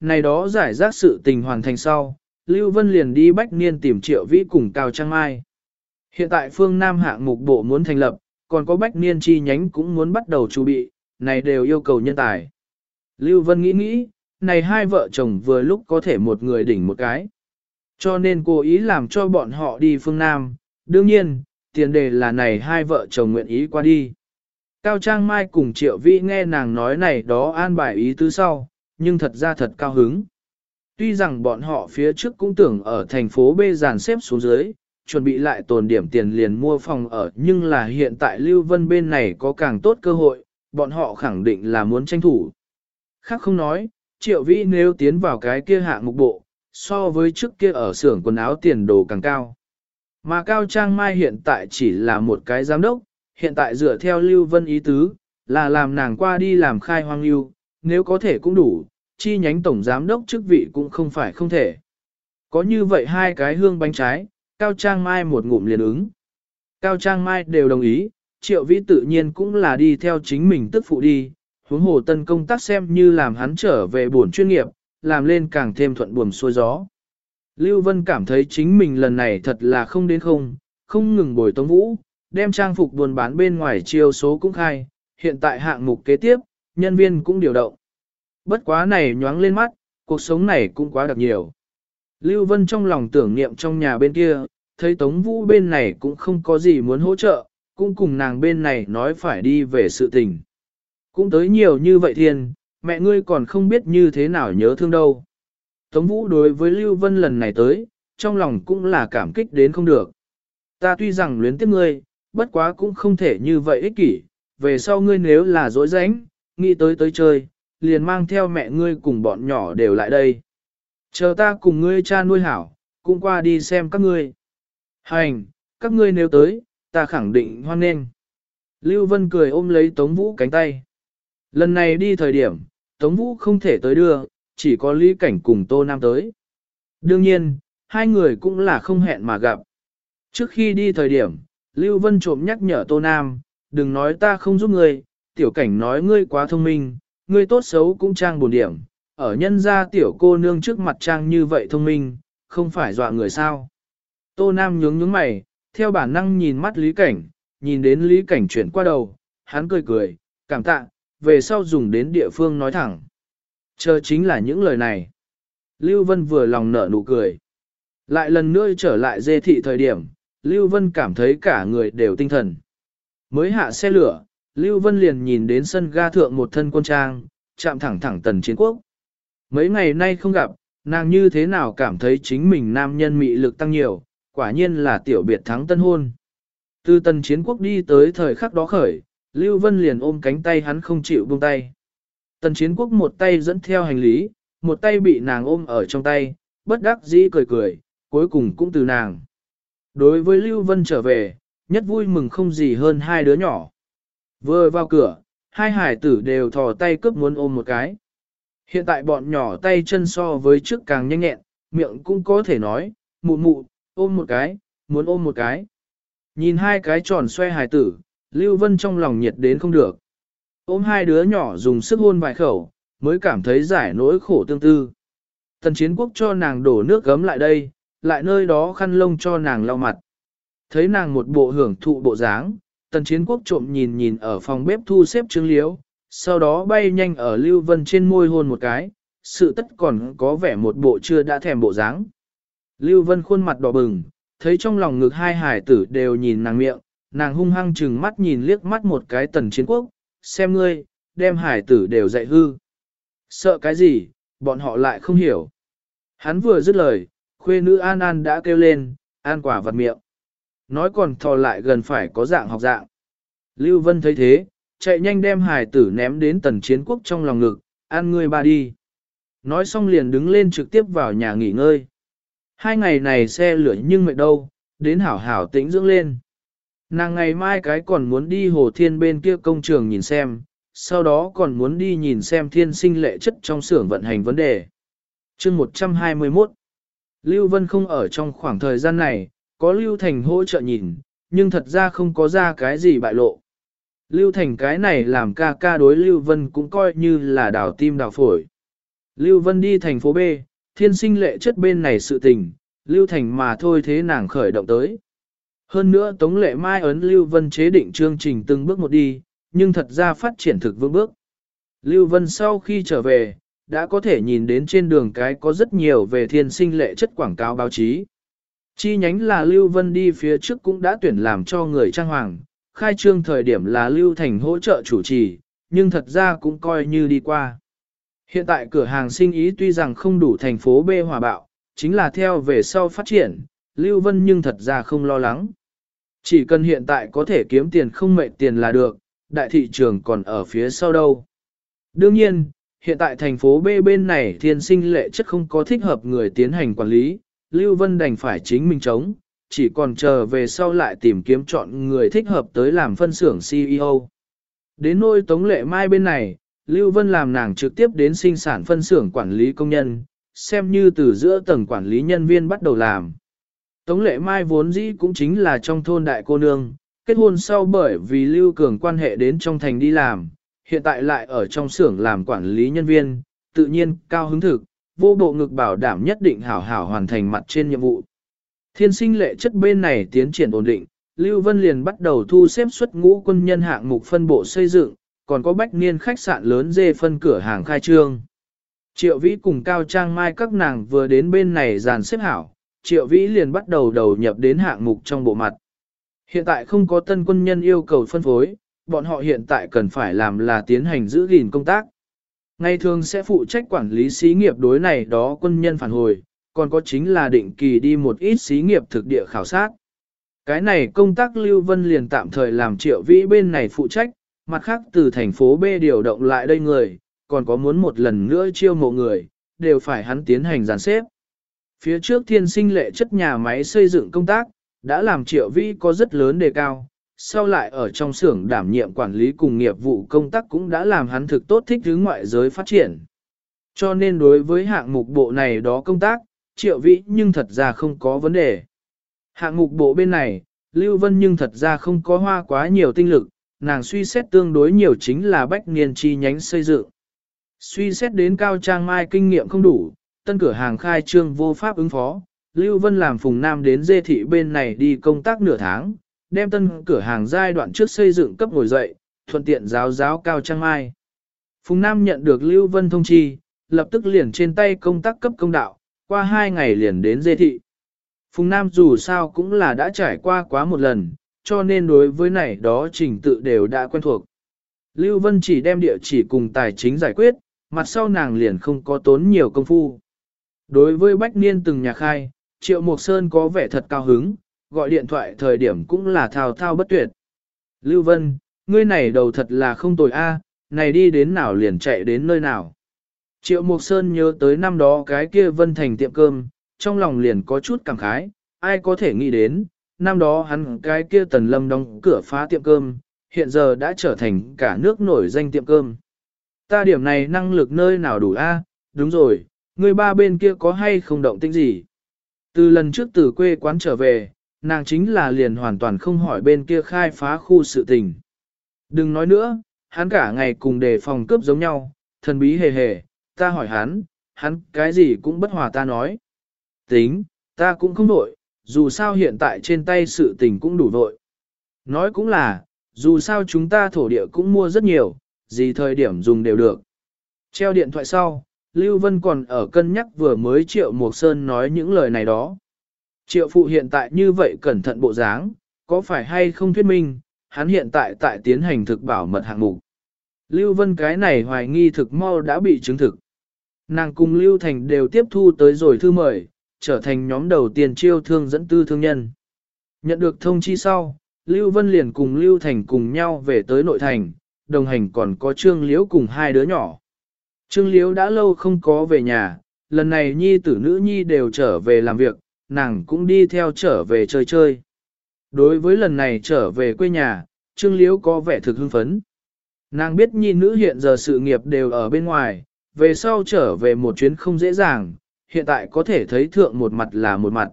này đó giải rác sự tình hoàn thành sau, Lưu Vân liền đi Bách Niên tìm Triệu Vĩ cùng Cao Trang Mai. Hiện tại phương Nam hạng mục bộ muốn thành lập, còn có Bách Niên chi nhánh cũng muốn bắt đầu chuẩn bị, này đều yêu cầu nhân tài. Lưu Vân nghĩ nghĩ, này hai vợ chồng vừa lúc có thể một người đỉnh một cái. Cho nên cố ý làm cho bọn họ đi phương Nam, đương nhiên, tiền đề là này hai vợ chồng nguyện ý qua đi. Cao Trang Mai cùng Triệu Vĩ nghe nàng nói này đó an bài ý tứ sau, nhưng thật ra thật cao hứng. Tuy rằng bọn họ phía trước cũng tưởng ở thành phố B dàn xếp xuống dưới, chuẩn bị lại tồn điểm tiền liền mua phòng ở nhưng là hiện tại Lưu Vân bên này có càng tốt cơ hội, bọn họ khẳng định là muốn tranh thủ. Khác không nói, Triệu Vĩ nếu tiến vào cái kia hạng mục bộ, so với trước kia ở xưởng quần áo tiền đồ càng cao. Mà Cao Trang Mai hiện tại chỉ là một cái giám đốc, hiện tại dựa theo Lưu Vân ý tứ, là làm nàng qua đi làm khai hoang lưu, nếu có thể cũng đủ, chi nhánh tổng giám đốc chức vị cũng không phải không thể. Có như vậy hai cái hương bánh trái, Cao Trang Mai một ngụm liền ứng. Cao Trang Mai đều đồng ý, triệu vĩ tự nhiên cũng là đi theo chính mình tức phụ đi, huống hồ tân công tác xem như làm hắn trở về buồn chuyên nghiệp, làm lên càng thêm thuận buồm xuôi gió. Lưu Vân cảm thấy chính mình lần này thật là không đến không, không ngừng bồi tống vũ, đem trang phục buôn bán bên ngoài chiêu số cũng khai, hiện tại hạng mục kế tiếp, nhân viên cũng điều động. Bất quá này nhoáng lên mắt, cuộc sống này cũng quá đặc nhiều. Lưu Vân trong lòng tưởng niệm trong nhà bên kia, thấy Tống Vũ bên này cũng không có gì muốn hỗ trợ, cũng cùng nàng bên này nói phải đi về sự tình. Cũng tới nhiều như vậy thiên, mẹ ngươi còn không biết như thế nào nhớ thương đâu. Tống Vũ đối với Lưu Vân lần này tới, trong lòng cũng là cảm kích đến không được. Ta tuy rằng luyến tiếc ngươi, bất quá cũng không thể như vậy ích kỷ, về sau ngươi nếu là dối rãnh, nghĩ tới tới chơi, liền mang theo mẹ ngươi cùng bọn nhỏ đều lại đây. Chờ ta cùng ngươi cha nuôi hảo, cũng qua đi xem các ngươi. Hành, các ngươi nếu tới, ta khẳng định hoan nghênh. Lưu Vân cười ôm lấy Tống Vũ cánh tay. Lần này đi thời điểm, Tống Vũ không thể tới đưa, chỉ có Lý Cảnh cùng Tô Nam tới. Đương nhiên, hai người cũng là không hẹn mà gặp. Trước khi đi thời điểm, Lưu Vân trộm nhắc nhở Tô Nam, đừng nói ta không giúp ngươi, tiểu cảnh nói ngươi quá thông minh, ngươi tốt xấu cũng trang buồn điểm, ở nhân gia tiểu cô nương trước mặt trang như vậy thông minh, không phải dọa người sao. Tô Nam nhướng nhướng mày, theo bản năng nhìn mắt Lý Cảnh, nhìn đến Lý Cảnh chuyển qua đầu, hắn cười cười, cảm tạ, về sau dùng đến địa phương nói thẳng. Chờ chính là những lời này. Lưu Vân vừa lòng nở nụ cười. Lại lần nữa trở lại dê thị thời điểm, Lưu Vân cảm thấy cả người đều tinh thần. Mới hạ xe lửa, Lưu Vân liền nhìn đến sân ga thượng một thân quân trang, chạm thẳng thẳng tần chiến quốc. Mấy ngày nay không gặp, nàng như thế nào cảm thấy chính mình nam nhân mị lực tăng nhiều, quả nhiên là tiểu biệt thắng tân hôn. Từ tần chiến quốc đi tới thời khắc đó khởi, Lưu Vân liền ôm cánh tay hắn không chịu buông tay. Tần chiến quốc một tay dẫn theo hành lý, một tay bị nàng ôm ở trong tay, bất đắc dĩ cười cười, cuối cùng cũng từ nàng. Đối với Lưu Vân trở về, nhất vui mừng không gì hơn hai đứa nhỏ. Vừa vào cửa, hai hải tử đều thò tay cướp muốn ôm một cái. Hiện tại bọn nhỏ tay chân so với trước càng nhanh nhẹn, miệng cũng có thể nói, mụ mụ, ôm một cái, muốn ôm một cái. Nhìn hai cái tròn xoe hải tử, Lưu Vân trong lòng nhiệt đến không được. Ôm hai đứa nhỏ dùng sức hôn vài khẩu, mới cảm thấy giải nỗi khổ tương tư. Tần chiến quốc cho nàng đổ nước gấm lại đây, lại nơi đó khăn lông cho nàng lau mặt. Thấy nàng một bộ hưởng thụ bộ dáng, tần chiến quốc trộm nhìn nhìn ở phòng bếp thu xếp trứng liếu, sau đó bay nhanh ở Lưu Vân trên môi hôn một cái, sự tất còn có vẻ một bộ chưa đã thèm bộ dáng. Lưu Vân khuôn mặt đỏ bừng, thấy trong lòng ngực hai hải tử đều nhìn nàng miệng, nàng hung hăng chừng mắt nhìn liếc mắt một cái tần chiến quốc, xem ngươi, đem hải tử đều dạy hư. Sợ cái gì, bọn họ lại không hiểu. Hắn vừa dứt lời, khuê nữ An An đã kêu lên, an quả vật miệng. Nói còn thò lại gần phải có dạng học dạng. Lưu Vân thấy thế, chạy nhanh đem hải tử ném đến tần chiến quốc trong lòng ngực, ăn ngươi ba đi. Nói xong liền đứng lên trực tiếp vào nhà nghỉ ngơi. Hai ngày này xe lửa nhưng mệt đâu, đến hảo hảo tĩnh dưỡng lên. Nàng ngày mai cái còn muốn đi hồ thiên bên kia công trường nhìn xem, sau đó còn muốn đi nhìn xem thiên sinh lệ chất trong xưởng vận hành vấn đề. chương 121 Lưu Vân không ở trong khoảng thời gian này, có Lưu Thành hỗ trợ nhìn, nhưng thật ra không có ra cái gì bại lộ. Lưu Thành cái này làm ca ca đối Lưu Vân cũng coi như là đảo tim đảo phổi. Lưu Vân đi thành phố B, thiên sinh lệ chất bên này sự tình, Lưu Thành mà thôi thế nàng khởi động tới. Hơn nữa Tống Lệ Mai ấn Lưu Vân chế định chương trình từng bước một đi, nhưng thật ra phát triển thực vững bước. Lưu Vân sau khi trở về, đã có thể nhìn đến trên đường cái có rất nhiều về thiên sinh lệ chất quảng cáo báo chí. Chi nhánh là Lưu Vân đi phía trước cũng đã tuyển làm cho người trang hoàng, khai trương thời điểm là Lưu Thành hỗ trợ chủ trì, nhưng thật ra cũng coi như đi qua. Hiện tại cửa hàng sinh ý tuy rằng không đủ thành phố B hòa bạo, chính là theo về sau phát triển, Lưu Vân nhưng thật ra không lo lắng. Chỉ cần hiện tại có thể kiếm tiền không mệt tiền là được, đại thị trường còn ở phía sau đâu. Đương nhiên, hiện tại thành phố B bên này thiên sinh lệ chất không có thích hợp người tiến hành quản lý, Lưu Vân đành phải chính mình chống, chỉ còn chờ về sau lại tìm kiếm chọn người thích hợp tới làm phân xưởng CEO. Đến nôi Tống Lệ Mai bên này, Lưu Vân làm nàng trực tiếp đến sinh sản phân xưởng quản lý công nhân, xem như từ giữa tầng quản lý nhân viên bắt đầu làm. Tống Lệ Mai vốn dĩ cũng chính là trong thôn đại cô nương, kết hôn sau bởi vì Lưu Cường quan hệ đến trong thành đi làm, hiện tại lại ở trong xưởng làm quản lý nhân viên, tự nhiên cao hứng thực, vô bộ ngực bảo đảm nhất định hảo hảo hoàn thành mặt trên nhiệm vụ. Thiên sinh lệ chất bên này tiến triển ổn định, Lưu Vân liền bắt đầu thu xếp xuất ngũ quân nhân hạng mục phân bộ xây dựng, còn có bách niên khách sạn lớn dê phân cửa hàng khai trương. Triệu Vĩ cùng Cao Trang Mai các nàng vừa đến bên này dàn xếp hảo, Triệu Vĩ liền bắt đầu đầu nhập đến hạng mục trong bộ mặt. Hiện tại không có tân quân nhân yêu cầu phân phối, bọn họ hiện tại cần phải làm là tiến hành giữ gìn công tác. Ngày thường sẽ phụ trách quản lý xí nghiệp đối này đó quân nhân phản hồi, còn có chính là định kỳ đi một ít xí nghiệp thực địa khảo sát. Cái này công tác Lưu Vân liền tạm thời làm triệu vĩ bên này phụ trách, mặt khác từ thành phố B điều động lại đây người, còn có muốn một lần nữa chiêu mộ người, đều phải hắn tiến hành giàn xếp. Phía trước thiên sinh lệ chất nhà máy xây dựng công tác, đã làm triệu vĩ có rất lớn đề cao, sau lại ở trong xưởng đảm nhiệm quản lý cùng nghiệp vụ công tác cũng đã làm hắn thực tốt thích hướng ngoại giới phát triển. Cho nên đối với hạng mục bộ này đó công tác, triệu vĩ nhưng thật ra không có vấn đề. Hạng mục bộ bên này, Lưu Vân nhưng thật ra không có hoa quá nhiều tinh lực, nàng suy xét tương đối nhiều chính là bách niên chi nhánh xây dựng. Suy xét đến cao trang mai kinh nghiệm không đủ, tân cửa hàng khai trương vô pháp ứng phó, Lưu Vân làm Phùng Nam đến dê thị bên này đi công tác nửa tháng, đem tân cửa hàng giai đoạn trước xây dựng cấp ngồi dậy, thuận tiện giáo giáo cao trang mai. Phùng Nam nhận được Lưu Vân thông chi, lập tức liền trên tay công tác cấp công đạo, qua hai ngày liền đến dê thị. Phùng Nam dù sao cũng là đã trải qua quá một lần, cho nên đối với này đó trình tự đều đã quen thuộc. Lưu Vân chỉ đem địa chỉ cùng tài chính giải quyết, mặt sau nàng liền không có tốn nhiều công phu. Đối với Bách Niên từng nhà khai, Triệu Mộc Sơn có vẻ thật cao hứng, gọi điện thoại thời điểm cũng là thao thao bất tuyệt. Lưu Vân, ngươi này đầu thật là không tồi a, này đi đến nào liền chạy đến nơi nào. Triệu Mộc Sơn nhớ tới năm đó cái kia Vân Thành tiệm cơm, trong lòng liền có chút cảm khái, ai có thể nghĩ đến, năm đó hắn cái kia tần lâm đóng cửa phá tiệm cơm, hiện giờ đã trở thành cả nước nổi danh tiệm cơm. Ta điểm này năng lực nơi nào đủ a? đúng rồi, người ba bên kia có hay không động tĩnh gì? Từ lần trước từ quê quán trở về, nàng chính là liền hoàn toàn không hỏi bên kia khai phá khu sự tình. Đừng nói nữa, hắn cả ngày cùng đề phòng cướp giống nhau, thần bí hề hề, ta hỏi hắn, hắn cái gì cũng bất hòa ta nói. Tính, ta cũng không nổi, dù sao hiện tại trên tay sự tình cũng đủ vội. Nói cũng là, dù sao chúng ta thổ địa cũng mua rất nhiều, gì thời điểm dùng đều được. Treo điện thoại sau, Lưu Vân còn ở cân nhắc vừa mới Triệu Mộc Sơn nói những lời này đó. Triệu phụ hiện tại như vậy cẩn thận bộ dáng, có phải hay không thuyết minh, hắn hiện tại tại tiến hành thực bảo mật hạng mục. Lưu Vân cái này hoài nghi thực mau đã bị chứng thực. Nàng cùng Lưu Thành đều tiếp thu tới rồi thư mời, trở thành nhóm đầu tiên chiêu thương dẫn tư thương nhân. Nhận được thông chi sau, Lưu Vân liền cùng Lưu Thành cùng nhau về tới nội thành, đồng hành còn có Trương Liễu cùng hai đứa nhỏ. Trương Liễu đã lâu không có về nhà, lần này nhi tử nữ nhi đều trở về làm việc, nàng cũng đi theo trở về chơi chơi. Đối với lần này trở về quê nhà, Trương Liễu có vẻ thực hưng phấn. Nàng biết nhi nữ hiện giờ sự nghiệp đều ở bên ngoài, về sau trở về một chuyến không dễ dàng, hiện tại có thể thấy thượng một mặt là một mặt.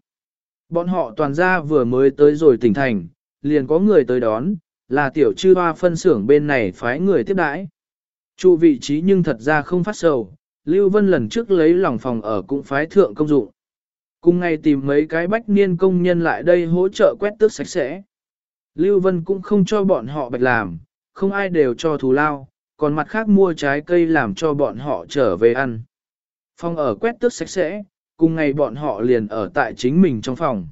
Bọn họ toàn ra vừa mới tới rồi tỉnh thành, liền có người tới đón, là tiểu chư hoa phân xưởng bên này phái người tiếp đãi. Trụ vị trí nhưng thật ra không phát sầu, Lưu Vân lần trước lấy lòng phòng ở cũng phái thượng công dụng. Cùng ngày tìm mấy cái bách niên công nhân lại đây hỗ trợ quét tước sạch sẽ. Lưu Vân cũng không cho bọn họ bạch làm, không ai đều cho thù lao, còn mặt khác mua trái cây làm cho bọn họ trở về ăn. Phòng ở quét tước sạch sẽ, cùng ngày bọn họ liền ở tại chính mình trong phòng.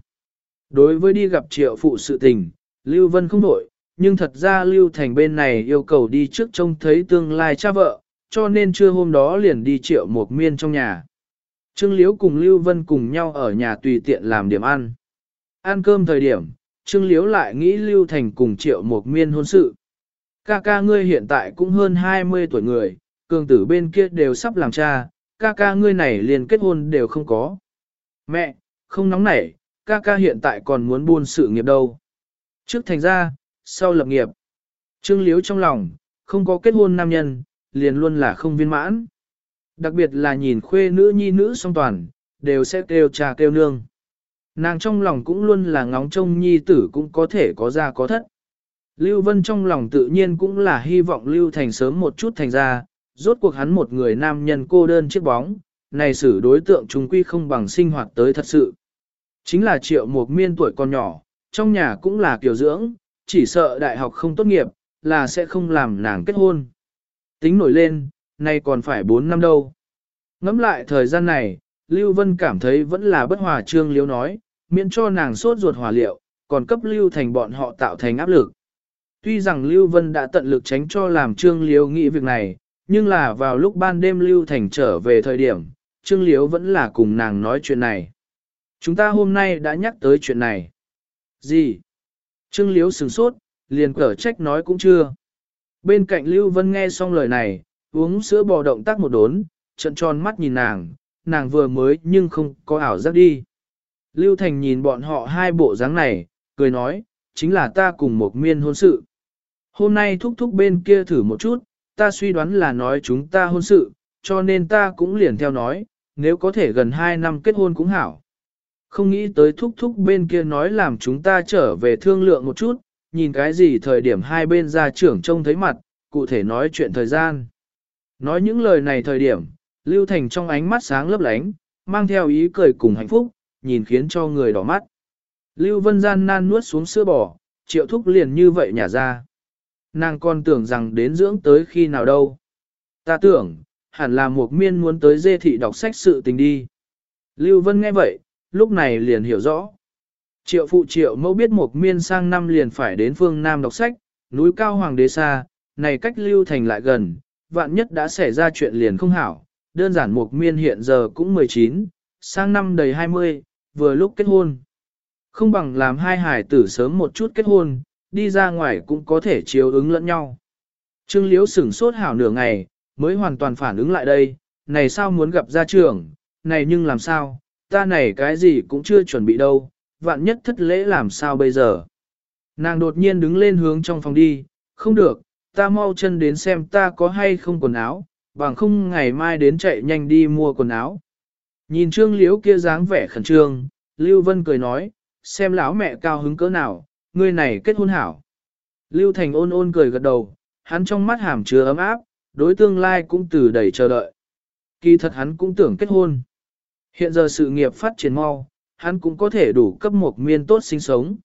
Đối với đi gặp triệu phụ sự tình, Lưu Vân không đổi, nhưng thật ra Lưu Thành bên này yêu cầu đi trước trông thấy tương lai cha vợ, cho nên trưa hôm đó liền đi triệu một miên trong nhà. Trương Liễu cùng Lưu Vân cùng nhau ở nhà tùy tiện làm điểm ăn. Ăn cơm thời điểm, Trương Liễu lại nghĩ Lưu Thành cùng triệu một miên hôn sự. Ca ca ngươi hiện tại cũng hơn 20 tuổi người, cường tử bên kia đều sắp làm cha, ca ca ngươi này liền kết hôn đều không có. Mẹ, không nóng nảy, ca ca hiện tại còn muốn buôn sự nghiệp đâu. Trước thành ra, sau lập nghiệp. Trương Liễu trong lòng, không có kết hôn nam nhân, liền luôn là không viên mãn. Đặc biệt là nhìn khuê nữ nhi nữ song toàn, đều sẽ kêu cha kêu nương. Nàng trong lòng cũng luôn là ngóng trông nhi tử cũng có thể có ra có thất. Lưu Vân trong lòng tự nhiên cũng là hy vọng Lưu Thành sớm một chút thành ra, rốt cuộc hắn một người nam nhân cô đơn chiếc bóng, này xử đối tượng chúng quy không bằng sinh hoạt tới thật sự. Chính là triệu một miên tuổi còn nhỏ, trong nhà cũng là kiểu dưỡng, chỉ sợ đại học không tốt nghiệp, là sẽ không làm nàng kết hôn. Tính nổi lên, nay còn phải 4 năm đâu. Ngắm lại thời gian này, Lưu Vân cảm thấy vẫn là bất hòa trương Liễu nói, miễn cho nàng sốt ruột hòa liệu, còn cấp Lưu Thành bọn họ tạo thành áp lực. Tuy rằng Lưu Vân đã tận lực tránh cho làm trương Liễu nghĩ việc này, nhưng là vào lúc ban đêm Lưu Thành trở về thời điểm, trương Liễu vẫn là cùng nàng nói chuyện này. Chúng ta hôm nay đã nhắc tới chuyện này. Gì? Trương Liễu sừng sốt, liền cở trách nói cũng chưa. Bên cạnh Lưu Vân nghe xong lời này, uống sữa bò động tác một đốn, trận tròn mắt nhìn nàng, nàng vừa mới nhưng không có ảo giác đi. Lưu Thành nhìn bọn họ hai bộ dáng này, cười nói, chính là ta cùng một miên hôn sự. Hôm nay thúc thúc bên kia thử một chút, ta suy đoán là nói chúng ta hôn sự, cho nên ta cũng liền theo nói, nếu có thể gần hai năm kết hôn cũng hảo. Không nghĩ tới thúc thúc bên kia nói làm chúng ta trở về thương lượng một chút, nhìn cái gì thời điểm hai bên gia trưởng trông thấy mặt, cụ thể nói chuyện thời gian. Nói những lời này thời điểm, Lưu Thành trong ánh mắt sáng lấp lánh, mang theo ý cười cùng hạnh phúc, nhìn khiến cho người đỏ mắt. Lưu Vân gian nan nuốt xuống sữa bò, triệu thúc liền như vậy nhả ra. Nàng còn tưởng rằng đến dưỡng tới khi nào đâu. Ta tưởng, hẳn là một miên muốn tới dê thị đọc sách sự tình đi. Lưu Vân nghe vậy, lúc này liền hiểu rõ. Triệu phụ triệu mẫu biết một miên sang năm liền phải đến phương Nam đọc sách, núi cao hoàng đế xa, này cách lưu thành lại gần, vạn nhất đã xảy ra chuyện liền không hảo, đơn giản một miên hiện giờ cũng 19, sang năm đầy 20, vừa lúc kết hôn. Không bằng làm hai hải tử sớm một chút kết hôn, đi ra ngoài cũng có thể chiếu ứng lẫn nhau. Trương Liễu sửng sốt hảo nửa ngày, mới hoàn toàn phản ứng lại đây, này sao muốn gặp gia trưởng, này nhưng làm sao, ta này cái gì cũng chưa chuẩn bị đâu, vạn nhất thất lễ làm sao bây giờ. Nàng đột nhiên đứng lên hướng trong phòng đi, không được, ta mau chân đến xem ta có hay không quần áo, bằng không ngày mai đến chạy nhanh đi mua quần áo. Nhìn trương liễu kia dáng vẻ khẩn trương, Lưu Vân cười nói, xem lão mẹ cao hứng cỡ nào, ngươi này kết hôn hảo. Lưu Thành ôn ôn cười gật đầu, hắn trong mắt hàm chứa ấm áp, đối tương lai cũng từ đầy chờ đợi. Kỳ thật hắn cũng tưởng kết hôn. Hiện giờ sự nghiệp phát triển mau, hắn cũng có thể đủ cấp một miên tốt sinh sống.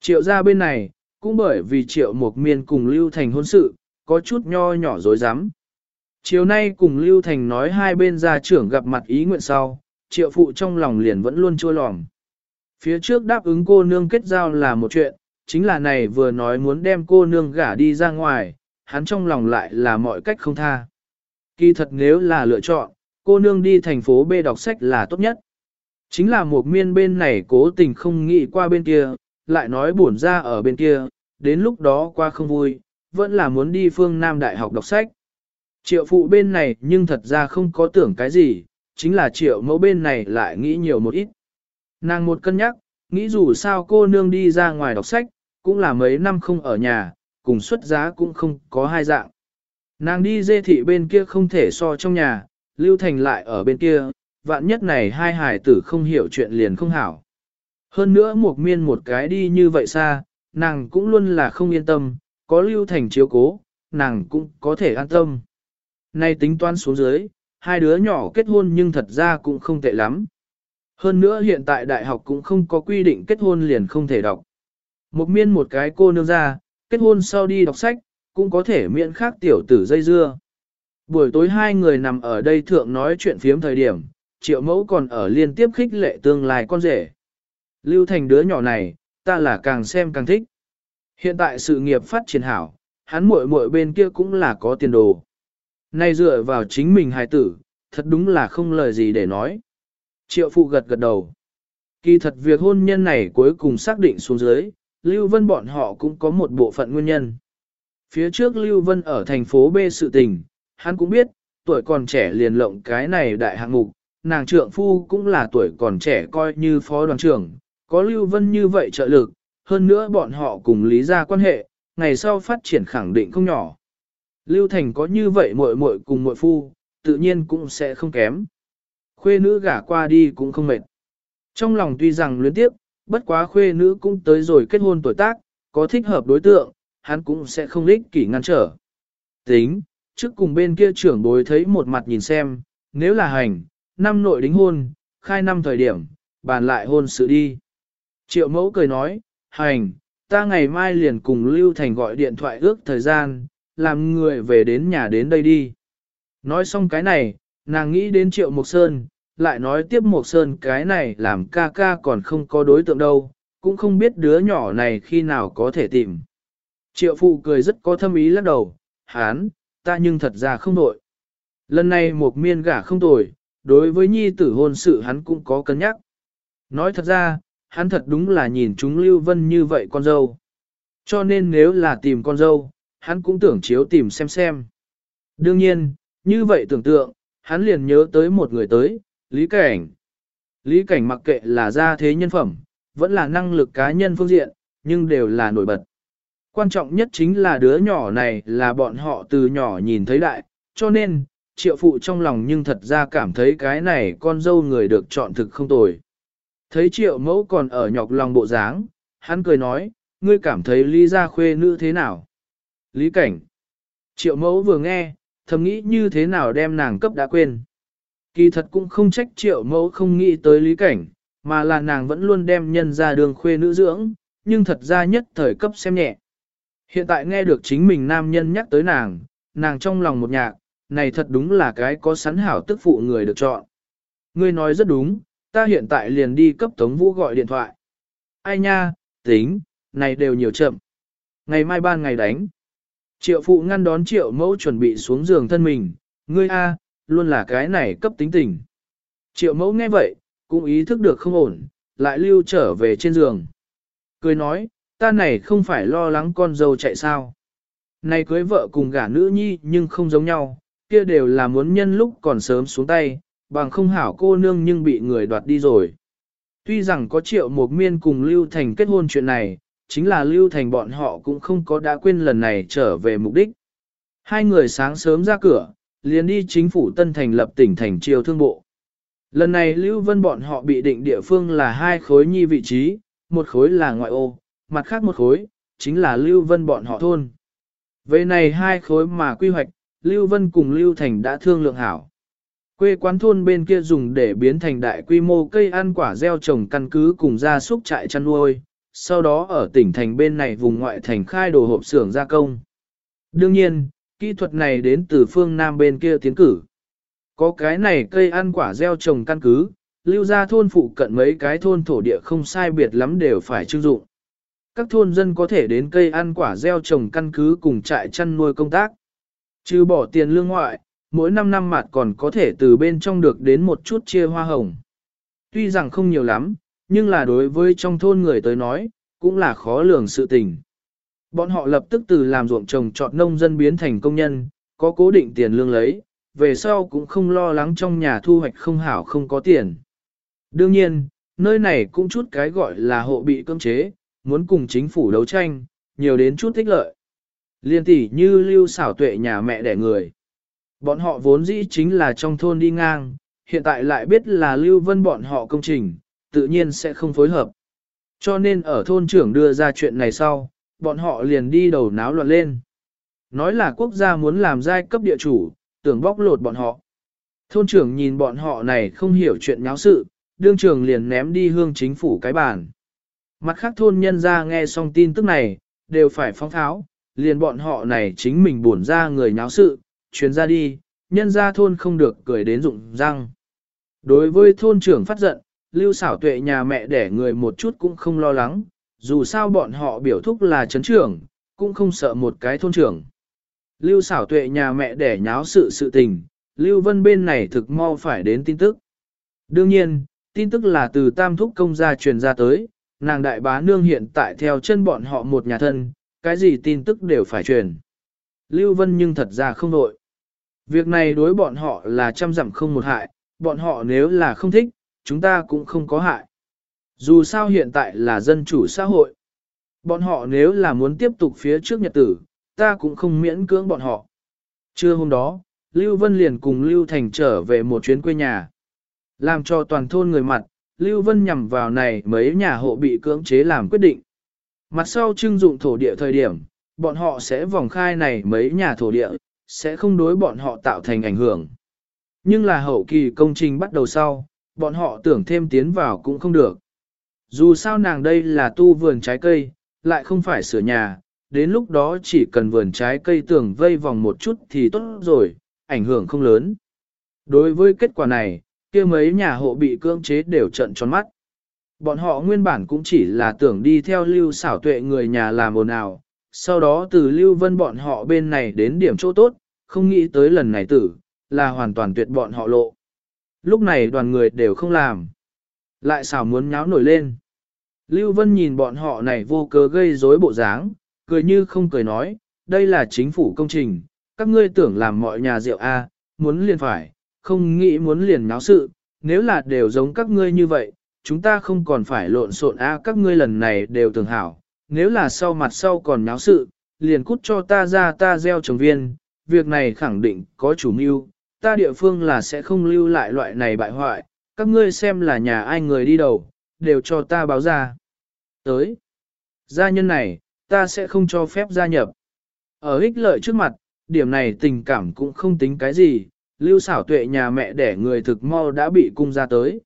Triệu gia bên này, cũng bởi vì triệu một miên cùng Lưu Thành hôn sự, có chút nho nhỏ dối rắm Chiều nay cùng Lưu Thành nói hai bên gia trưởng gặp mặt ý nguyện sau, triệu phụ trong lòng liền vẫn luôn chua lòng. Phía trước đáp ứng cô nương kết giao là một chuyện, chính là này vừa nói muốn đem cô nương gả đi ra ngoài, hắn trong lòng lại là mọi cách không tha. Kỳ thật nếu là lựa chọn, cô nương đi thành phố B đọc sách là tốt nhất. Chính là một miên bên này cố tình không nghĩ qua bên kia, lại nói buồn ra ở bên kia, đến lúc đó qua không vui, vẫn là muốn đi phương Nam Đại học đọc sách. Triệu phụ bên này nhưng thật ra không có tưởng cái gì, chính là triệu mẫu bên này lại nghĩ nhiều một ít. Nàng một cân nhắc, nghĩ dù sao cô nương đi ra ngoài đọc sách, cũng là mấy năm không ở nhà, cùng xuất giá cũng không có hai dạng. Nàng đi dê thị bên kia không thể so trong nhà, Lưu Thành lại ở bên kia, vạn nhất này hai hải tử không hiểu chuyện liền không hảo. Hơn nữa một miên một cái đi như vậy xa, nàng cũng luôn là không yên tâm, có Lưu Thành chiếu cố, nàng cũng có thể an tâm. Nay tính toán xuống dưới, hai đứa nhỏ kết hôn nhưng thật ra cũng không tệ lắm. Hơn nữa hiện tại đại học cũng không có quy định kết hôn liền không thể đọc. Một miên một cái cô nương ra, kết hôn sau đi đọc sách, cũng có thể miễn khác tiểu tử dây dưa. Buổi tối hai người nằm ở đây thượng nói chuyện phiếm thời điểm, triệu mẫu còn ở liên tiếp khích lệ tương lai con rể. Lưu thành đứa nhỏ này, ta là càng xem càng thích. Hiện tại sự nghiệp phát triển hảo, hắn muội muội bên kia cũng là có tiền đồ. Nay dựa vào chính mình hài tử, thật đúng là không lời gì để nói. Triệu phụ gật gật đầu. Kỳ thật việc hôn nhân này cuối cùng xác định xuống dưới, Lưu Vân bọn họ cũng có một bộ phận nguyên nhân. Phía trước Lưu Vân ở thành phố B sự tình, hắn cũng biết, tuổi còn trẻ liền lộng cái này đại hạng mục, nàng trượng phu cũng là tuổi còn trẻ coi như phó đoàn trưởng, có Lưu Vân như vậy trợ lực, hơn nữa bọn họ cùng lý ra quan hệ, ngày sau phát triển khẳng định không nhỏ. Lưu Thành có như vậy muội muội cùng muội phu, tự nhiên cũng sẽ không kém. Khuê nữ gả qua đi cũng không mệt. Trong lòng tuy rằng luyến tiếp, bất quá khuê nữ cũng tới rồi kết hôn tuổi tác, có thích hợp đối tượng, hắn cũng sẽ không lích kỷ ngăn trở. Tính, trước cùng bên kia trưởng bối thấy một mặt nhìn xem, nếu là hành, năm nội đính hôn, khai năm thời điểm, bàn lại hôn sự đi. Triệu mẫu cười nói, hành, ta ngày mai liền cùng Lưu Thành gọi điện thoại ước thời gian, làm người về đến nhà đến đây đi. Nói xong cái này, nàng nghĩ đến Triệu Mộc Sơn, lại nói tiếp Mộc Sơn cái này làm ca ca còn không có đối tượng đâu, cũng không biết đứa nhỏ này khi nào có thể tìm. Triệu phụ cười rất có thâm ý lắc đầu, hán, ta nhưng thật ra không nội. Lần này một miên gả không tồi, đối với nhi tử hôn sự hắn cũng có cân nhắc. Nói thật ra, hắn thật đúng là nhìn chúng Lưu Vân như vậy con dâu. Cho nên nếu là tìm con dâu, hắn cũng tưởng chiếu tìm xem xem. Đương nhiên, như vậy tưởng tượng, hắn liền nhớ tới một người tới, Lý Cảnh. Lý Cảnh mặc kệ là gia thế nhân phẩm, vẫn là năng lực cá nhân phương diện, nhưng đều là nổi bật. Quan trọng nhất chính là đứa nhỏ này là bọn họ từ nhỏ nhìn thấy đại, cho nên, triệu phụ trong lòng nhưng thật ra cảm thấy cái này con dâu người được chọn thực không tồi. Thấy triệu mẫu còn ở nhọc lòng bộ dáng, hắn cười nói, ngươi cảm thấy Lý gia khuê nữ thế nào? Lý cảnh. Triệu mẫu vừa nghe, thầm nghĩ như thế nào đem nàng cấp đã quên. Kỳ thật cũng không trách triệu mẫu không nghĩ tới lý cảnh, mà là nàng vẫn luôn đem nhân ra đường khuê nữ dưỡng, nhưng thật ra nhất thời cấp xem nhẹ. Hiện tại nghe được chính mình nam nhân nhắc tới nàng, nàng trong lòng một nhạc, này thật đúng là cái có sắn hảo tức phụ người được chọn. Ngươi nói rất đúng, ta hiện tại liền đi cấp Tống Vũ gọi điện thoại. Ai nha, tính, này đều nhiều chậm. Ngày mai ban ngày đánh. Triệu phụ ngăn đón triệu mẫu chuẩn bị xuống giường thân mình, ngươi a, luôn là cái này cấp tính tình. Triệu mẫu nghe vậy, cũng ý thức được không ổn, lại lưu trở về trên giường. Cười nói, ta này không phải lo lắng con dâu chạy sao. Này cưới vợ cùng gả nữ nhi nhưng không giống nhau, kia đều là muốn nhân lúc còn sớm xuống tay, bằng không hảo cô nương nhưng bị người đoạt đi rồi. Tuy rằng có triệu một miên cùng Lưu Thành kết hôn chuyện này, chính là Lưu Thành bọn họ cũng không có đã quên lần này trở về mục đích. Hai người sáng sớm ra cửa, liền đi chính phủ Tân Thành lập tỉnh thành triều thương bộ. Lần này Lưu Vân bọn họ bị định địa phương là hai khối nhi vị trí, một khối là ngoại ô, mặt khác một khối, chính là Lưu Vân bọn họ thôn. Về này hai khối mà quy hoạch, Lưu Vân cùng Lưu Thành đã thương lượng hảo. Quê quán thôn bên kia dùng để biến thành đại quy mô cây ăn quả gieo trồng căn cứ cùng gia súc trại chăn nuôi, sau đó ở tỉnh thành bên này vùng ngoại thành khai đồ hộp xưởng gia công. Đương nhiên, kỹ thuật này đến từ phương Nam bên kia tiến cử. Có cái này cây ăn quả gieo trồng căn cứ, lưu ra thôn phụ cận mấy cái thôn thổ địa không sai biệt lắm đều phải chưng dụng. Các thôn dân có thể đến cây ăn quả gieo trồng căn cứ cùng trại chăn nuôi công tác. Trừ bỏ tiền lương ngoại, mỗi năm năm mặt còn có thể từ bên trong được đến một chút chia hoa hồng. Tuy rằng không nhiều lắm, nhưng là đối với trong thôn người tới nói, cũng là khó lường sự tình. Bọn họ lập tức từ làm ruộng trồng trọt nông dân biến thành công nhân, có cố định tiền lương lấy, về sau cũng không lo lắng trong nhà thu hoạch không hảo không có tiền. Đương nhiên, nơi này cũng chút cái gọi là hộ bị cơm chế, muốn cùng chính phủ đấu tranh, nhiều đến chút thích lợi. Liên tỷ như lưu xảo tuệ nhà mẹ đẻ người. Bọn họ vốn dĩ chính là trong thôn đi ngang, hiện tại lại biết là lưu vân bọn họ công trình, tự nhiên sẽ không phối hợp. Cho nên ở thôn trưởng đưa ra chuyện này sau, bọn họ liền đi đầu náo loạn lên. Nói là quốc gia muốn làm giai cấp địa chủ, tưởng bóc lột bọn họ. Thôn trưởng nhìn bọn họ này không hiểu chuyện nháo sự, đương trưởng liền ném đi hương chính phủ cái bàn. Mặt khác thôn nhân ra nghe xong tin tức này, đều phải phong tháo, liền bọn họ này chính mình buồn ra người nháo sự, chuyến ra đi, nhân ra thôn không được cười đến rụng răng. Đối với thôn trưởng phát giận, lưu xảo tuệ nhà mẹ đẻ người một chút cũng không lo lắng, dù sao bọn họ biểu thúc là chấn trưởng, cũng không sợ một cái thôn trưởng. Lưu xảo tuệ nhà mẹ đẻ nháo sự sự tình, Lưu Vân bên này thực mau phải đến tin tức. Đương nhiên, tin tức là từ tam thúc công gia truyền ra tới, nàng đại bá nương hiện tại theo chân bọn họ một nhà thân, cái gì tin tức đều phải truyền. Lưu Vân nhưng thật ra không nội. Việc này đối bọn họ là trăm dặm không một hại, bọn họ nếu là không thích, chúng ta cũng không có hại. Dù sao hiện tại là dân chủ xã hội. Bọn họ nếu là muốn tiếp tục phía trước nhật tử, ta cũng không miễn cưỡng bọn họ. Trưa hôm đó, Lưu Vân liền cùng Lưu Thành trở về một chuyến quê nhà. Làm cho toàn thôn người mặt, Lưu Vân nhằm vào này mấy nhà hộ bị cưỡng chế làm quyết định. Mặt sau trưng dụng thổ địa thời điểm, bọn họ sẽ vòng khai này mấy nhà thổ địa, sẽ không đối bọn họ tạo thành ảnh hưởng. Nhưng là hậu kỳ công trình bắt đầu sau, bọn họ tưởng thêm tiến vào cũng không được. Dù sao nàng đây là tu vườn trái cây, lại không phải sửa nhà, đến lúc đó chỉ cần vườn trái cây tưởng vây vòng một chút thì tốt rồi, ảnh hưởng không lớn. Đối với kết quả này, kia mấy nhà hộ bị cưỡng chế đều trận tròn mắt. Bọn họ nguyên bản cũng chỉ là tưởng đi theo lưu xảo tuệ người nhà làm ồn ào, sau đó từ lưu vân bọn họ bên này đến điểm chỗ tốt, không nghĩ tới lần này tử, là hoàn toàn tuyệt bọn họ lộ. Lúc này đoàn người đều không làm. Lại xảo muốn nháo nổi lên. Lưu Vân nhìn bọn họ này vô cớ gây rối bộ dáng, cười như không cười nói, đây là chính phủ công trình, các ngươi tưởng làm mọi nhà rượu A, muốn liền phải, không nghĩ muốn liền náo sự, nếu là đều giống các ngươi như vậy, chúng ta không còn phải lộn xộn A các ngươi lần này đều tưởng hảo, nếu là sau mặt sau còn náo sự, liền cút cho ta ra ta gieo trồng viên, việc này khẳng định có chủ mưu, ta địa phương là sẽ không lưu lại loại này bại hoại, các ngươi xem là nhà ai người đi đầu, đều cho ta báo ra. Tới, gia nhân này, ta sẽ không cho phép gia nhập. Ở ích lợi trước mặt, điểm này tình cảm cũng không tính cái gì, lưu xảo tuệ nhà mẹ đẻ người thực mau đã bị cung ra tới.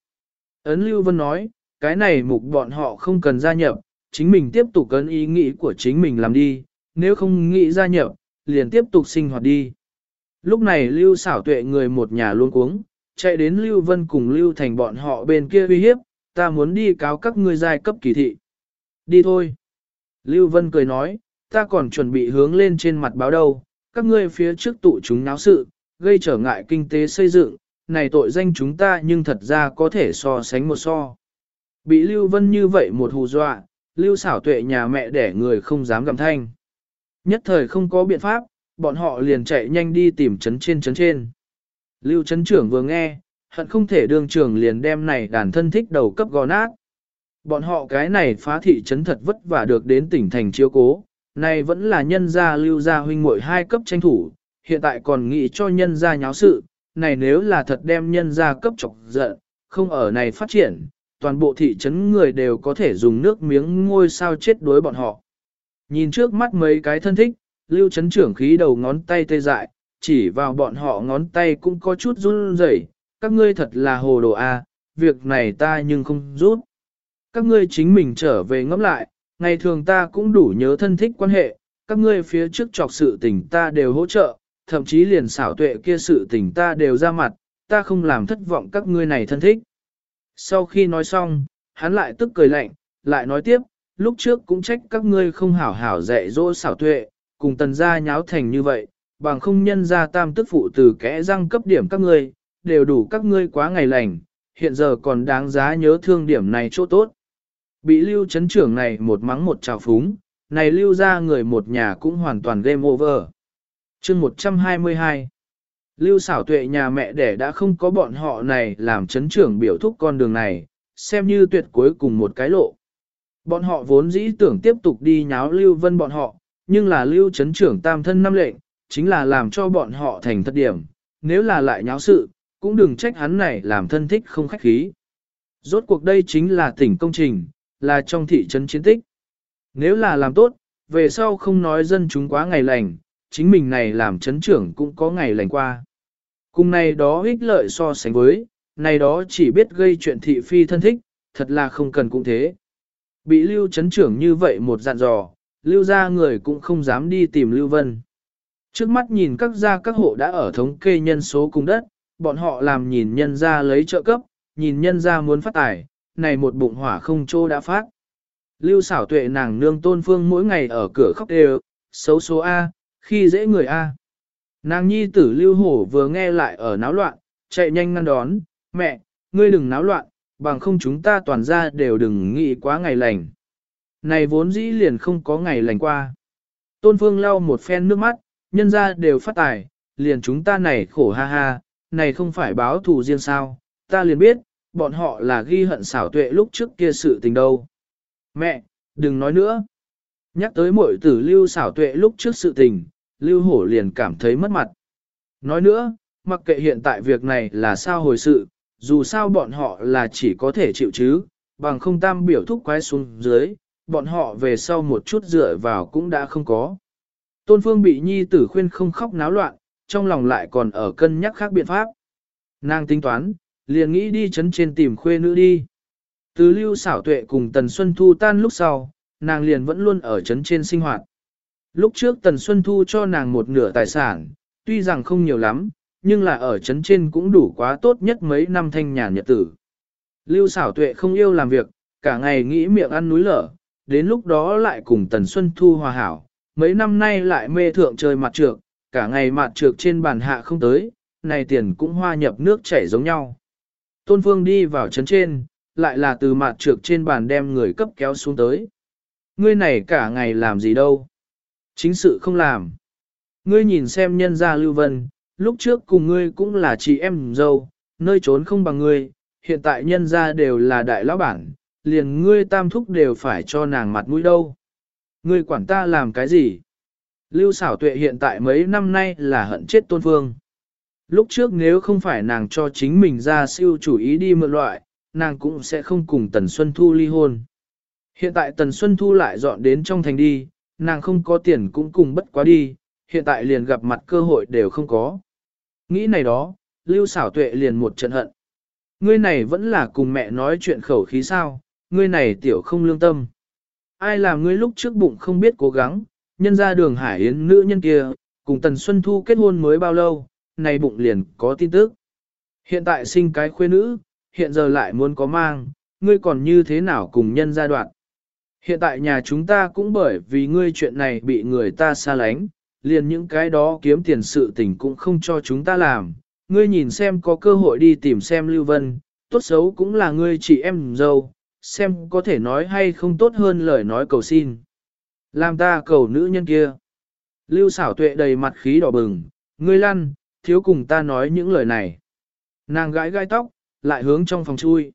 Ấn Lưu Vân nói, cái này mục bọn họ không cần gia nhập, chính mình tiếp tục cấn ý nghĩ của chính mình làm đi, nếu không nghĩ gia nhập, liền tiếp tục sinh hoạt đi. Lúc này Lưu xảo tuệ người một nhà luôn cuống, chạy đến Lưu Vân cùng Lưu Thành bọn họ bên kia uy hiếp, ta muốn đi cáo các ngươi giai cấp kỳ thị. Đi thôi. Lưu Vân cười nói, ta còn chuẩn bị hướng lên trên mặt báo đâu, các ngươi phía trước tụ chúng náo sự, gây trở ngại kinh tế xây dựng, này tội danh chúng ta nhưng thật ra có thể so sánh một so. Bị Lưu Vân như vậy một hù dọa, Lưu xảo tuệ nhà mẹ đẻ người không dám gầm thanh. Nhất thời không có biện pháp, bọn họ liền chạy nhanh đi tìm chấn trên chấn trên. Lưu chấn trưởng vừa nghe, hận không thể đương trưởng liền đem này đàn thân thích đầu cấp gò nát. Bọn họ cái này phá thị trấn thật vất vả được đến tỉnh thành chiếu cố, này vẫn là nhân gia lưu gia huynh muội hai cấp tranh thủ, hiện tại còn nghĩ cho nhân gia nháo sự, này nếu là thật đem nhân gia cấp chọc giận, không ở này phát triển, toàn bộ thị trấn người đều có thể dùng nước miếng ngôi sao chết đối bọn họ. Nhìn trước mắt mấy cái thân thích, lưu Trấn trưởng khí đầu ngón tay tê dại, chỉ vào bọn họ ngón tay cũng có chút run rẩy. các ngươi thật là hồ đồ a, việc này ta nhưng không rút. Các ngươi chính mình trở về ngẫm lại, ngày thường ta cũng đủ nhớ thân thích quan hệ, các ngươi phía trước chọc sự tình ta đều hỗ trợ, thậm chí liền xảo tuệ kia sự tình ta đều ra mặt, ta không làm thất vọng các ngươi này thân thích. Sau khi nói xong, hắn lại tức cười lạnh, lại nói tiếp, lúc trước cũng trách các ngươi không hảo hảo dạy dỗ xảo tuệ, cùng tần gia nháo thành như vậy, bằng không nhân ra tam tức phụ từ kẽ răng cấp điểm các ngươi, đều đủ các ngươi quá ngày lành, hiện giờ còn đáng giá nhớ thương điểm này chỗ tốt. Bị lưu chấn trưởng này một mắng một trào phúng, này lưu ra người một nhà cũng hoàn toàn game over. chương 122 Lưu xảo tuệ nhà mẹ đẻ đã không có bọn họ này làm chấn trưởng biểu thúc con đường này, xem như tuyệt cuối cùng một cái lộ. Bọn họ vốn dĩ tưởng tiếp tục đi nháo Lưu Vân bọn họ, nhưng là Lưu chấn trưởng tam thân năm lệnh, chính là làm cho bọn họ thành thất điểm, nếu là lại nháo sự, cũng đừng trách hắn này làm thân thích không khách khí. Rốt cuộc đây chính là tỉnh công trình, là trong thị trấn chiến tích. Nếu là làm tốt, về sau không nói dân chúng quá ngày lành, chính mình này làm chấn trưởng cũng có ngày lành qua. Cùng này đó ích lợi so sánh với, này đó chỉ biết gây chuyện thị phi thân thích, thật là không cần cũng thế. Bị lưu chấn trưởng như vậy một dặn dò, lưu ra người cũng không dám đi tìm lưu vân. Trước mắt nhìn các gia các hộ đã ở thống kê nhân số cùng đất, bọn họ làm nhìn nhân ra lấy trợ cấp, nhìn nhân ra muốn phát tài, này một bụng hỏa không trô đã phát. Lưu xảo tuệ nàng nương tôn phương mỗi ngày ở cửa khóc đều, xấu số A, khi dễ người A. Nàng nhi tử lưu hổ vừa nghe lại ở náo loạn, chạy nhanh ngăn đón, mẹ, ngươi đừng náo loạn, bằng không chúng ta toàn ra đều đừng nghĩ quá ngày lành. Này vốn dĩ liền không có ngày lành qua. Tôn phương lau một phen nước mắt, nhân ra đều phát tài, liền chúng ta này khổ ha ha, này không phải báo thù riêng sao, ta liền biết, bọn họ là ghi hận xảo tuệ lúc trước kia sự tình đâu. Mẹ, đừng nói nữa. Nhắc tới mỗi tử lưu xảo tuệ lúc trước sự tình, lưu hổ liền cảm thấy mất mặt. Nói nữa, mặc kệ hiện tại việc này là sao hồi sự, dù sao bọn họ là chỉ có thể chịu chứ, bằng không tam biểu thúc quái xuống dưới, bọn họ về sau một chút dựa vào cũng đã không có. Tôn Phương bị nhi tử khuyên không khóc náo loạn, trong lòng lại còn ở cân nhắc khác biện pháp. Nàng tính toán, liền nghĩ đi chấn trên tìm khuê nữ đi. Từ lưu xảo tuệ cùng Tần Xuân Thu tan lúc sau, nàng liền vẫn luôn ở chấn trên sinh hoạt. Lúc trước Tần Xuân Thu cho nàng một nửa tài sản, tuy rằng không nhiều lắm, nhưng là ở chấn trên cũng đủ quá tốt nhất mấy năm thanh nhàn nhật tử. Lưu xảo tuệ không yêu làm việc, cả ngày nghĩ miệng ăn núi lở, đến lúc đó lại cùng Tần Xuân Thu hòa hảo, mấy năm nay lại mê thượng chơi mặt trược, cả ngày mặt trược trên bàn hạ không tới, này tiền cũng hoa nhập nước chảy giống nhau. Tôn Phương đi vào chấn trên, lại là từ mặt trược trên bàn đem người cấp kéo xuống tới. Ngươi này cả ngày làm gì đâu? Chính sự không làm. Ngươi nhìn xem nhân gia Lưu Vân, lúc trước cùng ngươi cũng là chị em dâu, nơi trốn không bằng ngươi, hiện tại nhân gia đều là đại lão bản, liền ngươi tam thúc đều phải cho nàng mặt mũi đâu. Ngươi quản ta làm cái gì? Lưu xảo tuệ hiện tại mấy năm nay là hận chết tôn phương. Lúc trước nếu không phải nàng cho chính mình ra siêu chủ ý đi mượn loại, nàng cũng sẽ không cùng Tần Xuân Thu ly hôn. Hiện tại Tần Xuân Thu lại dọn đến trong thành đi, nàng không có tiền cũng cùng bất quá đi, hiện tại liền gặp mặt cơ hội đều không có. Nghĩ này đó, Lưu xảo tuệ liền một trận hận. Ngươi này vẫn là cùng mẹ nói chuyện khẩu khí sao, ngươi này tiểu không lương tâm. Ai làm ngươi lúc trước bụng không biết cố gắng, nhân ra đường hải yến nữ nhân kia, cùng Tần Xuân Thu kết hôn mới bao lâu, này bụng liền có tin tức. Hiện tại sinh cái khuê nữ, hiện giờ lại muốn có mang, ngươi còn như thế nào cùng nhân gia đoạn. Hiện tại nhà chúng ta cũng bởi vì ngươi chuyện này bị người ta xa lánh, liền những cái đó kiếm tiền sự tình cũng không cho chúng ta làm. Ngươi nhìn xem có cơ hội đi tìm xem Lưu Vân, tốt xấu cũng là ngươi chị em dâu, xem có thể nói hay không tốt hơn lời nói cầu xin. Làm ta cầu nữ nhân kia. Lưu xảo tuệ đầy mặt khí đỏ bừng, ngươi lăn, thiếu cùng ta nói những lời này. Nàng gãi gai tóc, lại hướng trong phòng chui.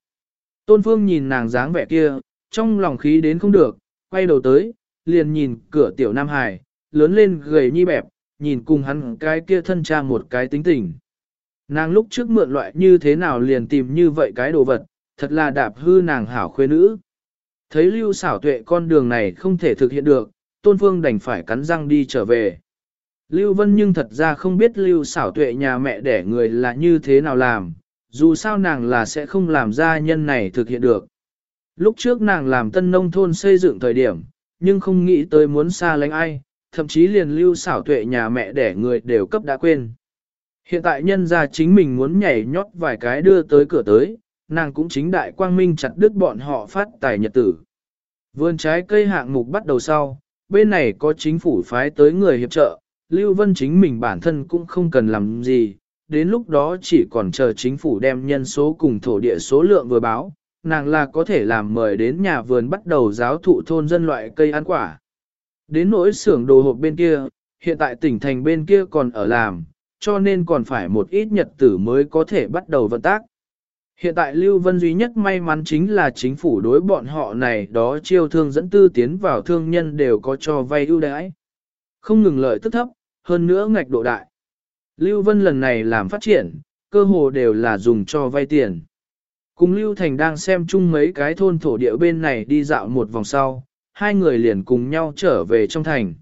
Tôn Phương nhìn nàng dáng vẻ kia, trong lòng khí đến không được, quay đầu tới, liền nhìn cửa tiểu Nam Hải, lớn lên gầy nhi bẹp, nhìn cùng hắn cái kia thân cha một cái tính tình. Nàng lúc trước mượn loại như thế nào liền tìm như vậy cái đồ vật, thật là đạp hư nàng hảo khuê nữ. Thấy lưu xảo tuệ con đường này không thể thực hiện được, Tôn Phương đành phải cắn răng đi trở về. Lưu Vân nhưng thật ra không biết Lưu xảo tuệ nhà mẹ đẻ người là như thế nào làm, dù sao nàng là sẽ không làm ra nhân này thực hiện được. Lúc trước nàng làm tân nông thôn xây dựng thời điểm, nhưng không nghĩ tới muốn xa lánh ai, thậm chí liền lưu xảo tuệ nhà mẹ đẻ người đều cấp đã quên. Hiện tại nhân ra chính mình muốn nhảy nhót vài cái đưa tới cửa tới, nàng cũng chính đại quang minh chặt đứt bọn họ phát tài nhật tử. Vườn trái cây hạng mục bắt đầu sau, bên này có chính phủ phái tới người hiệp trợ, Lưu Vân chính mình bản thân cũng không cần làm gì, đến lúc đó chỉ còn chờ chính phủ đem nhân số cùng thổ địa số lượng vừa báo, nàng là có thể làm mời đến nhà vườn bắt đầu giáo thụ thôn dân loại cây ăn quả. Đến nỗi xưởng đồ hộp bên kia, hiện tại tỉnh thành bên kia còn ở làm, cho nên còn phải một ít nhật tử mới có thể bắt đầu vận tác. Hiện tại Lưu Vân duy nhất may mắn chính là chính phủ đối bọn họ này đó chiêu thương dẫn tư tiến vào thương nhân đều có cho vay ưu đãi. Không ngừng lợi tức thấp, hơn nữa ngạch độ đại. Lưu Vân lần này làm phát triển, cơ hồ đều là dùng cho vay tiền. Cùng Lưu Thành đang xem chung mấy cái thôn thổ địa bên này đi dạo một vòng sau, hai người liền cùng nhau trở về trong thành.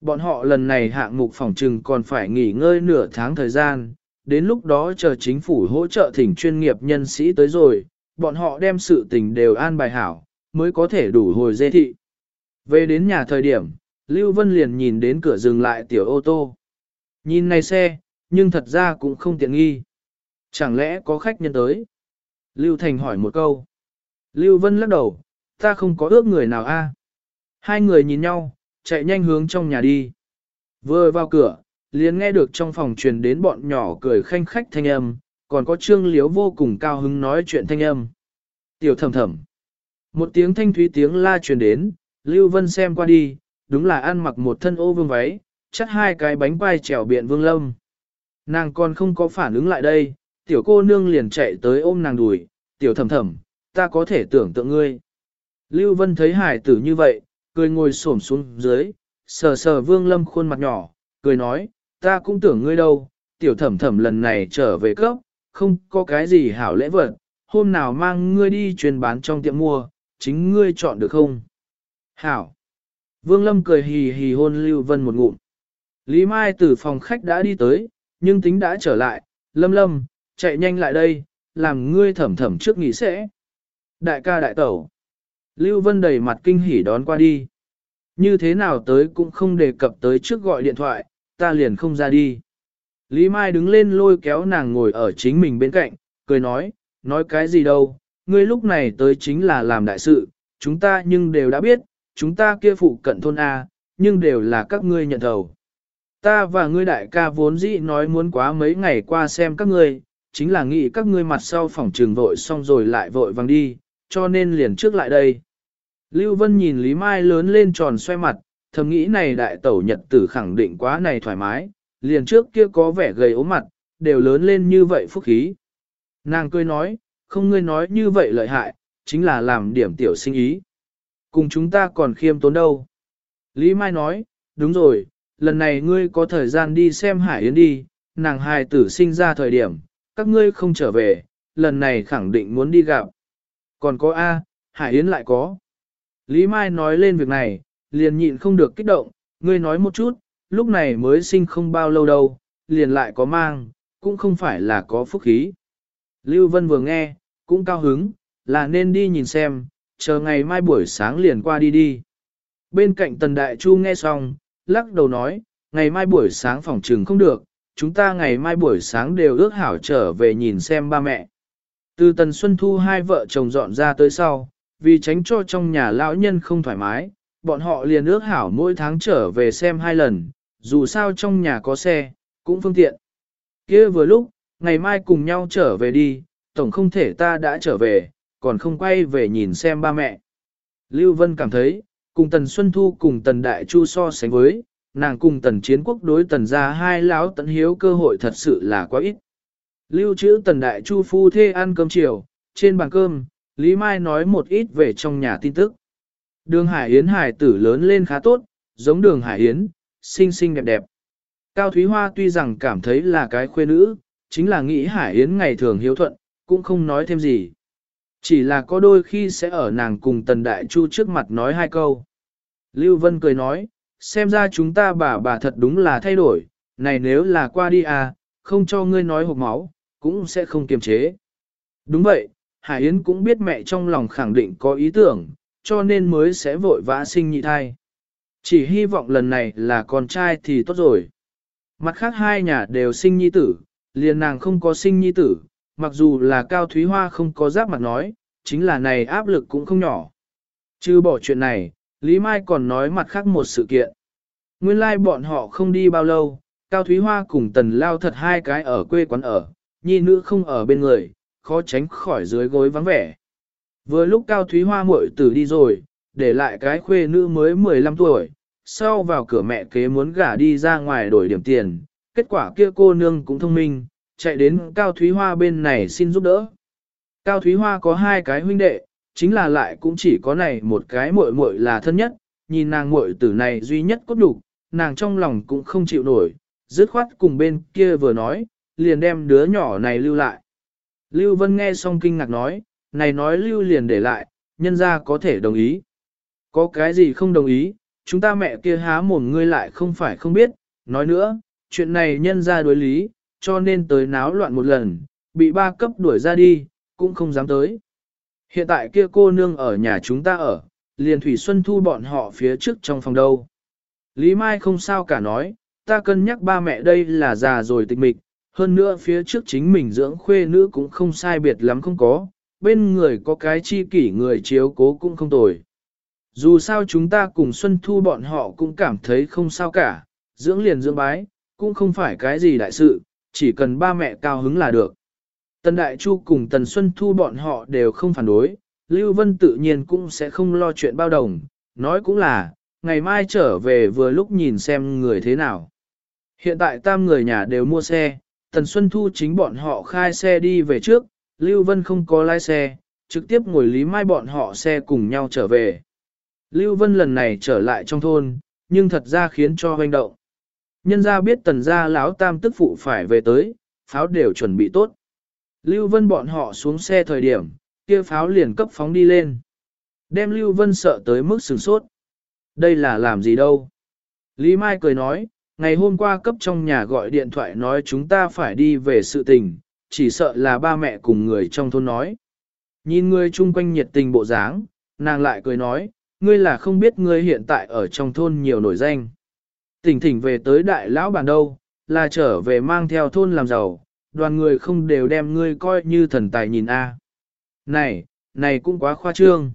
Bọn họ lần này hạng mục phòng trừng còn phải nghỉ ngơi nửa tháng thời gian, đến lúc đó chờ chính phủ hỗ trợ thỉnh chuyên nghiệp nhân sĩ tới rồi, bọn họ đem sự tình đều an bài hảo, mới có thể đủ hồi dê thị. Về đến nhà thời điểm, Lưu Vân liền nhìn đến cửa dừng lại tiểu ô tô. Nhìn này xe, nhưng thật ra cũng không tiện nghi. Chẳng lẽ có khách nhân tới? Lưu Thành hỏi một câu. Lưu Vân lắc đầu, ta không có ước người nào a. Hai người nhìn nhau, chạy nhanh hướng trong nhà đi. Vừa vào cửa, liền nghe được trong phòng truyền đến bọn nhỏ cười khanh khách thanh âm, còn có trương liếu vô cùng cao hứng nói chuyện thanh âm. Tiểu thầm thầm. Một tiếng thanh thúy tiếng la truyền đến, Lưu Vân xem qua đi, đúng là ăn mặc một thân ô vương váy, chắc hai cái bánh quai trèo biện vương lâm. Nàng còn không có phản ứng lại đây, tiểu cô nương liền chạy tới ôm nàng đùi, tiểu thầm thầm, ta có thể tưởng tượng ngươi. Lưu Vân thấy hải tử như vậy, cười ngồi xổm xuống dưới, sờ sờ vương lâm khuôn mặt nhỏ, cười nói, ta cũng tưởng ngươi đâu, tiểu thẩm thẩm lần này trở về cấp, không có cái gì hảo lễ vật, hôm nào mang ngươi đi truyền bán trong tiệm mua, chính ngươi chọn được không? Hảo! Vương Lâm cười hì hì hôn Lưu Vân một ngụm. Lý Mai từ phòng khách đã đi tới, nhưng tính đã trở lại, Lâm Lâm, chạy nhanh lại đây, làm ngươi thẩm thẩm trước nghỉ sẽ. Đại ca đại tẩu. Lưu Vân đầy mặt kinh hỉ đón qua đi. Như thế nào tới cũng không đề cập tới trước gọi điện thoại, ta liền không ra đi. Lý Mai đứng lên lôi kéo nàng ngồi ở chính mình bên cạnh, cười nói, nói cái gì đâu, ngươi lúc này tới chính là làm đại sự, chúng ta nhưng đều đã biết, chúng ta kia phụ cận thôn A, nhưng đều là các ngươi nhận thầu. Ta và ngươi đại ca vốn dĩ nói muốn quá mấy ngày qua xem các ngươi, chính là nghĩ các ngươi mặt sau phòng trường vội xong rồi lại vội vàng đi, cho nên liền trước lại đây. Lưu Vân nhìn Lý Mai lớn lên tròn xoay mặt, thầm nghĩ này đại tẩu nhật tử khẳng định quá này thoải mái, liền trước kia có vẻ gầy ốm mặt, đều lớn lên như vậy phúc khí. Nàng cười nói, không ngươi nói như vậy lợi hại, chính là làm điểm tiểu sinh ý. Cùng chúng ta còn khiêm tốn đâu. Lý Mai nói, đúng rồi, lần này ngươi có thời gian đi xem Hải Yến đi, nàng hài tử sinh ra thời điểm, các ngươi không trở về, lần này khẳng định muốn đi gặp. Còn có A, Hải Yến lại có. Lý Mai nói lên việc này, liền nhịn không được kích động, ngươi nói một chút, lúc này mới sinh không bao lâu đâu, liền lại có mang, cũng không phải là có phúc khí. Lưu Vân vừa nghe, cũng cao hứng, là nên đi nhìn xem, chờ ngày mai buổi sáng liền qua đi đi. Bên cạnh Tần Đại Chu nghe xong, lắc đầu nói, ngày mai buổi sáng phòng trừng không được, chúng ta ngày mai buổi sáng đều ước hảo trở về nhìn xem ba mẹ. Từ Tần Xuân Thu hai vợ chồng dọn ra tới sau, vì tránh cho trong nhà lão nhân không thoải mái, bọn họ liền ước hảo mỗi tháng trở về xem hai lần, dù sao trong nhà có xe, cũng phương tiện. kia vừa lúc, ngày mai cùng nhau trở về đi, tổng không thể ta đã trở về, còn không quay về nhìn xem ba mẹ. Lưu Vân cảm thấy, cùng Tần Xuân Thu cùng Tần Đại Chu so sánh với, nàng cùng Tần Chiến Quốc đối Tần gia hai lão tận hiếu cơ hội thật sự là quá ít. Lưu trữ Tần Đại Chu phu thê ăn cơm chiều, trên bàn cơm, Lý Mai nói một ít về trong nhà tin tức. Đường Hải Yến hải tử lớn lên khá tốt, giống đường Hải Yến, xinh xinh đẹp đẹp. Cao Thúy Hoa tuy rằng cảm thấy là cái khuê nữ, chính là nghĩ Hải Yến ngày thường hiếu thuận, cũng không nói thêm gì. Chỉ là có đôi khi sẽ ở nàng cùng Tần Đại Chu trước mặt nói hai câu. Lưu Vân cười nói, xem ra chúng ta bà bà thật đúng là thay đổi, này nếu là qua đi à, không cho ngươi nói hộp máu, cũng sẽ không kiềm chế. Đúng vậy, Hải Yến cũng biết mẹ trong lòng khẳng định có ý tưởng, cho nên mới sẽ vội vã sinh nhị thai. Chỉ hy vọng lần này là con trai thì tốt rồi. Mặt khác hai nhà đều sinh nhi tử, liền nàng không có sinh nhi tử, mặc dù là Cao Thúy Hoa không có giáp mặt nói, chính là này áp lực cũng không nhỏ. Chứ bỏ chuyện này, Lý Mai còn nói mặt khác một sự kiện. Nguyên lai like bọn họ không đi bao lâu, Cao Thúy Hoa cùng Tần Lao thật hai cái ở quê quán ở, nhi nữ không ở bên người, khó tránh khỏi dưới gối vắng vẻ. Vừa lúc Cao Thúy Hoa muội tử đi rồi, để lại cái khuê nữ mới 15 tuổi, sau vào cửa mẹ kế muốn gả đi ra ngoài đổi điểm tiền, kết quả kia cô nương cũng thông minh, chạy đến Cao Thúy Hoa bên này xin giúp đỡ. Cao Thúy Hoa có hai cái huynh đệ, chính là lại cũng chỉ có này một cái muội muội là thân nhất, nhìn nàng muội tử này duy nhất cốt đủ, nàng trong lòng cũng không chịu nổi, dứt khoát cùng bên kia vừa nói, liền đem đứa nhỏ này lưu lại. Lưu Vân nghe xong kinh ngạc nói, này nói lưu liền để lại, nhân ra có thể đồng ý. Có cái gì không đồng ý, chúng ta mẹ kia há mồm ngươi lại không phải không biết, nói nữa, chuyện này nhân ra đối lý, cho nên tới náo loạn một lần, bị ba cấp đuổi ra đi, cũng không dám tới. Hiện tại kia cô nương ở nhà chúng ta ở, liền Thủy Xuân thu bọn họ phía trước trong phòng đâu. Lý Mai không sao cả nói, ta cân nhắc ba mẹ đây là già rồi tịch mịch, hơn nữa phía trước chính mình dưỡng khuê nữ cũng không sai biệt lắm không có, bên người có cái chi kỷ người chiếu cố cũng không tồi. Dù sao chúng ta cùng Xuân Thu bọn họ cũng cảm thấy không sao cả, dưỡng liền dưỡng bái, cũng không phải cái gì đại sự, chỉ cần ba mẹ cao hứng là được. Tần Đại Chu cùng Tần Xuân Thu bọn họ đều không phản đối, Lưu Vân tự nhiên cũng sẽ không lo chuyện bao đồng, nói cũng là, ngày mai trở về vừa lúc nhìn xem người thế nào. Hiện tại tam người nhà đều mua xe, Tần Xuân Thu chính bọn họ khai xe đi về trước, Lưu Vân không có lái xe, trực tiếp ngồi Lý Mai bọn họ xe cùng nhau trở về. Lưu Vân lần này trở lại trong thôn, nhưng thật ra khiến cho hoành động. Nhân ra biết tần gia lão tam tức phụ phải về tới, pháo đều chuẩn bị tốt. Lưu Vân bọn họ xuống xe thời điểm, kia pháo liền cấp phóng đi lên. Đem Lưu Vân sợ tới mức sửng sốt. Đây là làm gì đâu? Lý Mai cười nói, ngày hôm qua cấp trong nhà gọi điện thoại nói chúng ta phải đi về sự tình, chỉ sợ là ba mẹ cùng người trong thôn nói. Nhìn người chung quanh nhiệt tình bộ dáng, nàng lại cười nói, ngươi là không biết ngươi hiện tại ở trong thôn nhiều nổi danh. Tỉnh thỉnh về tới đại lão bản đâu, là trở về mang theo thôn làm giàu, đoàn người không đều đem ngươi coi như thần tài nhìn a. Này, này cũng quá khoa trương.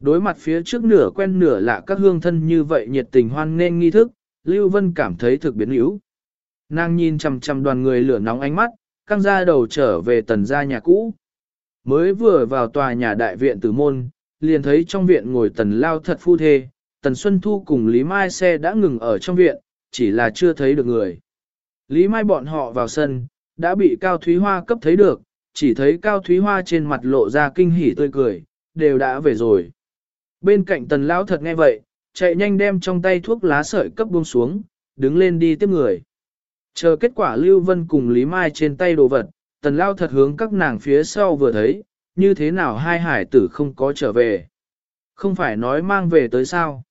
Đối mặt phía trước nửa quen nửa lạ các hương thân như vậy nhiệt tình hoan nên nghi thức, Lưu Vân cảm thấy thực biến yếu. Nàng nhìn chằm chằm đoàn người lửa nóng ánh mắt, căng ra đầu trở về tần gia nhà cũ. Mới vừa vào tòa nhà đại viện tử môn, liền thấy trong viện ngồi tần lao thật phu thê, tần Xuân Thu cùng Lý Mai xe đã ngừng ở trong viện, chỉ là chưa thấy được người. Lý Mai bọn họ vào sân, đã bị Cao Thúy Hoa cấp thấy được, chỉ thấy Cao Thúy Hoa trên mặt lộ ra kinh hỉ tươi cười, đều đã về rồi. Bên cạnh tần lão thật nghe vậy, chạy nhanh đem trong tay thuốc lá sợi cấp buông xuống, đứng lên đi tiếp người. Chờ kết quả Lưu Vân cùng Lý Mai trên tay đồ vật, tần lao thật hướng các nàng phía sau vừa thấy, như thế nào hai hải tử không có trở về. Không phải nói mang về tới sao.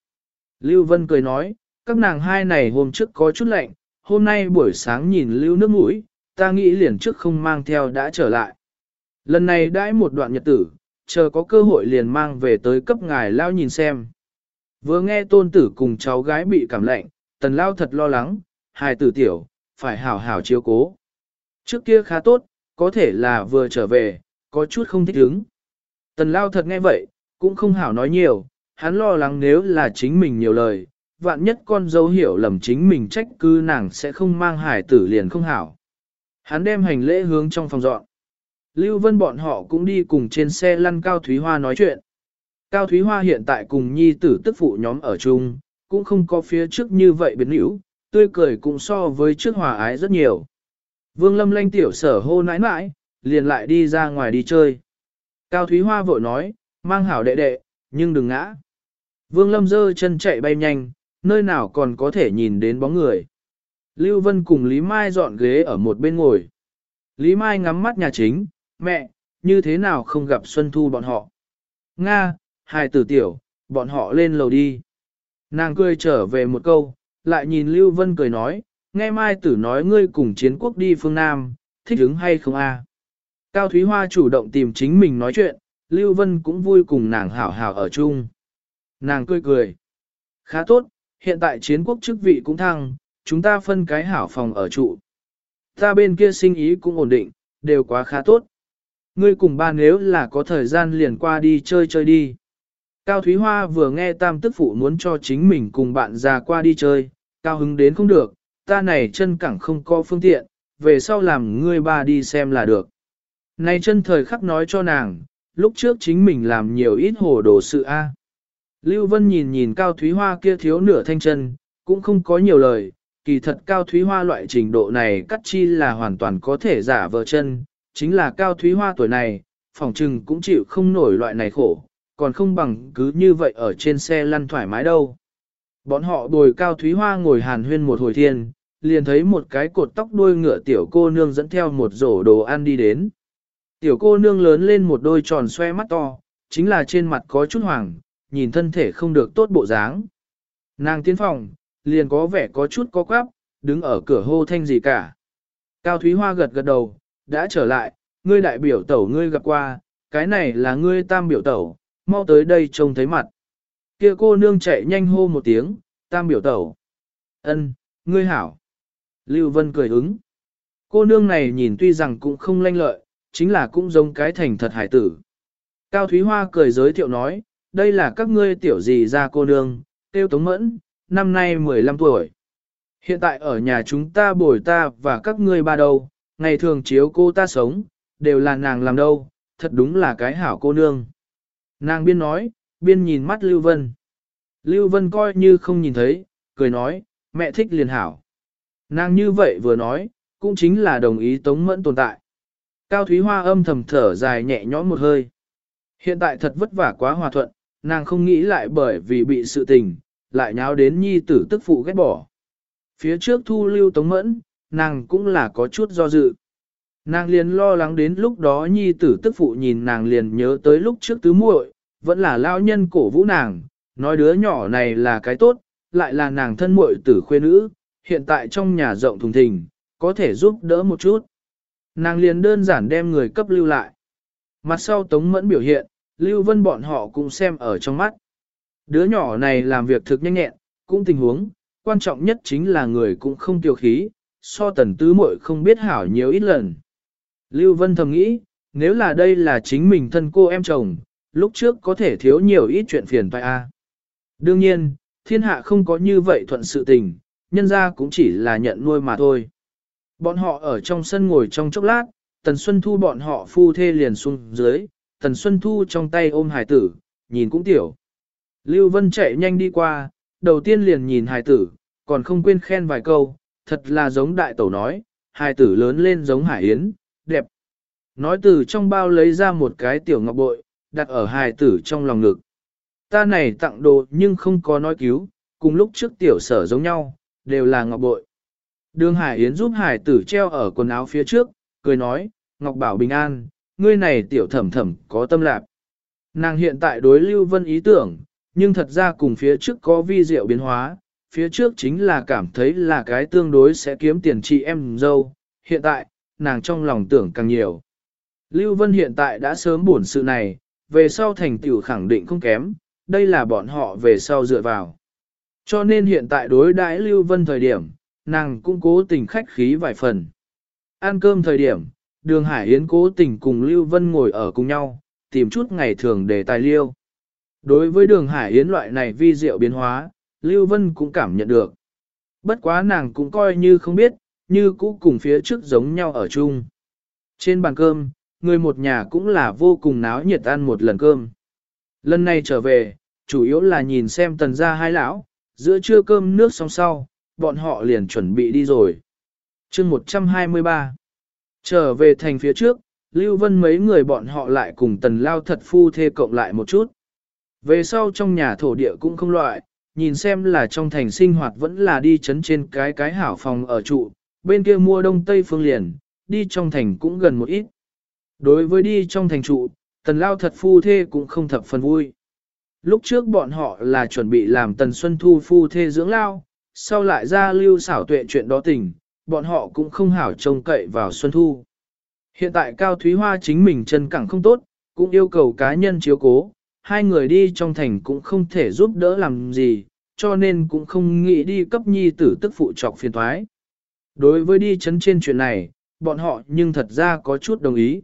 Lưu Vân cười nói, các nàng hai này hôm trước có chút lạnh, hôm nay buổi sáng nhìn lưu nước mũi, ta nghĩ liền trước không mang theo đã trở lại. Lần này đãi một đoạn nhật tử, chờ có cơ hội liền mang về tới cấp ngài lao nhìn xem. Vừa nghe tôn tử cùng cháu gái bị cảm lạnh, tần lao thật lo lắng, hài tử tiểu, phải hảo hảo chiếu cố. Trước kia khá tốt, có thể là vừa trở về, có chút không thích ứng. Tần lao thật nghe vậy, cũng không hảo nói nhiều, hắn lo lắng nếu là chính mình nhiều lời, vạn nhất con dấu hiểu lầm chính mình trách cứ nàng sẽ không mang hải tử liền không hảo. Hắn đem hành lễ hướng trong phòng dọn. Lưu Vân bọn họ cũng đi cùng trên xe lăn Cao Thúy Hoa nói chuyện. Cao Thúy Hoa hiện tại cùng nhi tử tức phụ nhóm ở chung, cũng không có phía trước như vậy biến hữu, tươi cười cũng so với trước hòa ái rất nhiều. Vương Lâm lanh tiểu sở hô nãi nãi, liền lại đi ra ngoài đi chơi. Cao Thúy Hoa vội nói, mang hảo đệ đệ, nhưng đừng ngã. Vương Lâm dơ chân chạy bay nhanh, nơi nào còn có thể nhìn đến bóng người. Lưu Vân cùng Lý Mai dọn ghế ở một bên ngồi. Lý Mai ngắm mắt nhà chính, mẹ, như thế nào không gặp Xuân Thu bọn họ. Nga, hài tử tiểu, bọn họ lên lầu đi. Nàng cười trở về một câu, lại nhìn Lưu Vân cười nói, nghe Mai tử nói ngươi cùng chiến quốc đi phương Nam, thích ứng hay không a? Cao Thúy Hoa chủ động tìm chính mình nói chuyện, Lưu Vân cũng vui cùng nàng hảo hảo ở chung. Nàng cười cười. Khá tốt, hiện tại chiến quốc chức vị cũng thăng, chúng ta phân cái hảo phòng ở trụ. Ta bên kia sinh ý cũng ổn định, đều quá khá tốt. Ngươi cùng ba nếu là có thời gian liền qua đi chơi chơi đi. Cao Thúy Hoa vừa nghe tam tức phụ muốn cho chính mình cùng bạn già qua đi chơi, cao hứng đến không được, ta này chân cẳng không có phương tiện, về sau làm ngươi ba đi xem là được. Này chân thời khắc nói cho nàng, lúc trước chính mình làm nhiều ít hồ đồ sự A. Lưu Vân nhìn nhìn Cao Thúy Hoa kia thiếu nửa thanh chân, cũng không có nhiều lời, kỳ thật Cao Thúy Hoa loại trình độ này cắt chi là hoàn toàn có thể giả vờ chân, chính là Cao Thúy Hoa tuổi này, phòng trừng cũng chịu không nổi loại này khổ, còn không bằng cứ như vậy ở trên xe lăn thoải mái đâu. Bọn họ bồi Cao Thúy Hoa ngồi hàn huyên một hồi thiên, liền thấy một cái cột tóc đuôi ngựa tiểu cô nương dẫn theo một rổ đồ ăn đi đến. Tiểu cô nương lớn lên một đôi tròn xoe mắt to, chính là trên mặt có chút hoàng, nhìn thân thể không được tốt bộ dáng. Nàng tiến phòng, liền có vẻ có chút có quáp, đứng ở cửa hô thanh gì cả. Cao Thúy Hoa gật gật đầu, đã trở lại, ngươi đại biểu tẩu ngươi gặp qua, cái này là ngươi tam biểu tẩu, mau tới đây trông thấy mặt. Kia cô nương chạy nhanh hô một tiếng, tam biểu tẩu. Ân, ngươi hảo. Lưu Vân cười ứng. Cô nương này nhìn tuy rằng cũng không lanh lợi, chính là cũng giống cái thành thật hải tử. Cao Thúy Hoa cười giới thiệu nói, đây là các ngươi tiểu gì ra cô nương, tiêu tống mẫn, năm nay 15 tuổi. Hiện tại ở nhà chúng ta bồi ta và các ngươi ba đâu, ngày thường chiếu cô ta sống, đều là nàng làm đâu, thật đúng là cái hảo cô nương. Nàng biên nói, biên nhìn mắt Lưu Vân. Lưu Vân coi như không nhìn thấy, cười nói, mẹ thích liền hảo. Nàng như vậy vừa nói, cũng chính là đồng ý Tống Mẫn tồn tại. Cao Thúy Hoa âm thầm thở dài nhẹ nhõm một hơi. Hiện tại thật vất vả quá hòa thuận, nàng không nghĩ lại bởi vì bị sự tình, lại nháo đến nhi tử tức phụ ghét bỏ. Phía trước thu lưu Tống Mẫn, nàng cũng là có chút do dự. Nàng liền lo lắng đến lúc đó nhi tử tức phụ nhìn nàng liền nhớ tới lúc trước tứ muội, vẫn là lao nhân cổ vũ nàng, nói đứa nhỏ này là cái tốt, lại là nàng thân muội tử khuê nữ, hiện tại trong nhà rộng thùng thình, có thể giúp đỡ một chút. Nàng liền đơn giản đem người cấp lưu lại. Mặt sau Tống Mẫn biểu hiện, Lưu Vân bọn họ cũng xem ở trong mắt. Đứa nhỏ này làm việc thực nhanh nhẹn, cũng tình huống, quan trọng nhất chính là người cũng không tiêu khí, so tần tứ muội không biết hảo nhiều ít lần. Lưu Vân thầm nghĩ, nếu là đây là chính mình thân cô em chồng, lúc trước có thể thiếu nhiều ít chuyện phiền phải a. Đương nhiên, thiên hạ không có như vậy thuận sự tình, nhân ra cũng chỉ là nhận nuôi mà thôi. Bọn họ ở trong sân ngồi trong chốc lát, Tần Xuân Thu bọn họ phu thê liền xuống dưới, Tần Xuân Thu trong tay ôm hải tử, nhìn cũng tiểu. Lưu Vân chạy nhanh đi qua, đầu tiên liền nhìn hải tử, còn không quên khen vài câu, thật là giống đại tẩu nói, hải tử lớn lên giống hải yến, đẹp. Nói từ trong bao lấy ra một cái tiểu ngọc bội, đặt ở hải tử trong lòng ngực. Ta này tặng đồ nhưng không có nói cứu, cùng lúc trước tiểu sở giống nhau, đều là ngọc bội. Đường Hải Yến giúp Hải tử treo ở quần áo phía trước, cười nói, Ngọc Bảo bình an, ngươi này tiểu thẩm thẩm có tâm lạc. Nàng hiện tại đối Lưu Vân ý tưởng, nhưng thật ra cùng phía trước có vi diệu biến hóa, phía trước chính là cảm thấy là cái tương đối sẽ kiếm tiền chị em dâu, hiện tại, nàng trong lòng tưởng càng nhiều. Lưu Vân hiện tại đã sớm buồn sự này, về sau thành tựu khẳng định không kém, đây là bọn họ về sau dựa vào. Cho nên hiện tại đối đãi Lưu Vân thời điểm, nàng cũng cố tình khách khí vài phần. Ăn cơm thời điểm, đường Hải Yến cố tình cùng Lưu Vân ngồi ở cùng nhau, tìm chút ngày thường để tài liêu. Đối với đường Hải Yến loại này vi diệu biến hóa, Lưu Vân cũng cảm nhận được. Bất quá nàng cũng coi như không biết, như cũ cùng phía trước giống nhau ở chung. Trên bàn cơm, người một nhà cũng là vô cùng náo nhiệt ăn một lần cơm. Lần này trở về, chủ yếu là nhìn xem tần gia hai lão, giữa trưa cơm nước xong sau, bọn họ liền chuẩn bị đi rồi. chương 123 Trở về thành phía trước, Lưu Vân mấy người bọn họ lại cùng tần lao thật phu thê cộng lại một chút. Về sau trong nhà thổ địa cũng không loại, nhìn xem là trong thành sinh hoạt vẫn là đi chấn trên cái cái hảo phòng ở trụ, bên kia mua đông tây phương liền, đi trong thành cũng gần một ít. Đối với đi trong thành trụ, tần lao thật phu thê cũng không thập phần vui. Lúc trước bọn họ là chuẩn bị làm tần xuân thu phu thê dưỡng lao, sau lại ra lưu xảo tuệ chuyện đó tình, bọn họ cũng không hảo trông cậy vào Xuân Thu. Hiện tại Cao Thúy Hoa chính mình chân cẳng không tốt, cũng yêu cầu cá nhân chiếu cố, hai người đi trong thành cũng không thể giúp đỡ làm gì, cho nên cũng không nghĩ đi cấp nhi tử tức phụ trọc phiền thoái. Đối với đi chấn trên chuyện này, bọn họ nhưng thật ra có chút đồng ý.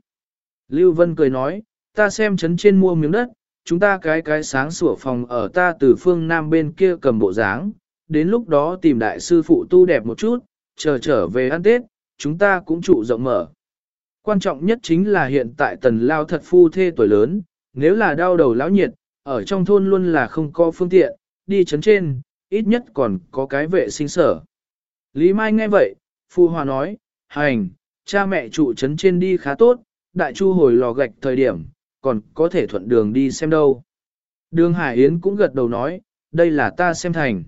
Lưu Vân cười nói, ta xem chấn trên mua miếng đất, chúng ta cái cái sáng sủa phòng ở ta từ phương Nam bên kia cầm bộ dáng, đến lúc đó tìm đại sư phụ tu đẹp một chút, chờ trở về ăn Tết, chúng ta cũng trụ rộng mở. Quan trọng nhất chính là hiện tại tần lao thật phu thê tuổi lớn, nếu là đau đầu lão nhiệt, ở trong thôn luôn là không có phương tiện, đi chấn trên, ít nhất còn có cái vệ sinh sở. Lý Mai nghe vậy, phu hòa nói, hành, cha mẹ trụ chấn trên đi khá tốt, đại chu hồi lò gạch thời điểm, còn có thể thuận đường đi xem đâu. Đường Hải Yến cũng gật đầu nói, đây là ta xem thành.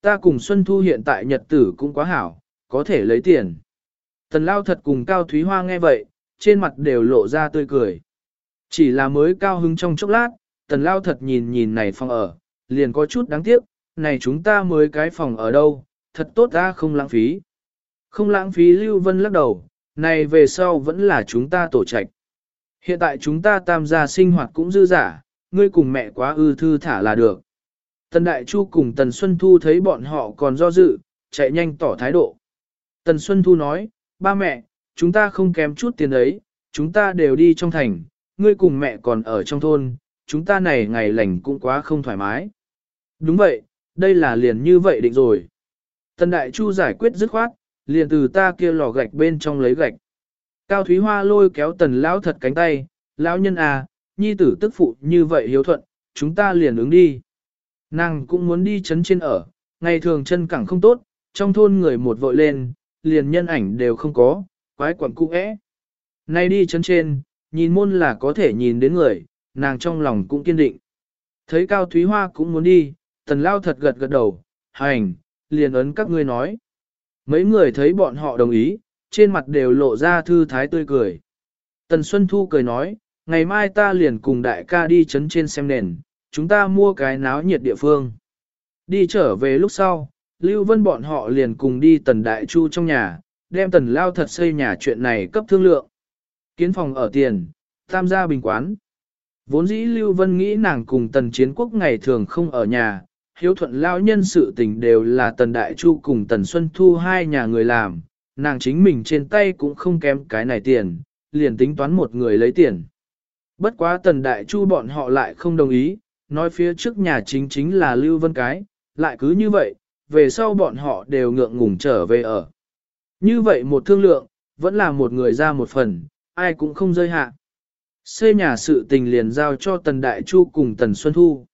Ta cùng Xuân Thu hiện tại nhật tử cũng quá hảo, có thể lấy tiền. Tần lao thật cùng Cao Thúy Hoa nghe vậy, trên mặt đều lộ ra tươi cười. Chỉ là mới cao hứng trong chốc lát, tần lao thật nhìn nhìn này phòng ở, liền có chút đáng tiếc, này chúng ta mới cái phòng ở đâu, thật tốt ra không lãng phí. Không lãng phí Lưu Vân lắc đầu, này về sau vẫn là chúng ta tổ trạch. Hiện tại chúng ta tam gia sinh hoạt cũng dư giả, ngươi cùng mẹ quá ư thư thả là được. Tần Đại Chu cùng Tần Xuân Thu thấy bọn họ còn do dự, chạy nhanh tỏ thái độ. Tần Xuân Thu nói, ba mẹ, chúng ta không kém chút tiền ấy, chúng ta đều đi trong thành, ngươi cùng mẹ còn ở trong thôn, chúng ta này ngày lành cũng quá không thoải mái. Đúng vậy, đây là liền như vậy định rồi. Tần Đại Chu giải quyết dứt khoát, liền từ ta kia lò gạch bên trong lấy gạch. Cao Thúy Hoa lôi kéo tần lão thật cánh tay, lão nhân à, nhi tử tức phụ như vậy hiếu thuận, chúng ta liền ứng đi. Nàng cũng muốn đi chấn trên ở, ngày thường chân cẳng không tốt, trong thôn người một vội lên, liền nhân ảnh đều không có, quái quẩn cũ é. Nay đi chấn trên, nhìn môn là có thể nhìn đến người, nàng trong lòng cũng kiên định. Thấy Cao Thúy Hoa cũng muốn đi, tần lao thật gật gật đầu, hành, liền ấn các ngươi nói. Mấy người thấy bọn họ đồng ý, trên mặt đều lộ ra thư thái tươi cười. Tần Xuân Thu cười nói, ngày mai ta liền cùng đại ca đi chấn trên xem nền, chúng ta mua cái náo nhiệt địa phương. Đi trở về lúc sau, Lưu Vân bọn họ liền cùng đi tần đại chu trong nhà, đem tần lao thật xây nhà chuyện này cấp thương lượng. Kiến phòng ở tiền, tham gia bình quán. Vốn dĩ Lưu Vân nghĩ nàng cùng tần chiến quốc ngày thường không ở nhà, hiếu thuận lao nhân sự tình đều là tần đại chu cùng tần xuân thu hai nhà người làm, nàng chính mình trên tay cũng không kém cái này tiền, liền tính toán một người lấy tiền. Bất quá tần đại chu bọn họ lại không đồng ý, nói phía trước nhà chính chính là Lưu Vân cái, lại cứ như vậy, về sau bọn họ đều ngượng ngùng trở về ở. Như vậy một thương lượng, vẫn là một người ra một phần, ai cũng không rơi hạ. Xây nhà sự tình liền giao cho Tần Đại Chu cùng Tần Xuân Thu.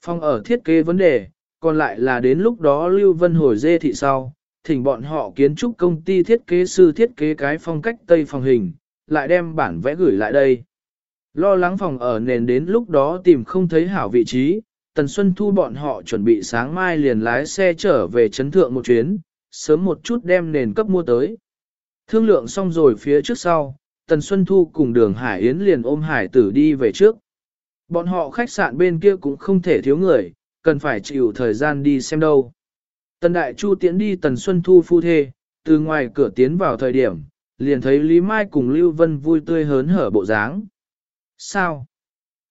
Phong ở thiết kế vấn đề, còn lại là đến lúc đó Lưu Vân hồi dê thị sau, thỉnh bọn họ kiến trúc công ty thiết kế sư thiết kế cái phong cách Tây phòng hình, lại đem bản vẽ gửi lại đây. Lo lắng phòng ở nền đến lúc đó tìm không thấy hảo vị trí, Tần Xuân Thu bọn họ chuẩn bị sáng mai liền lái xe trở về chấn thượng một chuyến, sớm một chút đem nền cấp mua tới. Thương lượng xong rồi phía trước sau, Tần Xuân Thu cùng đường Hải Yến liền ôm Hải tử đi về trước. Bọn họ khách sạn bên kia cũng không thể thiếu người, cần phải chịu thời gian đi xem đâu. Tần Đại Chu tiến đi Tần Xuân Thu phu thê, từ ngoài cửa tiến vào thời điểm, liền thấy Lý Mai cùng Lưu Vân vui tươi hớn hở bộ dáng. Sao?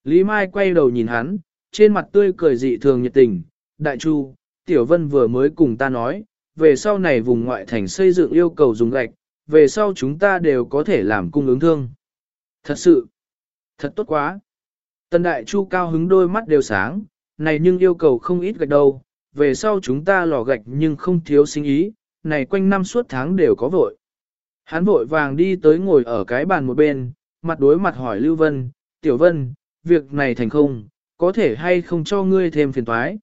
Lý Mai quay đầu nhìn hắn, trên mặt tươi cười dị thường nhiệt tình. Đại Chu, Tiểu Vân vừa mới cùng ta nói, về sau này vùng ngoại thành xây dựng yêu cầu dùng gạch, về sau chúng ta đều có thể làm cung ứng thương. Thật sự, thật tốt quá. Tần Đại Chu cao hứng đôi mắt đều sáng, này nhưng yêu cầu không ít gạch đâu, về sau chúng ta lò gạch nhưng không thiếu sinh ý, này quanh năm suốt tháng đều có vội. Hắn vội vàng đi tới ngồi ở cái bàn một bên, mặt đối mặt hỏi Lưu Vân, Tiểu Vân, việc này thành không, có thể hay không cho ngươi thêm phiền toái?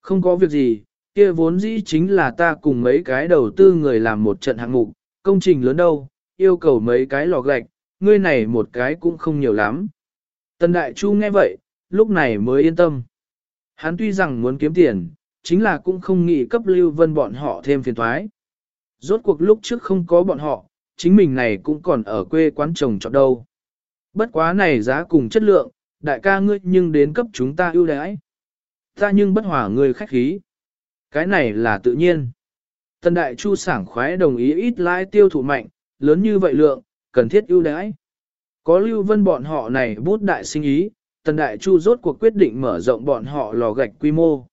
Không có việc gì, kia vốn dĩ chính là ta cùng mấy cái đầu tư người làm một trận hạng mục, công trình lớn đâu, yêu cầu mấy cái lò gạch, ngươi này một cái cũng không nhiều lắm. Tần Đại Chu nghe vậy, lúc này mới yên tâm. Hắn tuy rằng muốn kiếm tiền, chính là cũng không nghĩ cấp Lưu Vân bọn họ thêm phiền toái. Rốt cuộc lúc trước không có bọn họ, chính mình này cũng còn ở quê quán chồng trọt đâu. Bất quá này giá cùng chất lượng, đại ca ngươi nhưng đến cấp chúng ta ưu đãi. Ta nhưng bất hỏa ngươi khách khí. Cái này là tự nhiên. Tần đại chu sảng khoái đồng ý ít lãi tiêu thụ mạnh, lớn như vậy lượng, cần thiết ưu đãi. Có lưu vân bọn họ này bút đại sinh ý, tần đại chu rốt cuộc quyết định mở rộng bọn họ lò gạch quy mô.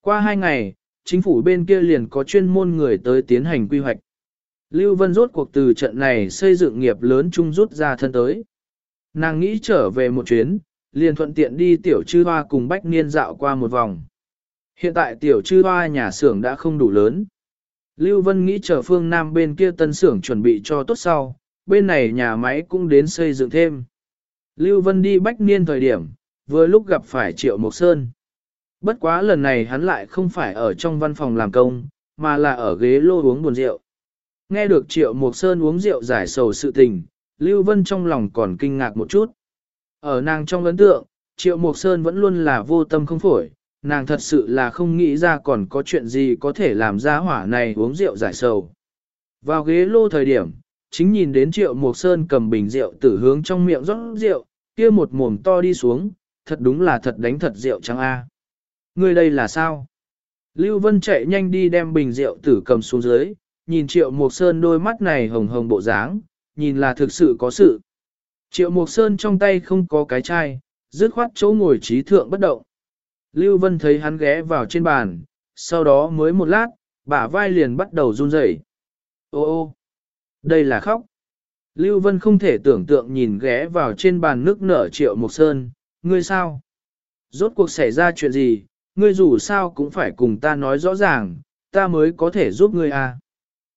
Qua hai ngày, chính phủ bên kia liền có chuyên môn người tới tiến hành quy hoạch. Lưu Vân rốt cuộc từ trận này xây dựng nghiệp lớn chung rút ra thân tới. Nàng nghĩ trở về một chuyến, liền thuận tiện đi tiểu chư hoa cùng bách niên dạo qua một vòng. Hiện tại tiểu chư hoa nhà xưởng đã không đủ lớn. Lưu Vân nghĩ chờ phương Nam bên kia tân xưởng chuẩn bị cho tốt sau, bên này nhà máy cũng đến xây dựng thêm. Lưu Vân đi bách niên thời điểm, vừa lúc gặp phải Triệu Mộc Sơn. Bất quá lần này hắn lại không phải ở trong văn phòng làm công, mà là ở ghế lô uống buồn rượu. Nghe được Triệu Mộc Sơn uống rượu giải sầu sự tình, Lưu Vân trong lòng còn kinh ngạc một chút. Ở nàng trong ấn tượng, Triệu Mộc Sơn vẫn luôn là vô tâm không phổi, nàng thật sự là không nghĩ ra còn có chuyện gì có thể làm ra hỏa này uống rượu giải sầu. Vào ghế lô thời điểm, chính nhìn đến Triệu Mộc Sơn cầm bình rượu tử hướng trong miệng rót rượu, kia một mồm to đi xuống, thật đúng là thật đánh thật rượu trắng a. Người đây là sao? Lưu Vân chạy nhanh đi đem bình rượu tử cầm xuống dưới, nhìn triệu mộc sơn đôi mắt này hồng hồng bộ dáng, nhìn là thực sự có sự. Triệu mộc sơn trong tay không có cái chai, dứt khoát chỗ ngồi trí thượng bất động. Lưu Vân thấy hắn ghé vào trên bàn, sau đó mới một lát, bả vai liền bắt đầu run rẩy. Ô ô, đây là khóc. Lưu Vân không thể tưởng tượng nhìn ghé vào trên bàn nước nở triệu mục sơn, ngươi sao? Rốt cuộc xảy ra chuyện gì, ngươi dù sao cũng phải cùng ta nói rõ ràng, ta mới có thể giúp ngươi à.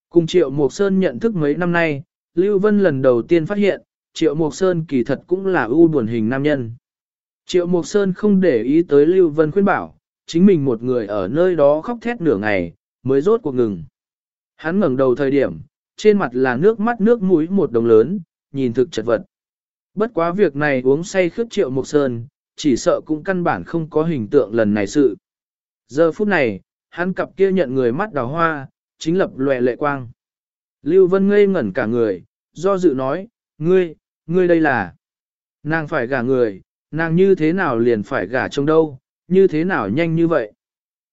Cùng triệu mục sơn nhận thức mấy năm nay, Lưu Vân lần đầu tiên phát hiện, triệu mục sơn kỳ thật cũng là ưu buồn hình nam nhân. Triệu Mộc Sơn không để ý tới Lưu Vân khuyên bảo, chính mình một người ở nơi đó khóc thét nửa ngày, mới rốt cuộc ngừng. Hắn ngẩng đầu thời điểm, trên mặt là nước mắt nước mũi một đồng lớn, nhìn thực chật vật. Bất quá việc này uống say khướt Triệu Mộc Sơn, chỉ sợ cũng căn bản không có hình tượng lần này sự. Giờ phút này, hắn cặp kia nhận người mắt đào hoa, chính lập lòe lệ quang. Lưu Vân ngây ngẩn cả người, do dự nói, ngươi, ngươi đây là... Nàng phải gả người, Nàng như thế nào liền phải gả chồng đâu, như thế nào nhanh như vậy.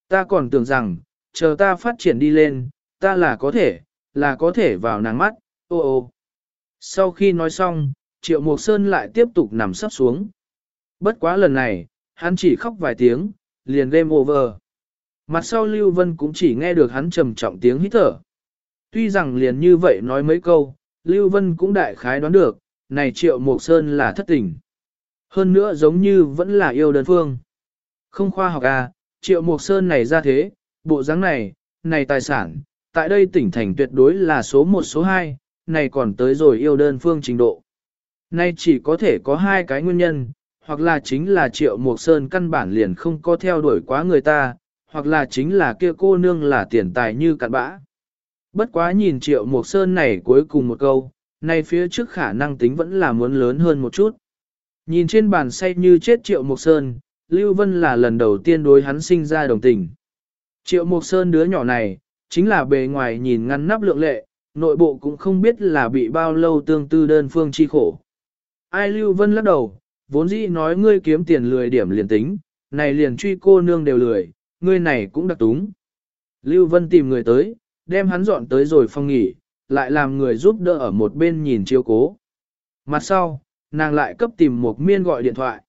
Ta còn tưởng rằng, chờ ta phát triển đi lên, ta là có thể, là có thể vào nàng mắt, ô ô. Sau khi nói xong, Triệu Mộc Sơn lại tiếp tục nằm sắp xuống. Bất quá lần này, hắn chỉ khóc vài tiếng, liền game over. Mặt sau Lưu Vân cũng chỉ nghe được hắn trầm trọng tiếng hít thở. Tuy rằng liền như vậy nói mấy câu, Lưu Vân cũng đại khái đoán được, này Triệu Mộc Sơn là thất tình. Hơn nữa giống như vẫn là yêu đơn phương. Không khoa học à, triệu mục sơn này ra thế, bộ dáng này, này tài sản, tại đây tỉnh thành tuyệt đối là số 1 số 2, này còn tới rồi yêu đơn phương trình độ. Nay chỉ có thể có hai cái nguyên nhân, hoặc là chính là triệu mục sơn căn bản liền không có theo đuổi quá người ta, hoặc là chính là kia cô nương là tiền tài như cặn bã. Bất quá nhìn triệu mục sơn này cuối cùng một câu, nay phía trước khả năng tính vẫn là muốn lớn hơn một chút. Nhìn trên bàn say như chết Triệu Mộc Sơn, Lưu Vân là lần đầu tiên đối hắn sinh ra đồng tình. Triệu Mộc Sơn đứa nhỏ này, chính là bề ngoài nhìn ngăn nắp lượng lệ, nội bộ cũng không biết là bị bao lâu tương tư đơn phương chi khổ. Ai Lưu Vân lắc đầu, vốn dĩ nói ngươi kiếm tiền lười điểm liền tính, này liền truy cô nương đều lười, ngươi này cũng đặc túng. Lưu Vân tìm người tới, đem hắn dọn tới rồi phong nghỉ, lại làm người giúp đỡ ở một bên nhìn chiêu cố. Mặt sau, nàng lại cấp tìm một miên gọi điện thoại.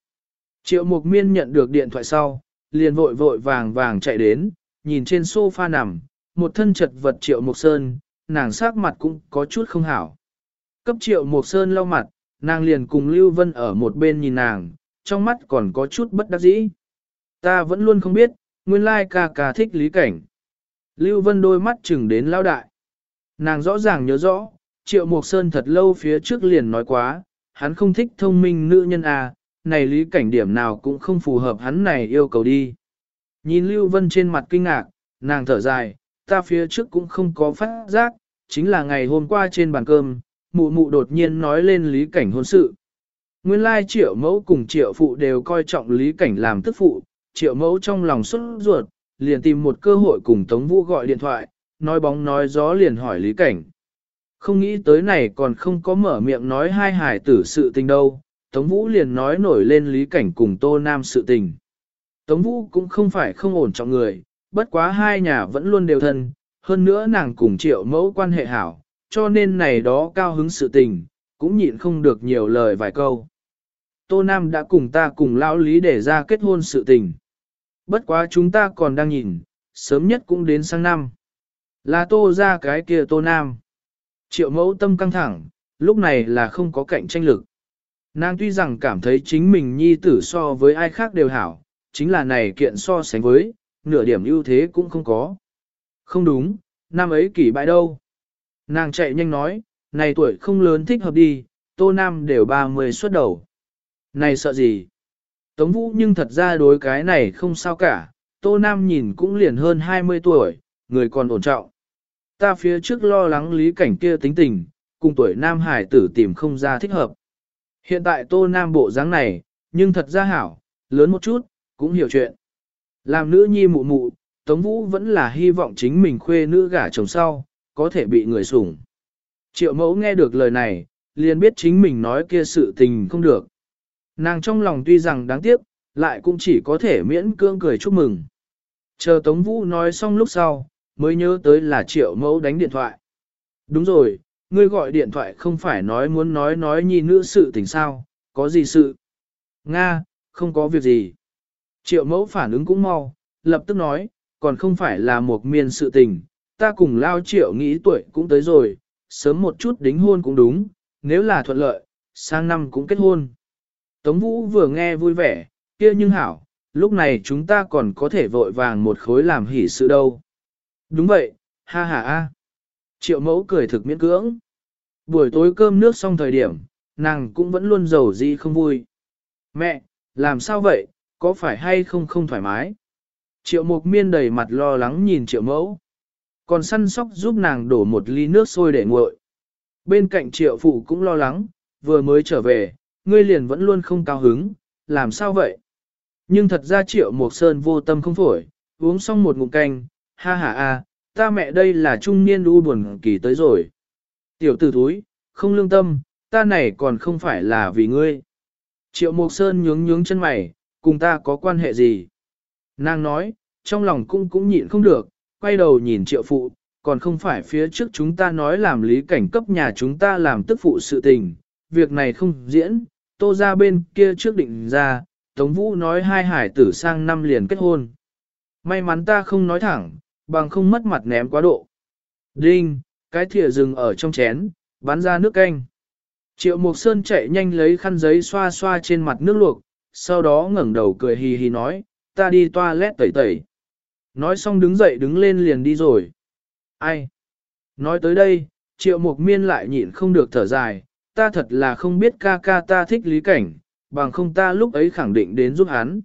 Triệu Mục Miên nhận được điện thoại sau, liền vội vội vàng vàng chạy đến, nhìn trên sofa nằm, một thân chật vật Triệu Mục Sơn, nàng sắc mặt cũng có chút không hảo. Cấp Triệu Mục Sơn lau mặt, nàng liền cùng Lưu Vân ở một bên nhìn nàng, trong mắt còn có chút bất đắc dĩ. Ta vẫn luôn không biết, nguyên lai ca ca thích lý cảnh. Lưu Vân đôi mắt chừng đến lao đại. Nàng rõ ràng nhớ rõ, Triệu Mục Sơn thật lâu phía trước liền nói quá, hắn không thích thông minh nữ nhân à, này lý cảnh điểm nào cũng không phù hợp hắn này yêu cầu đi. Nhìn Lưu Vân trên mặt kinh ngạc, nàng thở dài, ta phía trước cũng không có phát giác, chính là ngày hôm qua trên bàn cơm, mụ mụ đột nhiên nói lên lý cảnh hôn sự. Nguyên lai triệu mẫu cùng triệu phụ đều coi trọng lý cảnh làm tức phụ, triệu mẫu trong lòng xuất ruột, liền tìm một cơ hội cùng Tống Vũ gọi điện thoại, nói bóng nói gió liền hỏi lý cảnh. Không nghĩ tới này còn không có mở miệng nói hai hải tử sự tình đâu, Tống Vũ liền nói nổi lên lý cảnh cùng Tô Nam sự tình. Tống Vũ cũng không phải không ổn trọng người, bất quá hai nhà vẫn luôn đều thân, hơn nữa nàng cùng triệu mẫu quan hệ hảo, cho nên này đó cao hứng sự tình, cũng nhịn không được nhiều lời vài câu. Tô Nam đã cùng ta cùng lão lý để ra kết hôn sự tình. Bất quá chúng ta còn đang nhìn, sớm nhất cũng đến sang năm. Là tô ra cái kia tô Nam. Triệu mẫu tâm căng thẳng, lúc này là không có cạnh tranh lực. Nàng tuy rằng cảm thấy chính mình nhi tử so với ai khác đều hảo, chính là này kiện so sánh với, nửa điểm ưu thế cũng không có. Không đúng, năm ấy kỷ bại đâu. Nàng chạy nhanh nói, này tuổi không lớn thích hợp đi, tô nam đều 30 xuất đầu. Này sợ gì? Tống vũ nhưng thật ra đối cái này không sao cả, tô nam nhìn cũng liền hơn 20 tuổi, người còn ổn trọng ta phía trước lo lắng lý cảnh kia tính tình, cùng tuổi nam hải tử tìm không ra thích hợp. Hiện tại tô nam bộ dáng này, nhưng thật ra hảo, lớn một chút, cũng hiểu chuyện. Làm nữ nhi mụ mụ, Tống Vũ vẫn là hy vọng chính mình khuê nữ gả chồng sau, có thể bị người sủng. Triệu mẫu nghe được lời này, liền biết chính mình nói kia sự tình không được. Nàng trong lòng tuy rằng đáng tiếc, lại cũng chỉ có thể miễn cưỡng cười chúc mừng. Chờ Tống Vũ nói xong lúc sau, mới nhớ tới là triệu mẫu đánh điện thoại. Đúng rồi, ngươi gọi điện thoại không phải nói muốn nói nói nhi nữ sự tình sao, có gì sự? Nga, không có việc gì. Triệu mẫu phản ứng cũng mau, lập tức nói, còn không phải là một miền sự tình, ta cùng lao triệu nghĩ tuổi cũng tới rồi, sớm một chút đính hôn cũng đúng, nếu là thuận lợi, sang năm cũng kết hôn. Tống Vũ vừa nghe vui vẻ, kia nhưng hảo, lúc này chúng ta còn có thể vội vàng một khối làm hỷ sự đâu. Đúng vậy, ha ha a. Triệu mẫu cười thực miễn cưỡng. Buổi tối cơm nước xong thời điểm, nàng cũng vẫn luôn giàu gì không vui. Mẹ, làm sao vậy, có phải hay không không thoải mái? Triệu mục miên đầy mặt lo lắng nhìn triệu mẫu. Còn săn sóc giúp nàng đổ một ly nước sôi để nguội. Bên cạnh triệu phụ cũng lo lắng, vừa mới trở về, ngươi liền vẫn luôn không cao hứng, làm sao vậy? Nhưng thật ra triệu mục sơn vô tâm không phổi, uống xong một ngụm canh, ha ha a, ta mẹ đây là trung niên u buồn kỳ tới rồi. Tiểu tử thúi, không lương tâm, ta này còn không phải là vì ngươi. Triệu Mộc Sơn nhướng nhướng chân mày, cùng ta có quan hệ gì? Nàng nói, trong lòng cũng cũng nhịn không được, quay đầu nhìn triệu phụ, còn không phải phía trước chúng ta nói làm lý cảnh cấp nhà chúng ta làm tức phụ sự tình, việc này không diễn, tô ra bên kia trước định ra, Tống Vũ nói hai hải tử sang năm liền kết hôn. May mắn ta không nói thẳng, bằng không mất mặt ném quá độ. Đinh, cái thìa rừng ở trong chén, bắn ra nước canh. Triệu Mộc Sơn chạy nhanh lấy khăn giấy xoa xoa trên mặt nước luộc, sau đó ngẩng đầu cười hì hì nói, ta đi toilet tẩy tẩy. Nói xong đứng dậy đứng lên liền đi rồi. Ai? Nói tới đây, Triệu Mộc Miên lại nhịn không được thở dài, ta thật là không biết ca ca ta thích lý cảnh, bằng không ta lúc ấy khẳng định đến giúp hắn.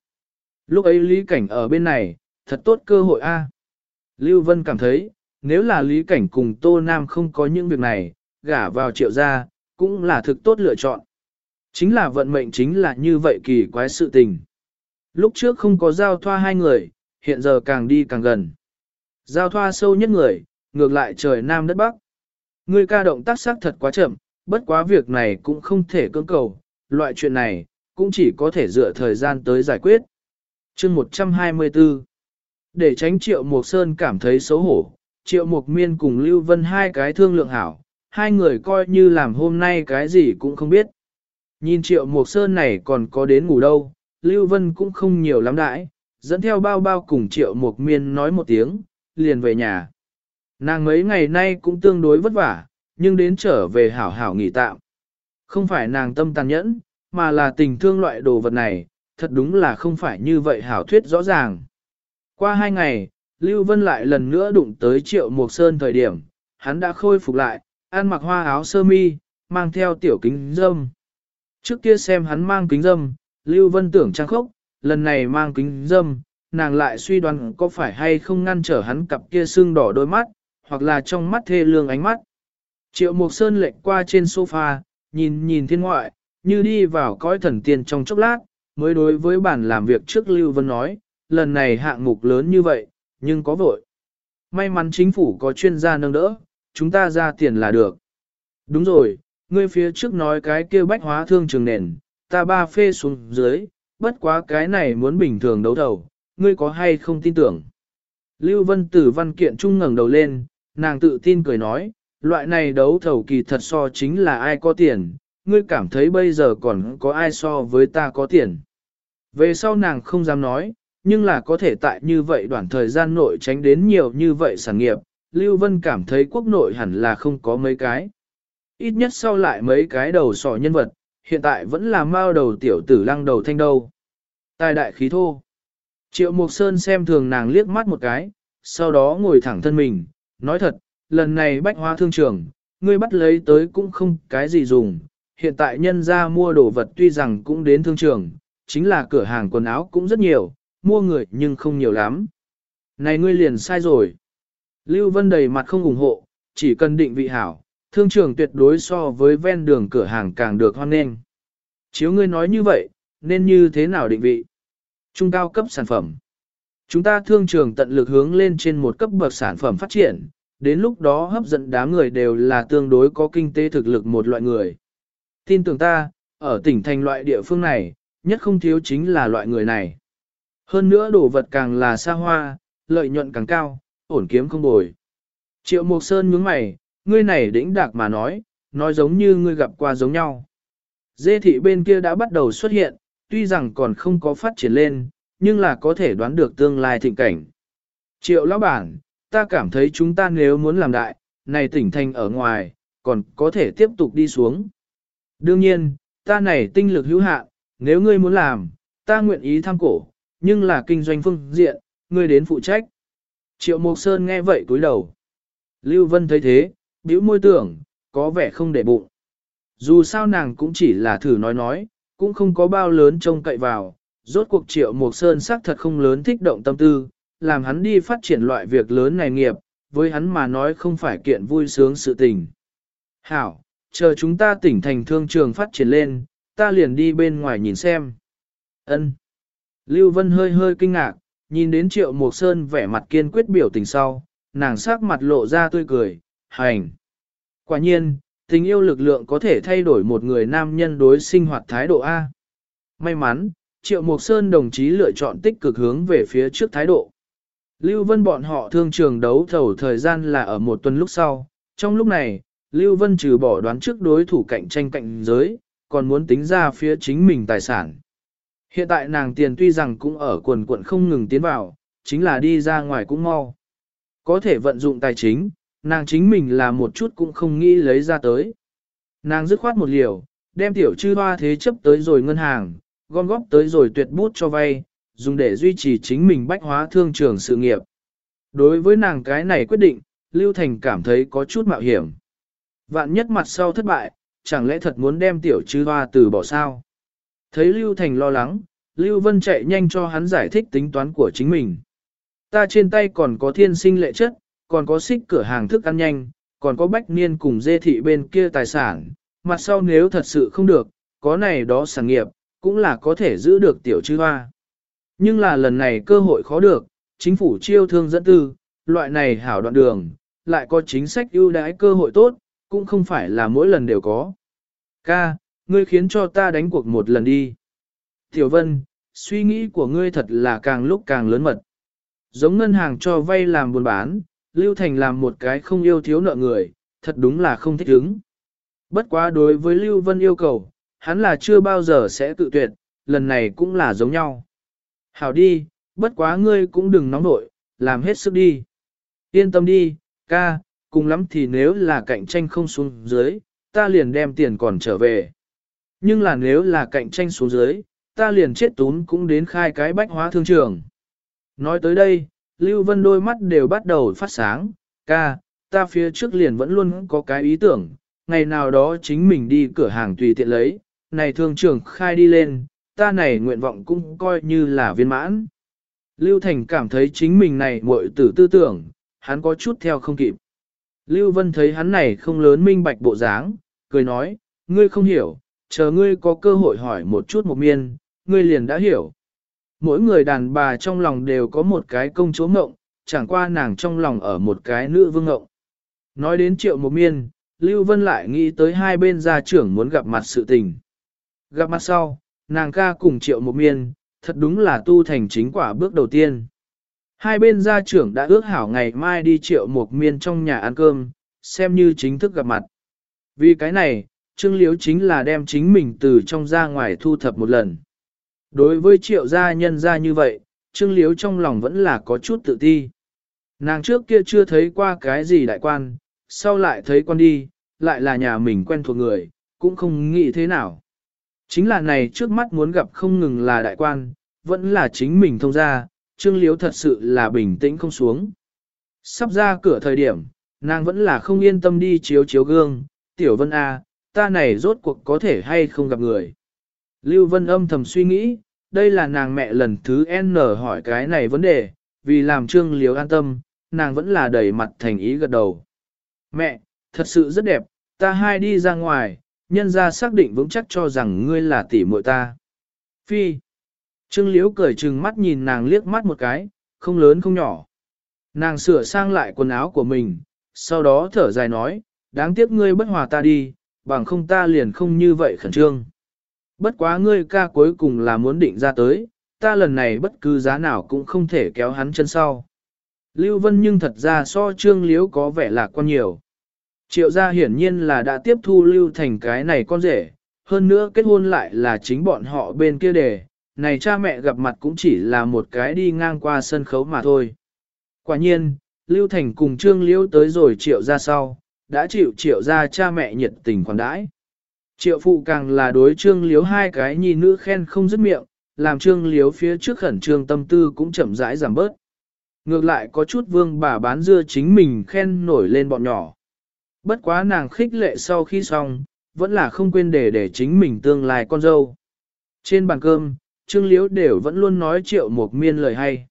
Lúc ấy lý cảnh ở bên này, thật tốt cơ hội a. Lưu Vân cảm thấy, nếu là lý cảnh cùng Tô Nam không có những việc này, gả vào triệu gia, cũng là thực tốt lựa chọn. Chính là vận mệnh chính là như vậy kỳ quái sự tình. Lúc trước không có giao thoa hai người, hiện giờ càng đi càng gần. Giao thoa sâu nhất người, ngược lại trời Nam đất Bắc. Người ca động tác sắc thật quá chậm, bất quá việc này cũng không thể cưỡng cầu, loại chuyện này, cũng chỉ có thể dựa thời gian tới giải quyết. chương 124 để tránh Triệu Mộc Sơn cảm thấy xấu hổ, Triệu Mộc Miên cùng Lưu Vân hai cái thương lượng hảo, hai người coi như làm hôm nay cái gì cũng không biết. Nhìn Triệu Mộc Sơn này còn có đến ngủ đâu, Lưu Vân cũng không nhiều lắm đãi, dẫn theo bao bao cùng Triệu Mộc Miên nói một tiếng, liền về nhà. Nàng mấy ngày nay cũng tương đối vất vả, nhưng đến trở về hảo hảo nghỉ tạm. Không phải nàng tâm tàn nhẫn, mà là tình thương loại đồ vật này, thật đúng là không phải như vậy hảo thuyết rõ ràng. Qua hai ngày, Lưu Vân lại lần nữa đụng tới Triệu Mộc Sơn thời điểm, hắn đã khôi phục lại, ăn mặc hoa áo sơ mi, mang theo tiểu kính dâm. Trước kia xem hắn mang kính dâm, Lưu Vân tưởng trang khốc, lần này mang kính dâm, nàng lại suy đoán có phải hay không ngăn trở hắn cặp kia sưng đỏ đôi mắt, hoặc là trong mắt thê lương ánh mắt. Triệu Mộc Sơn lệnh qua trên sofa, nhìn nhìn thiên ngoại, như đi vào cõi thần tiên trong chốc lát, mới đối với bản làm việc trước Lưu Vân nói, lần này hạng mục lớn như vậy, nhưng có vội. May mắn chính phủ có chuyên gia nâng đỡ, chúng ta ra tiền là được. Đúng rồi, ngươi phía trước nói cái kia bách hóa thương trường nền, ta ba phê xuống dưới, bất quá cái này muốn bình thường đấu thầu, ngươi có hay không tin tưởng. Lưu Vân Tử văn kiện trung ngẩng đầu lên, nàng tự tin cười nói, loại này đấu thầu kỳ thật so chính là ai có tiền, ngươi cảm thấy bây giờ còn có ai so với ta có tiền. Về sau nàng không dám nói, nhưng là có thể tại như vậy đoạn thời gian nội tránh đến nhiều như vậy sản nghiệp, Lưu Vân cảm thấy quốc nội hẳn là không có mấy cái. Ít nhất sau lại mấy cái đầu sỏ nhân vật, hiện tại vẫn là mao đầu tiểu tử lăng đầu thanh đâu. Tài đại khí thô. Triệu Mục Sơn xem thường nàng liếc mắt một cái, sau đó ngồi thẳng thân mình, nói thật, lần này bách hoa thương trường, ngươi bắt lấy tới cũng không cái gì dùng, hiện tại nhân ra mua đồ vật tuy rằng cũng đến thương trường, chính là cửa hàng quần áo cũng rất nhiều, mua người nhưng không nhiều lắm. Này ngươi liền sai rồi. Lưu Vân đầy mặt không ủng hộ, chỉ cần định vị hảo, thương trường tuyệt đối so với ven đường cửa hàng càng được hoan nghênh. Chiếu ngươi nói như vậy, nên như thế nào định vị? Trung cao cấp sản phẩm. Chúng ta thương trường tận lực hướng lên trên một cấp bậc sản phẩm phát triển, đến lúc đó hấp dẫn đám người đều là tương đối có kinh tế thực lực một loại người. Tin tưởng ta, ở tỉnh thành loại địa phương này, nhất không thiếu chính là loại người này. Hơn nữa đồ vật càng là xa hoa, lợi nhuận càng cao, ổn kiếm không bồi. Triệu Mộc Sơn nhướng mày, ngươi này đĩnh đạc mà nói, nói giống như ngươi gặp qua giống nhau. Dê thị bên kia đã bắt đầu xuất hiện, tuy rằng còn không có phát triển lên, nhưng là có thể đoán được tương lai thịnh cảnh. Triệu lão bản, ta cảm thấy chúng ta nếu muốn làm đại, này tỉnh thành ở ngoài, còn có thể tiếp tục đi xuống. Đương nhiên, ta này tinh lực hữu hạn, nếu ngươi muốn làm, ta nguyện ý tham cổ, nhưng là kinh doanh phương diện, ngươi đến phụ trách. Triệu Mộc Sơn nghe vậy túi đầu. Lưu Vân thấy thế, bĩu môi tưởng, có vẻ không để bụng. Dù sao nàng cũng chỉ là thử nói nói, cũng không có bao lớn trông cậy vào, rốt cuộc Triệu Mộc Sơn xác thật không lớn thích động tâm tư, làm hắn đi phát triển loại việc lớn này nghiệp, với hắn mà nói không phải kiện vui sướng sự tình. Hảo, chờ chúng ta tỉnh thành thương trường phát triển lên, ta liền đi bên ngoài nhìn xem. Ân. Lưu Vân hơi hơi kinh ngạc, nhìn đến Triệu Mộc Sơn vẻ mặt kiên quyết biểu tình sau, nàng sắc mặt lộ ra tươi cười, hành. Quả nhiên, tình yêu lực lượng có thể thay đổi một người nam nhân đối sinh hoạt thái độ A. May mắn, Triệu Mộc Sơn đồng chí lựa chọn tích cực hướng về phía trước thái độ. Lưu Vân bọn họ thương trường đấu thầu thời gian là ở một tuần lúc sau. Trong lúc này, Lưu Vân trừ bỏ đoán trước đối thủ cạnh tranh cạnh giới, còn muốn tính ra phía chính mình tài sản. Hiện tại nàng tiền tuy rằng cũng ở quần quận không ngừng tiến vào, chính là đi ra ngoài cũng mau. Có thể vận dụng tài chính, nàng chính mình là một chút cũng không nghĩ lấy ra tới. Nàng dứt khoát một liều, đem tiểu chư hoa thế chấp tới rồi ngân hàng, gom góp tới rồi tuyệt bút cho vay, dùng để duy trì chính mình bách hóa thương trường sự nghiệp. Đối với nàng cái này quyết định, Lưu Thành cảm thấy có chút mạo hiểm. Vạn nhất mặt sau thất bại, chẳng lẽ thật muốn đem tiểu chư hoa từ bỏ sao? Thấy Lưu Thành lo lắng, Lưu Vân chạy nhanh cho hắn giải thích tính toán của chính mình. Ta trên tay còn có thiên sinh lệ chất, còn có xích cửa hàng thức ăn nhanh, còn có bách niên cùng dê thị bên kia tài sản, mặt sau nếu thật sự không được, có này đó sản nghiệp, cũng là có thể giữ được tiểu chư hoa. Nhưng là lần này cơ hội khó được, chính phủ chiêu thương dẫn tư, loại này hảo đoạn đường, lại có chính sách ưu đãi cơ hội tốt, cũng không phải là mỗi lần đều có. Ca, ngươi khiến cho ta đánh cuộc một lần đi. Tiểu Vân, suy nghĩ của ngươi thật là càng lúc càng lớn mật. Giống ngân hàng cho vay làm buôn bán, Lưu Thành làm một cái không yêu thiếu nợ người, thật đúng là không thích ứng. Bất quá đối với Lưu Vân yêu cầu, hắn là chưa bao giờ sẽ tự tuyệt, lần này cũng là giống nhau. Hảo đi, bất quá ngươi cũng đừng nóng nội, làm hết sức đi. Yên tâm đi, ca, cùng lắm thì nếu là cạnh tranh không xuống dưới, ta liền đem tiền còn trở về. Nhưng là nếu là cạnh tranh xuống dưới, ta liền chết tún cũng đến khai cái bách hóa thương trường. Nói tới đây, Lưu Vân đôi mắt đều bắt đầu phát sáng, ca, ta phía trước liền vẫn luôn có cái ý tưởng, ngày nào đó chính mình đi cửa hàng tùy tiện lấy, này thương trường khai đi lên, ta này nguyện vọng cũng coi như là viên mãn. Lưu Thành cảm thấy chính mình này muội tử tư tưởng, hắn có chút theo không kịp. Lưu Vân thấy hắn này không lớn minh bạch bộ dáng, cười nói, ngươi không hiểu, chờ ngươi có cơ hội hỏi một chút một miên, ngươi liền đã hiểu. Mỗi người đàn bà trong lòng đều có một cái công chúa ngộng, chẳng qua nàng trong lòng ở một cái nữ vương ngộng. Nói đến triệu một miên, Lưu Vân lại nghĩ tới hai bên gia trưởng muốn gặp mặt sự tình. Gặp mặt sau, nàng ca cùng triệu một miên, thật đúng là tu thành chính quả bước đầu tiên. Hai bên gia trưởng đã ước hảo ngày mai đi triệu một miên trong nhà ăn cơm, xem như chính thức gặp mặt. Vì cái này, Trương Liếu chính là đem chính mình từ trong ra ngoài thu thập một lần. Đối với triệu gia nhân gia như vậy, Trương Liếu trong lòng vẫn là có chút tự ti. Nàng trước kia chưa thấy qua cái gì đại quan, sau lại thấy quan đi, lại là nhà mình quen thuộc người, cũng không nghĩ thế nào. Chính là này trước mắt muốn gặp không ngừng là đại quan, vẫn là chính mình thông ra, Trương Liếu thật sự là bình tĩnh không xuống. Sắp ra cửa thời điểm, nàng vẫn là không yên tâm đi chiếu chiếu gương, Tiểu Vân A, ta này rốt cuộc có thể hay không gặp người. Lưu Vân âm thầm suy nghĩ, đây là nàng mẹ lần thứ N hỏi cái này vấn đề, vì làm Trương Liếu an tâm, nàng vẫn là đầy mặt thành ý gật đầu. Mẹ, thật sự rất đẹp, ta hai đi ra ngoài, nhân ra xác định vững chắc cho rằng ngươi là tỷ muội ta. Phi. Trương Liễu cười trừng mắt nhìn nàng liếc mắt một cái, không lớn không nhỏ. Nàng sửa sang lại quần áo của mình, sau đó thở dài nói, đáng tiếc ngươi bất hòa ta đi, bằng không ta liền không như vậy khẩn trương. Bất quá ngươi ca cuối cùng là muốn định ra tới, ta lần này bất cứ giá nào cũng không thể kéo hắn chân sau. Lưu Vân nhưng thật ra so trương liếu có vẻ lạc quan nhiều. Triệu gia hiển nhiên là đã tiếp thu lưu thành cái này con rể, hơn nữa kết hôn lại là chính bọn họ bên kia đề, này cha mẹ gặp mặt cũng chỉ là một cái đi ngang qua sân khấu mà thôi. Quả nhiên, Lưu Thành cùng Trương Liễu tới rồi triệu ra sau, đã chịu triệu ra cha mẹ nhiệt tình khoản đãi. Triệu phụ càng là đối Trương liếu hai cái nhi nữ khen không dứt miệng, làm Trương liếu phía trước khẩn trương tâm tư cũng chậm rãi giảm bớt. Ngược lại có chút vương bà bán dưa chính mình khen nổi lên bọn nhỏ. Bất quá nàng khích lệ sau khi xong, vẫn là không quên để để chính mình tương lai con dâu. Trên bàn cơm, Trương liếu đều vẫn luôn nói triệu một miên lời hay.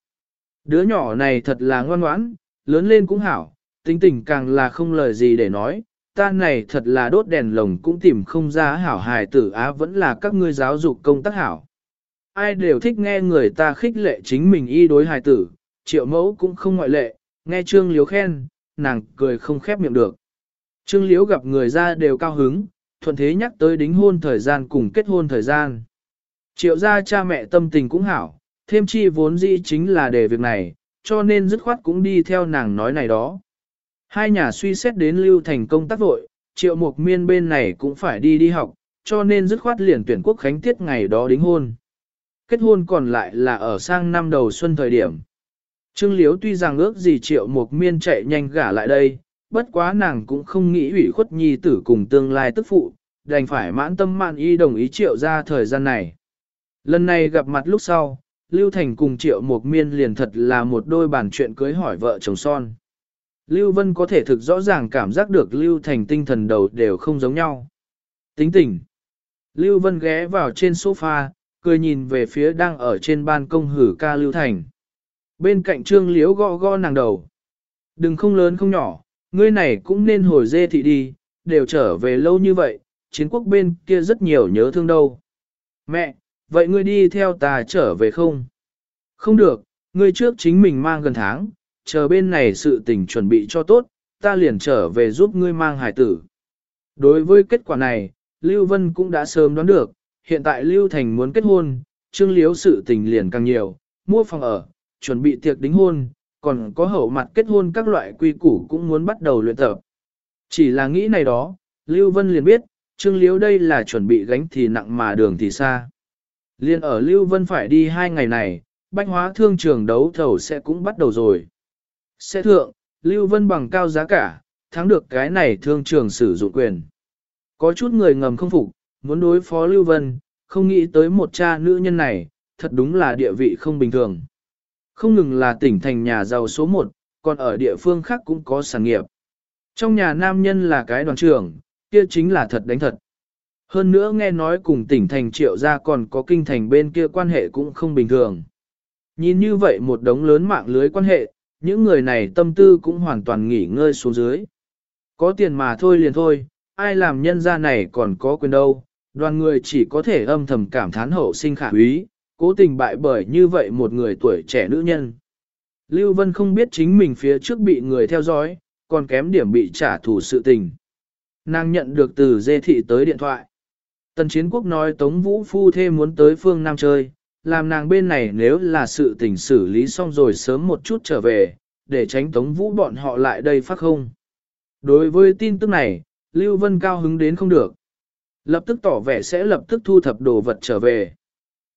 Đứa nhỏ này thật là ngoan ngoãn, lớn lên cũng hảo, tính tình càng là không lời gì để nói, ta này thật là đốt đèn lồng cũng tìm không ra hảo hài tử á vẫn là các ngươi giáo dục công tác hảo. Ai đều thích nghe người ta khích lệ chính mình y đối hài tử, triệu mẫu cũng không ngoại lệ, nghe Trương Liễu khen, nàng cười không khép miệng được. Trương Liễu gặp người ra đều cao hứng, thuận thế nhắc tới đính hôn thời gian cùng kết hôn thời gian. Triệu gia cha mẹ tâm tình cũng hảo, thêm chi vốn dĩ chính là để việc này, cho nên dứt khoát cũng đi theo nàng nói này đó. Hai nhà suy xét đến lưu thành công tác vội, triệu mục miên bên này cũng phải đi đi học, cho nên dứt khoát liền tuyển quốc khánh tiết ngày đó đính hôn. Kết hôn còn lại là ở sang năm đầu xuân thời điểm. Trương Liếu tuy rằng ước gì triệu mục miên chạy nhanh gả lại đây, bất quá nàng cũng không nghĩ ủy khuất nhi tử cùng tương lai tức phụ, đành phải mãn tâm mạn y đồng ý triệu ra thời gian này. Lần này gặp mặt lúc sau, Lưu Thành cùng triệu Mục miên liền thật là một đôi bản chuyện cưới hỏi vợ chồng son. Lưu Vân có thể thực rõ ràng cảm giác được Lưu Thành tinh thần đầu đều không giống nhau. Tính tình. Lưu Vân ghé vào trên sofa, cười nhìn về phía đang ở trên ban công hử ca Lưu Thành. Bên cạnh trương Liễu gõ gõ nàng đầu. Đừng không lớn không nhỏ, ngươi này cũng nên hồi dê thị đi, đều trở về lâu như vậy, chiến quốc bên kia rất nhiều nhớ thương đâu. Mẹ, vậy ngươi đi theo ta trở về không? Không được, ngươi trước chính mình mang gần tháng, chờ bên này sự tình chuẩn bị cho tốt, ta liền trở về giúp ngươi mang hải tử. Đối với kết quả này, Lưu Vân cũng đã sớm đoán được, hiện tại Lưu Thành muốn kết hôn, trương liếu sự tình liền càng nhiều, mua phòng ở, chuẩn bị tiệc đính hôn, còn có hậu mặt kết hôn các loại quy củ cũng muốn bắt đầu luyện tập. Chỉ là nghĩ này đó, Lưu Vân liền biết, Trương Liếu đây là chuẩn bị gánh thì nặng mà đường thì xa. Liên ở Lưu Vân phải đi hai ngày này, bách hóa thương trường đấu thầu sẽ cũng bắt đầu rồi. Sẽ thượng, Lưu Vân bằng cao giá cả, thắng được cái này thương trường sử dụng quyền. Có chút người ngầm không phục, muốn đối phó Lưu Vân, không nghĩ tới một cha nữ nhân này, thật đúng là địa vị không bình thường. Không ngừng là tỉnh thành nhà giàu số 1, còn ở địa phương khác cũng có sản nghiệp. Trong nhà nam nhân là cái đoàn trưởng, kia chính là thật đánh thật. Hơn nữa nghe nói cùng tỉnh thành triệu gia còn có kinh thành bên kia quan hệ cũng không bình thường. Nhìn như vậy một đống lớn mạng lưới quan hệ, những người này tâm tư cũng hoàn toàn nghỉ ngơi xuống dưới. Có tiền mà thôi liền thôi, ai làm nhân gia này còn có quyền đâu, đoàn người chỉ có thể âm thầm cảm thán hậu sinh khả úy, cố tình bại bởi như vậy một người tuổi trẻ nữ nhân. Lưu Vân không biết chính mình phía trước bị người theo dõi, còn kém điểm bị trả thù sự tình. Nàng nhận được từ dê thị tới điện thoại. Tần Chiến Quốc nói Tống Vũ Phu Thê muốn tới phương Nam chơi, làm nàng bên này nếu là sự tình xử lý xong rồi sớm một chút trở về, để tránh Tống Vũ bọn họ lại đây phát không. Đối với tin tức này, Lưu Vân cao hứng đến không được. Lập tức tỏ vẻ sẽ lập tức thu thập đồ vật trở về.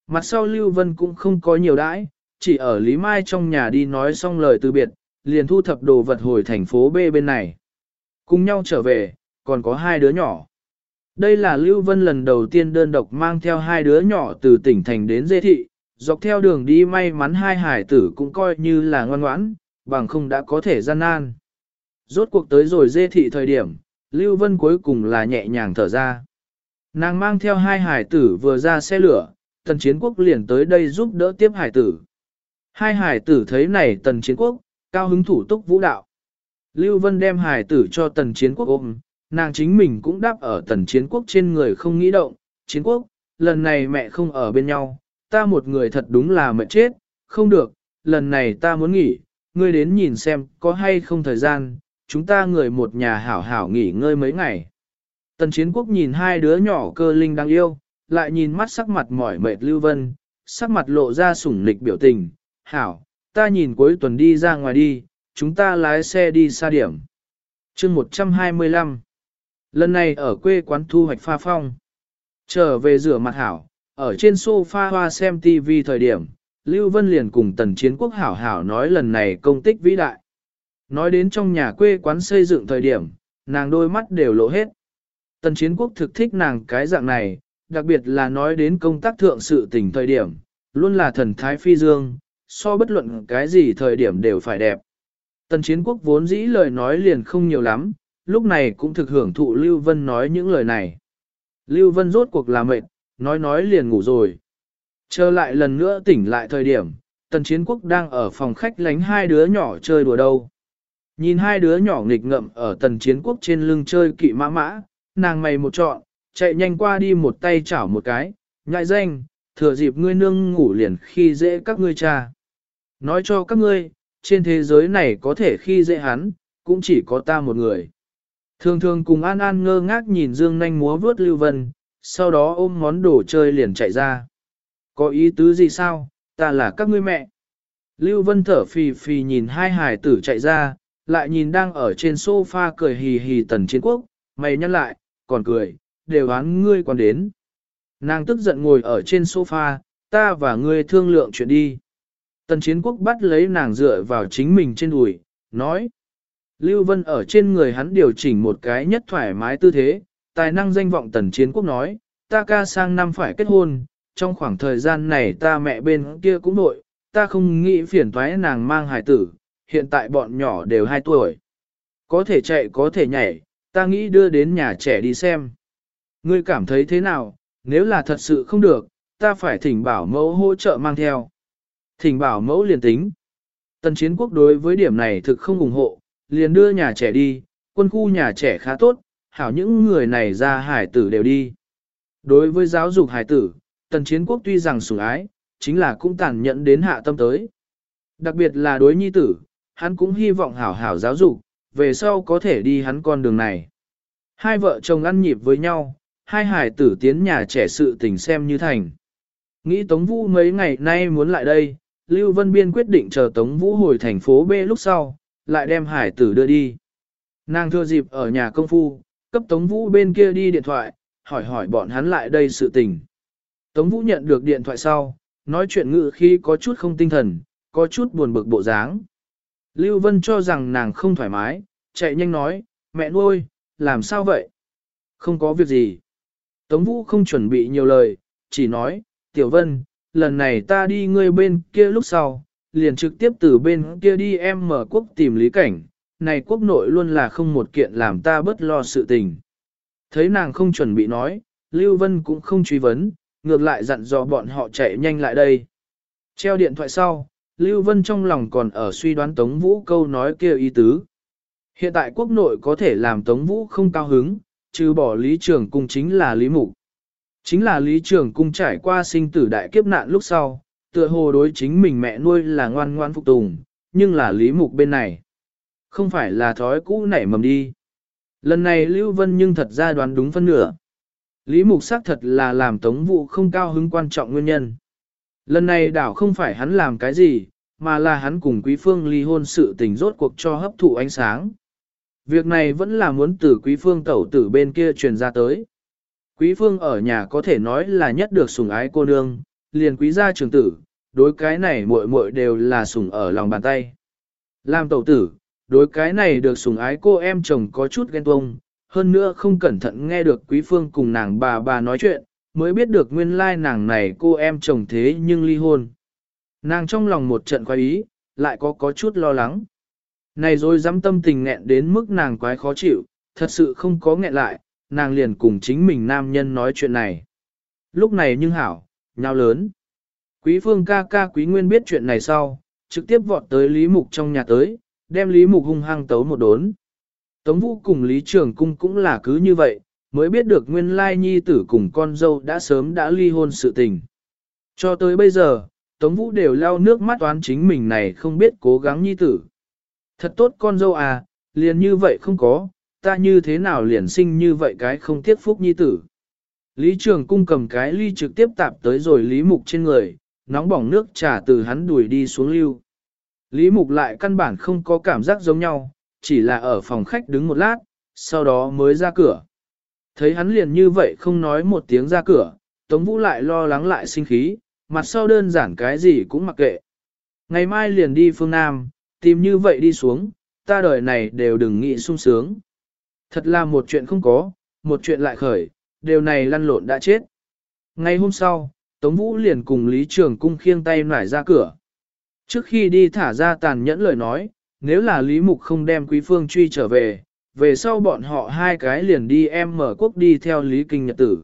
Mặt sau Lưu Vân cũng không có nhiều đãi, chỉ ở Lý Mai trong nhà đi nói xong lời từ biệt, liền thu thập đồ vật hồi thành phố B bên này. Cùng nhau trở về, còn có hai đứa nhỏ. Đây là Lưu Vân lần đầu tiên đơn độc mang theo hai đứa nhỏ từ tỉnh thành đến dê thị, dọc theo đường đi may mắn hai hải tử cũng coi như là ngoan ngoãn, bằng không đã có thể gian nan. Rốt cuộc tới rồi dê thị thời điểm, Lưu Vân cuối cùng là nhẹ nhàng thở ra. Nàng mang theo hai hải tử vừa ra xe lửa, tần chiến quốc liền tới đây giúp đỡ tiếp hải tử. Hai hải tử thấy này tần chiến quốc, cao hứng thủ túc vũ đạo. Lưu Vân đem hải tử cho tần chiến quốc ôm, nàng chính mình cũng đáp ở tần chiến quốc trên người không nghĩ động. Chiến quốc, lần này mẹ không ở bên nhau, ta một người thật đúng là mệt chết, không được, lần này ta muốn nghỉ, ngươi đến nhìn xem có hay không thời gian, chúng ta người một nhà hảo hảo nghỉ ngơi mấy ngày. Tần chiến quốc nhìn hai đứa nhỏ cơ linh đang yêu, lại nhìn mắt sắc mặt mỏi mệt Lưu Vân, sắc mặt lộ ra sủng nịch biểu tình, hảo, ta nhìn cuối tuần đi ra ngoài đi, chúng ta lái xe đi xa điểm. chương 125 Lần này ở quê quán thu hoạch pha phong. Trở về rửa mặt hảo, ở trên sofa hoa xem TV thời điểm, Lưu Vân liền cùng tần chiến quốc hảo hảo nói lần này công tích vĩ đại. Nói đến trong nhà quê quán xây dựng thời điểm, nàng đôi mắt đều lộ hết. Tần chiến quốc thực thích nàng cái dạng này, đặc biệt là nói đến công tác thượng sự tình thời điểm, luôn là thần thái phi dương, so bất luận cái gì thời điểm đều phải đẹp. Tần chiến quốc vốn dĩ lời nói liền không nhiều lắm, lúc này cũng thực hưởng thụ Lưu Vân nói những lời này. Lưu Vân rốt cuộc là mệt, nói nói liền ngủ rồi. Trở lại lần nữa tỉnh lại thời điểm, tần chiến quốc đang ở phòng khách lánh hai đứa nhỏ chơi đùa đâu. Nhìn hai đứa nhỏ nghịch ngậm ở tần chiến quốc trên lưng chơi kỵ mã mã, nàng mày một trọn, chạy nhanh qua đi một tay chảo một cái, nhại danh, thừa dịp ngươi nương ngủ liền khi dễ các ngươi cha. Nói cho các ngươi, trên thế giới này có thể khi dễ hắn, cũng chỉ có ta một người. Thường thường cùng An An ngơ ngác nhìn Dương Nanh múa vớt Lưu Vân, sau đó ôm món đồ chơi liền chạy ra. Có ý tứ gì sao, ta là các ngươi mẹ. Lưu Vân thở phì phì nhìn hai hải tử chạy ra, lại nhìn đang ở trên sofa cười hì hì tần chiến quốc, mày nhăn lại, còn cười, đều án ngươi còn đến. Nàng tức giận ngồi ở trên sofa, ta và ngươi thương lượng chuyện đi. Tần chiến quốc bắt lấy nàng dựa vào chính mình trên đùi, nói. Lưu Vân ở trên người hắn điều chỉnh một cái nhất thoải mái tư thế, tài năng danh vọng tần chiến quốc nói, ta ca sang năm phải kết hôn, trong khoảng thời gian này ta mẹ bên kia cũng nội, ta không nghĩ phiền toái nàng mang hài tử, hiện tại bọn nhỏ đều 2 tuổi. Có thể chạy có thể nhảy, ta nghĩ đưa đến nhà trẻ đi xem. Ngươi cảm thấy thế nào, nếu là thật sự không được, ta phải thỉnh bảo mẫu hỗ trợ mang theo. Thỉnh bảo mẫu liền tính. Tần chiến quốc đối với điểm này thực không ủng hộ, liền đưa nhà trẻ đi, quân khu nhà trẻ khá tốt, hảo những người này ra hải tử đều đi. Đối với giáo dục hải tử, tần chiến quốc tuy rằng sủng ái, chính là cũng tàn nhẫn đến hạ tâm tới. Đặc biệt là đối nhi tử, hắn cũng hy vọng hảo hảo giáo dục, về sau có thể đi hắn con đường này. Hai vợ chồng ăn nhịp với nhau, hai hải tử tiến nhà trẻ sự tình xem như thành. Nghĩ Tống Vũ mấy ngày nay muốn lại đây, Lưu Vân Biên quyết định chờ Tống Vũ hồi thành phố B lúc sau, lại đem hải tử đưa đi. Nàng thưa dịp ở nhà công phu, cấp Tống Vũ bên kia đi điện thoại, hỏi hỏi bọn hắn lại đây sự tình. Tống Vũ nhận được điện thoại sau, nói chuyện ngự khi có chút không tinh thần, có chút buồn bực bộ dáng. Lưu Vân cho rằng nàng không thoải mái, chạy nhanh nói, mẹ nuôi, làm sao vậy? Không có việc gì. Tống Vũ không chuẩn bị nhiều lời, chỉ nói, Tiểu Vân, lần này ta đi ngươi bên kia lúc sau, liền trực tiếp từ bên kia đi em mở quốc tìm lý cảnh, này quốc nội luôn là không một kiện làm ta bất lo sự tình. Thấy nàng không chuẩn bị nói, Lưu Vân cũng không truy vấn, ngược lại dặn dò bọn họ chạy nhanh lại đây. Treo điện thoại sau, Lưu Vân trong lòng còn ở suy đoán Tống Vũ câu nói kia ý tứ. Hiện tại quốc nội có thể làm Tống Vũ không cao hứng, trừ bỏ lý trường cung chính là lý mục. Chính là lý trường cung trải qua sinh tử đại kiếp nạn lúc sau, tựa hồ đối chính mình mẹ nuôi là ngoan ngoan phục tùng, nhưng là lý mục bên này. Không phải là thói cũ nảy mầm đi. Lần này Lưu Vân nhưng thật ra đoán đúng phân nửa. Lý mục xác thật là làm tống vụ không cao hứng quan trọng nguyên nhân. Lần này đảo không phải hắn làm cái gì, mà là hắn cùng quý phương ly hôn sự tình rốt cuộc cho hấp thụ ánh sáng. Việc này vẫn là muốn từ quý phương tẩu tử bên kia truyền ra tới. Quý phương ở nhà có thể nói là nhất được sủng ái cô nương, liền quý gia trường tử, đối cái này muội muội đều là sủng ở lòng bàn tay. Làm tẩu tử, đối cái này được sủng ái cô em chồng có chút ghen tuông, hơn nữa không cẩn thận nghe được quý phương cùng nàng bà bà nói chuyện, mới biết được nguyên lai nàng này cô em chồng thế nhưng ly hôn. Nàng trong lòng một trận quái ý, lại có có chút lo lắng. Này rồi dám tâm tình nghẹn đến mức nàng quái khó chịu, thật sự không có nghẹn lại, nàng liền cùng chính mình nam nhân nói chuyện này. Lúc này nhưng hảo, nhau lớn. Quý phương ca ca quý nguyên biết chuyện này sau, trực tiếp vọt tới Lý Mục trong nhà tới, đem Lý Mục hung hăng tấu một đốn. Tống Vũ cùng Lý Trường Cung cũng là cứ như vậy, mới biết được nguyên lai nhi tử cùng con dâu đã sớm đã ly hôn sự tình. Cho tới bây giờ, Tống Vũ đều lau nước mắt toán chính mình này không biết cố gắng nhi tử. Thật tốt con dâu à, liền như vậy không có, ta như thế nào liền sinh như vậy cái không tiếc phúc nhi tử. Lý Trường Cung cầm cái ly trực tiếp tạp tới rồi Lý Mục trên người, nóng bỏng nước trà từ hắn đuổi đi xuống lưu. Lý Mục lại căn bản không có cảm giác giống nhau, chỉ là ở phòng khách đứng một lát, sau đó mới ra cửa. Thấy hắn liền như vậy không nói một tiếng ra cửa, Tống Vũ lại lo lắng lại sinh khí, mặt sau đơn giản cái gì cũng mặc kệ. Ngày mai liền đi phương Nam, tìm như vậy đi xuống, ta đời này đều đừng nghĩ sung sướng. Thật là một chuyện không có, một chuyện lại khởi, điều này lăn lộn đã chết. Ngày hôm sau, Tống Vũ liền cùng Lý Trường Cung khiêng tay nải ra cửa. Trước khi đi thả ra tàn nhẫn lời nói, nếu là Lý Mục không đem Quý Phương truy trở về, về sau bọn họ hai cái liền đi em mở quốc đi theo Lý Kinh Nhật Tử.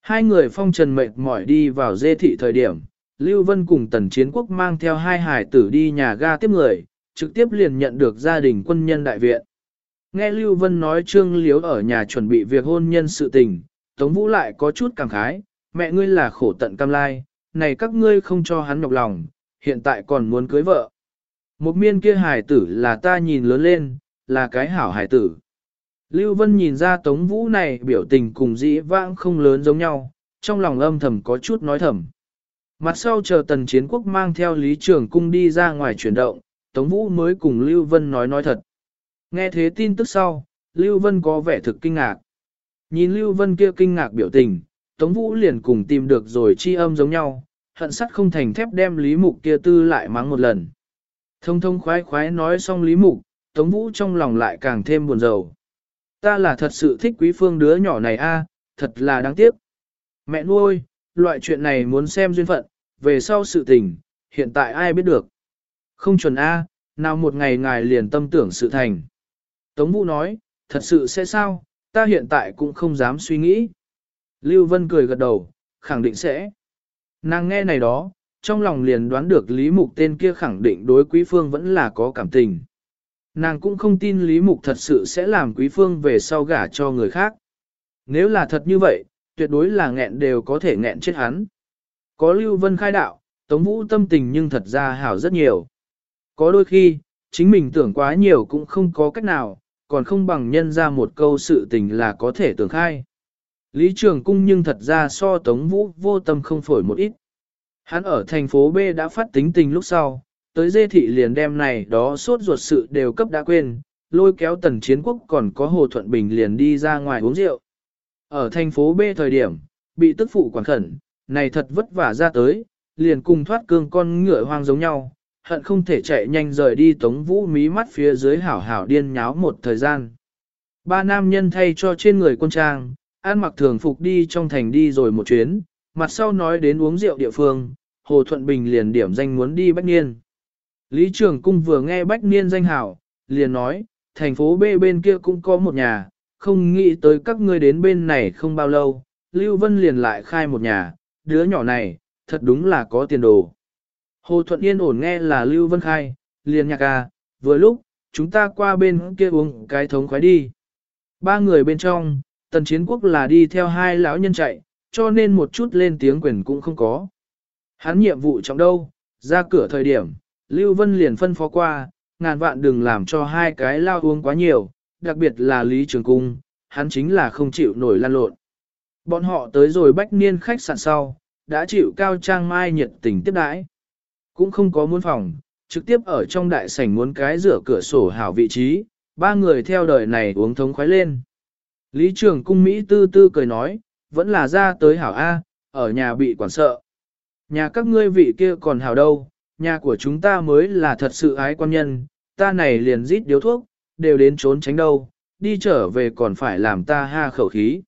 Hai người phong trần mệt mỏi đi vào dê thị thời điểm, Lưu Vân cùng Tần Chiến Quốc mang theo hai hải tử đi nhà ga tiếp người, trực tiếp liền nhận được gia đình quân nhân đại viện. Nghe Lưu Vân nói Trương Liếu ở nhà chuẩn bị việc hôn nhân sự tình, Tống Vũ lại có chút cảm khái, mẹ ngươi là khổ tận cam lai, này các ngươi không cho hắn nhọc lòng, hiện tại còn muốn cưới vợ. Một miên kia hài tử là ta nhìn lớn lên, là cái hảo hài tử. Lưu Vân nhìn ra Tống Vũ này biểu tình cùng dĩ vãng không lớn giống nhau, trong lòng âm thầm có chút nói thầm. Mặt sau chờ tần chiến quốc mang theo lý trưởng cung đi ra ngoài chuyển động, Tống Vũ mới cùng Lưu Vân nói nói thật. Nghe thế tin tức sau, Lưu Vân có vẻ thực kinh ngạc. Nhìn Lưu Vân kia kinh ngạc biểu tình, Tống Vũ liền cùng tìm được rồi chi âm giống nhau, hận sắt không thành thép đem Lý Mục kia tư lại mắng một lần. Thông thông khoái khoái nói xong Lý Mục, Tống Vũ trong lòng lại càng thêm buồn rầu. Ta là thật sự thích quý phương đứa nhỏ này a, thật là đáng tiếc. Mẹ nuôi, loại chuyện này muốn xem duyên phận, về sau sự tình, hiện tại ai biết được. Không chuẩn A, nào một ngày ngài liền tâm tưởng sự thành. Tống Vũ nói, thật sự sẽ sao, ta hiện tại cũng không dám suy nghĩ. Lưu Vân cười gật đầu, khẳng định sẽ. Nàng nghe này đó, trong lòng liền đoán được Lý Mục tên kia khẳng định đối Quý Phương vẫn là có cảm tình. Nàng cũng không tin Lý Mục thật sự sẽ làm Quý Phương về sau gả cho người khác. Nếu là thật như vậy, tuyệt đối là nghẹn đều có thể nghẹn chết hắn. Có Lưu Vân khai đạo, Tống Vũ tâm tình nhưng thật ra hảo rất nhiều. Có đôi khi, chính mình tưởng quá nhiều cũng không có cách nào, còn không bằng nhân ra một câu sự tình là có thể tưởng khai. Lý Trường Cung nhưng thật ra so Tống Vũ vô tâm không phổi một ít. Hắn ở thành phố B đã phát tính tình lúc sau, tới dê thị liền đem này đó suốt ruột sự đều cấp đã quên, lôi kéo tần chiến quốc còn có Hồ Thuận Bình liền đi ra ngoài uống rượu. Ở thành phố B thời điểm, bị tức phụ quản khẩn, này thật vất vả ra tới, liền cùng thoát cương con ngựa hoang giống nhau, hận không thể chạy nhanh rời đi tống vũ mí mắt phía dưới hảo hảo điên nháo một thời gian. Ba nam nhân thay cho trên người quân trang, an mặc thường phục đi trong thành đi rồi một chuyến, mặt sau nói đến uống rượu địa phương, Hồ Thuận Bình liền điểm danh muốn đi Bách Niên. Lý Trường Cung vừa nghe Bách Niên danh hảo, liền nói, thành phố B bên kia cũng có một nhà, không nghĩ tới các ngươi đến bên này không bao lâu, Lưu Vân liền lại khai một nhà, đứa nhỏ này, thật đúng là có tiền đồ. Hồ Thuận Yên ổn nghe là Lưu Vân khai, liền nhạc à, vừa lúc, chúng ta qua bên kia uống cái thống khoái đi. Ba người bên trong, tần chiến quốc là đi theo hai lão nhân chạy, cho nên một chút lên tiếng quyền cũng không có. Hắn nhiệm vụ trọng đâu, ra cửa thời điểm, Lưu Vân liền phân phó qua, ngàn vạn đừng làm cho hai cái lao uống quá nhiều, đặc biệt là Lý Trường Cung, hắn chính là không chịu nổi lan lộn. Bọn họ tới rồi bách niên khách sạn sau, đã chịu cao trang mai nhiệt tình tiếp đãi. Cũng không có muốn phòng, trực tiếp ở trong đại sảnh muốn cái rửa cửa sổ hảo vị trí, ba người theo đời này uống thống khoái lên. Lý Trường Cung Mỹ tư tư cười nói, vẫn là ra tới hảo A, ở nhà bị quản sợ. Nhà các ngươi vị kia còn hảo đâu, nhà của chúng ta mới là thật sự ái quan nhân, ta này liền rít điếu thuốc, đều đến trốn tránh đâu, đi trở về còn phải làm ta ha khẩu khí.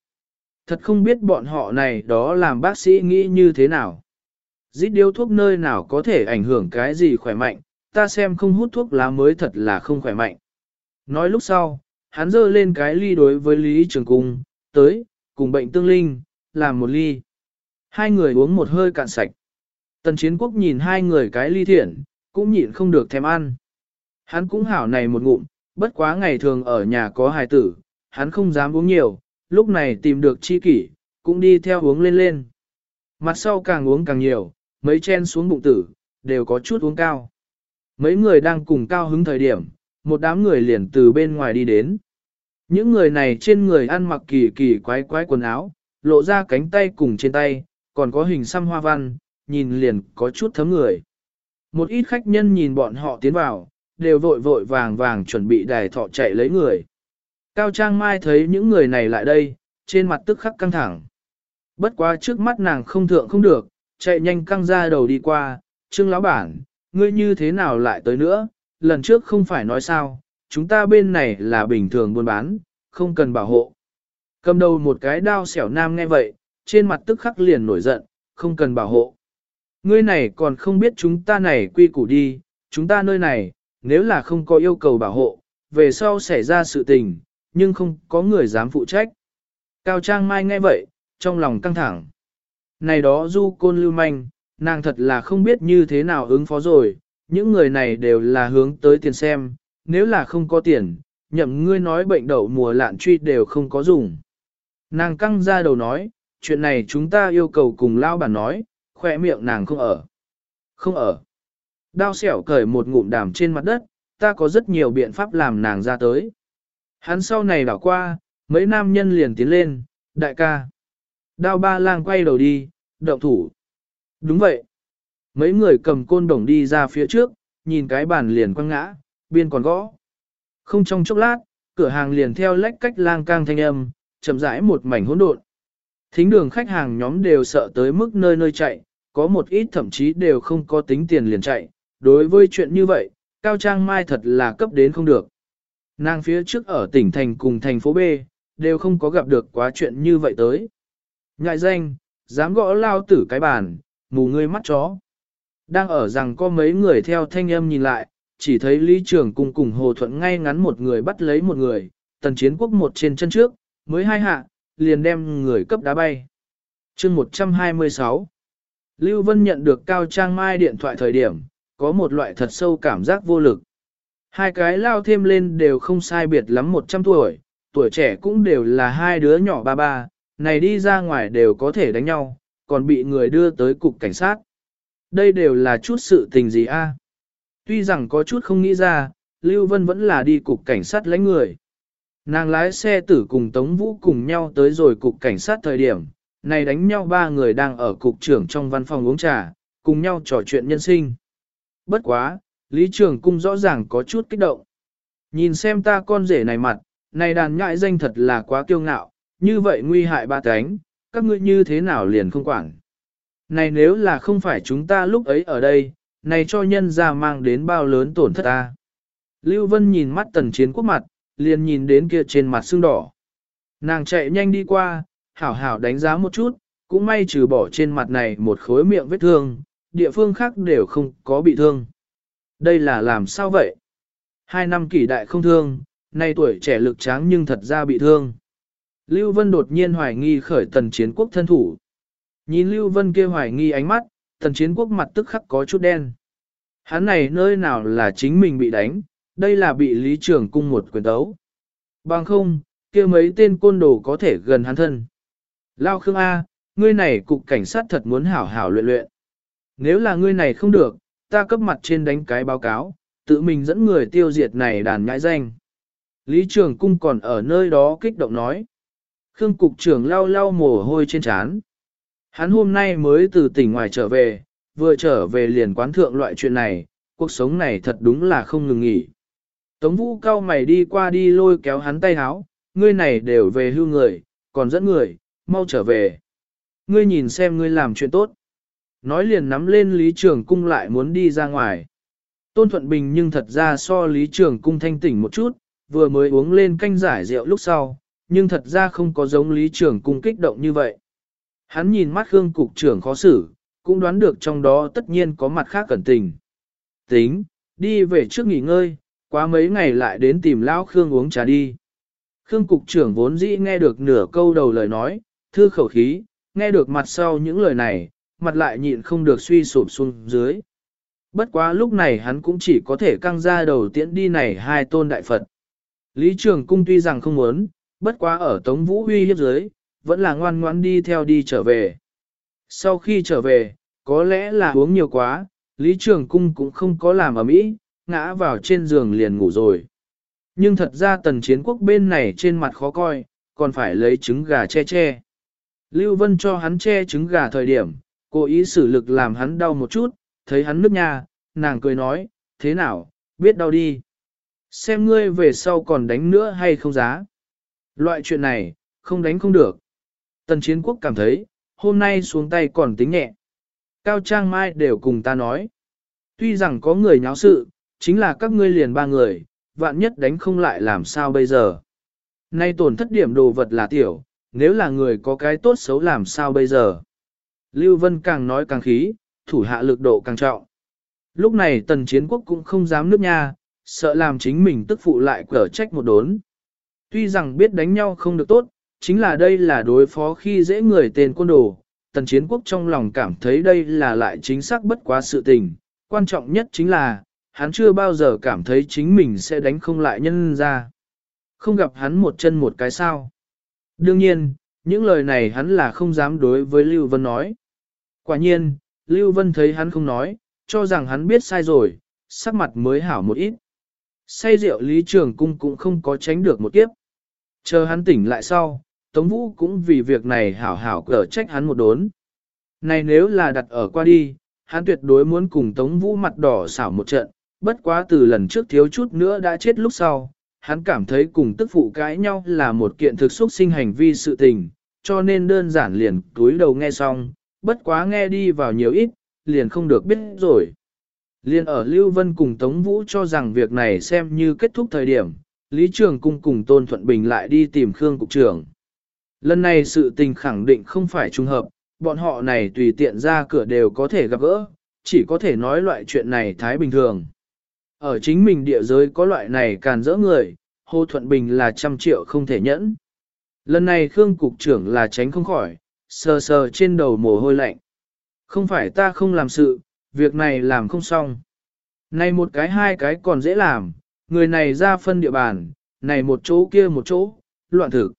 Thật không biết bọn họ này đó làm bác sĩ nghĩ như thế nào. Rít điếu thuốc nơi nào có thể ảnh hưởng cái gì khỏe mạnh, ta xem không hút thuốc lá mới thật là không khỏe mạnh. Nói lúc sau, hắn dơ lên cái ly đối với Lý Trường Cung, tới, cùng bệnh tương linh, làm một ly. Hai người uống một hơi cạn sạch. Tần chiến quốc nhìn hai người cái ly thiện, cũng nhịn không được thèm ăn. Hắn cũng hảo này một ngụm, bất quá ngày thường ở nhà có hài tử, hắn không dám uống nhiều, lúc này tìm được chi kỷ, cũng đi theo uống lên lên. Mặt sau càng uống càng nhiều, mấy chen xuống bụng tử, đều có chút uống cao. Mấy người đang cùng cao hứng thời điểm, một đám người liền từ bên ngoài đi đến. Những người này trên người ăn mặc kỳ kỳ quái quái quần áo, lộ ra cánh tay cùng trên tay, còn có hình xăm hoa văn, nhìn liền có chút thấm người. Một ít khách nhân nhìn bọn họ tiến vào, đều vội vội vàng vàng chuẩn bị đài thọ chạy lấy người. Cao Trang Mai thấy những người này lại đây, trên mặt tức khắc căng thẳng. Bất quá trước mắt nàng không thượng không được, chạy nhanh căng ra đầu đi qua, Trương lão bản, ngươi như thế nào lại tới nữa, lần trước không phải nói sao, chúng ta bên này là bình thường buôn bán, không cần bảo hộ. Cầm đầu một cái đao xẻo nam nghe vậy, trên mặt tức khắc liền nổi giận, không cần bảo hộ. Ngươi này còn không biết chúng ta này quy củ đi, chúng ta nơi này, nếu là không có yêu cầu bảo hộ, về sau xảy ra sự tình, nhưng không có người dám phụ trách. Cao Trang Mai nghe vậy, trong lòng căng thẳng. Này đó du côn lưu manh, nàng thật là không biết như thế nào ứng phó rồi, những người này đều là hướng tới tiền xem, nếu là không có tiền, nhậm ngươi nói bệnh đậu mùa lạn truy đều không có dùng. Nàng căng ra đầu nói, chuyện này chúng ta yêu cầu cùng lao bản nói, khỏe miệng nàng không ở. Không ở. Đao xẻo cởi một ngụm đàm trên mặt đất, ta có rất nhiều biện pháp làm nàng ra tới. Hắn sau này đảo qua, mấy nam nhân liền tiến lên, đại ca. Đao ba lang quay đầu đi, động thủ. Đúng vậy. Mấy người cầm côn đồng đi ra phía trước, nhìn cái bàn liền quăng ngã, biên còn gõ. Không trong chốc lát, cửa hàng liền theo lách cách lang cang thanh âm, chậm rãi một mảnh hỗn độn. Thính đường khách hàng nhóm đều sợ tới mức nơi nơi chạy, có một ít thậm chí đều không có tính tiền liền chạy. Đối với chuyện như vậy, Cao Trang Mai thật là cấp đến không được. Nàng phía trước ở tỉnh thành cùng thành phố B, đều không có gặp được quá chuyện như vậy tới. Ngại danh, dám gõ lao tử cái bàn, mù ngươi mắt chó. Đang ở rằng có mấy người theo thanh âm nhìn lại, chỉ thấy Lý Trường cùng cùng Hồ Thuận ngay ngắn một người bắt lấy một người, tần chiến quốc một trên chân trước, mới hai hạ, liền đem người cấp đá bay. chương 126 Lưu Vân nhận được Cao Trang Mai điện thoại thời điểm, có một loại thật sâu cảm giác vô lực. Hai cái lao thêm lên đều không sai biệt lắm 100 tuổi, tuổi trẻ cũng đều là hai đứa nhỏ ba ba, này đi ra ngoài đều có thể đánh nhau, còn bị người đưa tới cục cảnh sát. Đây đều là chút sự tình gì a? Tuy rằng có chút không nghĩ ra, Lưu Vân vẫn là đi cục cảnh sát lấy người. Nàng lái xe tử cùng Tống Vũ cùng nhau tới rồi cục cảnh sát thời điểm, này đánh nhau ba người đang ở cục trưởng trong văn phòng uống trà, cùng nhau trò chuyện nhân sinh. Bất quá, Lý Trường Cung rõ ràng có chút kích động. Nhìn xem ta con rể này mặt, này đàn ngại danh thật là quá kiêu ngạo, như vậy nguy hại ba cánh, các ngươi như thế nào liền không quản. Này nếu là không phải chúng ta lúc ấy ở đây, này cho nhân ra mang đến bao lớn tổn thất ta. Lưu Vân nhìn mắt tần chiến quốc mặt, liền nhìn đến kia trên mặt xương đỏ. Nàng chạy nhanh đi qua, hảo hảo đánh giá một chút, cũng may trừ bỏ trên mặt này một khối miệng vết thương, địa phương khác đều không có bị thương. Đây là làm sao vậy? Hai năm kỷ đại không thương, nay tuổi trẻ lực tráng nhưng thật ra bị thương. Lưu Vân đột nhiên hoài nghi khởi tần chiến quốc thân thủ. Nhìn Lưu Vân kia hoài nghi ánh mắt, tần chiến quốc mặt tức khắc có chút đen. Hắn này nơi nào là chính mình bị đánh, đây là bị lý trưởng cung một quyền đấu. Bằng không, kia mấy tên côn đồ có thể gần hắn thân. Lao Khương A, ngươi này cục cảnh sát thật muốn hảo hảo luyện luyện. Nếu là ngươi này không được, ta cấp mặt trên đánh cái báo cáo, tự mình dẫn người tiêu diệt này đàn nhãi danh. Lý trưởng Cung còn ở nơi đó kích động nói. Khương Cục trưởng lau lau mồ hôi trên trán. Hắn hôm nay mới từ tỉnh ngoài trở về, vừa trở về liền quán thượng loại chuyện này, cuộc sống này thật đúng là không ngừng nghỉ. Tống vũ cao mày đi qua đi lôi kéo hắn tay háo, ngươi này đều về hưu người, còn dẫn người, mau trở về. Ngươi nhìn xem ngươi làm chuyện tốt. Nói liền nắm lên Lý Trường Cung lại muốn đi ra ngoài. Tôn Thuận Bình nhưng thật ra so Lý Trường Cung thanh tỉnh một chút, vừa mới uống lên canh giải rượu lúc sau, nhưng thật ra không có giống Lý Trường Cung kích động như vậy. Hắn nhìn mắt Khương Cục trưởng khó xử, cũng đoán được trong đó tất nhiên có mặt khác cẩn tình. Tính, đi về trước nghỉ ngơi, quá mấy ngày lại đến tìm Lão Khương uống trà đi. Khương Cục trưởng vốn dĩ nghe được nửa câu đầu lời nói, thư khẩu khí, nghe được mặt sau những lời này, mặt lại nhịn không được suy sụp xuống dưới. Bất quá lúc này hắn cũng chỉ có thể căng ra đầu tiễn đi này hai tôn đại Phật. Lý Trường Cung tuy rằng không muốn, bất quá ở Tống Vũ Huy hiếp dưới, vẫn là ngoan ngoãn đi theo đi trở về. Sau khi trở về, có lẽ là uống nhiều quá, Lý Trường Cung cũng không có làm ở mỹ, ngã vào trên giường liền ngủ rồi. Nhưng thật ra tần chiến quốc bên này trên mặt khó coi, còn phải lấy trứng gà che che. Lưu Vân cho hắn che trứng gà thời điểm, cố ý sử lực làm hắn đau một chút, thấy hắn nước nha, nàng cười nói, thế nào, biết đau đi. Xem ngươi về sau còn đánh nữa hay không giá. Loại chuyện này, không đánh không được. Tần chiến quốc cảm thấy, hôm nay xuống tay còn tính nhẹ. Cao Trang Mai đều cùng ta nói. Tuy rằng có người nháo sự, chính là các ngươi liền ba người, vạn nhất đánh không lại làm sao bây giờ. Nay tổn thất điểm đồ vật là tiểu, nếu là người có cái tốt xấu làm sao bây giờ. Lưu Vân càng nói càng khí, thủ hạ lực độ càng trọng. Lúc này tần chiến quốc cũng không dám nước nha, sợ làm chính mình tức phụ lại cở trách một đốn. Tuy rằng biết đánh nhau không được tốt, chính là đây là đối phó khi dễ người tên quân đồ. Tần chiến quốc trong lòng cảm thấy đây là lại chính xác bất quá sự tình. Quan trọng nhất chính là, hắn chưa bao giờ cảm thấy chính mình sẽ đánh không lại nhân ra. Không gặp hắn một chân một cái sao. Đương nhiên, những lời này hắn là không dám đối với Lưu Vân nói. Quả nhiên, Lưu Vân thấy hắn không nói, cho rằng hắn biết sai rồi, sắc mặt mới hảo một ít. Say rượu Lý Trường Cung cũng không có tránh được một kiếp. Chờ hắn tỉnh lại sau, Tống Vũ cũng vì việc này hảo hảo cở trách hắn một đốn. Này nếu là đặt ở qua đi, hắn tuyệt đối muốn cùng Tống Vũ mặt đỏ xảo một trận, bất quá từ lần trước thiếu chút nữa đã chết lúc sau, hắn cảm thấy cùng tức phụ cãi nhau là một kiện thực xúc sinh hành vi sự tình, cho nên đơn giản liền túi đầu nghe xong, bất quá nghe đi vào nhiều ít, liền không được biết rồi. Liên ở Lưu Vân cùng Tống Vũ cho rằng việc này xem như kết thúc thời điểm, Lý Trường Cung cùng Tôn Thuận Bình lại đi tìm Khương Cục trưởng. Lần này sự tình khẳng định không phải trùng hợp, bọn họ này tùy tiện ra cửa đều có thể gặp gỡ, chỉ có thể nói loại chuyện này thái bình thường. Ở chính mình địa giới có loại này càn rỡ người, Hồ Thuận Bình là trăm triệu không thể nhẫn. Lần này Khương Cục trưởng là tránh không khỏi, sờ sờ trên đầu mồ hôi lạnh. Không phải ta không làm sự, việc này làm không xong. Này một cái hai cái còn dễ làm, người này ra phân địa bàn, này một chỗ kia một chỗ, loạn thực.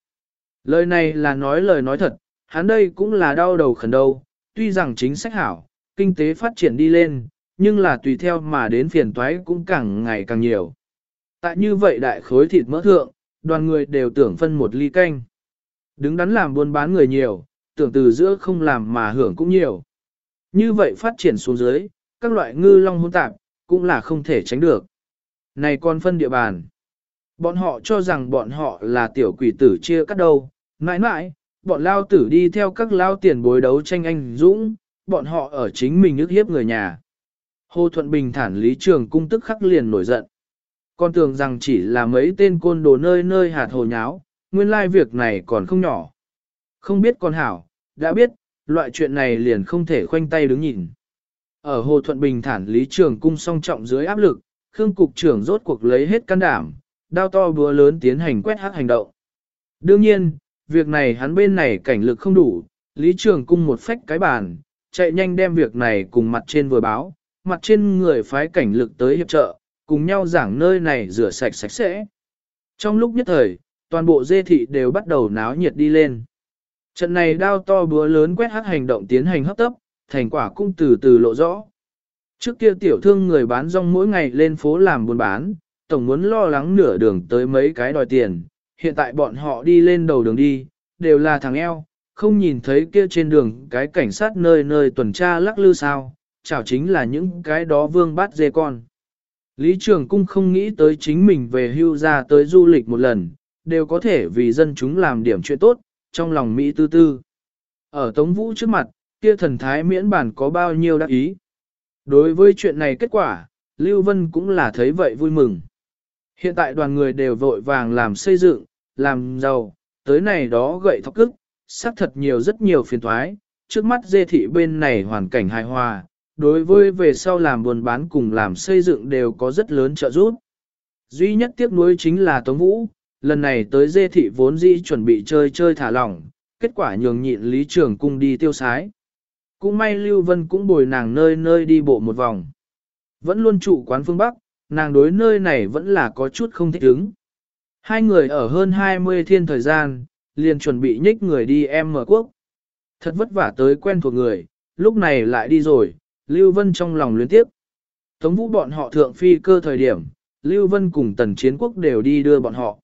Lời này là nói lời nói thật, hắn đây cũng là đau đầu khẩn đầu, tuy rằng chính sách hảo, kinh tế phát triển đi lên, nhưng là tùy theo mà đến phiền toái cũng càng ngày càng nhiều. Tại như vậy đại khối thịt mỡ thượng, đoàn người đều tưởng phân một ly canh. Đứng đắn làm buôn bán người nhiều, tưởng từ giữa không làm mà hưởng cũng nhiều. Như vậy phát triển xuống dưới, các loại ngư long hỗn tạp, cũng là không thể tránh được. Này còn phân địa bàn. Bọn họ cho rằng bọn họ là tiểu quỷ tử chia cắt đâu mãi mãi, bọn lao tử đi theo các lao tiền bối đấu tranh anh dũng, bọn họ ở chính mình ức hiếp người nhà. Hồ Thuận Bình thản lý trường cung tức khắc liền nổi giận. Con tưởng rằng chỉ là mấy tên côn đồ nơi nơi hạt hồ nháo, nguyên lai việc này còn không nhỏ. Không biết con hảo, đã biết, loại chuyện này liền không thể khoanh tay đứng nhìn. Ở Hồ Thuận Bình thản lý trường cung song trọng dưới áp lực, Khương Cục trưởng rốt cuộc lấy hết can đảm, đao to búa lớn tiến hành quét hát hành động. Đương nhiên, việc này hắn bên này cảnh lực không đủ, Lý Trường Cung một phách cái bàn, chạy nhanh đem việc này cùng mặt trên vừa báo, mặt trên người phái cảnh lực tới hiệp trợ, cùng nhau giảng nơi này rửa sạch sạch sẽ. Trong lúc nhất thời, toàn bộ dê thị đều bắt đầu náo nhiệt đi lên. Trận này đao to búa lớn quét hát hành động tiến hành hấp tấp, thành quả cũng từ từ lộ rõ. Trước kia tiểu thương người bán rong mỗi ngày lên phố làm buôn bán, tổng muốn lo lắng nửa đường tới mấy cái đòi tiền, hiện tại bọn họ đi lên đầu đường đi, đều là thằng eo, không nhìn thấy kia trên đường cái cảnh sát nơi nơi tuần tra lắc lư sao, chảo chính là những cái đó vương bát dê con. Lý Trường Cung không nghĩ tới chính mình về hưu ra tới du lịch một lần, đều có thể vì dân chúng làm điểm chuyện tốt, trong lòng Mỹ tư tư. Ở Tống Vũ trước mặt, kia thần thái miễn bản có bao nhiêu đắc ý. Đối với chuyện này kết quả, Lưu Vân cũng là thấy vậy vui mừng. Hiện tại đoàn người đều vội vàng làm xây dựng, làm giàu, tới này đó gậy thọc cức, xác thật nhiều rất nhiều phiền thoái, trước mắt dê thị bên này hoàn cảnh hài hòa, đối với về sau làm buôn bán cùng làm xây dựng đều có rất lớn trợ giúp. Duy nhất tiếc nuối chính là Tống Vũ, lần này tới dê thị vốn dĩ chuẩn bị chơi chơi thả lỏng, kết quả nhường nhịn Lý Trường Cung đi tiêu sái. Cũng may Lưu Vân cũng bồi nàng nơi nơi đi bộ một vòng. Vẫn luôn trụ quán phương Bắc, nàng đối nơi này vẫn là có chút không thích ứng. Hai người ở hơn 20 thiên thời gian, liền chuẩn bị nhích người đi em mở quốc. Thật vất vả tới quen thuộc người, lúc này lại đi rồi, Lưu Vân trong lòng luyến tiếp. Tống vũ bọn họ thượng phi cơ thời điểm, Lưu Vân cùng tần chiến quốc đều đi đưa bọn họ.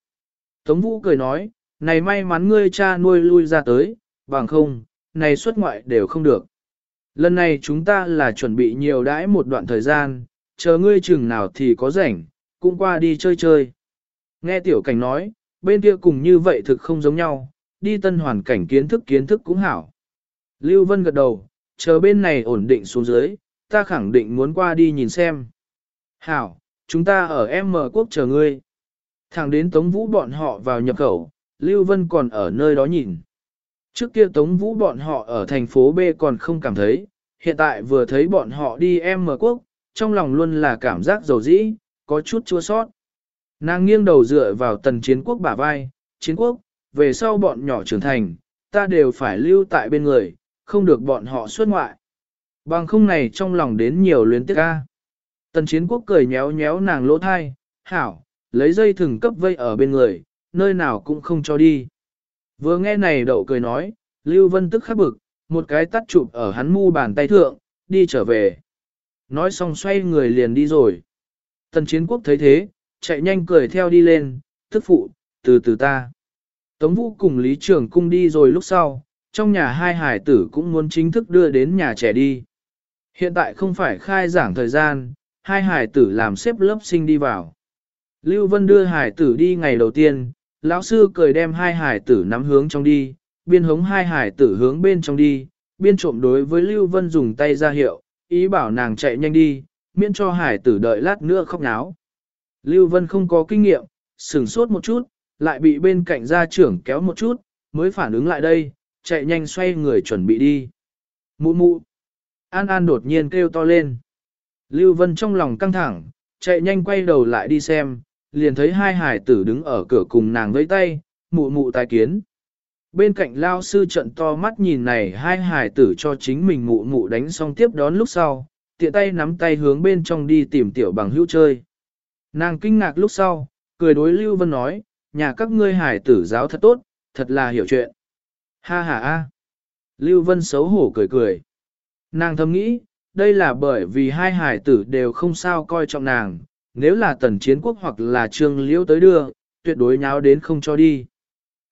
Tống vũ cười nói, này may mắn ngươi cha nuôi lui ra tới, bằng không, này xuất ngoại đều không được. Lần này chúng ta là chuẩn bị nhiều đãi một đoạn thời gian, chờ ngươi chừng nào thì có rảnh, cũng qua đi chơi chơi. Nghe tiểu cảnh nói, bên kia cùng như vậy thực không giống nhau, đi tân hoàn cảnh kiến thức kiến thức cũng hảo. Lưu Vân gật đầu, chờ bên này ổn định xuống dưới, ta khẳng định muốn qua đi nhìn xem. Hảo, chúng ta ở M quốc chờ ngươi. Thẳng đến Tống Vũ bọn họ vào nhập khẩu, Lưu Vân còn ở nơi đó nhìn. Trước kia Tống Vũ bọn họ ở thành phố B còn không cảm thấy, hiện tại vừa thấy bọn họ đi M quốc, trong lòng luôn là cảm giác dầu dĩ, có chút chua sót. Nàng nghiêng đầu dựa vào tần chiến quốc bả vai, chiến quốc, về sau bọn nhỏ trưởng thành, ta đều phải lưu tại bên người, không được bọn họ xuất ngoại. Bằng không này trong lòng đến nhiều luyến tiếc ca. Tần chiến quốc cười nhéo nhéo nàng lỗ thai, hảo, lấy dây thừng cấp vây ở bên người, nơi nào cũng không cho đi. Vừa nghe này đậu cười nói, Lưu Vân tức khắc bực, một cái tắt chụp ở hắn mu bàn tay thượng, đi trở về. Nói xong xoay người liền đi rồi. Tần chiến quốc thấy thế, chạy nhanh cười theo đi lên, tức phụ, từ từ ta. Tống vũ cùng Lý Trường Cung đi rồi lúc sau, trong nhà hai hải tử cũng muốn chính thức đưa đến nhà trẻ đi. Hiện tại không phải khai giảng thời gian, hai hải tử làm xếp lớp sinh đi vào. Lưu Vân đưa hải tử đi ngày đầu tiên, lão sư cười đem hai hải tử nắm hướng trong đi, biên hống hai hải tử hướng bên trong đi, biên trộm đối với Lưu Vân dùng tay ra hiệu, ý bảo nàng chạy nhanh đi, miễn cho hải tử đợi lát nữa khóc náo. Lưu Vân không có kinh nghiệm, sửng sốt một chút, lại bị bên cạnh gia trưởng kéo một chút, mới phản ứng lại đây, chạy nhanh xoay người chuẩn bị đi. Mụ mụ. An An đột nhiên kêu to lên. Lưu Vân trong lòng căng thẳng, chạy nhanh quay đầu lại đi xem, liền thấy hai hải tử đứng ở cửa cùng nàng với tay, mụ mụ tài kiến. Bên cạnh lao sư trận to mắt nhìn này hai hải tử cho chính mình mụ mụ đánh xong tiếp đón lúc sau, tiện tay nắm tay hướng bên trong đi tìm tiểu bằng hữu chơi. Nàng kinh ngạc lúc sau, cười đối Lưu Vân nói, nhà các ngươi hải tử giáo thật tốt, thật là hiểu chuyện. Ha ha ha. Lưu Vân xấu hổ cười cười. Nàng thầm nghĩ, đây là bởi vì hai hải tử đều không sao coi trọng nàng, nếu là tần chiến quốc hoặc là trương liễu tới đưa, tuyệt đối nháo đến không cho đi.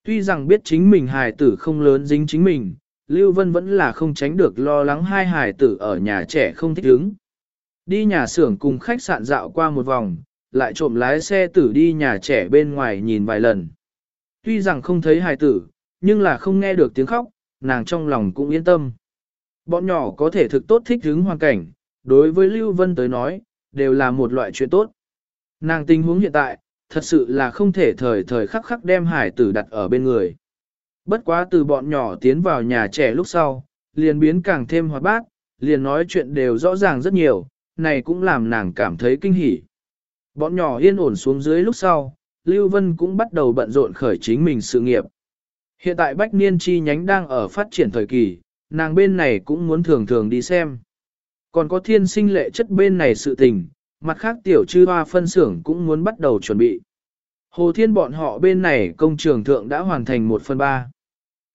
Tuy rằng biết chính mình hải tử không lớn dính chính mình, Lưu Vân vẫn là không tránh được lo lắng hai hải tử ở nhà trẻ không thích ứng. Đi nhà xưởng cùng khách sạn dạo qua một vòng, lại trộm lái xe tử đi nhà trẻ bên ngoài nhìn vài lần. Tuy rằng không thấy hài tử, nhưng là không nghe được tiếng khóc, nàng trong lòng cũng yên tâm. Bọn nhỏ có thể thực tốt thích ứng hoàn cảnh, đối với Lưu Vân tới nói, đều là một loại chuyện tốt. Nàng tình huống hiện tại, thật sự là không thể thời thời khắc khắc đem hải tử đặt ở bên người. Bất quá từ bọn nhỏ tiến vào nhà trẻ lúc sau, liền biến càng thêm hoạt bát, liền nói chuyện đều rõ ràng rất nhiều, này cũng làm nàng cảm thấy kinh hỉ. Bọn nhỏ yên ổn xuống dưới lúc sau, Lưu Vân cũng bắt đầu bận rộn khởi chính mình sự nghiệp. Hiện tại Bách Niên chi nhánh đang ở phát triển thời kỳ, nàng bên này cũng muốn thường thường đi xem. Còn có thiên sinh lệ chất bên này sự tình, mặt khác tiểu chư hoa phân xưởng cũng muốn bắt đầu chuẩn bị. Hồ Thiên bọn họ bên này công trường thượng đã hoàn thành 1 phần 3.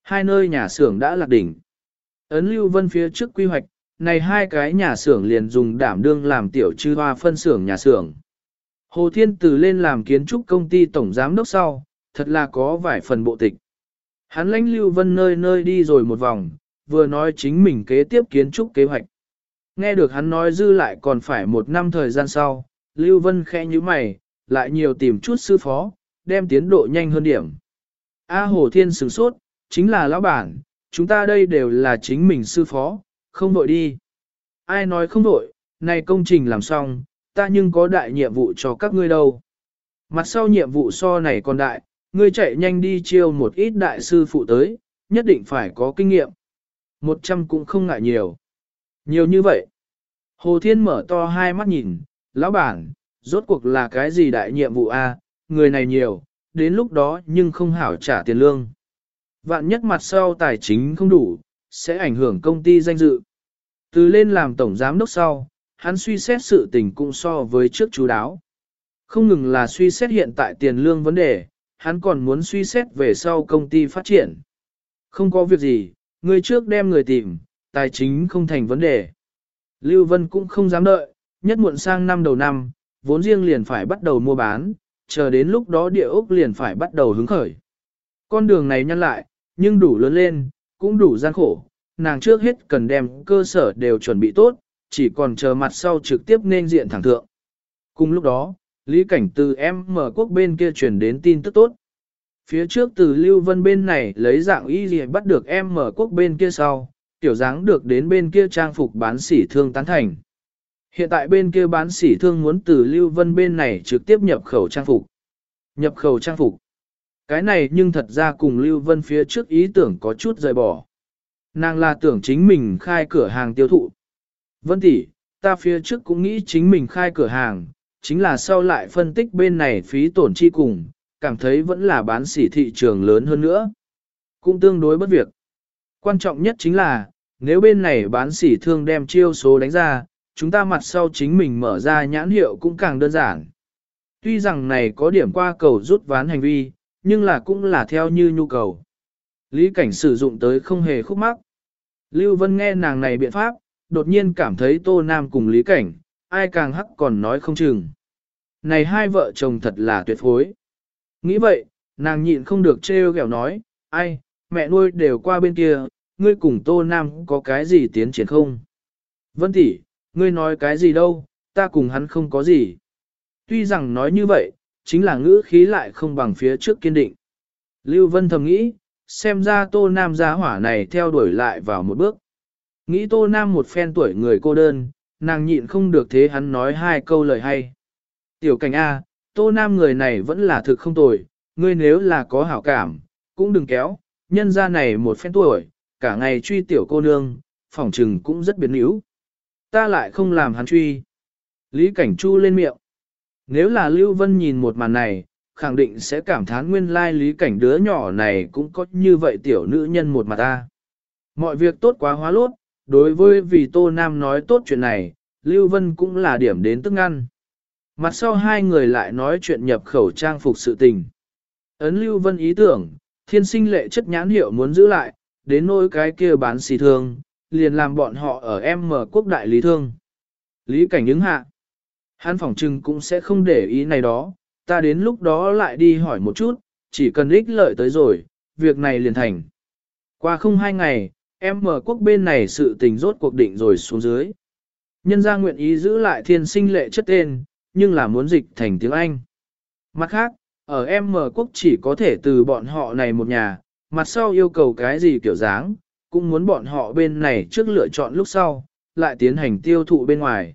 Hai nơi nhà xưởng đã lạc đỉnh. Ấn Lưu Vân phía trước quy hoạch, này hai cái nhà xưởng liền dùng đảm đương làm tiểu chư hoa phân xưởng nhà xưởng. Hồ Thiên Từ lên làm kiến trúc công ty tổng giám đốc sau, thật là có vài phần bộ tịch. Hắn lãnh Lưu Vân nơi nơi đi rồi một vòng, vừa nói chính mình kế tiếp kiến trúc kế hoạch. Nghe được hắn nói dư lại còn phải một năm thời gian sau, Lưu Vân khẽ như mày, lại nhiều tìm chút sư phó, đem tiến độ nhanh hơn điểm. A Hồ Thiên sửng sốt, chính là lão bản, chúng ta đây đều là chính mình sư phó, không đội đi. Ai nói không đội, này công trình làm xong, ta nhưng có đại nhiệm vụ cho các ngươi đâu. Mặt sau nhiệm vụ so này còn đại, ngươi chạy nhanh đi chiêu một ít đại sư phụ tới, nhất định phải có kinh nghiệm. Một trăm cũng không ngại nhiều. Nhiều như vậy. Hồ Thiên mở to hai mắt nhìn, lão bản, rốt cuộc là cái gì đại nhiệm vụ a? người này nhiều, đến lúc đó nhưng không hảo trả tiền lương. Vạn nhất mặt sau tài chính không đủ, sẽ ảnh hưởng công ty danh dự. Từ lên làm tổng giám đốc sau, hắn suy xét sự tình cũng so với trước chú đáo. Không ngừng là suy xét hiện tại tiền lương vấn đề, hắn còn muốn suy xét về sau công ty phát triển. Không có việc gì, người trước đem người tìm, tài chính không thành vấn đề. Lưu Vân cũng không dám đợi, nhất muộn sang năm đầu năm, vốn riêng liền phải bắt đầu mua bán, chờ đến lúc đó địa ốc liền phải bắt đầu hứng khởi. Con đường này nhăn lại, nhưng đủ lớn lên, cũng đủ gian khổ, nàng trước hết cần đem cơ sở đều chuẩn bị tốt, chỉ còn chờ mặt sau trực tiếp nên diện thẳng thượng. Cùng lúc đó, Lý Cảnh từ em mở quốc bên kia chuyển đến tin tức tốt. Phía trước từ Lưu Vân bên này lấy dạng y gì bắt được em mở quốc bên kia sau, tiểu dáng được đến bên kia trang phục bán sỉ thương tán thành. Hiện tại bên kia bán sỉ thương muốn từ Lưu Vân bên này trực tiếp nhập khẩu trang phục. Nhập khẩu trang phục. Cái này nhưng thật ra cùng Lưu Vân phía trước ý tưởng có chút rời bỏ. Nàng là tưởng chính mình khai cửa hàng tiêu thụ. Vân tỷ, ta phía trước cũng nghĩ chính mình khai cửa hàng, chính là sau lại phân tích bên này phí tổn chi cùng, cảm thấy vẫn là bán sỉ thị trường lớn hơn nữa. Cũng tương đối bất việc. Quan trọng nhất chính là, nếu bên này bán sỉ thương đem chiêu số đánh ra, chúng ta mặt sau chính mình mở ra nhãn hiệu cũng càng đơn giản. Tuy rằng này có điểm qua cầu rút ván hành vi, nhưng là cũng là theo như nhu cầu. Lý cảnh sử dụng tới không hề khúc mắc. Lưu Vân nghe nàng này biện pháp, đột nhiên cảm thấy Tô Nam cùng Lý cảnh, ai càng hắc còn nói không chừng. Này hai vợ chồng thật là tuyệt phối. Nghĩ vậy, nàng nhịn không được trêu ghẹo nói, ai, mẹ nuôi đều qua bên kia, ngươi cùng Tô Nam có cái gì tiến triển không? Vân tỷ, ngươi nói cái gì đâu, ta cùng hắn không có gì. Tuy rằng nói như vậy, chính là ngữ khí lại không bằng phía trước kiên định. Lưu Vân thầm nghĩ, xem ra Tô Nam giá hỏa này theo đuổi lại vào một bước. Nghĩ Tô Nam một phen tuổi người cô đơn, nàng nhịn không được thế hắn nói hai câu lời hay. Tiểu cảnh A, Tô Nam người này vẫn là thực không tồi, ngươi nếu là có hảo cảm, cũng đừng kéo, nhân ra này một phen tuổi, cả ngày truy tiểu cô nương, phỏng trừng cũng rất biến yếu. Ta lại không làm hắn truy. Lý Cảnh Chu lên miệng. Nếu là Lưu Vân nhìn một màn này, khẳng định sẽ cảm thán nguyên lai Lý Cảnh đứa nhỏ này cũng có như vậy tiểu nữ nhân một mặt ta. Mọi việc tốt quá hóa lốt, đối với vì Tô Nam nói tốt chuyện này, Lưu Vân cũng là điểm đến tức ngăn. Mặt sau hai người lại nói chuyện nhập khẩu trang phục sự tình. Ấn Lưu Vân ý tưởng, thiên sinh lệ chất nhãn hiệu muốn giữ lại, đến nỗi cái kia bán xì thương, liền làm bọn họ ở em mở quốc đại lý thương. Lý cảnh ứng hạ. Hắn phỏng trừng cũng sẽ không để ý này đó, ta đến lúc đó lại đi hỏi một chút, chỉ cần ích lợi tới rồi, việc này liền thành. Qua không hai ngày, em mở quốc bên này sự tình rốt cuộc định rồi xuống dưới. Nhân gia nguyện ý giữ lại thiên sinh lệ chất tên, nhưng là muốn dịch thành tiếng Anh. Mặt khác, ở em mở quốc chỉ có thể từ bọn họ này một nhà, mặt sau yêu cầu cái gì kiểu dáng, cũng muốn bọn họ bên này trước lựa chọn lúc sau, lại tiến hành tiêu thụ bên ngoài.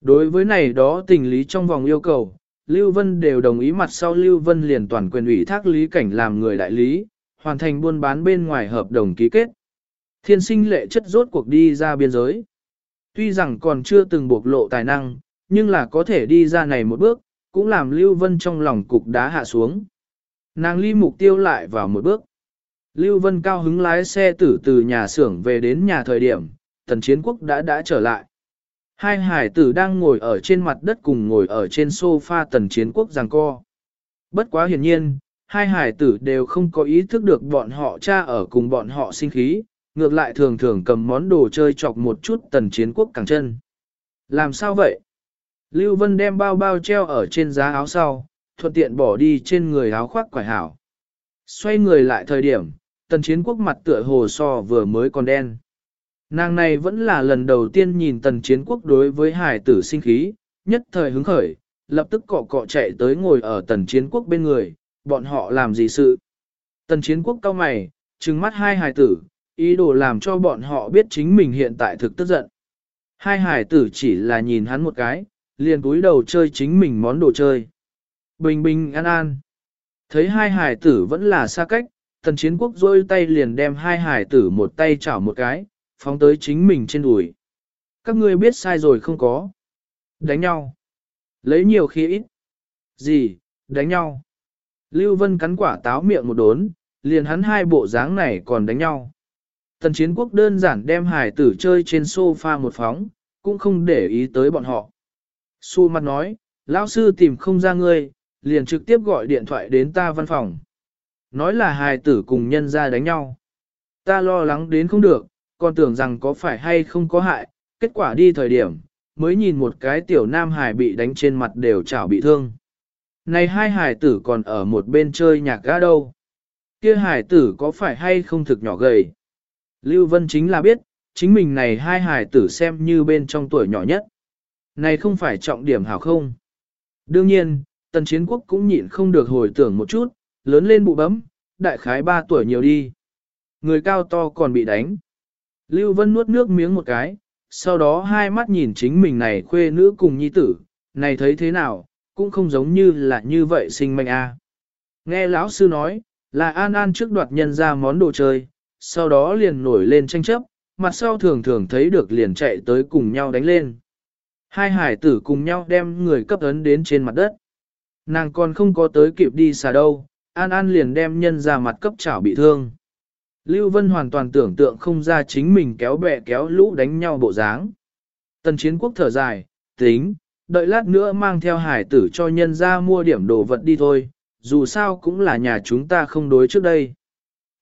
Đối với này đó tình lý trong vòng yêu cầu, Lưu Vân đều đồng ý mặt sau Lưu Vân liền toàn quyền ủy thác lý cảnh làm người đại lý, hoàn thành buôn bán bên ngoài hợp đồng ký kết. Thiên sinh lệ chất rốt cuộc đi ra biên giới. Tuy rằng còn chưa từng bộc lộ tài năng, nhưng là có thể đi ra này một bước, cũng làm Lưu Vân trong lòng cục đá hạ xuống. Nàng ly mục tiêu lại vào một bước. Lưu Vân cao hứng lái xe tử từ nhà xưởng về đến nhà thời điểm, tần chiến quốc đã đã trở lại. Hai hải tử đang ngồi ở trên mặt đất cùng ngồi ở trên sofa tần chiến quốc giằng co. Bất quá hiển nhiên, hai hải tử đều không có ý thức được bọn họ cha ở cùng bọn họ sinh khí, ngược lại thường thường cầm món đồ chơi chọc một chút tần chiến quốc càng chân. Làm sao vậy? Lưu Vân đem bao bao treo ở trên giá áo sau, thuận tiện bỏ đi trên người áo khoác quải hảo. Xoay người lại thời điểm, tần chiến quốc mặt tựa hồ so vừa mới còn đen. Nàng này vẫn là lần đầu tiên nhìn tần chiến quốc đối với hải tử sinh khí, nhất thời hứng khởi, lập tức cọ cọ chạy tới ngồi ở tần chiến quốc bên người, bọn họ làm gì sự. Tần chiến quốc cao mày, trừng mắt hai hải tử, ý đồ làm cho bọn họ biết chính mình hiện tại thực tức giận. Hai hải tử chỉ là nhìn hắn một cái, liền túi đầu chơi chính mình món đồ chơi. Bình bình an an. Thấy hai hải tử vẫn là xa cách, tần chiến quốc rôi tay liền đem hai hải tử một tay chảo một cái, phóng tới chính mình trên đùi. Các ngươi biết sai rồi không có. Đánh nhau. Lấy nhiều khi ít. Gì, đánh nhau. Lưu Vân cắn quả táo miệng một đốn, liền hắn hai bộ dáng này còn đánh nhau. Tần chiến quốc đơn giản đem hải tử chơi trên sofa một phóng, cũng không để ý tới bọn họ. Su mặt nói, lão sư tìm không ra ngươi, liền trực tiếp gọi điện thoại đến ta văn phòng. Nói là hài tử cùng nhân ra đánh nhau. Ta lo lắng đến không được, còn tưởng rằng có phải hay không có hại, kết quả đi thời điểm, mới nhìn một cái tiểu nam hài bị đánh trên mặt đều chảo bị thương. Này hai hài tử còn ở một bên chơi nhạc ga đâu. Kia hài tử có phải hay không thực nhỏ gầy. Lưu Vân chính là biết, chính mình này hai hài tử xem như bên trong tuổi nhỏ nhất. Này không phải trọng điểm hảo không? Đương nhiên, tần chiến quốc cũng nhịn không được hồi tưởng một chút, lớn lên bụ bấm, đại khái 3 tuổi nhiều đi. Người cao to còn bị đánh. Lưu Vân nuốt nước miếng một cái, sau đó hai mắt nhìn chính mình này khuê nữ cùng nhi tử, này thấy thế nào, cũng không giống như là như vậy sinh mệnh a. Nghe lão sư nói, là An An trước đoạt nhân ra món đồ chơi, sau đó liền nổi lên tranh chấp, mặt sau thường thường thấy được liền chạy tới cùng nhau đánh lên. Hai hải tử cùng nhau đem người cấp ấn đến trên mặt đất. Nàng còn không có tới kịp đi xà đâu, An An liền đem nhân ra mặt cấp chảo bị thương. Lưu Vân hoàn toàn tưởng tượng không ra chính mình kéo bè kéo lũ đánh nhau bộ dáng. Tần chiến quốc thở dài, tính, đợi lát nữa mang theo hải tử cho nhân ra mua điểm đồ vật đi thôi, dù sao cũng là nhà chúng ta không đối trước đây.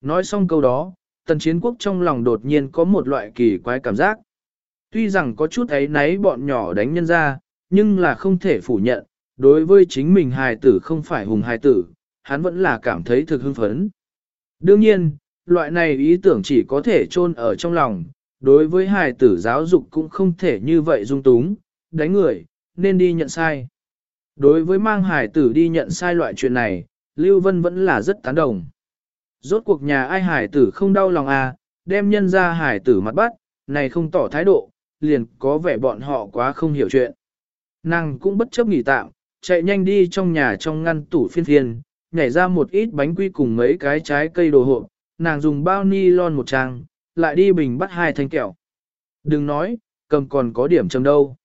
Nói xong câu đó, tần chiến quốc trong lòng đột nhiên có một loại kỳ quái cảm giác. Tuy rằng có chút ấy náy bọn nhỏ đánh nhân ra, nhưng là không thể phủ nhận, đối với chính mình hài tử không phải hùng hài tử, hắn vẫn là cảm thấy thực hưng phấn. Đương nhiên, loại này ý tưởng chỉ có thể chôn ở trong lòng, đối với hài tử giáo dục cũng không thể như vậy dung túng, đánh người, nên đi nhận sai. Đối với mang hài tử đi nhận sai loại chuyện này, Lưu Vân vẫn là rất tán đồng. Rốt cuộc nhà ai hài tử không đau lòng à, đem nhân ra hài tử mặt bắt, này không tỏ thái độ, liền có vẻ bọn họ quá không hiểu chuyện. Nàng cũng bất chấp nghỉ tạm, chạy nhanh đi trong nhà trong ngăn tủ phiên phiên, nhảy ra một ít bánh quy cùng mấy cái trái cây đồ hộp, nàng dùng bao ni lon một trang, lại đi bình bắt hai thanh kẹo. Đừng nói, cầm còn có điểm chấm đâu.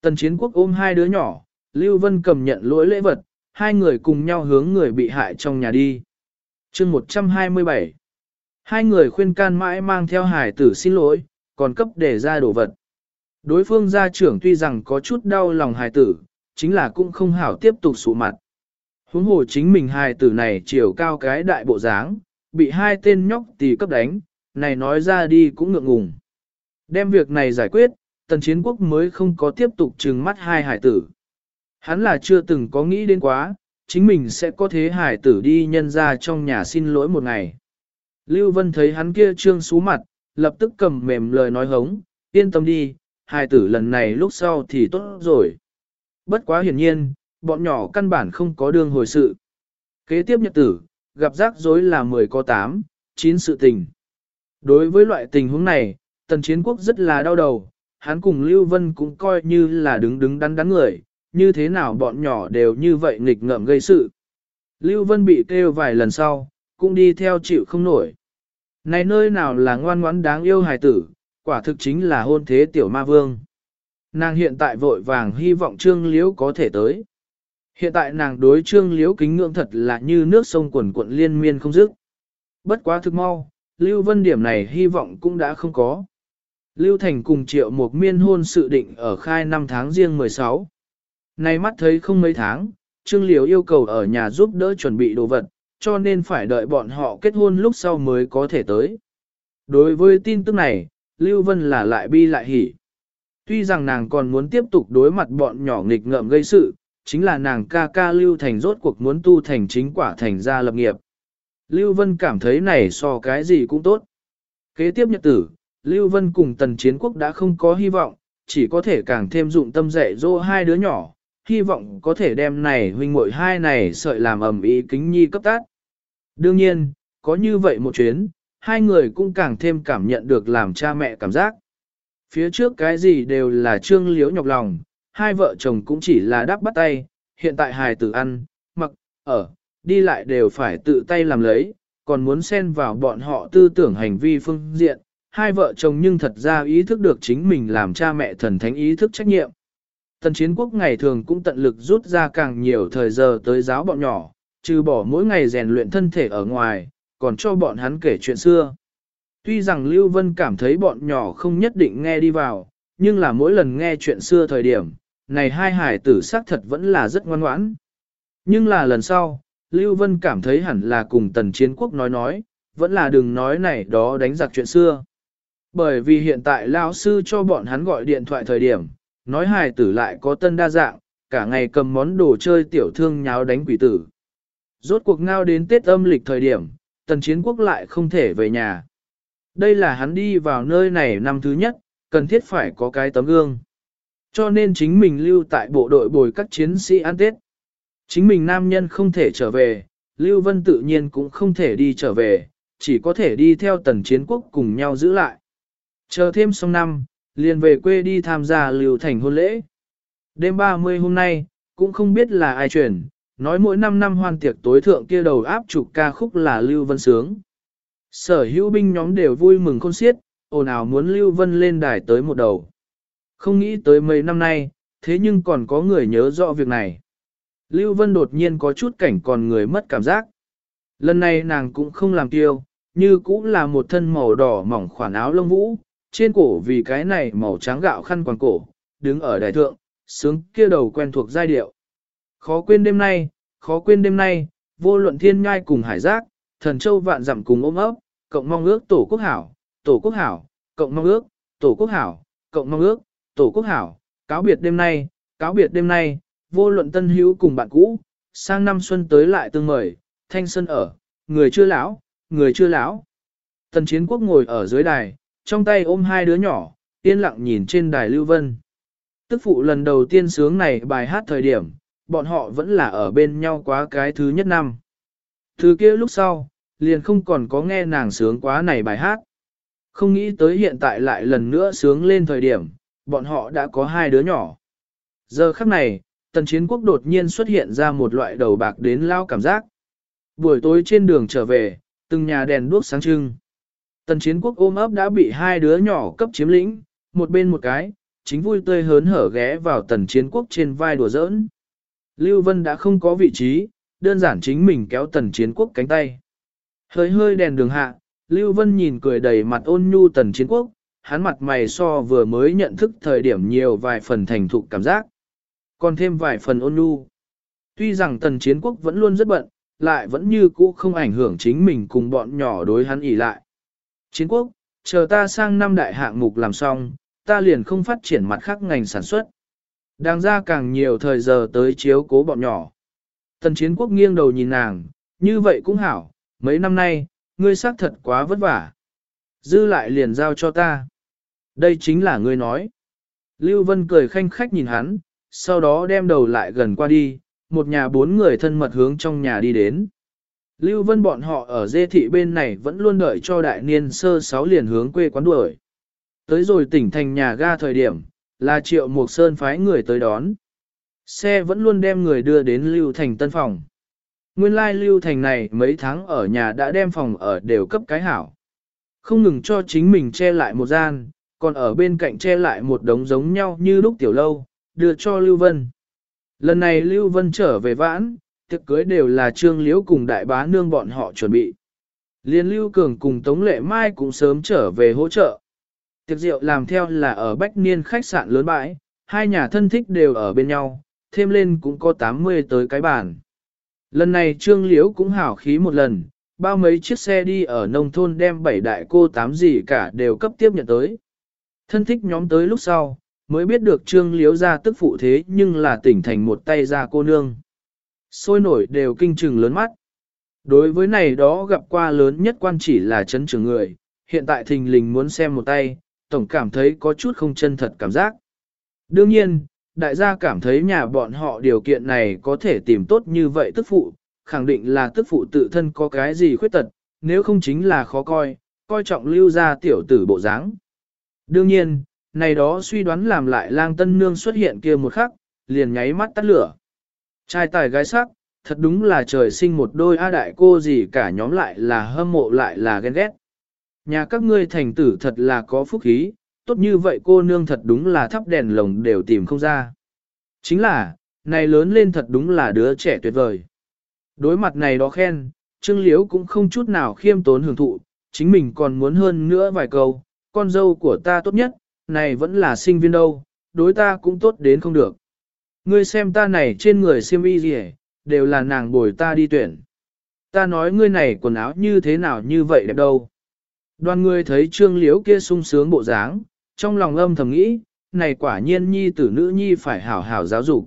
Tần chiến quốc ôm hai đứa nhỏ, Lưu Vân cầm nhận lỗi lễ vật, hai người cùng nhau hướng người bị hại trong nhà đi. chương 127 Hai người khuyên can mãi mang theo hải tử xin lỗi, còn cấp để ra đồ vật. Đối phương gia trưởng tuy rằng có chút đau lòng hài tử, chính là cũng không hảo tiếp tục sụ mặt. Huống hồ chính mình hài tử này chiều cao cái đại bộ dáng, bị hai tên nhóc tì cấp đánh, này nói ra đi cũng ngượng ngùng. Đem việc này giải quyết, tần chiến quốc mới không có tiếp tục trừng mắt hai hải tử. Hắn là chưa từng có nghĩ đến quá, chính mình sẽ có thế hải tử đi nhân ra trong nhà xin lỗi một ngày. Lưu Vân thấy hắn kia trương xú mặt, lập tức cầm mềm lời nói hống, yên tâm đi, hải tử lần này lúc sau thì tốt rồi. Bất quá hiển nhiên, bọn nhỏ căn bản không có đường hồi sự. Kế tiếp nhật tử, gặp rắc rối là 10 có 8, 9 sự tình. Đối với loại tình huống này, tần chiến quốc rất là đau đầu, hắn cùng Lưu Vân cũng coi như là đứng đứng đắn đắn người, như thế nào bọn nhỏ đều như vậy nghịch ngợm gây sự. Lưu Vân bị kêu vài lần sau, cũng đi theo chịu không nổi. Này nơi nào là ngoan ngoãn đáng yêu hài tử, quả thực chính là hôn thế tiểu ma vương. Nàng hiện tại vội vàng hy vọng Trương Liễu có thể tới. Hiện tại nàng đối Trương Liễu kính ngưỡng thật là như nước sông quần cuộn liên miên không dứt. Bất quá thực mau, Lưu Vân điểm này hy vọng cũng đã không có. Lưu Thành cùng triệu một miên hôn sự định ở khai năm tháng riêng 16. Nay mắt thấy không mấy tháng, Trương Liễu yêu cầu ở nhà giúp đỡ chuẩn bị đồ vật, cho nên phải đợi bọn họ kết hôn lúc sau mới có thể tới. Đối với tin tức này, Lưu Vân là lại bi lại hỉ. Tuy rằng nàng còn muốn tiếp tục đối mặt bọn nhỏ nghịch ngợm gây sự, chính là nàng ca ca Lưu Thành rốt cuộc muốn tu thành chính quả thành gia lập nghiệp. Lưu Vân cảm thấy này so cái gì cũng tốt. Kế tiếp nhật tử, Lưu Vân cùng tần chiến quốc đã không có hy vọng, chỉ có thể càng thêm dụng tâm dạy dỗ hai đứa nhỏ, hy vọng có thể đem này huynh muội hai này sợi làm ẩm ý kính nhi cấp tát. Đương nhiên, có như vậy một chuyến, hai người cũng càng thêm cảm nhận được làm cha mẹ cảm giác. Phía trước cái gì đều là trương liếu nhọc lòng, hai vợ chồng cũng chỉ là đáp bắt tay, hiện tại hài tử ăn, mặc, ở, đi lại đều phải tự tay làm lấy, còn muốn xen vào bọn họ tư tưởng hành vi phương diện. Hai vợ chồng nhưng thật ra ý thức được chính mình làm cha mẹ thần thánh ý thức trách nhiệm. Tần chiến quốc ngày thường cũng tận lực rút ra càng nhiều thời giờ tới giáo bọn nhỏ, trừ bỏ mỗi ngày rèn luyện thân thể ở ngoài, còn cho bọn hắn kể chuyện xưa. Tuy rằng Lưu Vân cảm thấy bọn nhỏ không nhất định nghe đi vào, nhưng là mỗi lần nghe chuyện xưa thời điểm, này hai hải tử xác thật vẫn là rất ngoan ngoãn. Nhưng là lần sau, Lưu Vân cảm thấy hẳn là cùng tần chiến quốc nói nói, vẫn là đừng nói này đó đánh giặc chuyện xưa. Bởi vì hiện tại lao sư cho bọn hắn gọi điện thoại thời điểm, nói hài tử lại có tân đa dạng, cả ngày cầm món đồ chơi tiểu thương nháo đánh quỷ tử. Rốt cuộc ngao đến Tết âm lịch thời điểm, tần chiến quốc lại không thể về nhà. Đây là hắn đi vào nơi này năm thứ nhất, cần thiết phải có cái tấm gương. Cho nên chính mình lưu tại bộ đội bồi các chiến sĩ ăn Tết. Chính mình nam nhân không thể trở về, Lưu Vân tự nhiên cũng không thể đi trở về, chỉ có thể đi theo tần chiến quốc cùng nhau giữ lại. Chờ thêm xong năm, liền về quê đi tham gia Lưu Thành hôn lễ. Đêm 30 hôm nay, cũng không biết là ai truyền, nói mỗi năm năm hoan tiệc tối thượng kia đầu áp trục ca khúc là Lưu Vân Sướng. Sở hữu binh nhóm đều vui mừng khôn xiết, ồn ào muốn Lưu Vân lên đài tới một đầu. Không nghĩ tới mấy năm nay, thế nhưng còn có người nhớ rõ việc này. Lưu Vân đột nhiên có chút cảnh còn người mất cảm giác. Lần này nàng cũng không làm tiêu, như cũng là một thân màu đỏ mỏng khoản áo lông vũ, trên cổ vì cái này màu trắng gạo khăn quàng cổ, đứng ở đài thượng, sướng kia đầu quen thuộc giai điệu. Khó quên đêm nay, khó quên đêm nay, vô luận thiên nhai cùng hải giác, thần châu vạn dặm cùng ôm ấp, cộng mong ước tổ quốc hảo, tổ quốc hảo, cộng mong ước, tổ quốc hảo, cộng mong ước, tổ quốc hảo, cáo biệt đêm nay, cáo biệt đêm nay, vô luận tân hữu cùng bạn cũ, sang năm xuân tới lại tương mời, thanh xuân ở, người chưa lão, người chưa lão. Tần chiến quốc ngồi ở dưới đài, trong tay ôm hai đứa nhỏ, yên lặng nhìn trên đài Lưu Vân. Tức phụ lần đầu tiên sướng này bài hát thời điểm, bọn họ vẫn là ở bên nhau quá cái thứ nhất năm. Thứ kia lúc sau, liền không còn có nghe nàng sướng quá này bài hát. Không nghĩ tới hiện tại lại lần nữa sướng lên thời điểm, bọn họ đã có hai đứa nhỏ. Giờ khắc này, tần chiến quốc đột nhiên xuất hiện ra một loại đầu bạc đến lao cảm giác. Buổi tối trên đường trở về, từng nhà đèn đuốc sáng trưng. Tần chiến quốc ôm ấp đã bị hai đứa nhỏ cấp chiếm lĩnh, một bên một cái, chính vui tươi hớn hở ghé vào tần chiến quốc trên vai đùa giỡn. Lưu Vân đã không có vị trí, đơn giản chính mình kéo tần chiến quốc cánh tay. Hơi hơi đèn đường hạ, Lưu Vân nhìn cười đầy mặt ôn nhu tần chiến quốc, hắn mặt mày so vừa mới nhận thức thời điểm nhiều vài phần thành thục cảm giác. Còn thêm vài phần ôn nhu. Tuy rằng tần chiến quốc vẫn luôn rất bận, lại vẫn như cũ không ảnh hưởng chính mình cùng bọn nhỏ đối hắn ỉ lại. Chiến quốc, chờ ta sang năm đại hạng mục làm xong, ta liền không phát triển mặt khác ngành sản xuất. Đang ra càng nhiều thời giờ tới chiếu cố bọn nhỏ. Tần chiến quốc nghiêng đầu nhìn nàng, như vậy cũng hảo, mấy năm nay, ngươi xác thật quá vất vả. Dư lại liền giao cho ta. Đây chính là ngươi nói. Lưu Vân cười khanh khách nhìn hắn, sau đó đem đầu lại gần qua đi, một nhà bốn người thân mật hướng trong nhà đi đến. Lưu Vân bọn họ ở dê thị bên này vẫn luôn đợi cho đại niên sơ sáu liền hướng quê quán đuổi. Tới rồi tỉnh thành nhà ga thời điểm, là triệu Mục Sơn phái người tới đón. Xe vẫn luôn đem người đưa đến Lưu Thành tân phòng. Nguyên lai Lưu Thành này mấy tháng ở nhà đã đem phòng ở đều cấp cái hảo. Không ngừng cho chính mình che lại một gian, còn ở bên cạnh che lại một đống giống nhau như lúc tiểu lâu, đưa cho Lưu Vân. Lần này Lưu Vân trở về vãn, tiệc cưới đều là trương liễu cùng đại bá nương bọn họ chuẩn bị. Liên Lưu Cường cùng Tống Lệ Mai cũng sớm trở về hỗ trợ. Tiệc rượu làm theo là ở Bách Niên khách sạn lớn bãi, hai nhà thân thích đều ở bên nhau, thêm lên cũng có 80 tới cái bàn. Lần này Trương Liễu cũng hảo khí một lần, bao mấy chiếc xe đi ở nông thôn đem bảy đại cô tám gì cả đều cấp tiếp nhận tới. Thân thích nhóm tới lúc sau, mới biết được Trương Liễu ra tức phụ thế nhưng là tỉnh thành một tay ra cô nương. Sôi nổi đều kinh trừng lớn mắt. Đối với này đó gặp qua lớn nhất quan chỉ là chấn trưởng người, hiện tại thình lình muốn xem một tay, tổng cảm thấy có chút không chân thật cảm giác. Đương nhiên, đại gia cảm thấy nhà bọn họ điều kiện này có thể tìm tốt như vậy tức phụ, khẳng định là tức phụ tự thân có cái gì khuyết tật, nếu không chính là khó coi, coi trọng lưu ra tiểu tử bộ dáng. Đương nhiên, này đó suy đoán làm lại lang tân nương xuất hiện kia một khắc, liền nháy mắt tắt lửa. Trai tài gái sắc, thật đúng là trời sinh một đôi A đại cô gì cả nhóm lại là hâm mộ lại là ghen ghét. Nhà các ngươi thành tử thật là có phúc khí, tốt như vậy cô nương thật đúng là thắp đèn lồng đều tìm không ra. Chính là, này lớn lên thật đúng là đứa trẻ tuyệt vời. Đối mặt này đó khen, Trương Liễu cũng không chút nào khiêm tốn hưởng thụ, chính mình còn muốn hơn nữa vài câu, con dâu của ta tốt nhất, này vẫn là sinh viên đâu, đối ta cũng tốt đến không được. Ngươi xem ta này trên người xiêm y gì đều là nàng bồi ta đi tuyển. Ta nói ngươi này quần áo như thế nào như vậy đẹp đâu. Đoàn người thấy trương liễu kia sung sướng bộ dáng, trong lòng âm thầm nghĩ, này quả nhiên nhi tử nữ nhi phải hảo hảo giáo dục.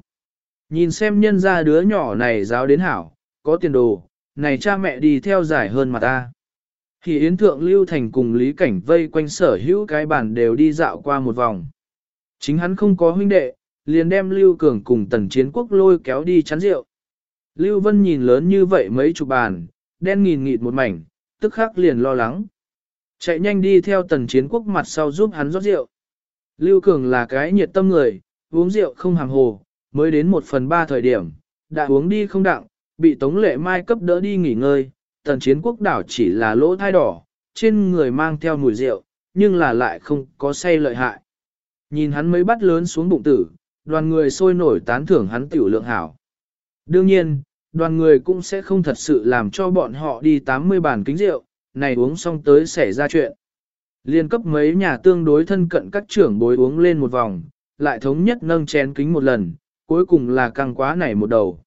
Nhìn xem nhân ra đứa nhỏ này giáo đến hảo, có tiền đồ, này cha mẹ đi theo giải hơn mà ta. Thì Yến Thượng Lưu Thành cùng Lý Cảnh vây quanh sở hữu cái bàn đều đi dạo qua một vòng. Chính hắn không có huynh đệ, liền đem Lưu Cường cùng tần chiến quốc lôi kéo đi chán rượu. Lưu Vân nhìn lớn như vậy mấy chục bàn, đen nghìn nghịt một mảnh, tức khắc liền lo lắng. Chạy nhanh đi theo tần chiến quốc mặt sau giúp hắn rót rượu. Lưu Cường là cái nhiệt tâm người, uống rượu không hàm hồ, mới đến một phần ba thời điểm, đã uống đi không đặng, bị Tống Lệ Mai cấp đỡ đi nghỉ ngơi, tần chiến quốc đảo chỉ là lỗ thai đỏ, trên người mang theo mùi rượu, nhưng là lại không có say lợi hại. Nhìn hắn mới bắt lớn xuống bụng tử, đoàn người sôi nổi tán thưởng hắn tiểu lượng hảo. Đương nhiên, đoàn người cũng sẽ không thật sự làm cho bọn họ đi 80 bàn kính rượu, này uống xong tới xảy ra chuyện. Liên cấp mấy nhà tương đối thân cận các trưởng bối uống lên một vòng, lại thống nhất nâng chén kính một lần, cuối cùng là càng quá này một đầu.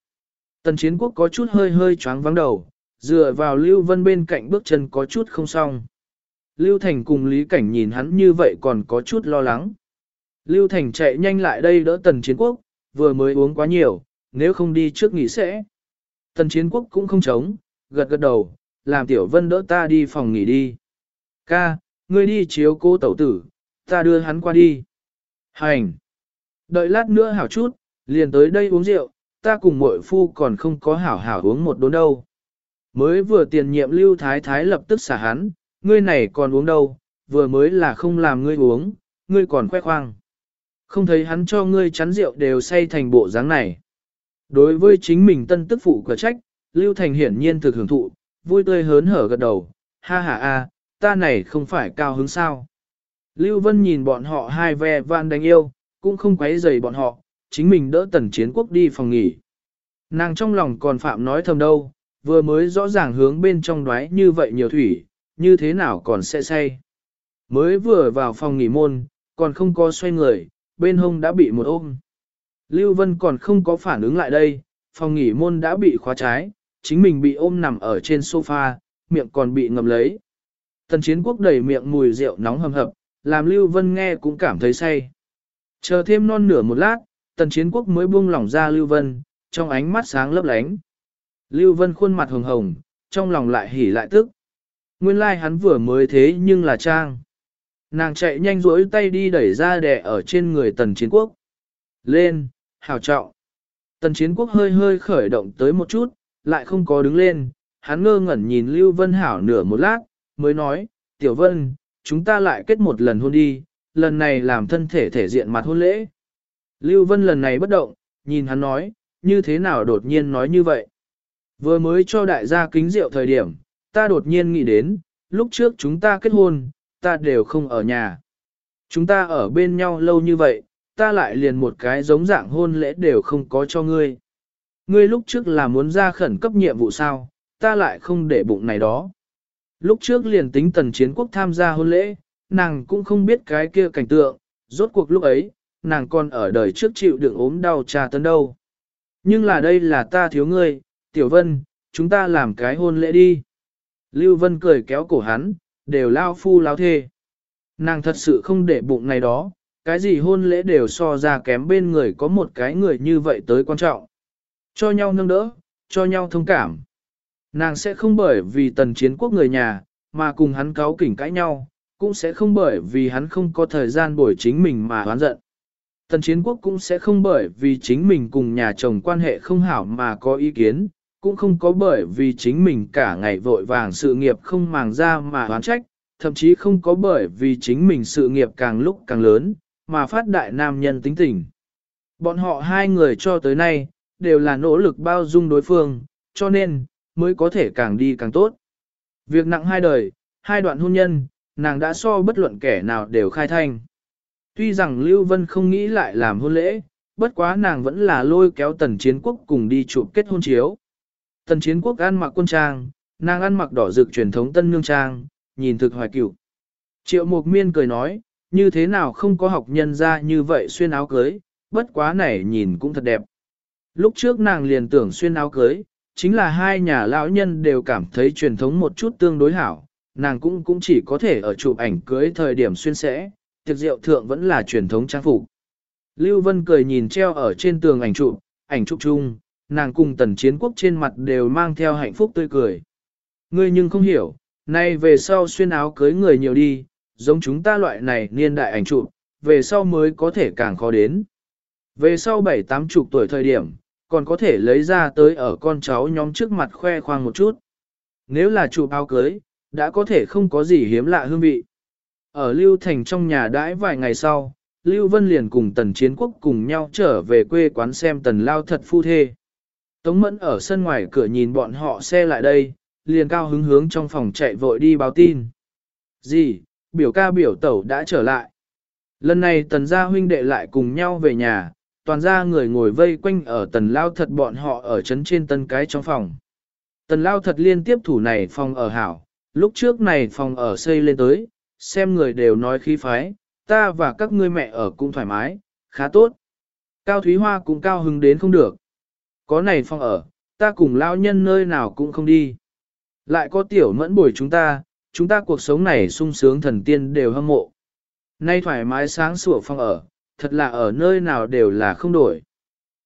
Tần chiến quốc có chút hơi hơi choáng vắng đầu, dựa vào Lưu Vân bên cạnh bước chân có chút không xong. Lưu Thành cùng Lý Cảnh nhìn hắn như vậy còn có chút lo lắng. Lưu Thành chạy nhanh lại đây đỡ tần chiến quốc, vừa mới uống quá nhiều, nếu không đi trước nghỉ sẽ. Tần chiến quốc cũng không chống, gật gật đầu, làm tiểu vân đỡ ta đi phòng nghỉ đi. Ca, ngươi đi chiếu cô tẩu tử, ta đưa hắn qua đi. Hành. Đợi lát nữa hảo chút, liền tới đây uống rượu, ta cùng muội phu còn không có hảo hảo uống một đốn đâu. Mới vừa tiền nhiệm lưu thái thái lập tức xả hắn, ngươi này còn uống đâu, vừa mới là không làm ngươi uống, ngươi còn khoe khoang. Không thấy hắn cho ngươi chắn rượu đều say thành bộ dáng này. Đối với chính mình tân tức phụ cửa trách, Lưu Thành hiển nhiên thực hưởng thụ, vui tươi hớn hở gật đầu, ha ha a, ta này không phải cao hứng sao. Lưu Vân nhìn bọn họ hai ve van đánh yêu, cũng không quấy rầy bọn họ, chính mình đỡ tần chiến quốc đi phòng nghỉ. Nàng trong lòng còn phạm nói thầm đâu, vừa mới rõ ràng hướng bên trong đoái như vậy nhiều thủy, như thế nào còn sẽ say. Mới vừa vào phòng nghỉ môn, còn không có xoay người, bên hông đã bị một ôm. Lưu Vân còn không có phản ứng lại đây, phòng nghỉ môn đã bị khóa trái, chính mình bị ôm nằm ở trên sofa, miệng còn bị ngầm lấy. Tần chiến quốc đầy miệng mùi rượu nóng hầm hập, làm Lưu Vân nghe cũng cảm thấy say. Chờ thêm non nửa một lát, tần chiến quốc mới buông lỏng ra Lưu Vân, trong ánh mắt sáng lấp lánh. Lưu Vân khuôn mặt hồng hồng, trong lòng lại hỉ lại tức. Nguyên lai like hắn vừa mới thế nhưng là trang. Nàng chạy nhanh rỗi tay đi đẩy ra đè ở trên người tần chiến quốc. Lên, hào trọng. Tần chiến quốc hơi hơi khởi động tới một chút, lại không có đứng lên. Hắn ngơ ngẩn nhìn Lưu Vân Hảo nửa một lát, mới nói, Tiểu Vân, chúng ta lại kết một lần hôn đi, lần này làm thân thể thể diện mặt hôn lễ. Lưu Vân lần này bất động, nhìn hắn nói, như thế nào đột nhiên nói như vậy. Vừa mới cho đại gia kính rượu thời điểm, ta đột nhiên nghĩ đến, lúc trước chúng ta kết hôn, ta đều không ở nhà. Chúng ta ở bên nhau lâu như vậy, ta lại liền một cái giống dạng hôn lễ đều không có cho ngươi. Ngươi lúc trước là muốn ra khẩn cấp nhiệm vụ sao, ta lại không để bụng này đó. Lúc trước liền tính tần chiến quốc tham gia hôn lễ, nàng cũng không biết cái kia cảnh tượng, rốt cuộc lúc ấy, nàng còn ở đời trước chịu đựng ốm đau trà tấn đâu. Nhưng là đây là ta thiếu ngươi, Tiểu Vân, chúng ta làm cái hôn lễ đi. Lưu Vân cười kéo cổ hắn, đều lao phu lao thê. Nàng thật sự không để bụng này đó, cái gì hôn lễ đều so ra kém bên người có một cái người như vậy tới quan trọng. Cho nhau nâng đỡ, cho nhau thông cảm. Nàng sẽ không bởi vì tần chiến quốc người nhà, mà cùng hắn cáo kỉnh cãi nhau, cũng sẽ không bởi vì hắn không có thời gian bồi chính mình mà hoán giận. Tần chiến quốc cũng sẽ không bởi vì chính mình cùng nhà chồng quan hệ không hảo mà có ý kiến, cũng không có bởi vì chính mình cả ngày vội vàng sự nghiệp không màng ra mà hoán trách, thậm chí không có bởi vì chính mình sự nghiệp càng lúc càng lớn, mà phát đại nam nhân tính tình. Bọn họ hai người cho tới nay, đều là nỗ lực bao dung đối phương, cho nên, mới có thể càng đi càng tốt. Việc nặng hai đời, hai đoạn hôn nhân, nàng đã so bất luận kẻ nào đều khai thanh. Tuy rằng Lưu Vân không nghĩ lại làm hôn lễ, bất quá nàng vẫn là lôi kéo tần chiến quốc cùng đi chụp kết hôn chiếu. Tần chiến quốc ăn mặc quân trang, nàng ăn mặc đỏ rực truyền thống tân nương trang, nhìn thực hoài cửu. Triệu Mục Miên cười nói, như thế nào không có học nhân ra như vậy xuyên áo cưới, bất quá này nhìn cũng thật đẹp. Lúc trước nàng liền tưởng xuyên áo cưới, chính là hai nhà lão nhân đều cảm thấy truyền thống một chút tương đối hảo, nàng cũng cũng chỉ có thể ở chụp ảnh cưới thời điểm xuyên sẽ, tiệc rượu thượng vẫn là truyền thống trang phục. Lưu Vân cười nhìn treo ở trên tường ảnh chụp, ảnh chụp chung, nàng cùng tần chiến quốc trên mặt đều mang theo hạnh phúc tươi cười. Ngươi nhưng không hiểu, nay về sau xuyên áo cưới người nhiều đi, giống chúng ta loại này niên đại ảnh chụp, về sau mới có thể càng khó đến. Về sau bảy tám chục tuổi thời điểm, còn có thể lấy ra tới ở con cháu nhóm trước mặt khoe khoang một chút. Nếu là chụp áo cưới, đã có thể không có gì hiếm lạ hương vị. Ở Lưu Thành trong nhà đãi vài ngày sau, Lưu Vân liền cùng Tần Chiến Quốc cùng nhau trở về quê quán xem Tần Lao thật phu thê. Tống Mẫn ở sân ngoài cửa nhìn bọn họ xe lại đây, liền cao hứng hướng trong phòng chạy vội đi báo tin. Gì, biểu ca biểu tẩu đã trở lại. Lần này Tần gia huynh đệ lại cùng nhau về nhà, toàn ra người ngồi vây quanh ở Tần Lao thật bọn họ ở trấn trên tân cái trong phòng. Tần Lao thật liên tiếp thủ này phòng ở hảo, lúc trước này phòng ở xây lên tới, xem người đều nói khí phái, ta và các ngươi mẹ ở cũng thoải mái, khá tốt. Cao Thúy Hoa cũng cao hứng đến không được. Có này phòng ở, ta cùng lao nhân nơi nào cũng không đi. Lại có tiểu mẫn bồi chúng ta, chúng ta cuộc sống này sung sướng thần tiên đều hâm mộ. Nay thoải mái sáng sủa phòng ở, thật là ở nơi nào đều là không đổi.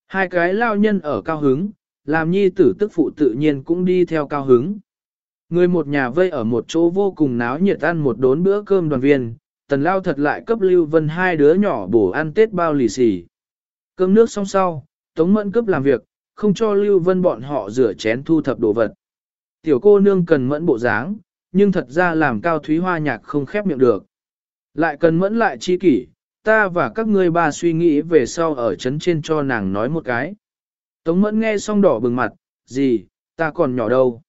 Hai cái lao nhân ở cao hứng, làm nhi tử tức phụ tự nhiên cũng đi theo cao hứng. Người một nhà vây ở một chỗ vô cùng náo nhiệt ăn một đốn bữa cơm đoàn viên, tần lao thật lại cấp Lưu Vân hai đứa nhỏ bổ ăn tết bao lì xì. Cơm nước xong sau, Tống Mẫn cấp làm việc, không cho Lưu Vân bọn họ rửa chén thu thập đồ vật. Tiểu cô nương cần mẫn bộ dáng, nhưng thật ra làm cao thúy hoa nhạc không khép miệng được. Lại cần mẫn lại chi kỷ, ta và các ngươi ba suy nghĩ về sau ở chấn trên cho nàng nói một cái. Tống mẫn nghe xong đỏ bừng mặt, gì, ta còn nhỏ đâu.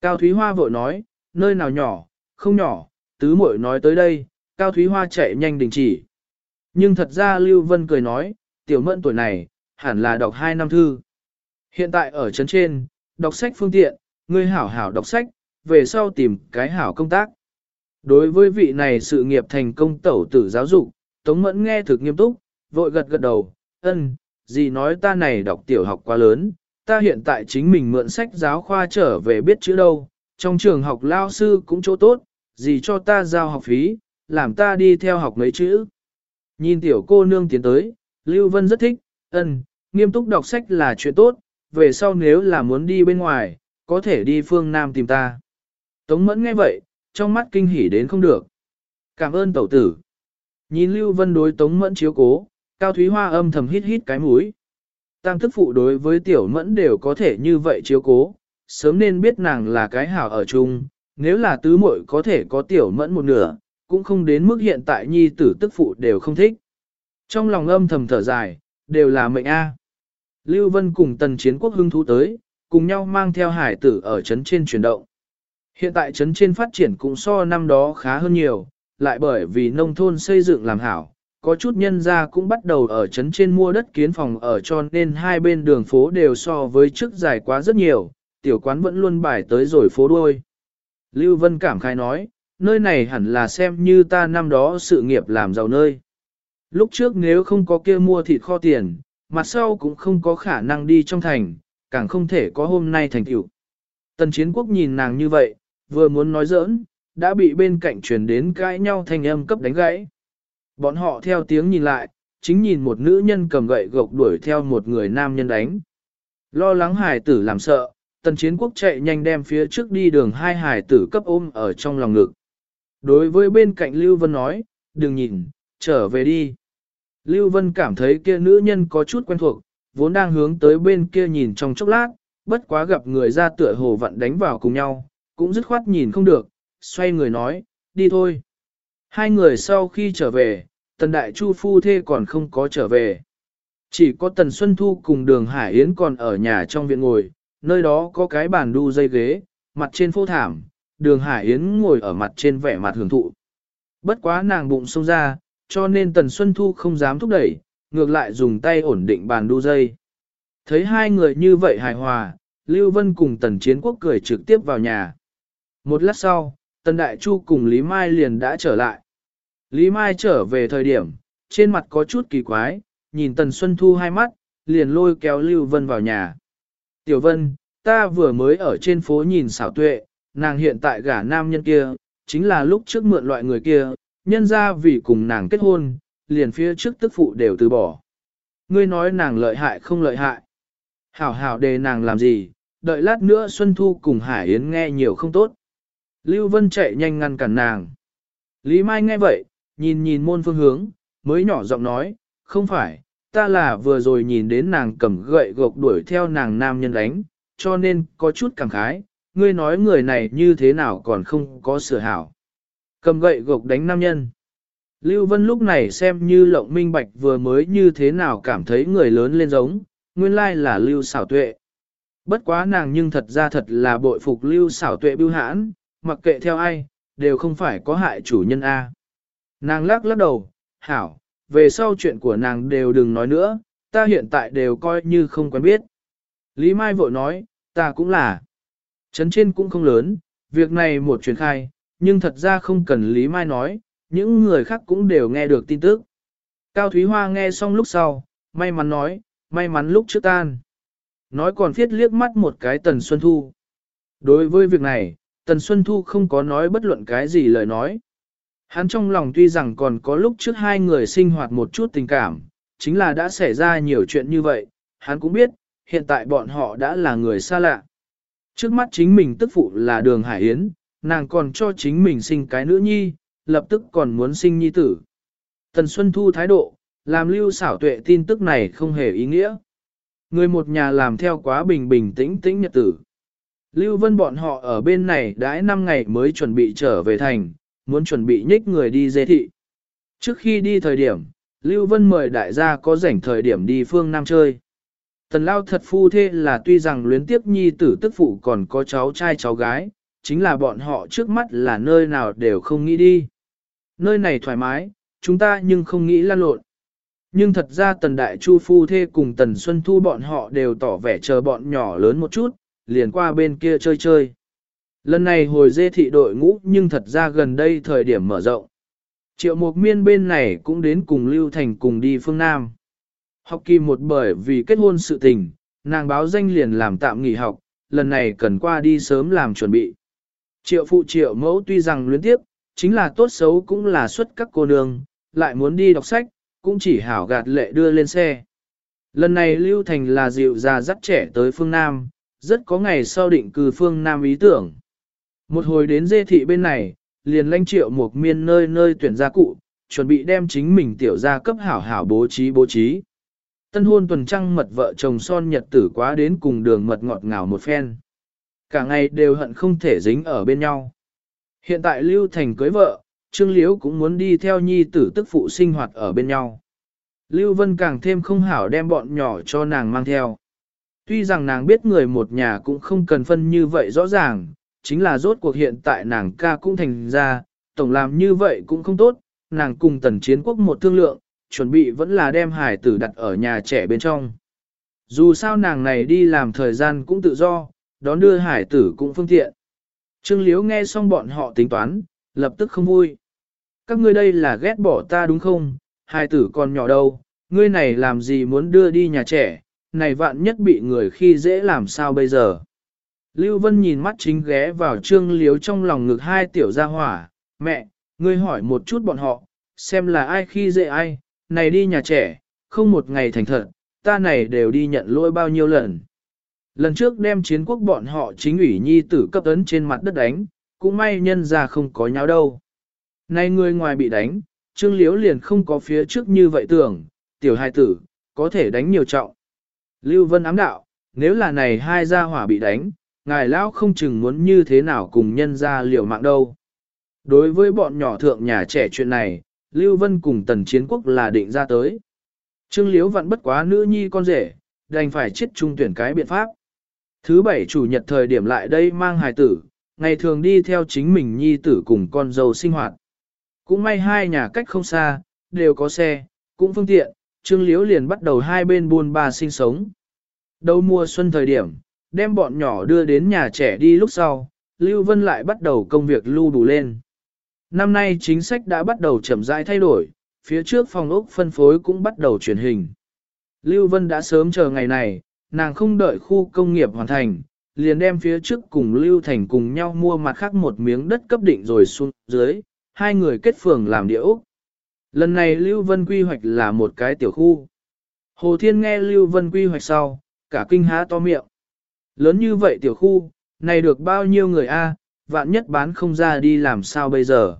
Cao Thúy Hoa vội nói, nơi nào nhỏ, không nhỏ, tứ muội nói tới đây, Cao Thúy Hoa chạy nhanh đình chỉ. Nhưng thật ra Lưu Vân cười nói, tiểu mẫn tuổi này, hẳn là đọc hai năm thư. Hiện tại ở chấn trên, đọc sách phương tiện, ngươi hảo hảo đọc sách, về sau tìm cái hảo công tác. Đối với vị này sự nghiệp thành công tẩu tử giáo dục, Tống Mẫn nghe thực nghiêm túc, vội gật gật đầu, ân, gì nói ta này đọc tiểu học quá lớn, ta hiện tại chính mình mượn sách giáo khoa trở về biết chữ đâu, trong trường học lao sư cũng chỗ tốt, gì cho ta giao học phí, làm ta đi theo học mấy chữ. Nhìn tiểu cô nương tiến tới, Lưu Vân rất thích, ân, nghiêm túc đọc sách là chuyện tốt, về sau nếu là muốn đi bên ngoài, có thể đi phương Nam tìm ta. Tống mẫn nghe vậy, trong mắt kinh hỉ đến không được. Cảm ơn tẩu tử. Nhìn Lưu Vân đối Tống mẫn chiếu cố, Cao Thúy Hoa âm thầm hít hít cái mũi. Tam thức phụ đối với tiểu mẫn đều có thể như vậy chiếu cố, sớm nên biết nàng là cái hảo ở chung, nếu là tứ muội có thể có tiểu mẫn một nửa, cũng không đến mức hiện tại nhi tử tức phụ đều không thích. Trong lòng âm thầm thở dài, đều là mệnh A. Lưu Vân cùng tần chiến quốc hưng thú tới, cùng nhau mang theo hải tử ở trấn trên chuyển động. Hiện tại trấn trên phát triển cũng so năm đó khá hơn nhiều, lại bởi vì nông thôn xây dựng làm hảo, có chút nhân gia cũng bắt đầu ở trấn trên mua đất kiến phòng ở cho nên hai bên đường phố đều so với trước dài quá rất nhiều, tiểu quán vẫn luôn bài tới rồi phố đuôi. Lưu Vân cảm khai nói, nơi này hẳn là xem như ta năm đó sự nghiệp làm giàu nơi. Lúc trước nếu không có kia mua thịt kho tiền, mặt sau cũng không có khả năng đi trong thành, càng không thể có hôm nay thành tựu. Tần chiến quốc nhìn nàng như vậy, vừa muốn nói giỡn, đã bị bên cạnh truyền đến cãi nhau thành âm cấp đánh gãy. Bọn họ theo tiếng nhìn lại, chính nhìn một nữ nhân cầm gậy gộc đuổi theo một người nam nhân đánh. Lo lắng hải tử làm sợ, tần chiến quốc chạy nhanh đem phía trước đi đường hai hải tử cấp ôm ở trong lòng ngực. Đối với bên cạnh Lưu Vân nói, đừng nhìn, trở về đi. Lưu Vân cảm thấy kia nữ nhân có chút quen thuộc, vốn đang hướng tới bên kia nhìn trong chốc lát, bất quá gặp người ra tựa hồ vặn đánh vào cùng nhau, cũng dứt khoát nhìn không được, xoay người nói, đi thôi. Hai người sau khi trở về, tần đại chu phu thê còn không có trở về. Chỉ có tần Xuân Thu cùng đường Hải Yến còn ở nhà trong viện ngồi, nơi đó có cái bàn đu dây ghế, mặt trên phô thảm, đường Hải Yến ngồi ở mặt trên vẻ mặt hưởng thụ. Bất quá nàng bụng xông ra, cho nên tần Xuân Thu không dám thúc đẩy, ngược lại dùng tay ổn định bàn đu dây. Thấy hai người như vậy hài hòa, Lưu Vân cùng tần chiến quốc cười trực tiếp vào nhà. Một lát sau, tần đại chu cùng Lý Mai liền đã trở lại. Lý Mai trở về thời điểm, trên mặt có chút kỳ quái, nhìn Tần Xuân Thu hai mắt, liền lôi kéo Lưu Vân vào nhà. Tiểu Vân, ta vừa mới ở trên phố nhìn xảo tuệ, nàng hiện tại gả nam nhân kia, chính là lúc trước mượn loại người kia, nhân ra vì cùng nàng kết hôn, liền phía trước tức phụ đều từ bỏ. Ngươi nói nàng lợi hại không lợi hại. Hảo hảo đề nàng làm gì, đợi lát nữa Xuân Thu cùng Hải Yến nghe nhiều không tốt. Lưu Vân chạy nhanh ngăn cản nàng. Lý Mai nghe vậy, nhìn nhìn môn phương hướng, mới nhỏ giọng nói, không phải, ta là vừa rồi nhìn đến nàng cầm gậy gộc đuổi theo nàng nam nhân đánh, cho nên có chút cảm khái, ngươi nói người này như thế nào còn không có sửa hảo. Cầm gậy gộc đánh nam nhân. Lưu Vân lúc này xem như lộng minh bạch vừa mới như thế nào cảm thấy người lớn lên giống, nguyên lai là Lưu xảo tuệ. Bất quá nàng nhưng thật ra thật là bội phục Lưu xảo tuệ bưu hãn, mặc kệ theo ai, đều không phải có hại chủ nhân A. Nàng lắc lắc đầu, hảo, về sau chuyện của nàng đều đừng nói nữa, ta hiện tại đều coi như không quen biết. Lý Mai vội nói, ta cũng là. Trấn trên cũng không lớn, việc này một truyền khai, nhưng thật ra không cần Lý Mai nói, những người khác cũng đều nghe được tin tức. Cao Thúy Hoa nghe xong lúc sau, may mắn nói, may mắn lúc trước tan. Nói còn phiết liếc mắt một cái Tần Xuân Thu. Đối với việc này, Tần Xuân Thu không có nói bất luận cái gì lời nói. Hắn trong lòng tuy rằng còn có lúc trước hai người sinh hoạt một chút tình cảm, chính là đã xảy ra nhiều chuyện như vậy, hắn cũng biết, hiện tại bọn họ đã là người xa lạ. Trước mắt chính mình tức phụ là đường Hải Yến, nàng còn cho chính mình sinh cái nữ nhi, lập tức còn muốn sinh nhi tử. Tần Xuân Thu thái độ, làm lưu xảo tuệ tin tức này không hề ý nghĩa. Người một nhà làm theo quá bình bình tĩnh tĩnh nhật tử. Lưu Vân bọn họ ở bên này đãi 5 ngày mới chuẩn bị trở về thành, muốn chuẩn bị nhích người đi dê thị. Trước khi đi thời điểm, Lưu Vân mời đại gia có rảnh thời điểm đi phương Nam chơi. Tần Lao thật phu thê là tuy rằng luyến tiếp nhi tử tức phụ còn có cháu trai cháu gái, chính là bọn họ trước mắt là nơi nào đều không nghĩ đi. Nơi này thoải mái, chúng ta nhưng không nghĩ lan lộn. Nhưng thật ra tần đại chu phu thê cùng tần xuân thu bọn họ đều tỏ vẻ chờ bọn nhỏ lớn một chút, liền qua bên kia chơi chơi. Lần này hồi dê thị đội ngũ nhưng thật ra gần đây thời điểm mở rộng. Triệu Mục Miên bên này cũng đến cùng Lưu Thành cùng đi phương Nam. Học kỳ một bởi vì kết hôn sự tình, nàng báo danh liền làm tạm nghỉ học, lần này cần qua đi sớm làm chuẩn bị. Triệu phụ triệu mẫu tuy rằng luyến tiếp, chính là tốt xấu cũng là xuất các cô nương, lại muốn đi đọc sách, cũng chỉ hảo gạt lệ đưa lên xe. Lần này Lưu Thành là dịu già dắt trẻ tới phương Nam, rất có ngày sau định cư phương Nam ý tưởng. Một hồi đến dê thị bên này, liền lanh triệu một miên nơi nơi tuyển gia cụ, chuẩn bị đem chính mình tiểu gia cấp hảo hảo bố trí bố trí. Tân hôn tuần trăng mật vợ chồng son nhật tử quá đến cùng đường mật ngọt ngào một phen. Cả ngày đều hận không thể dính ở bên nhau. Hiện tại Lưu Thành cưới vợ, Trương Liễu cũng muốn đi theo nhi tử tức phụ sinh hoạt ở bên nhau. Lưu Vân càng thêm không hảo đem bọn nhỏ cho nàng mang theo. Tuy rằng nàng biết người một nhà cũng không cần phân như vậy rõ ràng, chính là rốt cuộc hiện tại nàng ca cũng thành ra, tổng làm như vậy cũng không tốt, nàng cùng tần chiến quốc một thương lượng, chuẩn bị vẫn là đem hải tử đặt ở nhà trẻ bên trong. Dù sao nàng này đi làm thời gian cũng tự do, đón đưa hải tử cũng phương tiện. Trương Liếu nghe xong bọn họ tính toán, lập tức không vui. Các ngươi đây là ghét bỏ ta đúng không? Hải tử còn nhỏ đâu, ngươi này làm gì muốn đưa đi nhà trẻ, này vạn nhất bị người khi dễ làm sao bây giờ? Lưu Vân nhìn mắt chính ghé vào trương liếu trong lòng ngực hai tiểu gia hỏa, mẹ, ngươi hỏi một chút bọn họ, xem là ai khi dễ ai, này đi nhà trẻ, không một ngày thành thật, ta này đều đi nhận lỗi bao nhiêu lần. Lần trước đem chiến quốc bọn họ chính ủy nhi tử cấp ấn trên mặt đất đánh, cũng may nhân ra không có nháo đâu. Này người ngoài bị đánh, trương liếu liền không có phía trước như vậy tưởng, tiểu hai tử, có thể đánh nhiều trọng. Lưu Vân ám đạo, nếu là này hai gia hỏa bị đánh, ngài lão không chừng muốn như thế nào cùng nhân ra liều mạng đâu. Đối với bọn nhỏ thượng nhà trẻ chuyện này, Lưu Vân cùng tần chiến quốc là định ra tới. Trương Liễu vẫn bất quá nữ nhi con rể, đành phải chết trung tuyển cái biện pháp. Thứ bảy chủ nhật thời điểm lại đây mang hài tử, ngày thường đi theo chính mình nhi tử cùng con dâu sinh hoạt. Cũng may hai nhà cách không xa, đều có xe, cũng phương tiện, Trương Liễu liền bắt đầu hai bên buôn ba sinh sống. Đầu mùa xuân thời điểm, đem bọn nhỏ đưa đến nhà trẻ đi lúc sau, Lưu Vân lại bắt đầu công việc lưu đủ lên. Năm nay chính sách đã bắt đầu chậm rãi thay đổi, phía trước phòng ốc phân phối cũng bắt đầu chuyển hình. Lưu Vân đã sớm chờ ngày này, nàng không đợi khu công nghiệp hoàn thành, liền đem phía trước cùng Lưu Thành cùng nhau mua mặt khác một miếng đất cấp định rồi xuống dưới, hai người kết phường làm địa ốc. Lần này Lưu Vân quy hoạch là một cái tiểu khu. Hồ Thiên nghe Lưu Vân quy hoạch sau, cả kinh há to miệng. Lớn như vậy tiểu khu, này được bao nhiêu người a? vạn nhất bán không ra đi làm sao bây giờ.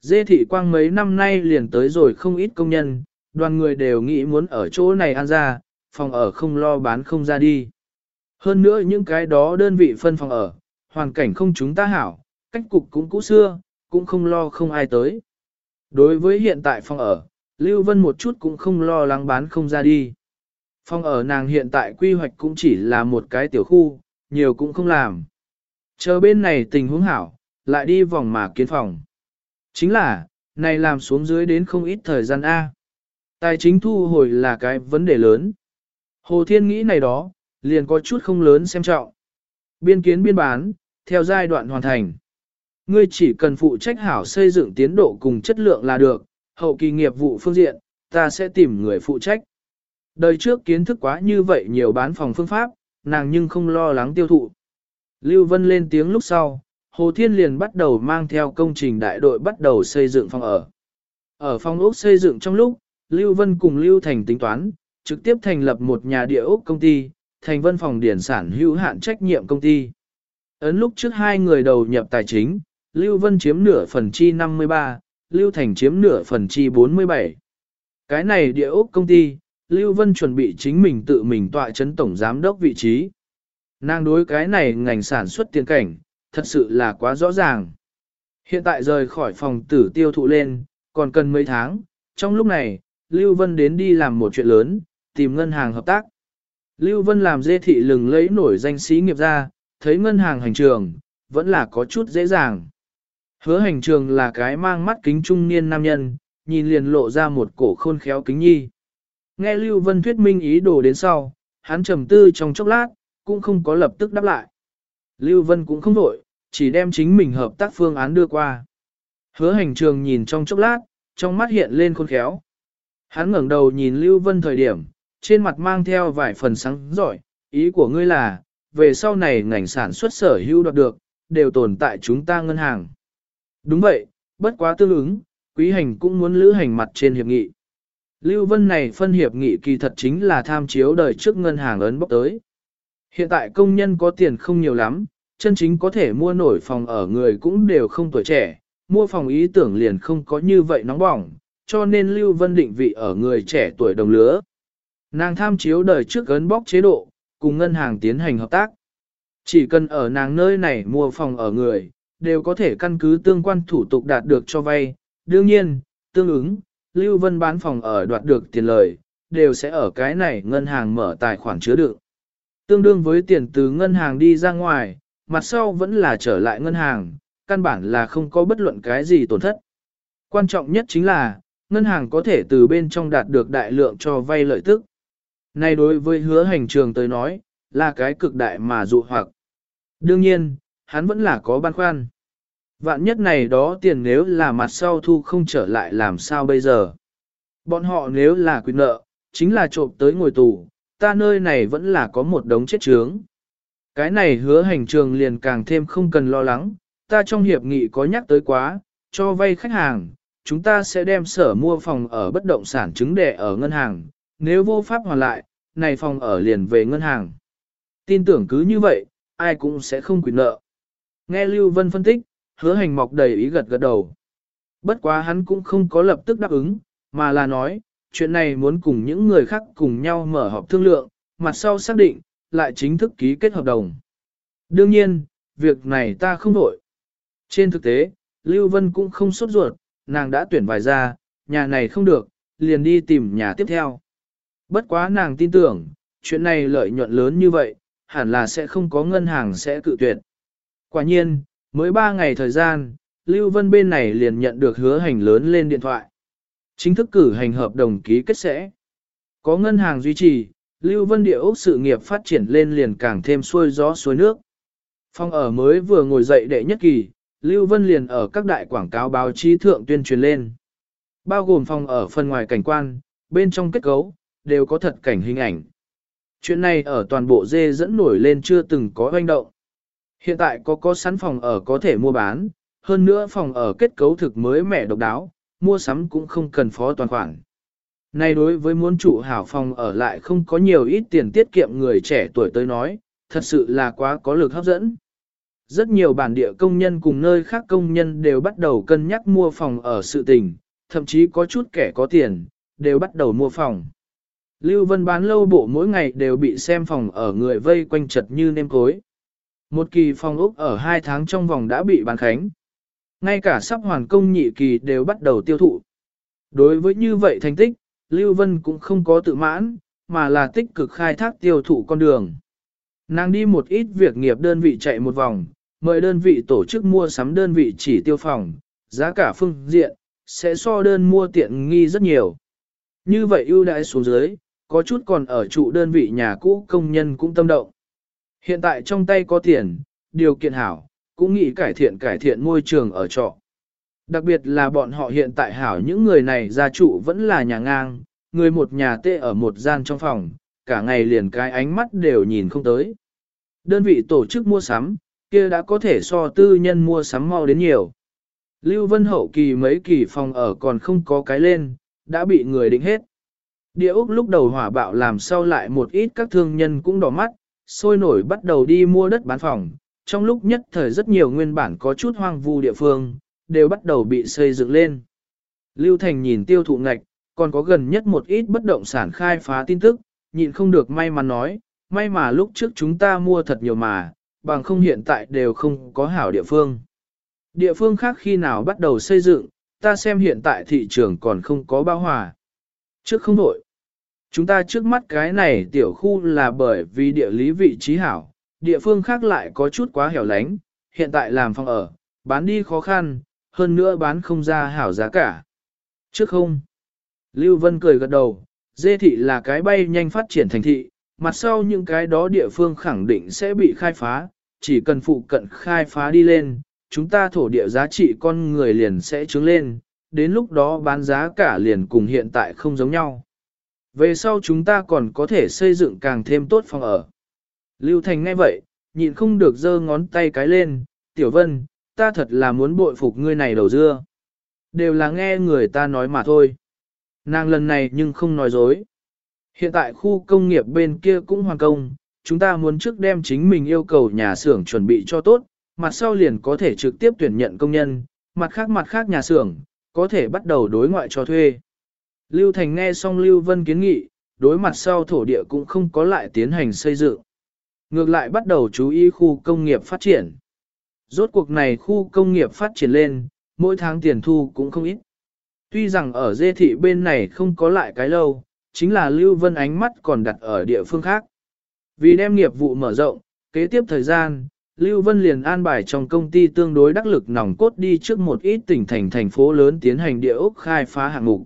Dê thị quang mấy năm nay liền tới rồi không ít công nhân, đoàn người đều nghĩ muốn ở chỗ này ăn ra, phòng ở không lo bán không ra đi. Hơn nữa những cái đó đơn vị phân phòng ở, hoàn cảnh không chúng ta hảo, cách cục cũng cũ xưa, cũng không lo không ai tới. Đối với hiện tại phòng ở, Lưu Vân một chút cũng không lo lắng bán không ra đi. Phòng ở nàng hiện tại quy hoạch cũng chỉ là một cái tiểu khu, nhiều cũng không làm. Chờ bên này tình huống hảo, lại đi vòng mà kiến phòng. Chính là, này làm xuống dưới đến không ít thời gian A. Tài chính thu hồi là cái vấn đề lớn. Hồ Thiên nghĩ này đó, liền có chút không lớn xem trọng. Biên kiến biên bán, theo giai đoạn hoàn thành. Ngươi chỉ cần phụ trách hảo xây dựng tiến độ cùng chất lượng là được, hậu kỳ nghiệp vụ phương diện, ta sẽ tìm người phụ trách. Đời trước kiến thức quá như vậy nhiều bán phòng phương pháp, nàng nhưng không lo lắng tiêu thụ. Lưu Vân lên tiếng lúc sau, Hồ Thiên liền bắt đầu mang theo công trình đại đội bắt đầu xây dựng phòng ở. Ở phòng ốc xây dựng trong lúc, Lưu Vân cùng Lưu Thành tính toán, trực tiếp thành lập một nhà địa ốc công ty, thành vân phòng điển sản hữu hạn trách nhiệm công ty. Ấn lúc trước hai người đầu nhập tài chính, Lưu Vân chiếm nửa phần chi 53, Lưu Thành chiếm nửa phần chi 47. Cái này địa ốc công ty, Lưu Vân chuẩn bị chính mình tự mình tọa chấn tổng giám đốc vị trí. Nàng đối cái này ngành sản xuất tiền cảnh, thật sự là quá rõ ràng. Hiện tại rời khỏi phòng tử tiêu thụ lên, còn cần mấy tháng, trong lúc này, Lưu Vân đến đi làm một chuyện lớn, tìm ngân hàng hợp tác. Lưu Vân làm dê thị lừng lấy nổi danh sĩ nghiệp ra, thấy ngân hàng hành trường, vẫn là có chút dễ dàng. Hứa hành trường là cái mang mắt kính trung niên nam nhân, nhìn liền lộ ra một cổ khôn khéo kính nhi. Nghe Lưu Vân thuyết minh ý đồ đến sau, hắn trầm tư trong chốc lát, cũng không có lập tức đáp lại. Lưu Vân cũng không vội, chỉ đem chính mình hợp tác phương án đưa qua. Hứa hành trường nhìn trong chốc lát, trong mắt hiện lên khôn khéo. Hắn ngẩng đầu nhìn Lưu Vân thời điểm, trên mặt mang theo vài phần sáng giỏi, ý của ngươi là, về sau này ngành sản xuất sở hữu đoạt được, đều tồn tại chúng ta ngân hàng. Đúng vậy, bất quá tương ứng, quý hành cũng muốn lữ hành mặt trên hiệp nghị. Lưu Vân này phân hiệp nghị kỳ thật chính là tham chiếu đời trước ngân hàng ấn bốc tới. Hiện tại công nhân có tiền không nhiều lắm, chân chính có thể mua nổi phòng ở người cũng đều không tuổi trẻ, mua phòng ý tưởng liền không có như vậy nóng bỏng, cho nên Lưu Vân định vị ở người trẻ tuổi đồng lứa. Nàng tham chiếu đời trước ấn bóc chế độ, cùng ngân hàng tiến hành hợp tác. Chỉ cần ở nàng nơi này mua phòng ở người, đều có thể căn cứ tương quan thủ tục đạt được cho vay. Đương nhiên, tương ứng, Lưu Vân bán phòng ở đoạt được tiền lời, đều sẽ ở cái này ngân hàng mở tài khoản chứa đựng. Tương đương với tiền từ ngân hàng đi ra ngoài, mặt sau vẫn là trở lại ngân hàng, căn bản là không có bất luận cái gì tổn thất. Quan trọng nhất chính là, ngân hàng có thể từ bên trong đạt được đại lượng cho vay lợi tức. Này đối với hứa hành trường tới nói, là cái cực đại mà dụ hoặc. Đương nhiên, hắn vẫn là có băn khoăn. Vạn nhất này đó tiền nếu là mặt sau thu không trở lại làm sao bây giờ. Bọn họ nếu là quyền nợ, chính là trộm tới ngồi tù, ta nơi này vẫn là có một đống chết trướng. Cái này hứa hành trường liền càng thêm không cần lo lắng, ta trong hiệp nghị có nhắc tới quá, cho vay khách hàng, chúng ta sẽ đem sở mua phòng ở bất động sản chứng đệ ở ngân hàng, nếu vô pháp hoàn lại, này phòng ở liền về ngân hàng. Tin tưởng cứ như vậy, ai cũng sẽ không quyền nợ. Nghe Lưu Vân phân tích, hứa hành mọc đầy ý gật gật đầu. Bất quá hắn cũng không có lập tức đáp ứng, mà là nói, chuyện này muốn cùng những người khác cùng nhau mở họp thương lượng, mặt sau xác định, lại chính thức ký kết hợp đồng. Đương nhiên, việc này ta không đổi. Trên thực tế, Lưu Vân cũng không sốt ruột, nàng đã tuyển vài ra, nhà này không được, liền đi tìm nhà tiếp theo. Bất quá nàng tin tưởng, chuyện này lợi nhuận lớn như vậy, hẳn là sẽ không có ngân hàng sẽ cự tuyệt. Quả nhiên, mới 3 ngày thời gian, Lưu Vân bên này liền nhận được hứa hành lớn lên điện thoại. Chính thức cử hành hợp đồng ký kết sẽ. Có ngân hàng duy trì, Lưu Vân địa ốc sự nghiệp phát triển lên liền càng thêm xuôi gió xuôi nước. Phong ở mới vừa ngồi dậy đệ nhất kỳ, Lưu Vân liền ở các đại quảng cáo báo chí thượng tuyên truyền lên. Bao gồm phòng ở phần ngoài cảnh quan, bên trong kết cấu, đều có thật cảnh hình ảnh. Chuyện này ở toàn bộ dê dẫn nổi lên chưa từng có hoành động. Hiện tại có có sẵn phòng ở có thể mua bán, hơn nữa phòng ở kết cấu thực mới mẻ độc đáo, mua sắm cũng không cần phó toàn khoản. Này đối với muốn trụ hảo phòng ở lại không có nhiều ít tiền tiết kiệm người trẻ tuổi tới nói, thật sự là quá có lực hấp dẫn. Rất nhiều bản địa công nhân cùng nơi khác công nhân đều bắt đầu cân nhắc mua phòng ở sự tình, thậm chí có chút kẻ có tiền, đều bắt đầu mua phòng. Lưu Vân bán lâu bộ mỗi ngày đều bị xem phòng ở người vây quanh chật như nêm cối. Một kỳ phòng ốc ở hai tháng trong vòng đã bị bán khánh. Ngay cả sắp hoàn công nhị kỳ đều bắt đầu tiêu thụ. Đối với như vậy thành tích, Lưu Vân cũng không có tự mãn, mà là tích cực khai thác tiêu thụ con đường. Nàng đi một ít việc nghiệp đơn vị chạy một vòng, mời đơn vị tổ chức mua sắm đơn vị chỉ tiêu phòng, giá cả phương diện, sẽ so đơn mua tiện nghi rất nhiều. Như vậy ưu đãi xuống dưới, có chút còn ở trụ đơn vị nhà cũ công nhân cũng tâm động. Hiện tại trong tay có tiền, điều kiện hảo, cũng nghĩ cải thiện cải thiện môi trường ở trọ. Đặc biệt là bọn họ hiện tại hảo những người này gia trụ vẫn là nhà ngang, người một nhà tê ở một gian trong phòng, cả ngày liền cái ánh mắt đều nhìn không tới. Đơn vị tổ chức mua sắm, kia đã có thể so tư nhân mua sắm mau đến nhiều. Lưu Vân hậu kỳ mấy kỳ phòng ở còn không có cái lên, đã bị người định hết. Địa Úc lúc đầu hỏa bạo làm sau lại một ít các thương nhân cũng đỏ mắt, sôi nổi bắt đầu đi mua đất bán phòng. Trong lúc nhất thời rất nhiều nguyên bản có chút hoang vu địa phương, đều bắt đầu bị xây dựng lên. Lưu Thành nhìn tiêu thụ ngạch, còn có gần nhất một ít bất động sản khai phá tin tức, nhịn không được may mắn nói, may mà lúc trước chúng ta mua thật nhiều mà, bằng không hiện tại đều không có hảo địa phương. Địa phương khác khi nào bắt đầu xây dựng, ta xem hiện tại thị trường còn không có bao hòa. Trước không đổi. Chúng ta trước mắt cái này tiểu khu là bởi vì địa lý vị trí hảo, địa phương khác lại có chút quá hẻo lánh, hiện tại làm phòng ở, bán đi khó khăn, hơn nữa bán không ra hảo giá cả. Trước không. Lưu Vân cười gật đầu, dê thị là cái bay nhanh phát triển thành thị, mặt sau những cái đó địa phương khẳng định sẽ bị khai phá, chỉ cần phụ cận khai phá đi lên, chúng ta thổ địa giá trị con người liền sẽ trướng lên, đến lúc đó bán giá cả liền cùng hiện tại không giống nhau. Về sau chúng ta còn có thể xây dựng càng thêm tốt phòng ở. Lưu Thành nghe vậy, nhịn không được giơ ngón tay cái lên, Tiểu Vân, ta thật là muốn bội phục ngươi này đầu dưa. Đều là nghe người ta nói mà thôi. Nàng lần này nhưng không nói dối. Hiện tại khu công nghiệp bên kia cũng hoàn công, chúng ta muốn trước đem chính mình yêu cầu nhà xưởng chuẩn bị cho tốt, mặt sau liền có thể trực tiếp tuyển nhận công nhân, mặt khác mặt khác nhà xưởng, có thể bắt đầu đối ngoại cho thuê. Lưu Thành nghe xong Lưu Vân kiến nghị, đối mặt sau thổ địa cũng không có lại tiến hành xây dựng. Ngược lại bắt đầu chú ý khu công nghiệp phát triển. Rốt cuộc này khu công nghiệp phát triển lên, mỗi tháng tiền thu cũng không ít. Tuy rằng ở dê thị bên này không có lại cái lâu, chính là Lưu Vân ánh mắt còn đặt ở địa phương khác. Vì đem nghiệp vụ mở rộng, kế tiếp thời gian, Lưu Vân liền an bài trong công ty tương đối đắc lực nòng cốt đi trước một ít tỉnh thành thành phố lớn tiến hành địa ốc khai phá hạng mục.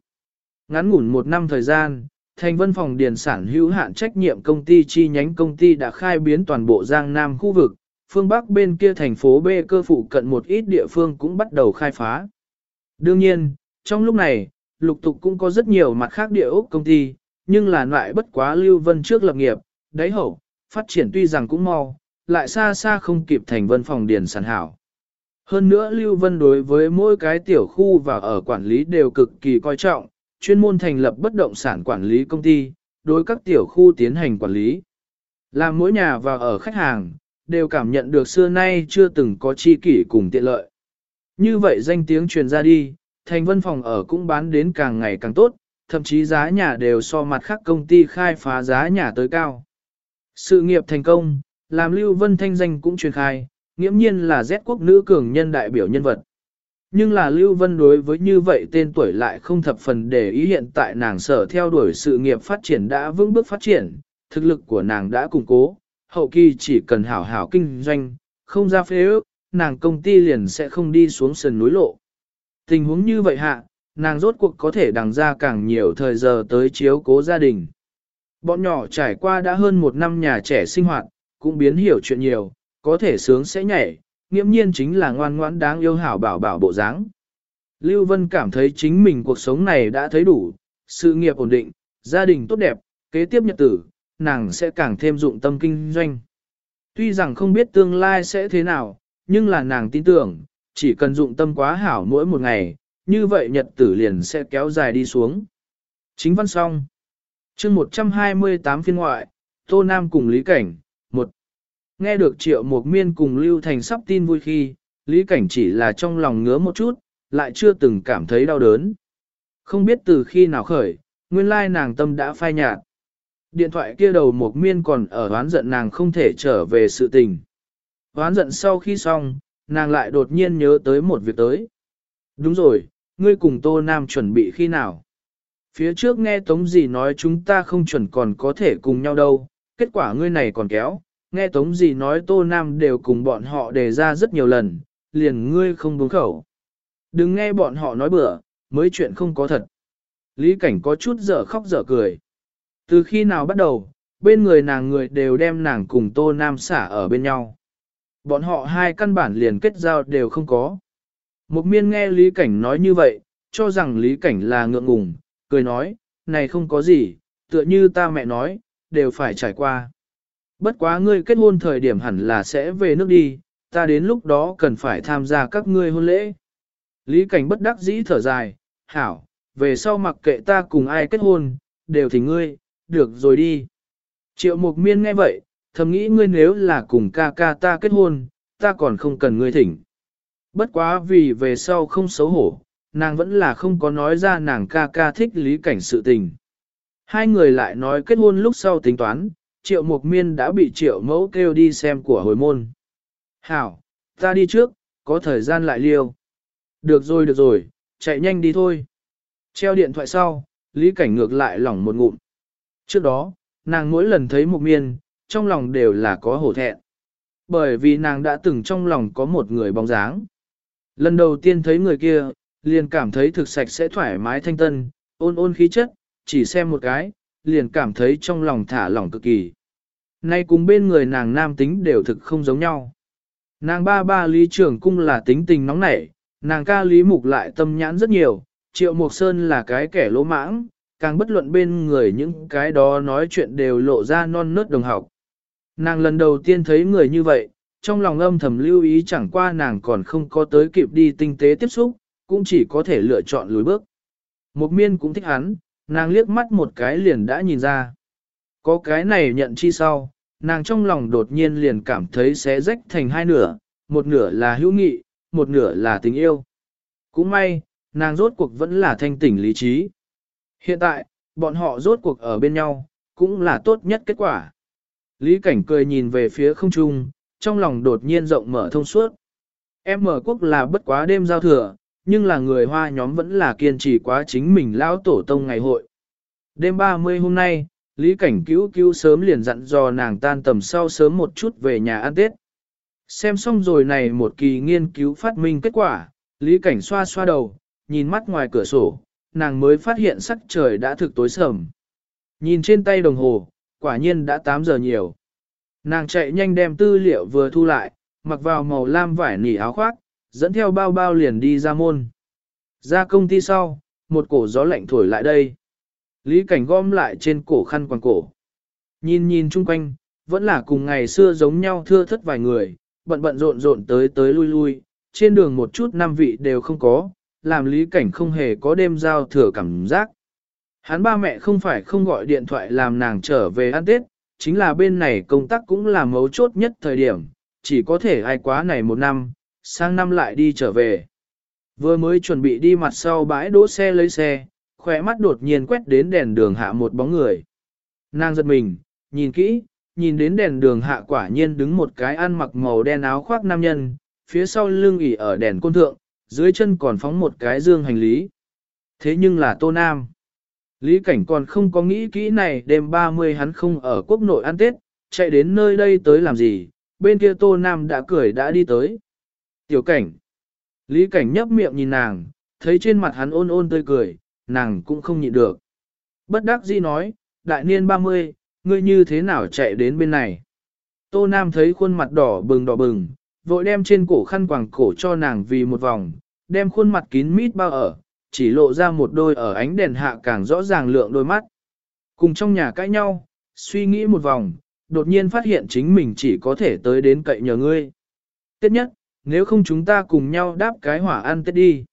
Ngắn ngủn một năm thời gian, thành vân phòng điền sản hữu hạn trách nhiệm công ty chi nhánh công ty đã khai biến toàn bộ Giang Nam khu vực, phương Bắc bên kia thành phố B cơ phụ cận một ít địa phương cũng bắt đầu khai phá. Đương nhiên, trong lúc này, lục tục cũng có rất nhiều mặt khác địa ốc công ty, nhưng là loại bất quá Lưu Vân trước lập nghiệp, đáy hậu, phát triển tuy rằng cũng mau, lại xa xa không kịp thành vân phòng điền sản hảo. Hơn nữa Lưu Vân đối với mỗi cái tiểu khu và ở quản lý đều cực kỳ coi trọng, chuyên môn thành lập bất động sản quản lý công ty, đối các tiểu khu tiến hành quản lý. Làm mỗi nhà và ở khách hàng, đều cảm nhận được xưa nay chưa từng có chi kỷ cùng tiện lợi. Như vậy danh tiếng truyền ra đi, thành vân phòng ở cũng bán đến càng ngày càng tốt, thậm chí giá nhà đều so mặt khác công ty khai phá giá nhà tới cao. Sự nghiệp thành công, làm Lưu Vân thanh danh cũng truyền khai, nghiễm nhiên là Z quốc nữ cường nhân đại biểu nhân vật. Nhưng là Lưu Vân đối với như vậy tên tuổi lại không thập phần để ý hiện tại nàng sở theo đuổi sự nghiệp phát triển đã vững bước phát triển, thực lực của nàng đã củng cố, hậu kỳ chỉ cần hảo hảo kinh doanh, không ra phế ước, nàng công ty liền sẽ không đi xuống sườn núi lộ. Tình huống như vậy hạ, nàng rốt cuộc có thể đằng ra càng nhiều thời giờ tới chiếu cố gia đình. Bọn nhỏ trải qua đã hơn một năm nhà trẻ sinh hoạt, cũng biến hiểu chuyện nhiều, có thể sướng sẽ nhảy, nghiễm nhiên chính là ngoan ngoãn đáng yêu hảo bảo bảo bộ dáng. Lưu Vân cảm thấy chính mình cuộc sống này đã thấy đủ, sự nghiệp ổn định, gia đình tốt đẹp, kế tiếp nhật tử, nàng sẽ càng thêm dụng tâm kinh doanh. Tuy rằng không biết tương lai sẽ thế nào, nhưng là nàng tin tưởng, chỉ cần dụng tâm quá hảo mỗi một ngày, như vậy nhật tử liền sẽ kéo dài đi xuống. Chính văn xong. chương 128 phiên ngoại, Tô Nam cùng Lý Cảnh, Nghe được triệu một miên cùng Lưu Thành sắp tin vui khi, Lý Cảnh chỉ là trong lòng ngứa một chút, lại chưa từng cảm thấy đau đớn. Không biết từ khi nào khởi, nguyên lai nàng tâm đã phai nhạt. Điện thoại kia đầu một miên còn ở oán giận nàng không thể trở về sự tình. Oán giận sau khi xong, nàng lại đột nhiên nhớ tới một việc tới. Đúng rồi, ngươi cùng Tô Nam chuẩn bị khi nào? Phía trước nghe Tống gì nói chúng ta không chuẩn còn có thể cùng nhau đâu, kết quả ngươi này còn kéo, nghe Tống gì nói Tô Nam đều cùng bọn họ đề ra rất nhiều lần, liền ngươi không đúng khẩu. Đừng nghe bọn họ nói bừa, mới chuyện không có thật. Lý cảnh có chút dở khóc dở cười. Từ khi nào bắt đầu, bên người nàng người đều đem nàng cùng Tô Nam xả ở bên nhau. Bọn họ hai căn bản liền kết giao đều không có. Một miên nghe Lý Cảnh nói như vậy, cho rằng Lý Cảnh là ngượng ngùng, cười nói, này không có gì, tựa như ta mẹ nói, đều phải trải qua. Bất quá ngươi kết hôn thời điểm hẳn là sẽ về nước đi, ta đến lúc đó cần phải tham gia các ngươi hôn lễ. Lý Cảnh bất đắc dĩ thở dài, hảo, về sau mặc kệ ta cùng ai kết hôn, đều thì ngươi, được rồi đi. Triệu Mục Miên nghe vậy, thầm nghĩ ngươi nếu là cùng ca ca ta kết hôn, ta còn không cần ngươi thỉnh. Bất quá vì về sau không xấu hổ, nàng vẫn là không có nói ra nàng ca ca thích lý cảnh sự tình. Hai người lại nói kết hôn lúc sau tính toán, triệu mục miên đã bị triệu mẫu kêu đi xem của hồi môn. Hảo, ta đi trước, có thời gian lại liêu. Được rồi được rồi, chạy nhanh đi thôi. Treo điện thoại sau, lý cảnh ngược lại lỏng một ngụm. Trước đó, nàng mỗi lần thấy mục miên, trong lòng đều là có hổ thẹn. Bởi vì nàng đã từng trong lòng có một người bóng dáng. Lần đầu tiên thấy người kia, liền cảm thấy thực sạch sẽ thoải mái thanh tân, ôn ôn khí chất, chỉ xem một cái, liền cảm thấy trong lòng thả lỏng cực kỳ. Nay cùng bên người nàng nam tính đều thực không giống nhau. Nàng ba ba lý trưởng cung là tính tình nóng nảy, nàng ca lý mục lại tâm nhãn rất nhiều, triệu mục sơn là cái kẻ lỗ mãng, càng bất luận bên người những cái đó nói chuyện đều lộ ra non nớt đồng học. Nàng lần đầu tiên thấy người như vậy, trong lòng âm thầm lưu ý chẳng qua nàng còn không có tới kịp đi tinh tế tiếp xúc, cũng chỉ có thể lựa chọn lùi bước. Một miên cũng thích hắn, nàng liếc mắt một cái liền đã nhìn ra. Có cái này nhận chi sau, nàng trong lòng đột nhiên liền cảm thấy xé rách thành hai nửa, một nửa là hữu nghị, một nửa là tình yêu. Cũng may, nàng rốt cuộc vẫn là thanh tỉnh lý trí. Hiện tại, bọn họ rốt cuộc ở bên nhau, cũng là tốt nhất kết quả. Lý cảnh cười nhìn về phía không trung, trong lòng đột nhiên rộng mở thông suốt. Em mở quốc là bất quá đêm giao thừa, nhưng là người hoa nhóm vẫn là kiên trì quá chính mình lão tổ tông ngày hội. Đêm 30 hôm nay, Lý Cảnh cứu cứu sớm liền dặn dò nàng tan tầm sau sớm một chút về nhà ăn Tết. Xem xong rồi này một kỳ nghiên cứu phát minh kết quả, Lý Cảnh xoa xoa đầu, nhìn mắt ngoài cửa sổ, nàng mới phát hiện sắc trời đã thực tối sầm. Nhìn trên tay đồng hồ, quả nhiên đã 8 giờ nhiều. Nàng chạy nhanh đem tư liệu vừa thu lại, mặc vào màu lam vải nỉ áo khoác, dẫn theo bao bao liền đi ra môn. Ra công ty sau, một cổ gió lạnh thổi lại đây. Lý cảnh gom lại trên cổ khăn quàng cổ. Nhìn nhìn chung quanh, vẫn là cùng ngày xưa giống nhau thưa thất vài người, bận bận rộn rộn tới tới lui lui, trên đường một chút năm vị đều không có, làm lý cảnh không hề có đêm giao thừa cảm giác. Hắn ba mẹ không phải không gọi điện thoại làm nàng trở về ăn Tết, chính là bên này công tác cũng là mấu chốt nhất thời điểm, chỉ có thể ai quá này một năm, sang năm lại đi trở về. Vừa mới chuẩn bị đi mặt sau bãi đỗ xe lấy xe, khỏe mắt đột nhiên quét đến đèn đường hạ một bóng người. Nàng giật mình, nhìn kỹ, nhìn đến đèn đường hạ quả nhiên đứng một cái ăn mặc màu đen áo khoác nam nhân, phía sau lưng ỉ ở đèn côn thượng, dưới chân còn phóng một cái dương hành lý. Thế nhưng là Tô Nam. Lý Cảnh còn không có nghĩ kỹ này đêm 30 hắn không ở quốc nội ăn Tết, chạy đến nơi đây tới làm gì, bên kia Tô Nam đã cười đã đi tới. Tiểu Cảnh. Lý Cảnh nhấp miệng nhìn nàng, thấy trên mặt hắn ôn ôn tươi cười, nàng cũng không nhịn được. Bất đắc dĩ nói, đại niên 30, ngươi như thế nào chạy đến bên này. Tô Nam thấy khuôn mặt đỏ bừng đỏ bừng, vội đem trên cổ khăn quàng cổ cho nàng vì một vòng, đem khuôn mặt kín mít bao ở, chỉ lộ ra một đôi ở ánh đèn hạ càng rõ ràng lượng đôi mắt. Cùng trong nhà cãi nhau, suy nghĩ một vòng, đột nhiên phát hiện chính mình chỉ có thể tới đến cậy nhờ ngươi. Tiếp nhất, nếu không chúng ta cùng nhau đáp cái hỏa ăn tết đi.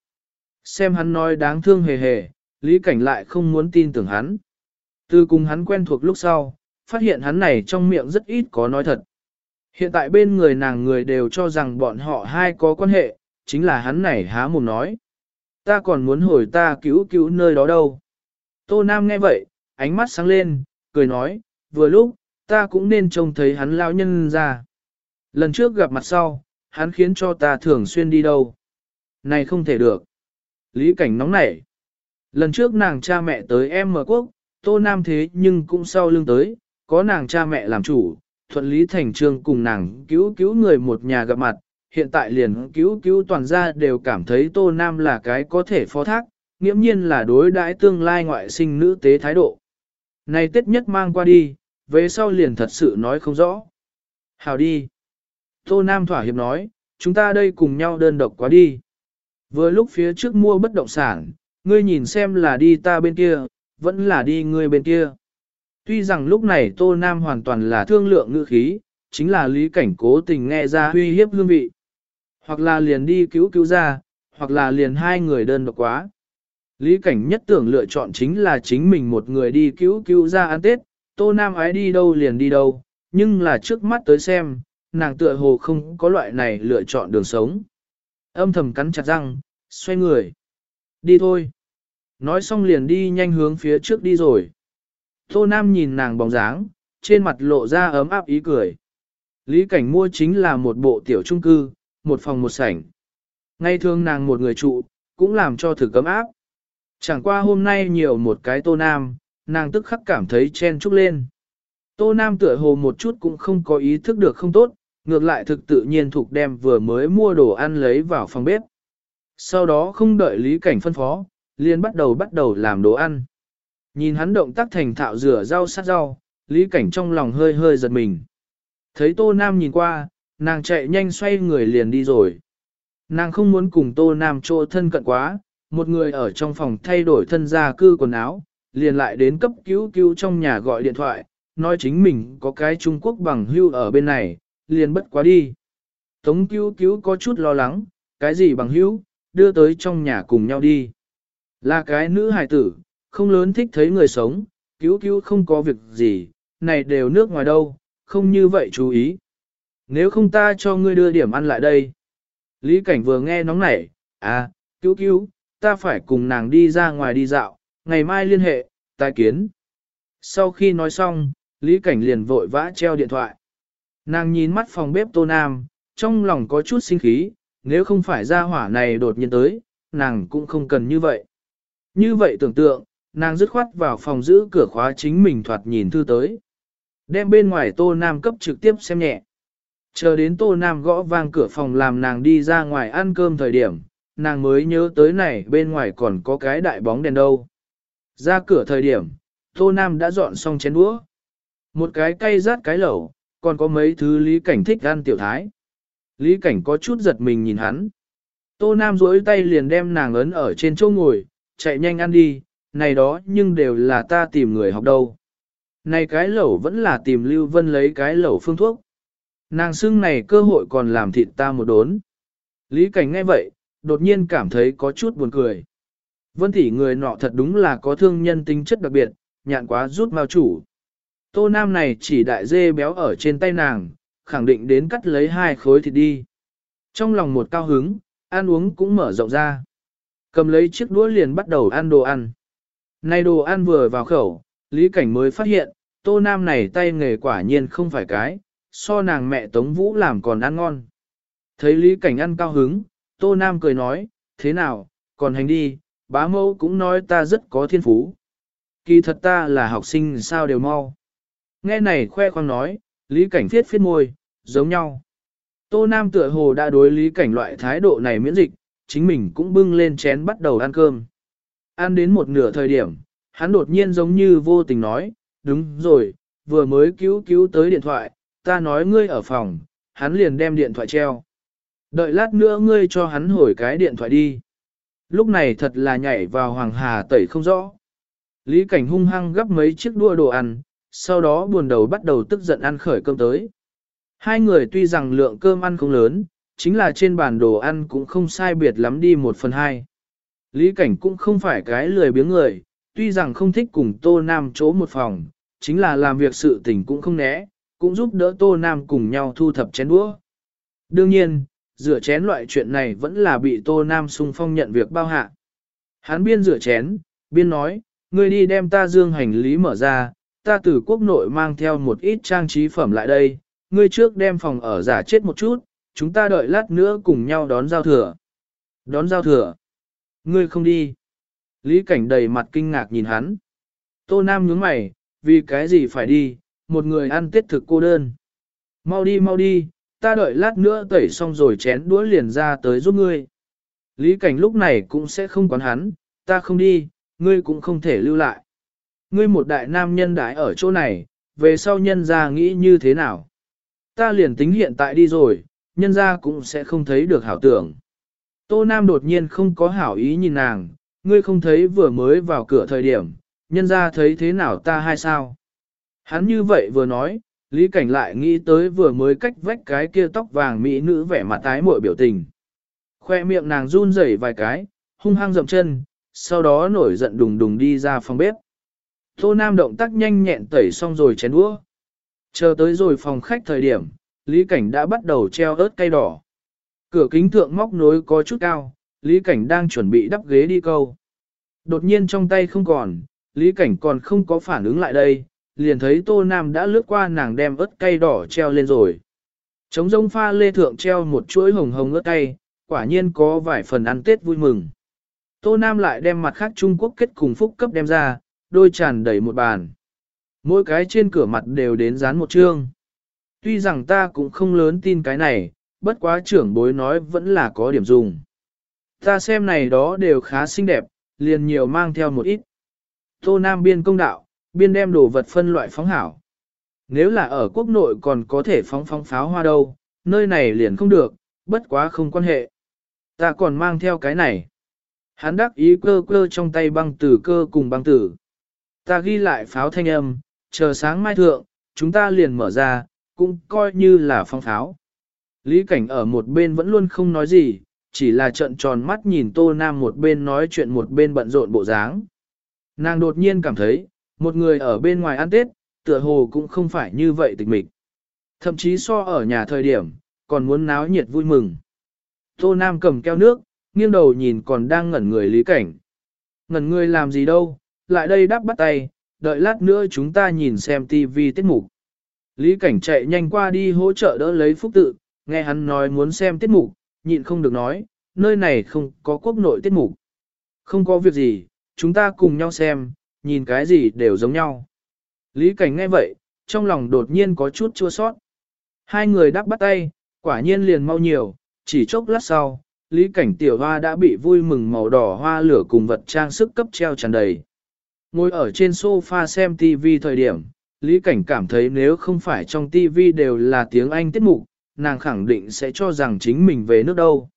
Xem hắn nói đáng thương hề hề, Lý Cảnh lại không muốn tin tưởng hắn. Từ cùng hắn quen thuộc lúc sau, phát hiện hắn này trong miệng rất ít có nói thật. Hiện tại bên người nàng người đều cho rằng bọn họ hai có quan hệ, chính là hắn này há mồm nói. Ta còn muốn hồi ta cứu cứu nơi đó đâu. Tô Nam nghe vậy, ánh mắt sáng lên, cười nói, vừa lúc, ta cũng nên trông thấy hắn lao nhân ra. Lần trước gặp mặt sau, hắn khiến cho ta thường xuyên đi đâu. Này không thể được. Lý cảnh nóng nảy. Lần trước nàng cha mẹ tới em mở quốc, Tô Nam thế nhưng cũng sau lưng tới, có nàng cha mẹ làm chủ, thuận lý thành trương cùng nàng cứu cứu người một nhà gặp mặt, hiện tại liền cứu cứu toàn gia đều cảm thấy Tô Nam là cái có thể phó thác, nghiễm nhiên là đối đãi tương lai ngoại sinh nữ tế thái độ. Này tết nhất mang qua đi, về sau liền thật sự nói không rõ. Hào đi. Tô Nam thỏa hiệp nói, chúng ta đây cùng nhau đơn độc quá đi. Vừa lúc phía trước mua bất động sản, ngươi nhìn xem là đi ta bên kia, vẫn là đi ngươi bên kia. Tuy rằng lúc này Tô Nam hoàn toàn là thương lượng ngữ khí, chính là lý cảnh cố tình nghe ra huy hiếp hương vị. Hoặc là liền đi cứu cứu ra, hoặc là liền hai người đơn độc quá. Lý cảnh nhất tưởng lựa chọn chính là chính mình một người đi cứu cứu ra ăn Tết, Tô Nam ái đi đâu liền đi đâu, nhưng là trước mắt tới xem, nàng tựa hồ không có loại này lựa chọn đường sống. Âm thầm cắn chặt răng, xoay người. Đi thôi. Nói xong liền đi nhanh hướng phía trước đi rồi. Tô Nam nhìn nàng bóng dáng, trên mặt lộ ra ấm áp ý cười. Lý cảnh mua chính là một bộ tiểu trung cư, một phòng một sảnh. Ngay thường nàng một người trụ, cũng làm cho thử cấm áp. Chẳng qua hôm nay nhiều một cái Tô Nam, nàng tức khắc cảm thấy chen chúc lên. Tô Nam tựa hồ một chút cũng không có ý thức được không tốt, ngược lại thực tự nhiên thuộc đem vừa mới mua đồ ăn lấy vào phòng bếp. Sau đó không đợi Lý Cảnh phân phó, liền bắt đầu bắt đầu làm đồ ăn. Nhìn hắn động tác thành thạo rửa rau sát rau, Lý Cảnh trong lòng hơi hơi giật mình. Thấy Tô Nam nhìn qua, nàng chạy nhanh xoay người liền đi rồi. Nàng không muốn cùng Tô Nam trô thân cận quá, một người ở trong phòng thay đổi thân ra cư quần áo, liền lại đến cấp cứu cứu trong nhà gọi điện thoại, nói chính mình có cái Trung Quốc bằng hưu ở bên này, liền bất quá đi. Tống cứu cứu có chút lo lắng, cái gì bằng hữu đưa tới trong nhà cùng nhau đi. Là cái nữ hài tử, không lớn thích thấy người sống, cứu cứu không có việc gì, này đều nước ngoài đâu, không như vậy chú ý. Nếu không ta cho ngươi đưa điểm ăn lại đây. Lý cảnh vừa nghe nóng nảy, à, cứu cứu, ta phải cùng nàng đi ra ngoài đi dạo, ngày mai liên hệ, tai kiến. Sau khi nói xong, Lý cảnh liền vội vã treo điện thoại. Nàng nhìn mắt phòng bếp Tô Nam, trong lòng có chút sinh khí, nếu không phải ra hỏa này đột nhiên tới, nàng cũng không cần như vậy. Như vậy tưởng tượng, nàng dứt khoát vào phòng giữ cửa khóa chính mình thoạt nhìn thư tới. Đem bên ngoài Tô Nam cấp trực tiếp xem nhẹ. Chờ đến Tô Nam gõ vang cửa phòng làm nàng đi ra ngoài ăn cơm thời điểm, nàng mới nhớ tới này bên ngoài còn có cái đại bóng đèn đâu. Ra cửa thời điểm, Tô Nam đã dọn xong chén đũa. Một cái cây rát cái lẩu, còn có mấy thứ Lý Cảnh thích ăn tiểu thái. Lý Cảnh có chút giật mình nhìn hắn. Tô Nam duỗi tay liền đem nàng ấn ở trên chỗ ngồi, chạy nhanh ăn đi, này đó nhưng đều là ta tìm người học đâu. Này cái lẩu vẫn là tìm Lưu Vân lấy cái lẩu phương thuốc. Nàng xưng này cơ hội còn làm thịt ta một đốn. Lý Cảnh nghe vậy, đột nhiên cảm thấy có chút buồn cười. Vân thị người nọ thật đúng là có thương nhân tính chất đặc biệt, nhạn quá rút mao chủ. Tô Nam này chỉ đại dê béo ở trên tay nàng, khẳng định đến cắt lấy hai khối thịt đi. Trong lòng một cao hứng, ăn uống cũng mở rộng ra. Cầm lấy chiếc đũa liền bắt đầu ăn đồ ăn. Này đồ ăn vừa vào khẩu, Lý Cảnh mới phát hiện, Tô Nam này tay nghề quả nhiên không phải cái, so nàng mẹ Tống Vũ làm còn ăn ngon. Thấy Lý Cảnh ăn cao hứng, Tô Nam cười nói, thế nào, còn hành đi, bá mẫu cũng nói ta rất có thiên phú. Kỳ thật ta là học sinh sao đều mau. Nghe này khoe khoang nói, Lý Cảnh thiết phiết môi, giống nhau. Tô Nam tựa hồ đã đối Lý Cảnh loại thái độ này miễn dịch, chính mình cũng bưng lên chén bắt đầu ăn cơm. Ăn đến một nửa thời điểm, hắn đột nhiên giống như vô tình nói, đúng rồi, vừa mới cứu cứu tới điện thoại, ta nói ngươi ở phòng, hắn liền đem điện thoại treo. Đợi lát nữa ngươi cho hắn hồi cái điện thoại đi. Lúc này thật là nhảy vào hoàng hà tẩy không rõ. Lý cảnh hung hăng gấp mấy chiếc đua đồ ăn, sau đó buồn đầu bắt đầu tức giận ăn khởi cơm tới. Hai người tuy rằng lượng cơm ăn không lớn, chính là trên bàn đồ ăn cũng không sai biệt lắm đi một phần hai. Lý cảnh cũng không phải cái lười biếng người, tuy rằng không thích cùng Tô Nam chỗ một phòng, chính là làm việc sự tình cũng không né, cũng giúp đỡ Tô Nam cùng nhau thu thập chén đũa. Đương nhiên, rửa chén loại chuyện này vẫn là bị Tô Nam sung phong nhận việc bao hạ. Hắn biên rửa chén, biên nói, ngươi đi đem ta dương hành lý mở ra, ta từ quốc nội mang theo một ít trang trí phẩm lại đây, ngươi trước đem phòng ở giả chết một chút, chúng ta đợi lát nữa cùng nhau đón giao thừa. Đón giao thừa. Ngươi không đi. Lý cảnh đầy mặt kinh ngạc nhìn hắn. Tô Nam nhướng mày, vì cái gì phải đi, một người ăn tết thực cô đơn. Mau đi mau đi, ta đợi lát nữa tẩy xong rồi chén đũa liền ra tới giúp ngươi. Lý cảnh lúc này cũng sẽ không quán hắn, ta không đi, ngươi cũng không thể lưu lại. Ngươi một đại nam nhân đãi ở chỗ này, về sau nhân ra nghĩ như thế nào? Ta liền tính hiện tại đi rồi, nhân ra cũng sẽ không thấy được hảo tưởng. Tô Nam đột nhiên không có hảo ý nhìn nàng, ngươi không thấy vừa mới vào cửa thời điểm, nhân ra thấy thế nào ta hay sao? Hắn như vậy vừa nói, Lý Cảnh lại nghĩ tới vừa mới cách vách cái kia tóc vàng mỹ nữ vẻ mặt tái mội biểu tình. Khoe miệng nàng run rẩy vài cái, hung hăng dậm chân, sau đó nổi giận đùng đùng đi ra phòng bếp. Tô Nam động tác nhanh nhẹn tẩy xong rồi chén đũa. Chờ tới rồi phòng khách thời điểm, Lý Cảnh đã bắt đầu treo ớt cây đỏ. Cửa kính thượng móc nối có chút cao, Lý Cảnh đang chuẩn bị đắp ghế đi câu. Đột nhiên trong tay không còn, Lý Cảnh còn không có phản ứng lại đây, liền thấy Tô Nam đã lướt qua nàng đem ớt cây đỏ treo lên rồi. Trống rông pha lê thượng treo một chuỗi hồng hồng ớt cây, quả nhiên có vài phần ăn Tết vui mừng. Tô Nam lại đem mặt khác Trung Quốc kết cùng phúc cấp đem ra, đôi tràn đầy một bàn. Mỗi cái trên cửa mặt đều đến dán một chương. Tuy rằng ta cũng không lớn tin cái này, bất quá trưởng bối nói vẫn là có điểm dùng. Ta xem này đó đều khá xinh đẹp, liền nhiều mang theo một ít. Tô Nam biên công đạo, biên đem đồ vật phân loại phóng hảo. Nếu là ở quốc nội còn có thể phóng phóng pháo hoa đâu, nơi này liền không được, bất quá không quan hệ. Ta còn mang theo cái này. Hắn đắc ý cơ cơ trong tay băng tử cơ cùng băng tử. Ta ghi lại pháo thanh âm, chờ sáng mai thượng, chúng ta liền mở ra, cũng coi như là phong pháo. Lý cảnh ở một bên vẫn luôn không nói gì, chỉ là trận tròn mắt nhìn tô nam một bên nói chuyện một bên bận rộn bộ dáng. Nàng đột nhiên cảm thấy, một người ở bên ngoài ăn Tết, tựa hồ cũng không phải như vậy tịch mịch. Thậm chí so ở nhà thời điểm, còn muốn náo nhiệt vui mừng. Tô Nam cầm keo nước, nghiêng đầu nhìn còn đang ngẩn người lý cảnh. Ngẩn người làm gì đâu, lại đây đắp bắt tay, đợi lát nữa chúng ta nhìn xem tivi tiết mục. Lý cảnh chạy nhanh qua đi hỗ trợ đỡ lấy phúc tự, nghe hắn nói muốn xem tiết mục, nhịn không được nói, nơi này không có quốc nội tiết mục. Không có việc gì, chúng ta cùng nhau xem, nhìn cái gì đều giống nhau. Lý cảnh nghe vậy, trong lòng đột nhiên có chút chua sót. Hai người đắp bắt tay, quả nhiên liền mau nhiều, chỉ chốc lát sau, lý cảnh tiểu hoa đã bị vui mừng màu đỏ hoa lửa cùng vật trang sức cấp treo tràn đầy. Ngồi ở trên sofa xem TV thời điểm, lý cảnh cảm thấy nếu không phải trong TV đều là tiếng Anh tiết mục, nàng khẳng định sẽ cho rằng chính mình về nước đâu.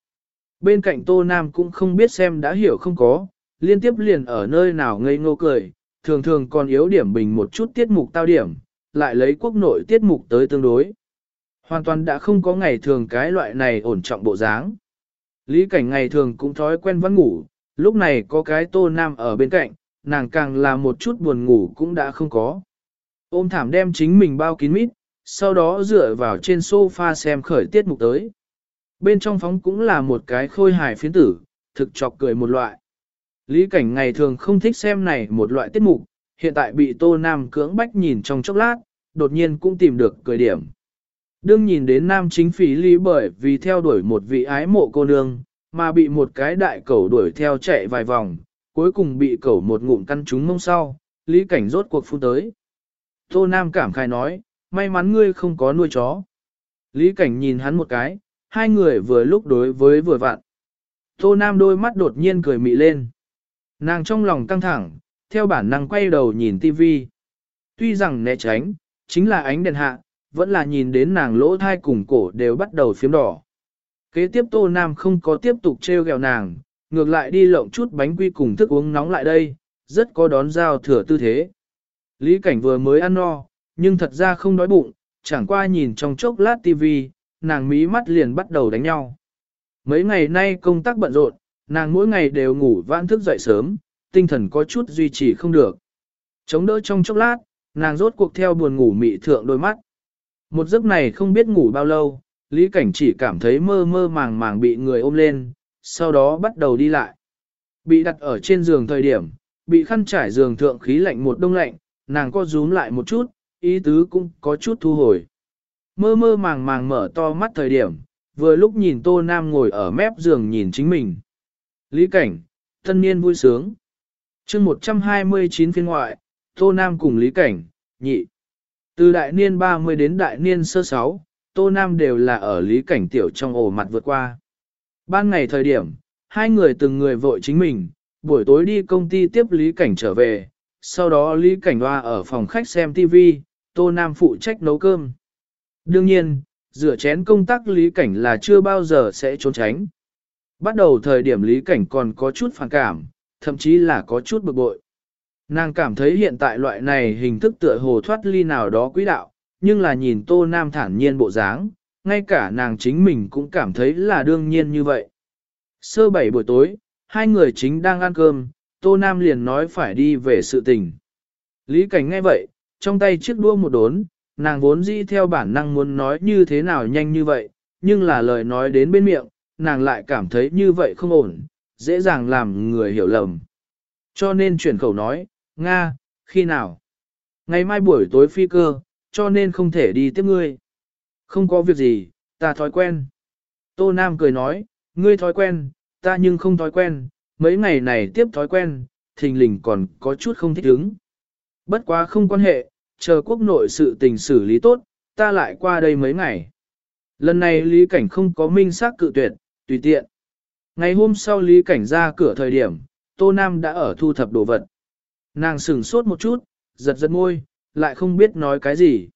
Bên cạnh Tô Nam cũng không biết xem đã hiểu không có, liên tiếp liền ở nơi nào ngây ngô cười, thường thường còn yếu điểm bình một chút tiết mục tao điểm, lại lấy quốc nội tiết mục tới tương đối. Hoàn toàn đã không có ngày thường cái loại này ổn trọng bộ dáng. Lý cảnh ngày thường cũng thói quen vẫn ngủ, lúc này có cái tô nam ở bên cạnh, nàng càng là một chút buồn ngủ cũng đã không có. Ôm thảm đem chính mình bao kín mít, sau đó dựa vào trên sofa xem khởi tiết mục tới. Bên trong phóng cũng là một cái khôi hài phiến tử, thực chọc cười một loại. Lý cảnh ngày thường không thích xem này một loại tiết mục, hiện tại bị Tô Nam cưỡng bách nhìn trong chốc lát, đột nhiên cũng tìm được cười điểm. Đương nhìn đến nam chính phí lý bởi vì theo đuổi một vị ái mộ cô nương, mà bị một cái đại cầu đuổi theo chạy vài vòng, cuối cùng bị cẩu một ngụm căn trúng mông sau, lý cảnh rốt cuộc phun tới. Tô Nam cảm khai nói, may mắn ngươi không có nuôi chó. Lý cảnh nhìn hắn một cái, hai người vừa lúc đối với vừa vặn. Tô Nam đôi mắt đột nhiên cười mị lên. Nàng trong lòng căng thẳng, theo bản năng quay đầu nhìn tivi. Tuy rằng né tránh, chính là ánh đèn hạ, vẫn là nhìn đến nàng lỗ thai cùng cổ đều bắt đầu phiếm đỏ. Kế tiếp Tô Nam không có tiếp tục treo gẹo nàng, ngược lại đi lộng chút bánh quy cùng thức uống nóng lại đây, rất có đón giao thừa tư thế. Lý cảnh vừa mới ăn no, nhưng thật ra không đói bụng, chẳng qua nhìn trong chốc lát tivi, nàng mí mắt liền bắt đầu đánh nhau. Mấy ngày nay công tác bận rộn, nàng mỗi ngày đều ngủ vãn thức dậy sớm, tinh thần có chút duy trì không được. Chống đỡ trong chốc lát, nàng rốt cuộc theo buồn ngủ mị thượng đôi mắt. Một giấc này không biết ngủ bao lâu, Lý Cảnh chỉ cảm thấy mơ mơ màng màng bị người ôm lên, sau đó bắt đầu đi lại. Bị đặt ở trên giường thời điểm, bị khăn trải giường thượng khí lạnh một đông lạnh, nàng co rúm lại một chút, ý tứ cũng có chút thu hồi. Mơ mơ màng màng mở to mắt thời điểm, vừa lúc nhìn Tô Nam ngồi ở mép giường nhìn chính mình. Lý Cảnh, thân niên vui sướng. chương 129 phiên ngoại, Tô Nam cùng Lý Cảnh, nhị. Từ đại niên 30 đến đại niên sơ 6, Tô Nam đều là ở Lý Cảnh tiểu trong ổ mặt vượt qua. Ban ngày thời điểm, hai người từng người vội chính mình, buổi tối đi công ty tiếp Lý Cảnh trở về, sau đó Lý Cảnh hoa ở phòng khách xem TV, Tô Nam phụ trách nấu cơm. Đương nhiên, rửa chén công tác Lý Cảnh là chưa bao giờ sẽ trốn tránh. Bắt đầu thời điểm Lý Cảnh còn có chút phản cảm, thậm chí là có chút bực bội. Nàng cảm thấy hiện tại loại này hình thức tựa hồ thoát ly nào đó quỹ đạo, nhưng là nhìn Tô Nam thản nhiên bộ dáng, ngay cả nàng chính mình cũng cảm thấy là đương nhiên như vậy. Sơ bảy buổi tối, hai người chính đang ăn cơm, Tô Nam liền nói phải đi về sự tình. Lý Cảnh nghe vậy, trong tay chiếc đua một đốn, nàng vốn dĩ theo bản năng muốn nói như thế nào nhanh như vậy, nhưng là lời nói đến bên miệng, nàng lại cảm thấy như vậy không ổn, dễ dàng làm người hiểu lầm. Cho nên chuyển khẩu nói, Nga, khi nào? Ngày mai buổi tối phi cơ, cho nên không thể đi tiếp ngươi. Không có việc gì, ta thói quen. Tô Nam cười nói, ngươi thói quen, ta nhưng không thói quen, mấy ngày này tiếp thói quen, thình lình còn có chút không thích ứng. Bất quá không quan hệ, chờ quốc nội sự tình xử lý tốt, ta lại qua đây mấy ngày. Lần này Lý Cảnh không có minh xác cự tuyệt, tùy tiện. Ngày hôm sau Lý Cảnh ra cửa thời điểm, Tô Nam đã ở thu thập đồ vật. Nàng sửng sốt một chút, giật giật môi, lại không biết nói cái gì.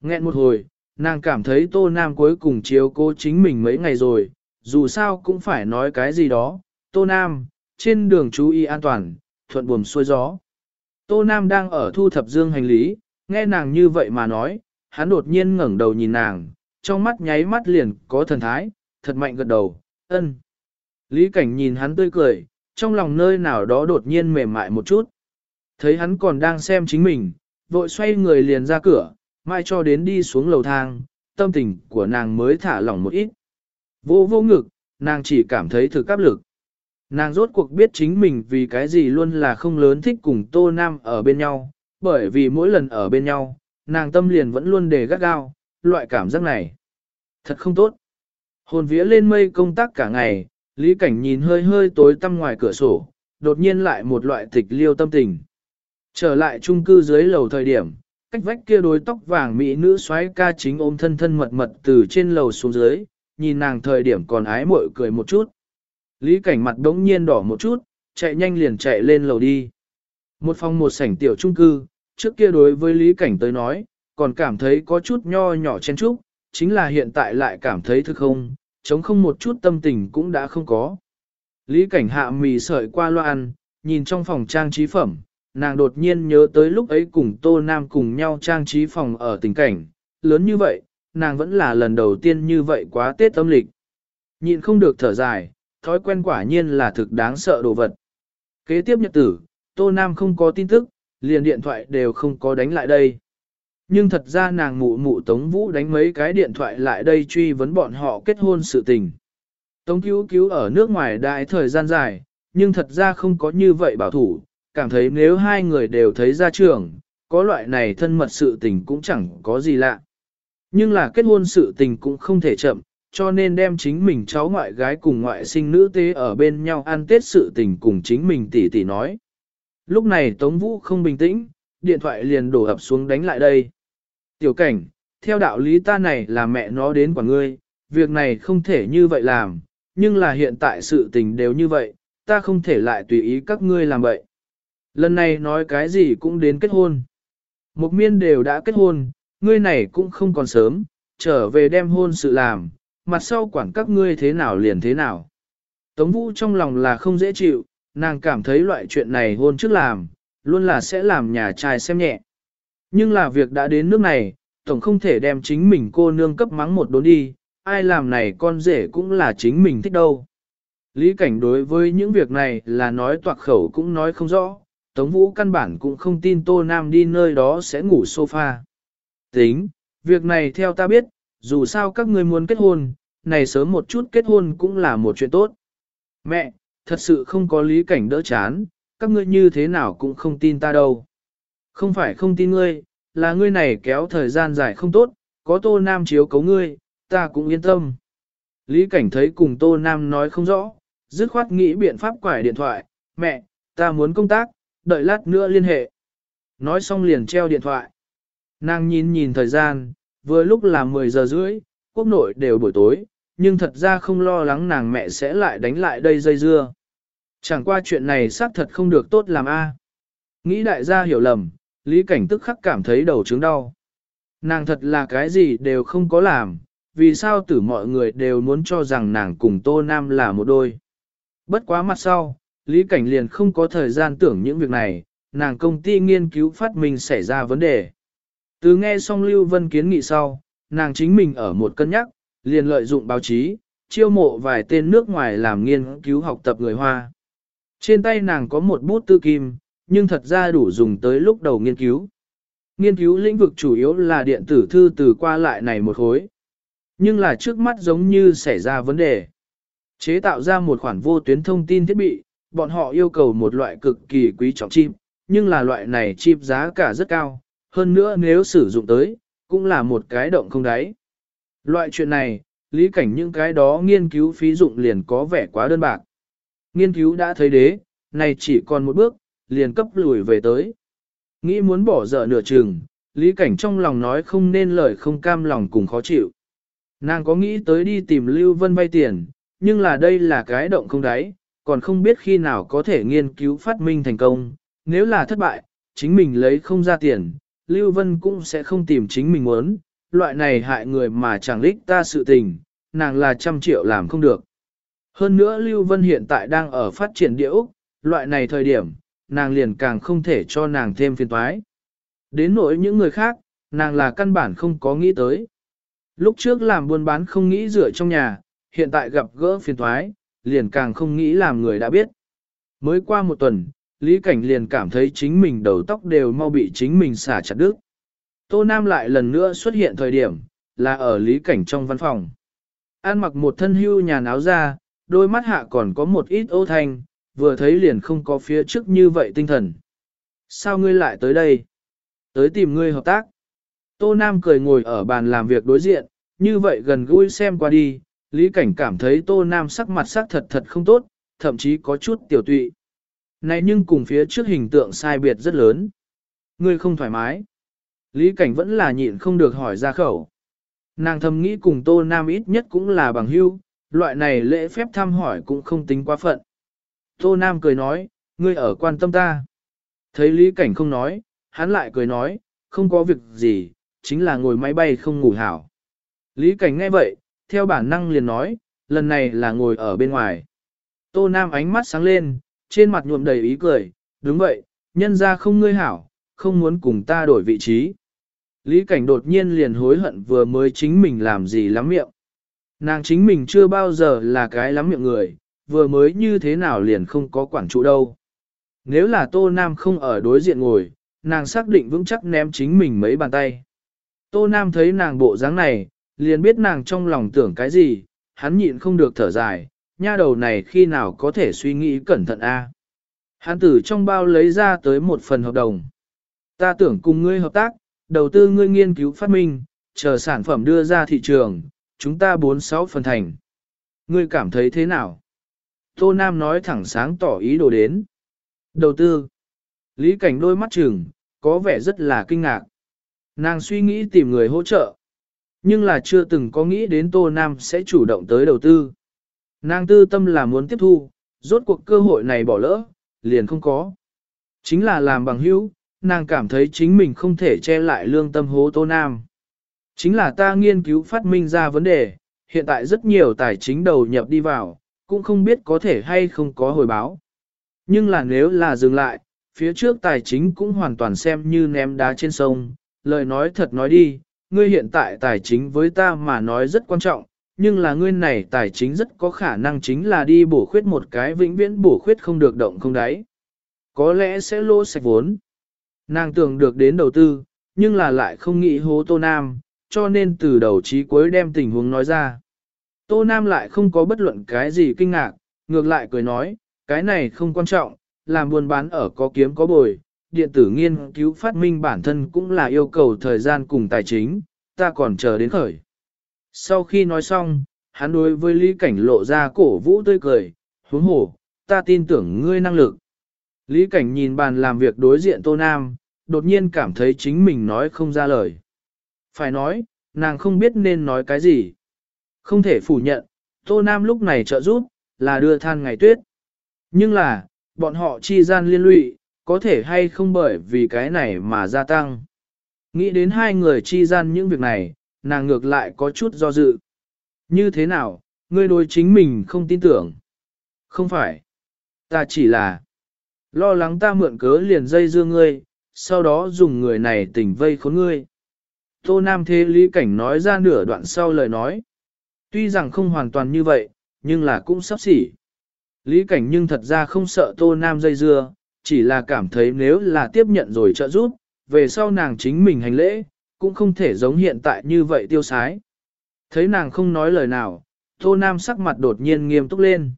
Nghẹn một hồi, nàng cảm thấy Tô Nam cuối cùng chiếu cô chính mình mấy ngày rồi, dù sao cũng phải nói cái gì đó. Tô Nam, trên đường chú ý an toàn, thuận buồm xuôi gió. Tô Nam đang ở thu thập dương hành lý, nghe nàng như vậy mà nói, hắn đột nhiên ngẩng đầu nhìn nàng, trong mắt nháy mắt liền có thần thái, thật mạnh gật đầu, ân. Lý cảnh nhìn hắn tươi cười, trong lòng nơi nào đó đột nhiên mềm mại một chút. Thấy hắn còn đang xem chính mình, vội xoay người liền ra cửa, mai cho đến đi xuống lầu thang, tâm tình của nàng mới thả lỏng một ít. Vô vô ngực, nàng chỉ cảm thấy thực áp lực. Nàng rốt cuộc biết chính mình vì cái gì luôn là không lớn thích cùng Tô Nam ở bên nhau, bởi vì mỗi lần ở bên nhau, nàng tâm liền vẫn luôn đề gắt gao, loại cảm giác này. Thật không tốt. Hồn vía lên mây công tác cả ngày, Lý Cảnh nhìn hơi hơi tối tăm ngoài cửa sổ, đột nhiên lại một loại tịch liêu tâm tình. Trở lại chung cư dưới lầu thời điểm, cách vách kia đối tóc vàng mỹ nữ xoáy ca chính ôm thân thân mật mật từ trên lầu xuống dưới, nhìn nàng thời điểm còn ái mội cười một chút. Lý cảnh mặt đống nhiên đỏ một chút, chạy nhanh liền chạy lên lầu đi. Một phòng một sảnh tiểu trung cư, trước kia đối với Lý cảnh tới nói, còn cảm thấy có chút nho nhỏ chen chúc, chính là hiện tại lại cảm thấy thực không, chống không một chút tâm tình cũng đã không có. Lý cảnh hạ mì sợi qua loa ăn, nhìn trong phòng trang trí phẩm, nàng đột nhiên nhớ tới lúc ấy cùng Tô Nam cùng nhau trang trí phòng ở tình cảnh, lớn như vậy, nàng vẫn là lần đầu tiên như vậy quá Tết âm lịch. Nhịn không được thở dài, thói quen quả nhiên là thực đáng sợ đồ vật. Kế tiếp nhật tử, Tô Nam không có tin tức, liền điện thoại đều không có đánh lại đây. Nhưng thật ra nàng mụ mụ Tống Vũ đánh mấy cái điện thoại lại đây truy vấn bọn họ kết hôn sự tình. Tống cứu cứu ở nước ngoài đại thời gian dài, nhưng thật ra không có như vậy bảo thủ, cảm thấy nếu hai người đều thấy ra trường, có loại này thân mật sự tình cũng chẳng có gì lạ. Nhưng là kết hôn sự tình cũng không thể chậm, cho nên đem chính mình cháu ngoại gái cùng ngoại sinh nữ tế ở bên nhau ăn tết sự tình cùng chính mình tỷ tỷ nói. Lúc này Tống Vũ không bình tĩnh, điện thoại liền đổ ập xuống đánh lại đây. Tiểu cảnh, theo đạo lý ta này là mẹ nó đến quả ngươi, việc này không thể như vậy làm, nhưng là hiện tại sự tình đều như vậy, ta không thể lại tùy ý các ngươi làm vậy. Lần này nói cái gì cũng đến kết hôn. Một miên đều đã kết hôn, ngươi này cũng không còn sớm, trở về đem hôn sự làm, mặt sau quản các ngươi thế nào liền thế nào. Tống Vũ trong lòng là không dễ chịu, nàng cảm thấy loại chuyện này hôn trước làm, luôn là sẽ làm nhà trai xem nhẹ. Nhưng là việc đã đến nước này, tổng không thể đem chính mình cô nương cấp mắng một đốn đi, ai làm này con rể cũng là chính mình thích đâu. Lý cảnh đối với những việc này là nói toạc khẩu cũng nói không rõ, Tống Vũ căn bản cũng không tin Tô Nam đi nơi đó sẽ ngủ sofa. Tính, việc này theo ta biết, dù sao các ngươi muốn kết hôn, này sớm một chút kết hôn cũng là một chuyện tốt. Mẹ, thật sự không có lý cảnh đỡ chán, các ngươi như thế nào cũng không tin ta đâu. Không phải không tin ngươi, là ngươi này kéo thời gian dài không tốt, có tô nam chiếu cấu ngươi, ta cũng yên tâm. Lý cảnh thấy cùng tô nam nói không rõ, dứt khoát nghĩ biện pháp quải điện thoại, mẹ, ta muốn công tác, đợi lát nữa liên hệ. Nói xong liền treo điện thoại. Nàng nhìn nhìn thời gian, vừa lúc là 10 giờ rưỡi, quốc nội đều buổi tối, nhưng thật ra không lo lắng nàng mẹ sẽ lại đánh lại đây dây dưa. Chẳng qua chuyện này xác thật không được tốt làm a. Nghĩ đại gia hiểu lầm, Lý Cảnh tức khắc cảm thấy đầu trướng đau. Nàng thật là cái gì đều không có làm, vì sao tử mọi người đều muốn cho rằng nàng cùng Tô Nam là một đôi. Bất quá mặt sau, Lý Cảnh liền không có thời gian tưởng những việc này, nàng công ty nghiên cứu phát minh xảy ra vấn đề. Từ nghe xong Lưu Vân kiến nghị sau, nàng chính mình ở một cân nhắc, liền lợi dụng báo chí, chiêu mộ vài tên nước ngoài làm nghiên cứu học tập người Hoa. Trên tay nàng có một bút tư kim, nhưng thật ra đủ dùng tới lúc đầu nghiên cứu. Nghiên cứu lĩnh vực chủ yếu là điện tử thư từ qua lại này một khối. Nhưng là trước mắt giống như xảy ra vấn đề. Chế tạo ra một khoản vô tuyến thông tin thiết bị, bọn họ yêu cầu một loại cực kỳ quý trọng chip, nhưng là loại này chip giá cả rất cao, hơn nữa nếu sử dụng tới, cũng là một cái động không đáy. Loại chuyện này, lý cảnh những cái đó nghiên cứu phí dụng liền có vẻ quá đơn bạc. Nghiên cứu đã thấy đế, này chỉ còn một bước, liền cấp lùi về tới. Nghĩ muốn bỏ dở nửa chừng, lý cảnh trong lòng nói không nên lời không cam lòng cùng khó chịu. Nàng có nghĩ tới đi tìm Lưu Vân vay tiền, nhưng là đây là cái động không đáy, còn không biết khi nào có thể nghiên cứu phát minh thành công. Nếu là thất bại, chính mình lấy không ra tiền, Lưu Vân cũng sẽ không tìm chính mình muốn, loại này hại người mà chẳng lích ta sự tình, nàng là trăm triệu làm không được. Hơn nữa Lưu Vân hiện tại đang ở phát triển địa Úc, loại này thời điểm, nàng liền càng không thể cho nàng thêm phiền toái. Đến nỗi những người khác, nàng là căn bản không có nghĩ tới. Lúc trước làm buôn bán không nghĩ rửa trong nhà, hiện tại gặp gỡ phiền toái, liền càng không nghĩ làm người đã biết. Mới qua một tuần, Lý Cảnh liền cảm thấy chính mình đầu tóc đều mau bị chính mình xả chặt đứt. Tô Nam lại lần nữa xuất hiện thời điểm, là ở Lý Cảnh trong văn phòng. An mặc một thân hưu nhà áo ra, đôi mắt hạ còn có một ít ô thanh, vừa thấy liền không có phía trước như vậy tinh thần. Sao ngươi lại tới đây? Tới tìm ngươi hợp tác. Tô Nam cười ngồi ở bàn làm việc đối diện, như vậy gần gũi xem qua đi, Lý Cảnh cảm thấy Tô Nam sắc mặt sắc thật thật không tốt, thậm chí có chút tiểu tụy. Này nhưng cùng phía trước hình tượng sai biệt rất lớn. Ngươi không thoải mái. Lý Cảnh vẫn là nhịn không được hỏi ra khẩu. Nàng thầm nghĩ cùng Tô Nam ít nhất cũng là bằng hưu, loại này lễ phép thăm hỏi cũng không tính quá phận. Tô Nam cười nói, ngươi ở quan tâm ta. Thấy Lý Cảnh không nói, hắn lại cười nói, không có việc gì, chính là ngồi máy bay không ngủ hảo. Lý Cảnh nghe vậy, theo bản năng liền nói, lần này là ngồi ở bên ngoài. Tô Nam ánh mắt sáng lên, trên mặt nhuộm đầy ý cười, đúng vậy, nhân ra không ngươi hảo, không muốn cùng ta đổi vị trí. Lý Cảnh đột nhiên liền hối hận vừa mới chính mình làm gì lắm miệng. Nàng chính mình chưa bao giờ là cái lắm miệng người, vừa mới như thế nào liền không có quản trụ đâu. Nếu là Tô Nam không ở đối diện ngồi, nàng xác định vững chắc ném chính mình mấy bàn tay. Tô Nam thấy nàng bộ dáng này, liền biết nàng trong lòng tưởng cái gì, hắn nhịn không được thở dài, nha đầu này khi nào có thể suy nghĩ cẩn thận a? Hắn tử trong bao lấy ra tới một phần hợp đồng. Ta tưởng cùng ngươi hợp tác, đầu tư ngươi nghiên cứu phát minh, chờ sản phẩm đưa ra thị trường, chúng ta 4-6 phần thành. Ngươi cảm thấy thế nào? Tô Nam nói thẳng sáng tỏ ý đồ đến. Đầu tư. Lý cảnh đôi mắt trừng, có vẻ rất là kinh ngạc. Nàng suy nghĩ tìm người hỗ trợ. Nhưng là chưa từng có nghĩ đến Tô Nam sẽ chủ động tới đầu tư. Nàng tư tâm là muốn tiếp thu, rốt cuộc cơ hội này bỏ lỡ, liền không có. Chính là làm bằng hữu, nàng cảm thấy chính mình không thể che lại lương tâm hố Tô Nam. Chính là ta nghiên cứu phát minh ra vấn đề, hiện tại rất nhiều tài chính đầu nhập đi vào, cũng không biết có thể hay không có hồi báo. Nhưng là nếu là dừng lại, phía trước tài chính cũng hoàn toàn xem như ném đá trên sông, lời nói thật nói đi, ngươi hiện tại tài chính với ta mà nói rất quan trọng, nhưng là ngươi này tài chính rất có khả năng chính là đi bổ khuyết một cái vĩnh viễn bổ khuyết không được động không đáy. Có lẽ sẽ lỗ sạch vốn. Nàng tưởng được đến đầu tư, nhưng là lại không nghĩ hố Tô Nam, cho nên từ đầu chí cuối đem tình huống nói ra. Tô Nam lại không có bất luận cái gì kinh ngạc, ngược lại cười nói, cái này không quan trọng, làm buôn bán ở có kiếm có bồi, điện tử nghiên cứu phát minh bản thân cũng là yêu cầu thời gian cùng tài chính, ta còn chờ đến khởi. Sau khi nói xong, hắn đối với Lý Cảnh lộ ra cổ vũ tươi cười, huống hổ, ta tin tưởng ngươi năng lực. Lý Cảnh nhìn bàn làm việc đối diện Tô Nam, đột nhiên cảm thấy chính mình nói không ra lời. Phải nói, nàng không biết nên nói cái gì. Không thể phủ nhận, Tô Nam lúc này trợ giúp, là đưa than ngày tuyết. Nhưng là, bọn họ chi gian liên lụy, có thể hay không bởi vì cái này mà gia tăng. Nghĩ đến hai người chi gian những việc này, nàng ngược lại có chút do dự. Như thế nào, ngươi đối chính mình không tin tưởng? Không phải. Ta chỉ là lo lắng ta mượn cớ liền dây dưa ngươi, sau đó dùng người này tỉnh vây khốn ngươi. Tô Nam Thế Lý Cảnh nói ra nửa đoạn sau lời nói. Tuy rằng không hoàn toàn như vậy, nhưng là cũng sắp xỉ. Lý Cảnh nhưng thật ra không sợ Tô Nam dây dưa, chỉ là cảm thấy nếu là tiếp nhận rồi trợ giúp, về sau nàng chính mình hành lễ, cũng không thể giống hiện tại như vậy tiêu sái. Thấy nàng không nói lời nào, Tô Nam sắc mặt đột nhiên nghiêm túc lên.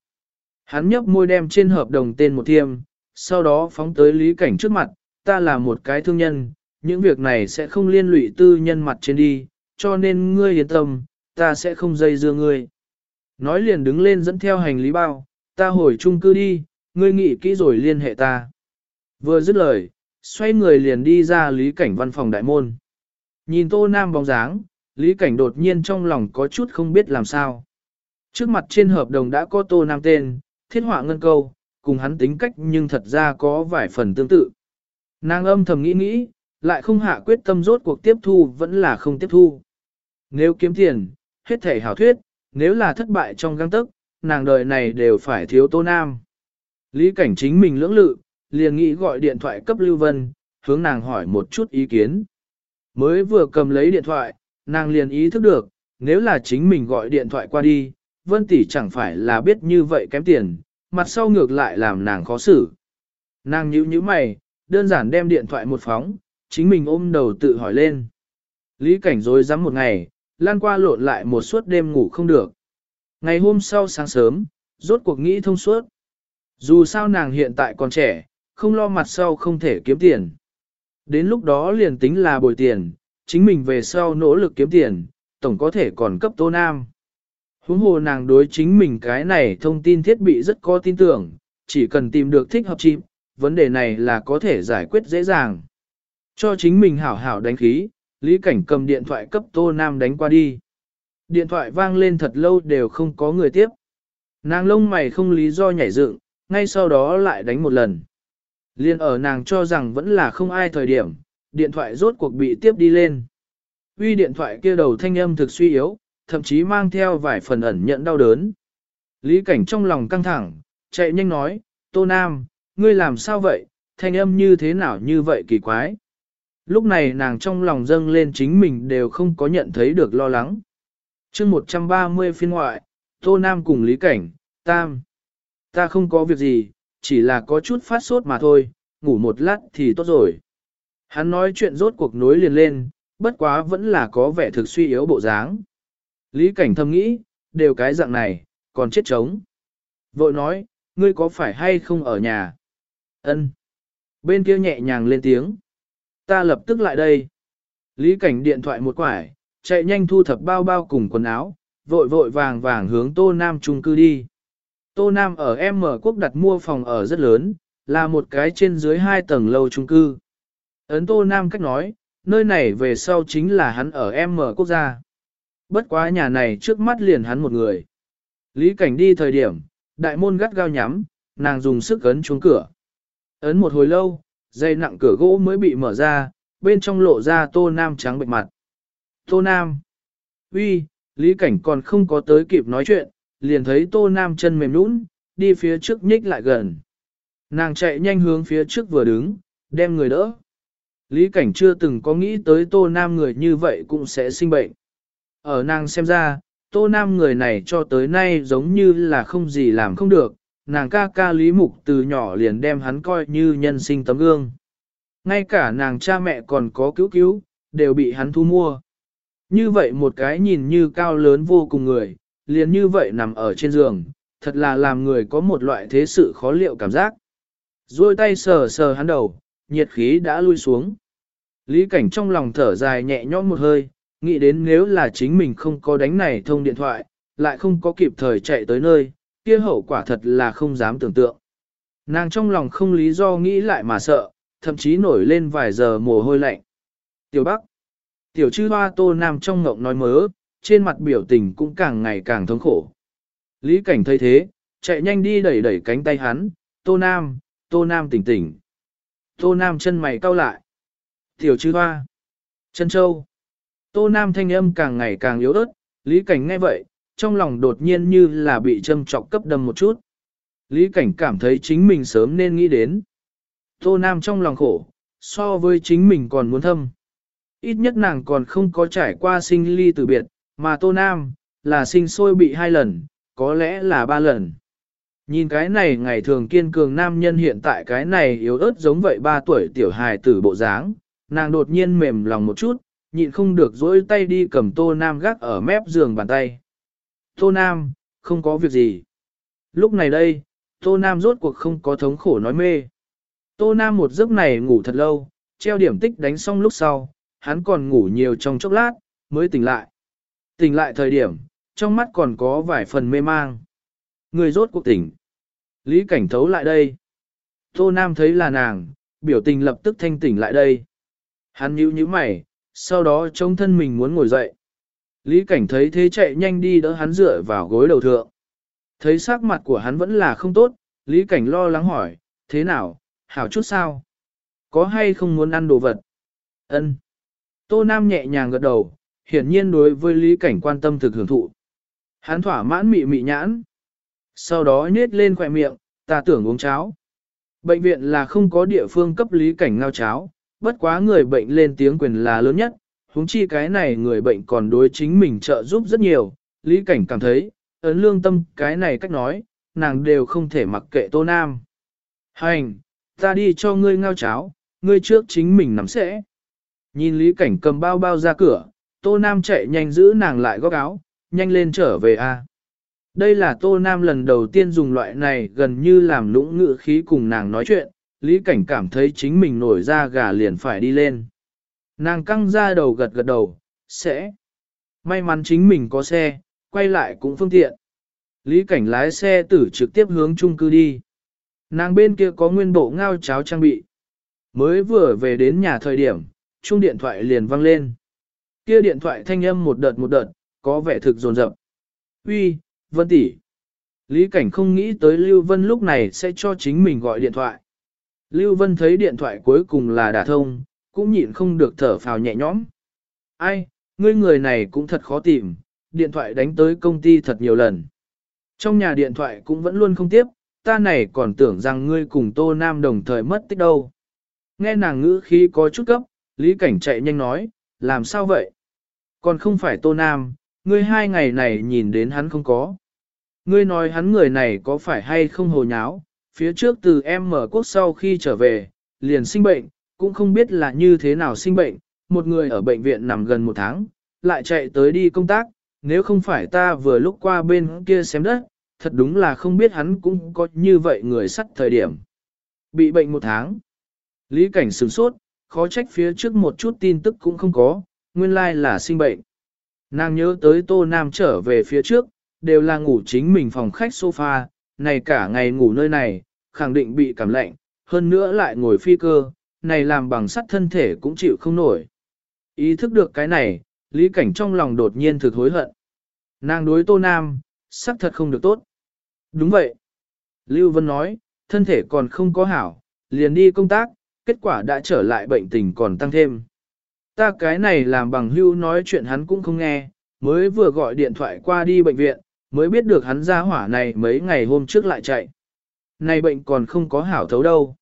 Hắn nhấp môi đem trên hợp đồng tên một thiêm, sau đó phóng tới Lý Cảnh trước mặt, ta là một cái thương nhân, những việc này sẽ không liên lụy tư nhân mặt trên đi, cho nên ngươi yên tâm, ta sẽ không dây dưa ngươi. Nói liền đứng lên dẫn theo hành lý bao, ta hồi chung cư đi, ngươi nghĩ kỹ rồi liên hệ ta. Vừa dứt lời, xoay người liền đi ra Lý Cảnh văn phòng đại môn. Nhìn Tô Nam bóng dáng, Lý Cảnh đột nhiên trong lòng có chút không biết làm sao. Trước mặt trên hợp đồng đã có Tô Nam tên, thiết họa ngân câu, cùng hắn tính cách nhưng thật ra có vài phần tương tự. Nàng âm thầm nghĩ nghĩ, lại không hạ quyết tâm rốt cuộc tiếp thu vẫn là không tiếp thu. Nếu kiếm tiền, hết thể hảo thuyết, nếu là thất bại trong găng tức, nàng đời này đều phải thiếu Tô Nam. Lý cảnh chính mình lưỡng lự, liền nghĩ gọi điện thoại cấp Lưu Vân, hướng nàng hỏi một chút ý kiến. Mới vừa cầm lấy điện thoại, nàng liền ý thức được, nếu là chính mình gọi điện thoại qua đi, Vân Tỷ chẳng phải là biết như vậy kém tiền, mặt sau ngược lại làm nàng khó xử. Nàng nhíu nhíu mày, đơn giản đem điện thoại một phóng, chính mình ôm đầu tự hỏi lên. Lý cảnh rối rắm một ngày, lan qua lộn lại một suốt đêm ngủ không được. Ngày hôm sau sáng sớm, rốt cuộc nghĩ thông suốt. Dù sao nàng hiện tại còn trẻ, không lo mặt sau không thể kiếm tiền. Đến lúc đó liền tính là bồi tiền, chính mình về sau nỗ lực kiếm tiền, tổng có thể còn cấp tô nam. Huống hồ nàng đối chính mình cái này thông tin thiết bị rất có tin tưởng, chỉ cần tìm được thích hợp chim, vấn đề này là có thể giải quyết dễ dàng. Cho chính mình hảo hảo đánh khí, Lý Cảnh cầm điện thoại cấp Tô Nam đánh qua đi. Điện thoại vang lên thật lâu đều không có người tiếp. Nàng lông mày không lý do nhảy dựng, ngay sau đó lại đánh một lần. Liên ở nàng cho rằng vẫn là không ai thời điểm, điện thoại rốt cuộc bị tiếp đi lên. Uy điện thoại kia đầu thanh âm thực suy yếu, thậm chí mang theo vài phần ẩn nhận đau đớn. Lý cảnh trong lòng căng thẳng, chạy nhanh nói, Tô Nam, ngươi làm sao vậy, thanh âm như thế nào như vậy kỳ quái. Lúc này nàng trong lòng dâng lên chính mình đều không có nhận thấy được lo lắng. chương 130 phiên ngoại, Tô Nam cùng Lý Cảnh, Tam. Ta không có việc gì, chỉ là có chút phát sốt mà thôi, ngủ một lát thì tốt rồi. Hắn nói chuyện rốt cuộc nối liền lên, bất quá vẫn là có vẻ thực suy yếu bộ dáng. Lý cảnh thầm nghĩ, đều cái dạng này, còn chết trống. Vội nói, ngươi có phải hay không ở nhà? Ân. Bên kia nhẹ nhàng lên tiếng. Ta lập tức lại đây. Lý cảnh điện thoại một quải, chạy nhanh thu thập bao bao cùng quần áo, vội vội vàng vàng hướng Tô Nam trung cư đi. Tô Nam ở M quốc đặt mua phòng ở rất lớn, là một cái trên dưới hai tầng lâu chung cư. Ấn Tô Nam cách nói, nơi này về sau chính là hắn ở M quốc gia. Bất quá nhà này trước mắt liền hắn một người. Lý cảnh đi thời điểm, đại môn gắt gao nhắm, nàng dùng sức ấn chuông cửa. Ấn một hồi lâu, dây nặng cửa gỗ mới bị mở ra, bên trong lộ ra tô nam trắng bệnh mặt. Tô nam. uy, Lý cảnh còn không có tới kịp nói chuyện, liền thấy tô nam chân mềm nũng, đi phía trước nhích lại gần. Nàng chạy nhanh hướng phía trước vừa đứng, đem người đỡ. Lý cảnh chưa từng có nghĩ tới tô nam người như vậy cũng sẽ sinh bệnh. Ở nàng xem ra, tô nam người này cho tới nay giống như là không gì làm không được, nàng ca ca lý mục từ nhỏ liền đem hắn coi như nhân sinh tấm gương. Ngay cả nàng cha mẹ còn có cứu cứu, đều bị hắn thu mua. Như vậy một cái nhìn như cao lớn vô cùng người, liền như vậy nằm ở trên giường, thật là làm người có một loại thế sự khó liệu cảm giác. Rồi tay sờ sờ hắn đầu, nhiệt khí đã lui xuống. Lý cảnh trong lòng thở dài nhẹ nhõm một hơi, nghĩ đến nếu là chính mình không có đánh này thông điện thoại, lại không có kịp thời chạy tới nơi, kia hậu quả thật là không dám tưởng tượng. Nàng trong lòng không lý do nghĩ lại mà sợ, thậm chí nổi lên vài giờ mồ hôi lạnh. Tiểu Bắc, tiểu chư hoa tô nam trong ngộng nói mớ, trên mặt biểu tình cũng càng ngày càng thống khổ. Lý cảnh thấy thế, chạy nhanh đi đẩy đẩy cánh tay hắn, tô nam, tô nam tỉnh tỉnh. Tô nam chân mày cau lại. Tiểu chư hoa, chân châu. Tô nam thanh âm càng ngày càng yếu ớt, lý cảnh nghe vậy, trong lòng đột nhiên như là bị châm trọc cấp đâm một chút. Lý cảnh cảm thấy chính mình sớm nên nghĩ đến. Tô Nam trong lòng khổ, so với chính mình còn muốn thâm. Ít nhất nàng còn không có trải qua sinh ly từ biệt, mà Tô Nam, là sinh sôi bị hai lần, có lẽ là ba lần. Nhìn cái này ngày thường kiên cường nam nhân hiện tại cái này yếu ớt giống vậy ba tuổi tiểu hài tử bộ dáng, nàng đột nhiên mềm lòng một chút, nhịn không được dỗi tay đi cầm Tô Nam gác ở mép giường bàn tay. Tô Nam, không có việc gì. Lúc này đây, Tô Nam rốt cuộc không có thống khổ nói mê. Tô Nam một giấc này ngủ thật lâu, treo điểm tích đánh xong lúc sau, hắn còn ngủ nhiều trong chốc lát, mới tỉnh lại. Tỉnh lại thời điểm, trong mắt còn có vài phần mê mang. Người rốt cuộc tỉnh. Lý cảnh thấu lại đây. Tô Nam thấy là nàng, biểu tình lập tức thanh tỉnh lại đây. Hắn nhíu nhíu mày, sau đó trông thân mình muốn ngồi dậy. Lý cảnh thấy thế chạy nhanh đi đỡ hắn dựa vào gối đầu thượng. Thấy sắc mặt của hắn vẫn là không tốt, Lý cảnh lo lắng hỏi, thế nào, hảo chút sao? Có hay không muốn ăn đồ vật? Ân. Tô Nam nhẹ nhàng gật đầu, hiển nhiên đối với Lý cảnh quan tâm thực hưởng thụ. Hắn thỏa mãn mị mị nhãn. Sau đó nhết lên khỏe miệng, ta tưởng uống cháo. Bệnh viện là không có địa phương cấp Lý cảnh ngao cháo, bất quá người bệnh lên tiếng quyền là lớn nhất, huống chi cái này người bệnh còn đối chính mình trợ giúp rất nhiều, Lý Cảnh cảm thấy, ấn lương tâm cái này cách nói, nàng đều không thể mặc kệ Tô Nam. Hành, ta đi cho ngươi ngao cháo, ngươi trước chính mình nắm sẽ. Nhìn Lý Cảnh cầm bao bao ra cửa, Tô Nam chạy nhanh giữ nàng lại góc áo, nhanh lên trở về a. Đây là Tô Nam lần đầu tiên dùng loại này gần như làm lũng ngự khí cùng nàng nói chuyện, Lý Cảnh cảm thấy chính mình nổi ra gà liền phải đi lên. Nàng căng ra đầu gật gật đầu, sẽ. May mắn chính mình có xe, quay lại cũng phương tiện. Lý cảnh lái xe tử trực tiếp hướng chung cư đi. Nàng bên kia có nguyên bộ ngao cháo trang bị. Mới vừa về đến nhà thời điểm, chuông điện thoại liền vang lên. Kia điện thoại thanh âm một đợt một đợt, có vẻ thực dồn rập. Uy, Vân tỷ. Lý Cảnh không nghĩ tới Lưu Vân lúc này sẽ cho chính mình gọi điện thoại. Lưu Vân thấy điện thoại cuối cùng là đả thông, cũng nhịn không được thở phào nhẹ nhõm. Ai, ngươi người này cũng thật khó tìm, điện thoại đánh tới công ty thật nhiều lần. Trong nhà điện thoại cũng vẫn luôn không tiếp, ta này còn tưởng rằng ngươi cùng Tô Nam đồng thời mất tích đâu. Nghe nàng ngữ khí có chút gấp, Lý Cảnh chạy nhanh nói, làm sao vậy? Còn không phải Tô Nam, ngươi hai ngày này nhìn đến hắn không có. Ngươi nói hắn người này có phải hay không hồ nháo, phía trước từ em mở quốc sau khi trở về, liền sinh bệnh, cũng không biết là như thế nào sinh bệnh, một người ở bệnh viện nằm gần một tháng, lại chạy tới đi công tác, nếu không phải ta vừa lúc qua bên kia xem đất, thật đúng là không biết hắn cũng có như vậy người sắt thời điểm. Bị bệnh một tháng. Lý cảnh sửng sốt, khó trách phía trước một chút tin tức cũng không có, nguyên lai là sinh bệnh. Nàng nhớ tới Tô Nam trở về phía trước, đều là ngủ chính mình phòng khách sofa, này cả ngày ngủ nơi này, khẳng định bị cảm lạnh, hơn nữa lại ngồi phi cơ, này làm bằng sắt thân thể cũng chịu không nổi. Ý thức được cái này, Lý Cảnh trong lòng đột nhiên thực hối hận. Nàng đối Tô Nam, sắc thật không được tốt. Đúng vậy. Lưu Vân nói, thân thể còn không có hảo, liền đi công tác, kết quả đã trở lại bệnh tình còn tăng thêm. Ta cái này làm bằng hưu nói chuyện hắn cũng không nghe, mới vừa gọi điện thoại qua đi bệnh viện, mới biết được hắn ra hỏa này mấy ngày hôm trước lại chạy. Này bệnh còn không có hảo thấu đâu.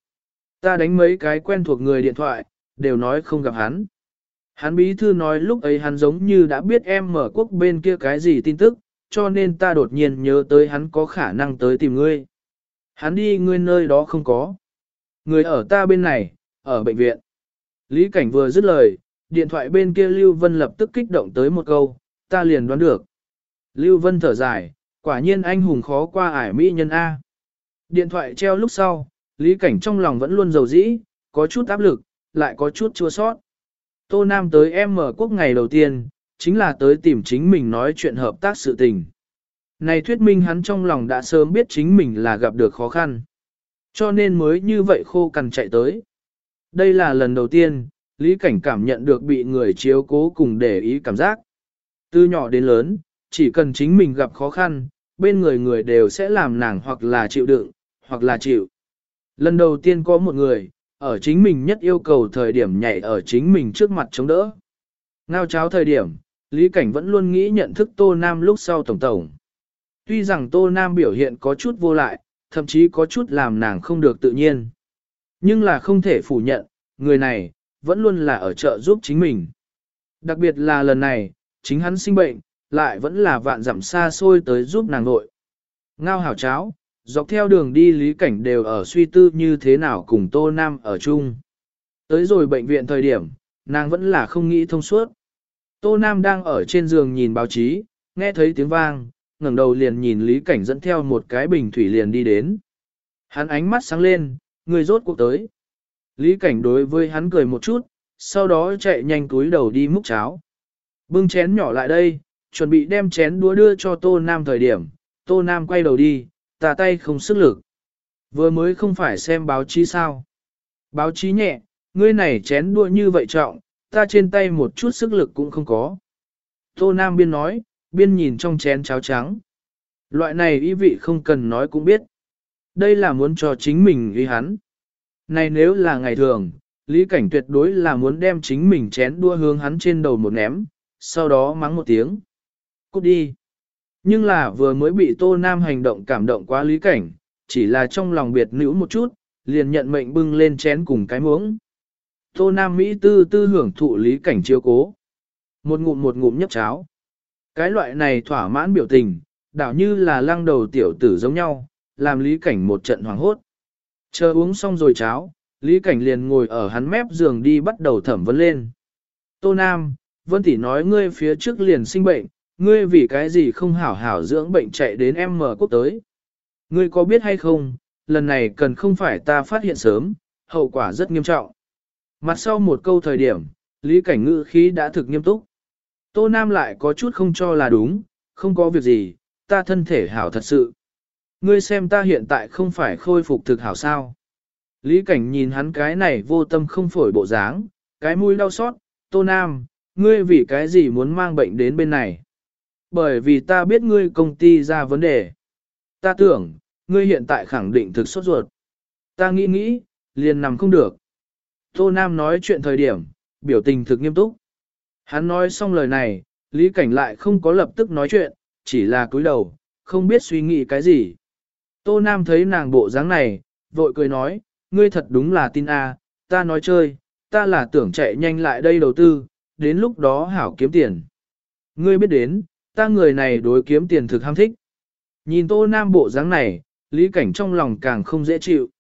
Ta đánh mấy cái quen thuộc người điện thoại, đều nói không gặp hắn. Hắn bí thư nói lúc ấy hắn giống như đã biết em mở quốc bên kia cái gì tin tức, cho nên ta đột nhiên nhớ tới hắn có khả năng tới tìm ngươi. Hắn đi ngươi nơi đó không có. Người ở ta bên này, ở bệnh viện. Lý Cảnh vừa dứt lời, điện thoại bên kia Lưu Vân lập tức kích động tới một câu, ta liền đoán được. Lưu Vân thở dài, quả nhiên anh hùng khó qua ải mỹ nhân A. Điện thoại treo lúc sau, Lý Cảnh trong lòng vẫn luôn dầu dĩ, có chút áp lực, lại có chút chua sót. Tô Nam tới em mở quốc ngày đầu tiên, chính là tới tìm chính mình nói chuyện hợp tác sự tình. Này thuyết minh hắn trong lòng đã sớm biết chính mình là gặp được khó khăn. Cho nên mới như vậy khô cằn chạy tới. Đây là lần đầu tiên, Lý Cảnh cảm nhận được bị người chiếu cố cùng để ý cảm giác. Từ nhỏ đến lớn, chỉ cần chính mình gặp khó khăn, bên người người đều sẽ làm nàng hoặc là chịu đựng, hoặc là chịu. Lần đầu tiên có một người, ở chính mình nhất yêu cầu thời điểm nhảy ở chính mình trước mặt chống đỡ. Ngao cháo thời điểm, Lý Cảnh vẫn luôn nghĩ nhận thức Tô Nam lúc sau tổng tổng. Tuy rằng Tô Nam biểu hiện có chút vô lại, thậm chí có chút làm nàng không được tự nhiên. Nhưng là không thể phủ nhận, người này, vẫn luôn là ở chợ giúp chính mình. Đặc biệt là lần này, chính hắn sinh bệnh, lại vẫn là vạn dặm xa xôi tới giúp nàng nội. Ngao hảo cháo, dọc theo đường đi lý cảnh đều ở suy tư như thế nào cùng Tô Nam ở chung. Tới rồi bệnh viện thời điểm, nàng vẫn là không nghĩ thông suốt. Tô Nam đang ở trên giường nhìn báo chí, nghe thấy tiếng vang, ngẩng đầu liền nhìn Lý Cảnh dẫn theo một cái bình thủy liền đi đến. Hắn ánh mắt sáng lên, người rốt cuộc tới. Lý Cảnh đối với hắn cười một chút, sau đó chạy nhanh túi đầu đi múc cháo. Bưng chén nhỏ lại đây, chuẩn bị đem chén đũa đưa cho Tô Nam thời điểm, Tô Nam quay đầu đi, tà tay không sức lực. Vừa mới không phải xem báo chí sao. Báo chí nhẹ, ngươi này chén đũa như vậy trọng, ta trên tay một chút sức lực cũng không có. Tô Nam biên nói, biên nhìn trong chén cháo trắng. Loại này ý vị không cần nói cũng biết. Đây là muốn cho chính mình ý hắn. Này nếu là ngày thường, Lý Cảnh tuyệt đối là muốn đem chính mình chén đua hướng hắn trên đầu một ném, sau đó mắng một tiếng. Cút đi. Nhưng là vừa mới bị Tô Nam hành động cảm động quá Lý Cảnh, chỉ là trong lòng biệt nữ một chút, liền nhận mệnh bưng lên chén cùng cái muỗng. Tô Nam Mỹ tư tư hưởng thụ Lý Cảnh chiếu cố. Một ngụm một ngụm nhấp cháo. Cái loại này thỏa mãn biểu tình, đảo như là lăng đầu tiểu tử giống nhau, làm Lý Cảnh một trận hoảng hốt. Chờ uống xong rồi cháo, Lý Cảnh liền ngồi ở hắn mép giường đi bắt đầu thẩm vấn lên. Tô Nam, Vân Tỷ nói ngươi phía trước liền sinh bệnh, ngươi vì cái gì không hảo hảo dưỡng bệnh chạy đến em mở quốc tới. Ngươi có biết hay không, lần này cần không phải ta phát hiện sớm, hậu quả rất nghiêm trọng. Mặt sau một câu thời điểm, Lý Cảnh ngữ khí đã thực nghiêm túc. Tô Nam lại có chút không cho là đúng, không có việc gì, ta thân thể hảo thật sự. Ngươi xem ta hiện tại không phải khôi phục thực hảo sao. Lý cảnh nhìn hắn cái này vô tâm không phổi bộ dáng, cái mũi đau xót, Tô Nam, ngươi vì cái gì muốn mang bệnh đến bên này? Bởi vì ta biết ngươi công ty ra vấn đề. Ta tưởng, ngươi hiện tại khẳng định thực sốt ruột. Ta nghĩ nghĩ, liền nằm không được. Tô Nam nói chuyện thời điểm, biểu tình thực nghiêm túc. Hắn nói xong lời này, Lý Cảnh lại không có lập tức nói chuyện, chỉ là cúi đầu, không biết suy nghĩ cái gì. Tô Nam thấy nàng bộ dáng này, vội cười nói, ngươi thật đúng là tin a, ta nói chơi, ta là tưởng chạy nhanh lại đây đầu tư, đến lúc đó hảo kiếm tiền. Ngươi biết đến, ta người này đối kiếm tiền thực ham thích. Nhìn Tô Nam bộ dáng này, lý cảnh trong lòng càng không dễ chịu.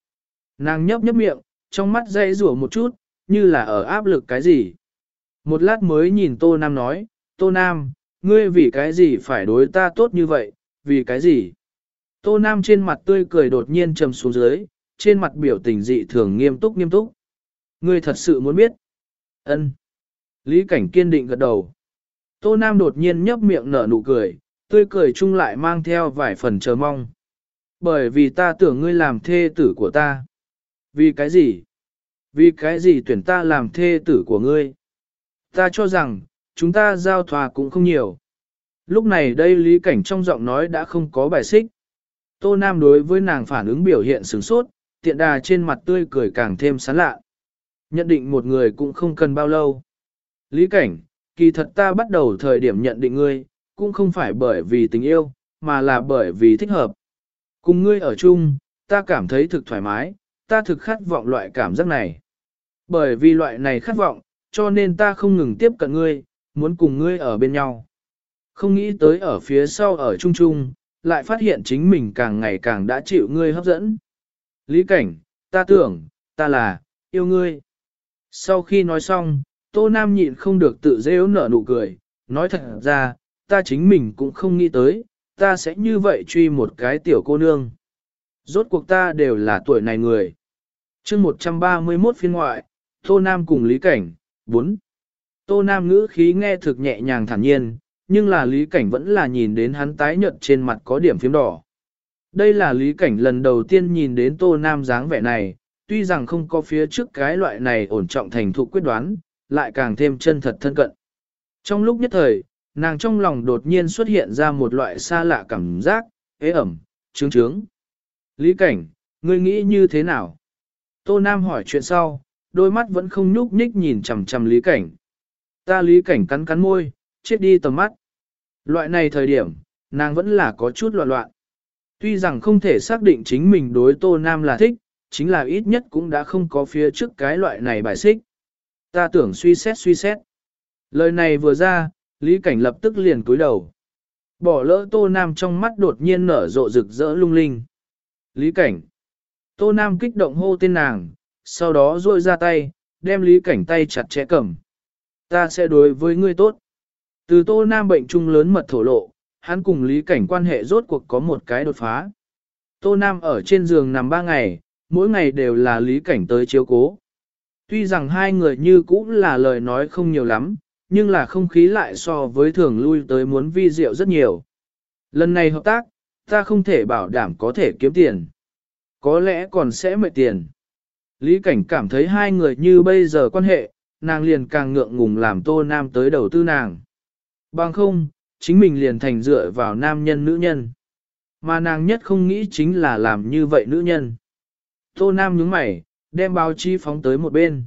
Nàng nhấp nhấp miệng, trong mắt dây rủa một chút, như là ở áp lực cái gì. Một lát mới nhìn Tô Nam nói, Tô Nam, ngươi vì cái gì phải đối ta tốt như vậy, vì cái gì? Tô Nam trên mặt tươi cười đột nhiên trầm xuống dưới, trên mặt biểu tình dị thường nghiêm túc nghiêm túc. Ngươi thật sự muốn biết? Ân. Lý Cảnh kiên định gật đầu. Tô Nam đột nhiên nhấp miệng nở nụ cười, tươi cười chung lại mang theo vài phần chờ mong. Bởi vì ta tưởng ngươi làm thê tử của ta. Vì cái gì? Vì cái gì tuyển ta làm thê tử của ngươi? Ta cho rằng, chúng ta giao thoa cũng không nhiều. Lúc này đây lý cảnh trong giọng nói đã không có bài xích. Tô Nam đối với nàng phản ứng biểu hiện sửng sốt, tiện đà trên mặt tươi cười càng thêm sán lạ. Nhận định một người cũng không cần bao lâu. Lý cảnh, kỳ thật ta bắt đầu thời điểm nhận định ngươi, cũng không phải bởi vì tình yêu, mà là bởi vì thích hợp. Cùng ngươi ở chung, ta cảm thấy thực thoải mái, ta thực khát vọng loại cảm giác này. Bởi vì loại này khát vọng, cho nên ta không ngừng tiếp cận ngươi, muốn cùng ngươi ở bên nhau. Không nghĩ tới ở phía sau ở chung chung, lại phát hiện chính mình càng ngày càng đã chịu ngươi hấp dẫn. Lý cảnh, ta tưởng, ta là, yêu ngươi. Sau khi nói xong, Tô Nam nhịn không được tự dễ nở nụ cười, nói thật ra, ta chính mình cũng không nghĩ tới, ta sẽ như vậy truy một cái tiểu cô nương. Rốt cuộc ta đều là tuổi này người. chương 131 phiên ngoại, Tô Nam cùng Lý Cảnh, 4. Tô Nam ngữ khí nghe thực nhẹ nhàng thản nhiên, nhưng là Lý Cảnh vẫn là nhìn đến hắn tái nhợt trên mặt có điểm phím đỏ. Đây là Lý Cảnh lần đầu tiên nhìn đến Tô Nam dáng vẻ này, tuy rằng không có phía trước cái loại này ổn trọng thành thục quyết đoán, lại càng thêm chân thật thân cận. Trong lúc nhất thời, nàng trong lòng đột nhiên xuất hiện ra một loại xa lạ cảm giác, ế ẩm, trướng trướng. Lý cảnh, ngươi nghĩ như thế nào? Tô Nam hỏi chuyện sau, đôi mắt vẫn không nhúc nhích nhìn chằm chằm Lý cảnh. Ta Lý cảnh cắn cắn môi, chết đi tầm mắt. Loại này thời điểm, nàng vẫn là có chút loạn loạn. Tuy rằng không thể xác định chính mình đối Tô Nam là thích, chính là ít nhất cũng đã không có phía trước cái loại này bài xích. Ta tưởng suy xét suy xét. Lời này vừa ra, Lý Cảnh lập tức liền cúi đầu. Bỏ lỡ Tô Nam trong mắt đột nhiên nở rộ rực rỡ lung linh. Lý Cảnh. Tô Nam kích động hô tên nàng, sau đó duỗi ra tay, đem Lý Cảnh tay chặt chẽ cầm. Ta sẽ đối với ngươi tốt. Từ Tô Nam bệnh trung lớn mật thổ lộ, hắn cùng Lý Cảnh quan hệ rốt cuộc có một cái đột phá. Tô Nam ở trên giường nằm ba ngày, mỗi ngày đều là Lý Cảnh tới chiếu cố. Tuy rằng hai người như cũng là lời nói không nhiều lắm, nhưng là không khí lại so với thường lui tới muốn vi diệu rất nhiều. Lần này hợp tác, ta không thể bảo đảm có thể kiếm tiền. Có lẽ còn sẽ mệt tiền. Lý Cảnh cảm thấy hai người như bây giờ quan hệ, nàng liền càng ngượng ngùng làm Tô Nam tới đầu tư nàng. Bằng không, chính mình liền thành dựa vào nam nhân nữ nhân. Mà nàng nhất không nghĩ chính là làm như vậy nữ nhân. Tô Nam nhướng mày, đem báo chi phóng tới một bên.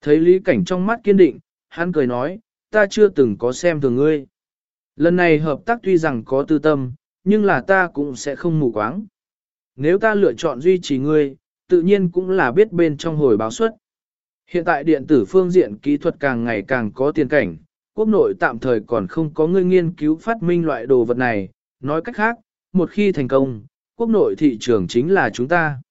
Thấy Lý Cảnh trong mắt kiên định, hắn cười nói, ta chưa từng có xem thường ngươi. Lần này hợp tác tuy rằng có tư tâm, nhưng là ta cũng sẽ không mù quáng. Nếu ta lựa chọn duy trì ngươi, tự nhiên cũng là biết bên trong hồi báo suất. Hiện tại điện tử phương diện kỹ thuật càng ngày càng có tiền cảnh, quốc nội tạm thời còn không có người nghiên cứu phát minh loại đồ vật này, nói cách khác, một khi thành công, quốc nội thị trường chính là chúng ta.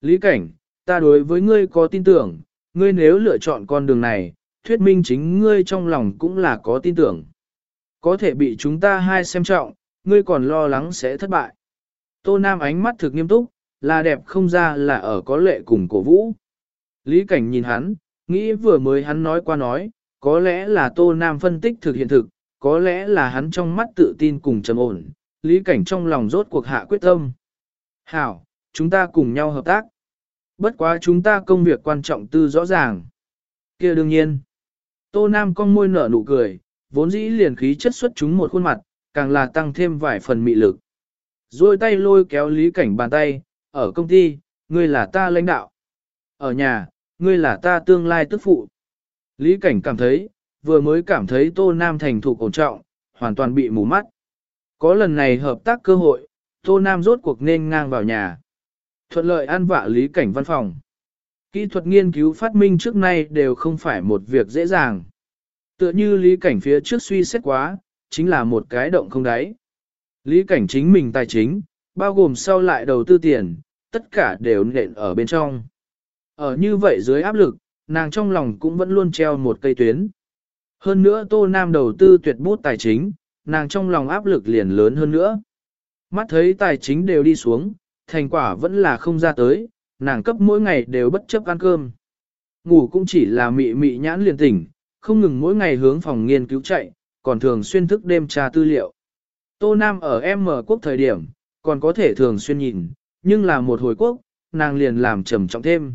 Lý cảnh, ta đối với ngươi có tin tưởng, ngươi nếu lựa chọn con đường này, thuyết minh chính ngươi trong lòng cũng là có tin tưởng. Có thể bị chúng ta hai xem trọng, ngươi còn lo lắng sẽ thất bại. Tô Nam ánh mắt thực nghiêm túc, là đẹp không ra là ở có lệ cùng cổ vũ. Lý cảnh nhìn hắn, nghĩ vừa mới hắn nói qua nói, có lẽ là Tô Nam phân tích thực hiện thực, có lẽ là hắn trong mắt tự tin cùng trầm ổn, lý cảnh trong lòng rốt cuộc hạ quyết tâm. Hảo, chúng ta cùng nhau hợp tác. Bất quá chúng ta công việc quan trọng tư rõ ràng. kia đương nhiên. Tô Nam con môi nở nụ cười, vốn dĩ liền khí chất xuất chúng một khuôn mặt, càng là tăng thêm vài phần mị lực. Rồi tay lôi kéo lý cảnh bàn tay, ở công ty, ngươi là ta lãnh đạo. Ở nhà, ngươi là ta tương lai tức phụ. Lý cảnh cảm thấy, vừa mới cảm thấy Tô Nam thành thủ cổ trọng, hoàn toàn bị mù mắt. Có lần này hợp tác cơ hội, Tô Nam rốt cuộc nên ngang vào nhà. Thuận lợi an vạ lý cảnh văn phòng. Kỹ thuật nghiên cứu phát minh trước nay đều không phải một việc dễ dàng. Tựa như lý cảnh phía trước suy xét quá, chính là một cái động không đáy. Lý cảnh chính mình tài chính, bao gồm sau lại đầu tư tiền, tất cả đều nện ở bên trong. Ở như vậy dưới áp lực, nàng trong lòng cũng vẫn luôn treo một cây tuyến. Hơn nữa Tô Nam đầu tư tuyệt bút tài chính, nàng trong lòng áp lực liền lớn hơn nữa. Mắt thấy tài chính đều đi xuống, thành quả vẫn là không ra tới, nàng cấp mỗi ngày đều bất chấp ăn cơm. Ngủ cũng chỉ là mị mị nhãn liền tỉnh, không ngừng mỗi ngày hướng phòng nghiên cứu chạy, còn thường xuyên thức đêm tra tư liệu. Tô Nam ở M quốc thời điểm, còn có thể thường xuyên nhìn, nhưng là một hồi quốc, nàng liền làm trầm trọng thêm.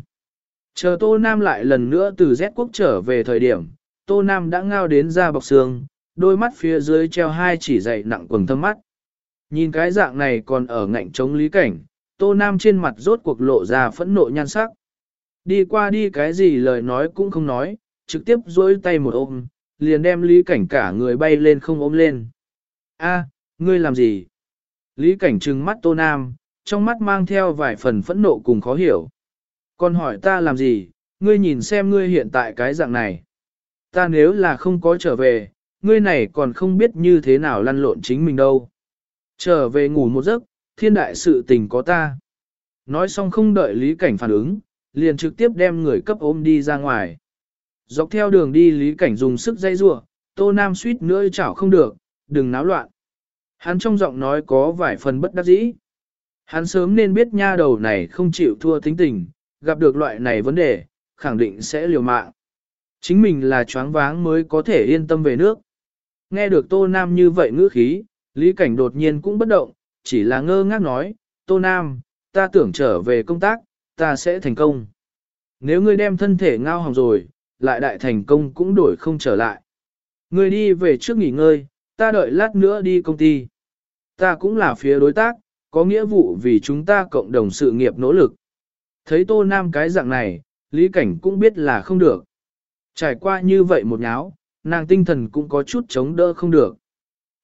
Chờ Tô Nam lại lần nữa từ Z quốc trở về thời điểm, Tô Nam đã ngao đến ra bọc xương, đôi mắt phía dưới treo hai chỉ dày nặng quần thâm mắt. Nhìn cái dạng này còn ở ngạnh chống lý cảnh, Tô Nam trên mặt rốt cuộc lộ ra phẫn nộ nhan sắc. Đi qua đi cái gì lời nói cũng không nói, trực tiếp dối tay một ôm, liền đem lý cảnh cả người bay lên không ôm lên. A, ngươi làm gì? Lý cảnh trừng mắt Tô Nam, trong mắt mang theo vài phần phẫn nộ cùng khó hiểu. Còn hỏi ta làm gì, ngươi nhìn xem ngươi hiện tại cái dạng này. Ta nếu là không có trở về, ngươi này còn không biết như thế nào lăn lộn chính mình đâu. Trở về ngủ một giấc, thiên đại sự tình có ta. Nói xong không đợi lý cảnh phản ứng, liền trực tiếp đem người cấp ôm đi ra ngoài. Dọc theo đường đi Lý Cảnh dùng sức dây rua, Tô Nam suýt nữa chảo không được, đừng náo loạn. Hắn trong giọng nói có vài phần bất đắc dĩ. Hắn sớm nên biết nha đầu này không chịu thua tính tình, gặp được loại này vấn đề, khẳng định sẽ liều mạng. Chính mình là choáng váng mới có thể yên tâm về nước. Nghe được Tô Nam như vậy ngữ khí, Lý Cảnh đột nhiên cũng bất động, chỉ là ngơ ngác nói, Tô Nam, ta tưởng trở về công tác, ta sẽ thành công. Nếu ngươi đem thân thể ngao hỏng rồi, lại đại thành công cũng đổi không trở lại. Ngươi đi về trước nghỉ ngơi, ta đợi lát nữa đi công ty. Ta cũng là phía đối tác, có nghĩa vụ vì chúng ta cộng đồng sự nghiệp nỗ lực. Thấy Tô Nam cái dạng này, Lý Cảnh cũng biết là không được. Trải qua như vậy một nháo, nàng tinh thần cũng có chút chống đỡ không được.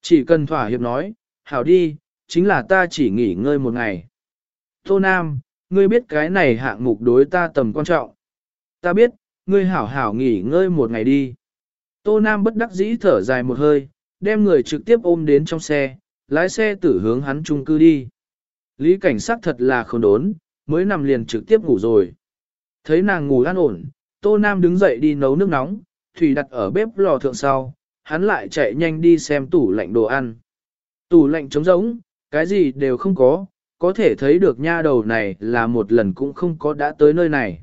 Chỉ cần thỏa hiệp nói, hảo đi, chính là ta chỉ nghỉ ngơi một ngày. Tô Nam, ngươi biết cái này hạng mục đối ta tầm quan trọng. Ta biết, ngươi hảo hảo nghỉ ngơi một ngày đi. Tô Nam bất đắc dĩ thở dài một hơi, đem người trực tiếp ôm đến trong xe, lái xe tử hướng hắn chung cư đi. Lý cảnh sát thật là không đốn, mới nằm liền trực tiếp ngủ rồi. Thấy nàng ngủ an ổn, Tô Nam đứng dậy đi nấu nước nóng, thủy đặt ở bếp lò thượng sau, hắn lại chạy nhanh đi xem tủ lạnh đồ ăn. Tủ lạnh trống rỗng, cái gì đều không có, có thể thấy được nha đầu này là một lần cũng không có đã tới nơi này.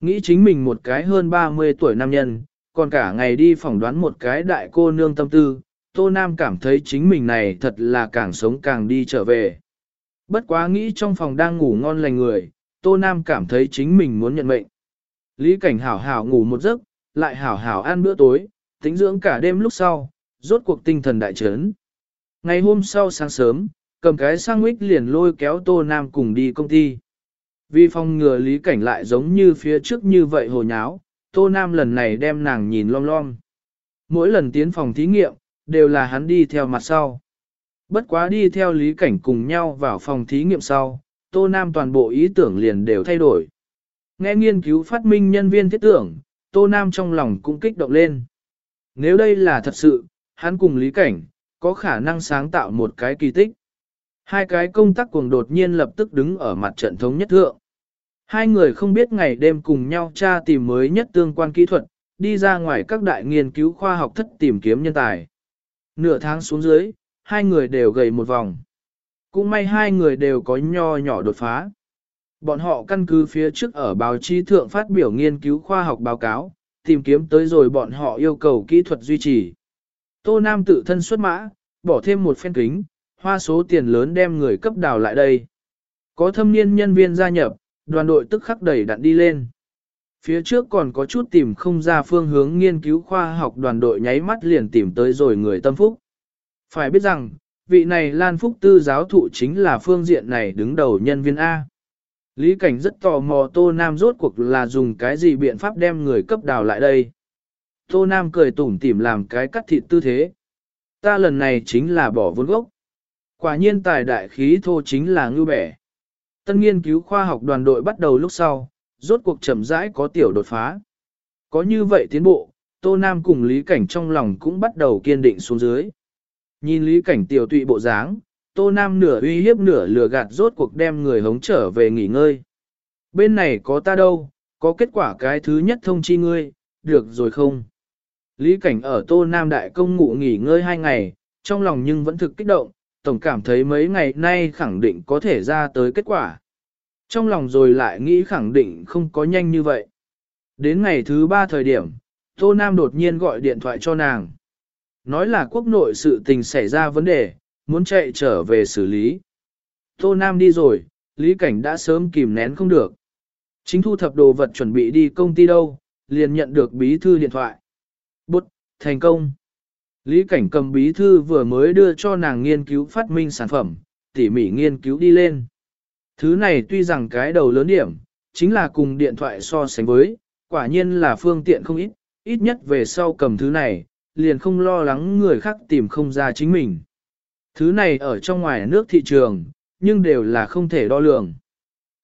Nghĩ chính mình một cái hơn 30 tuổi nam nhân, còn cả ngày đi phỏng đoán một cái đại cô nương tâm tư, Tô Nam cảm thấy chính mình này thật là càng sống càng đi trở về. Bất quá nghĩ trong phòng đang ngủ ngon lành người, Tô Nam cảm thấy chính mình muốn nhận mệnh. Lý cảnh hảo hảo ngủ một giấc, lại hảo hảo ăn bữa tối, tính dưỡng cả đêm lúc sau, rốt cuộc tinh thần đại trấn. Ngày hôm sau sáng sớm, cầm cái sang mít liền lôi kéo Tô Nam cùng đi công ty. Vì phòng ngừa lý cảnh lại giống như phía trước như vậy hồ nháo, Tô Nam lần này đem nàng nhìn lom lom. Mỗi lần tiến phòng thí nghiệm, đều là hắn đi theo mặt sau. Bất quá đi theo lý cảnh cùng nhau vào phòng thí nghiệm sau, Tô Nam toàn bộ ý tưởng liền đều thay đổi. Nghe nghiên cứu phát minh nhân viên thiết tưởng, Tô Nam trong lòng cũng kích động lên. Nếu đây là thật sự, hắn cùng lý cảnh, có khả năng sáng tạo một cái kỳ tích. Hai cái công tác cuồng đột nhiên lập tức đứng ở mặt trận thống nhất thượng. Hai người không biết ngày đêm cùng nhau tra tìm mới nhất tương quan kỹ thuật, đi ra ngoài các đại nghiên cứu khoa học thất tìm kiếm nhân tài. Nửa tháng xuống dưới, hai người đều gầy một vòng. Cũng may hai người đều có nho nhỏ đột phá. Bọn họ căn cứ phía trước ở báo chí thượng phát biểu nghiên cứu khoa học báo cáo, tìm kiếm tới rồi bọn họ yêu cầu kỹ thuật duy trì. Tô Nam tự thân xuất mã, bỏ thêm một phen kính, hoa số tiền lớn đem người cấp đào lại đây. Có thâm niên nhân viên gia nhập, đoàn đội tức khắc đẩy đặn đi lên. Phía trước còn có chút tìm không ra phương hướng nghiên cứu khoa học đoàn đội nháy mắt liền tìm tới rồi người tâm phúc. Phải biết rằng, vị này Lan Phúc Tư giáo thụ chính là phương diện này đứng đầu nhân viên A. Lý Cảnh rất tò mò Tô Nam rốt cuộc là dùng cái gì biện pháp đem người cấp đào lại đây. Tô Nam cười tủm tỉm làm cái cắt thịt tư thế. Ta lần này chính là bỏ vốn gốc. Quả nhiên tài đại khí thô chính là ngư bẻ. Tân nghiên cứu khoa học đoàn đội bắt đầu lúc sau, rốt cuộc chậm rãi có tiểu đột phá. Có như vậy tiến bộ, Tô Nam cùng Lý Cảnh trong lòng cũng bắt đầu kiên định xuống dưới. Nhìn Lý Cảnh tiểu tụy bộ dáng, Tô Nam nửa uy hiếp nửa lừa gạt rốt cuộc đem người hống trở về nghỉ ngơi. Bên này có ta đâu, có kết quả cái thứ nhất thông chi ngươi, được rồi không? Lý Cảnh ở Tô Nam Đại Công ngủ nghỉ ngơi hai ngày, trong lòng nhưng vẫn thực kích động, tổng cảm thấy mấy ngày nay khẳng định có thể ra tới kết quả. Trong lòng rồi lại nghĩ khẳng định không có nhanh như vậy. Đến ngày thứ ba thời điểm, Tô Nam đột nhiên gọi điện thoại cho nàng. Nói là quốc nội sự tình xảy ra vấn đề, muốn chạy trở về xử lý. Tô Nam đi rồi, Lý Cảnh đã sớm kìm nén không được. Chính thu thập đồ vật chuẩn bị đi công ty đâu, liền nhận được bí thư điện thoại. Bút, thành công. Lý Cảnh cầm bí thư vừa mới đưa cho nàng nghiên cứu phát minh sản phẩm, tỉ mỉ nghiên cứu đi lên. Thứ này tuy rằng cái đầu lớn điểm, chính là cùng điện thoại so sánh với, quả nhiên là phương tiện không ít, ít nhất về sau cầm thứ này, liền không lo lắng người khác tìm không ra chính mình. Thứ này ở trong ngoài nước thị trường, nhưng đều là không thể đo lường.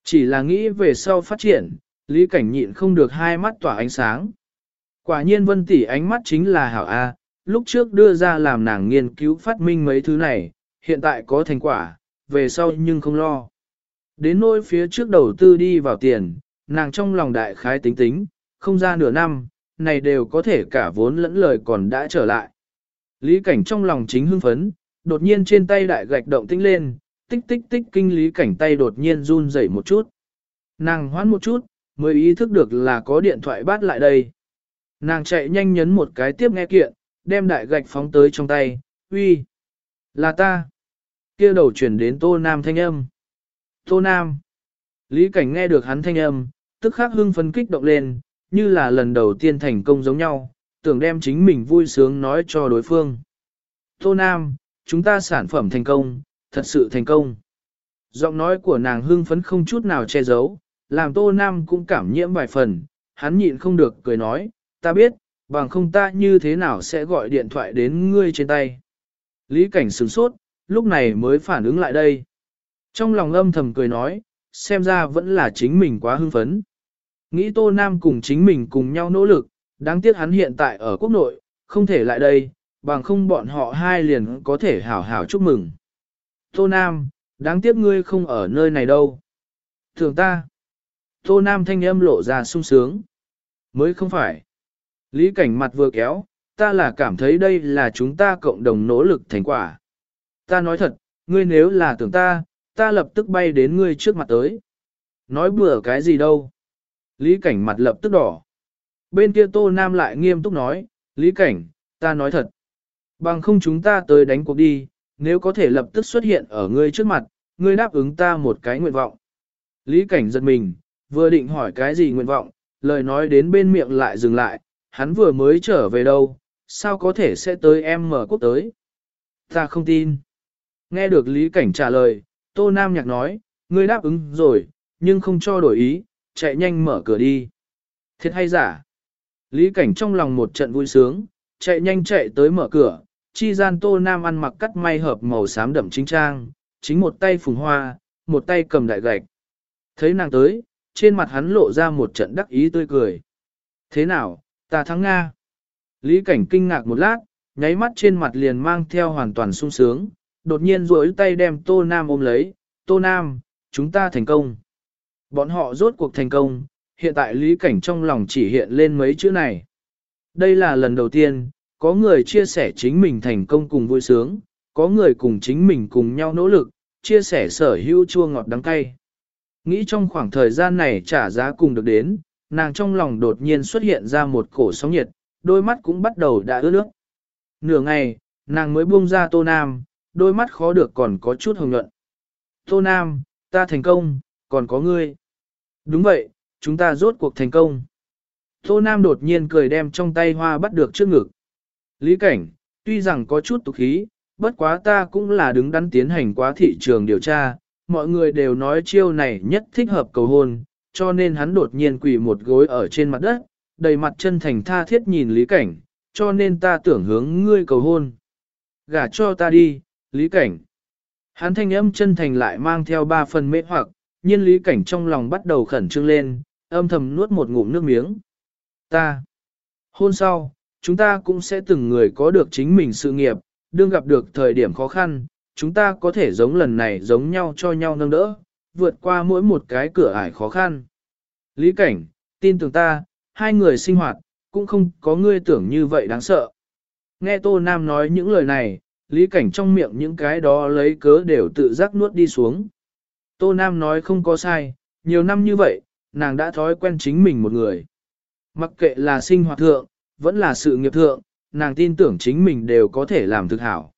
Chỉ là nghĩ về sau phát triển, Lý Cảnh nhịn không được hai mắt tỏa ánh sáng. Quả nhiên vân tỷ ánh mắt chính là hảo A, lúc trước đưa ra làm nàng nghiên cứu phát minh mấy thứ này, hiện tại có thành quả, về sau nhưng không lo. Đến nỗi phía trước đầu tư đi vào tiền, nàng trong lòng đại khái tính tính, không ra nửa năm, này đều có thể cả vốn lẫn lời còn đã trở lại. Lý cảnh trong lòng chính hưng phấn, đột nhiên trên tay đại gạch động tinh lên, tích tích tích kinh lý cảnh tay đột nhiên run rẩy một chút. Nàng hoán một chút, mới ý thức được là có điện thoại bắt lại đây. Nàng chạy nhanh nhấn một cái tiếp nghe kiện, đem đại gạch phóng tới trong tay, uy, là ta. kia đầu chuyển đến Tô Nam thanh âm. Tô Nam. Lý cảnh nghe được hắn thanh âm, tức khắc hưng phấn kích động lên, như là lần đầu tiên thành công giống nhau, tưởng đem chính mình vui sướng nói cho đối phương. Tô Nam, chúng ta sản phẩm thành công, thật sự thành công. Giọng nói của nàng hưng phấn không chút nào che giấu, làm Tô Nam cũng cảm nhiễm vài phần, hắn nhịn không được cười nói, ta biết, bằng không ta như thế nào sẽ gọi điện thoại đến ngươi trên tay. Lý cảnh sửng sốt, lúc này mới phản ứng lại đây. Trong lòng âm thầm cười nói, xem ra vẫn là chính mình quá hưng phấn. Nghĩ Tô Nam cùng chính mình cùng nhau nỗ lực, đáng tiếc hắn hiện tại ở quốc nội, không thể lại đây, bằng không bọn họ hai liền có thể hảo hảo chúc mừng. Tô Nam, đáng tiếc ngươi không ở nơi này đâu. Thường ta. Tô Nam thanh âm lộ ra sung sướng. Mới không phải. Lý cảnh mặt vừa kéo, ta là cảm thấy đây là chúng ta cộng đồng nỗ lực thành quả. Ta nói thật, ngươi nếu là tưởng ta, ta lập tức bay đến ngươi trước mặt tới. Nói bừa cái gì đâu. Lý cảnh mặt lập tức đỏ. Bên kia Tô Nam lại nghiêm túc nói, Lý cảnh, ta nói thật. Bằng không chúng ta tới đánh cuộc đi, nếu có thể lập tức xuất hiện ở ngươi trước mặt, ngươi đáp ứng ta một cái nguyện vọng. Lý cảnh giật mình, vừa định hỏi cái gì nguyện vọng, lời nói đến bên miệng lại dừng lại, hắn vừa mới trở về đâu, sao có thể sẽ tới em mở quốc tới. Ta không tin. Nghe được Lý cảnh trả lời, Tô Nam Nhạc nói, ngươi đáp ứng rồi, nhưng không cho đổi ý, chạy nhanh mở cửa đi. Thiệt hay giả? Lý cảnh trong lòng một trận vui sướng, chạy nhanh chạy tới mở cửa, chi gian Tô Nam ăn mặc cắt may hợp màu xám đậm chính trang, chính một tay phùng hoa, một tay cầm đại gạch. Thấy nàng tới, trên mặt hắn lộ ra một trận đắc ý tươi cười. Thế nào, ta thắng Nga. Lý cảnh kinh ngạc một lát, nháy mắt trên mặt liền mang theo hoàn toàn sung sướng, đột nhiên duỗi tay đem Tô Nam ôm lấy, Tô Nam, chúng ta thành công. Bọn họ rốt cuộc thành công, hiện tại lý cảnh trong lòng chỉ hiện lên mấy chữ này. Đây là lần đầu tiên, có người chia sẻ chính mình thành công cùng vui sướng, có người cùng chính mình cùng nhau nỗ lực, chia sẻ sở hữu chua ngọt đắng cay. Nghĩ trong khoảng thời gian này trả giá cùng được đến, nàng trong lòng đột nhiên xuất hiện ra một cổ sóng nhiệt, đôi mắt cũng bắt đầu đã ướt nước. Nửa ngày, nàng mới buông ra Tô Nam, đôi mắt khó được còn có chút hồng nhuận. Tô Nam, ta thành công, còn có ngươi. Đúng vậy, chúng ta rốt cuộc thành công. Tô Nam đột nhiên cười đem trong tay hoa bắt được trước ngực. Lý cảnh, tuy rằng có chút tục khí, bất quá ta cũng là đứng đắn tiến hành quá thị trường điều tra, mọi người đều nói chiêu này nhất thích hợp cầu hôn, cho nên hắn đột nhiên quỳ một gối ở trên mặt đất, đầy mặt chân thành tha thiết nhìn Lý Cảnh, cho nên ta tưởng hướng ngươi cầu hôn. Gả cho ta đi, Lý Cảnh. Hắn thanh âm chân thành lại mang theo ba phần mê hoặc, nhiên Lý Cảnh trong lòng bắt đầu khẩn trương lên, âm thầm nuốt một ngụm nước miếng. Ta. Hôn sau, chúng ta cũng sẽ từng người có được chính mình sự nghiệp, đương gặp được thời điểm khó khăn, chúng ta có thể giống lần này giống nhau cho nhau nâng đỡ, vượt qua mỗi một cái cửa ải khó khăn. Lý cảnh, tin tưởng ta, hai người sinh hoạt, cũng không có ngươi tưởng như vậy đáng sợ. Nghe Tô Nam nói những lời này, lý cảnh trong miệng những cái đó lấy cớ đều tự giác nuốt đi xuống. Tô Nam nói không có sai, nhiều năm như vậy, nàng đã thói quen chính mình một người. Mặc kệ là sinh hoạt thượng, vẫn là sự nghiệp thượng, nàng tin tưởng chính mình đều có thể làm thực hảo.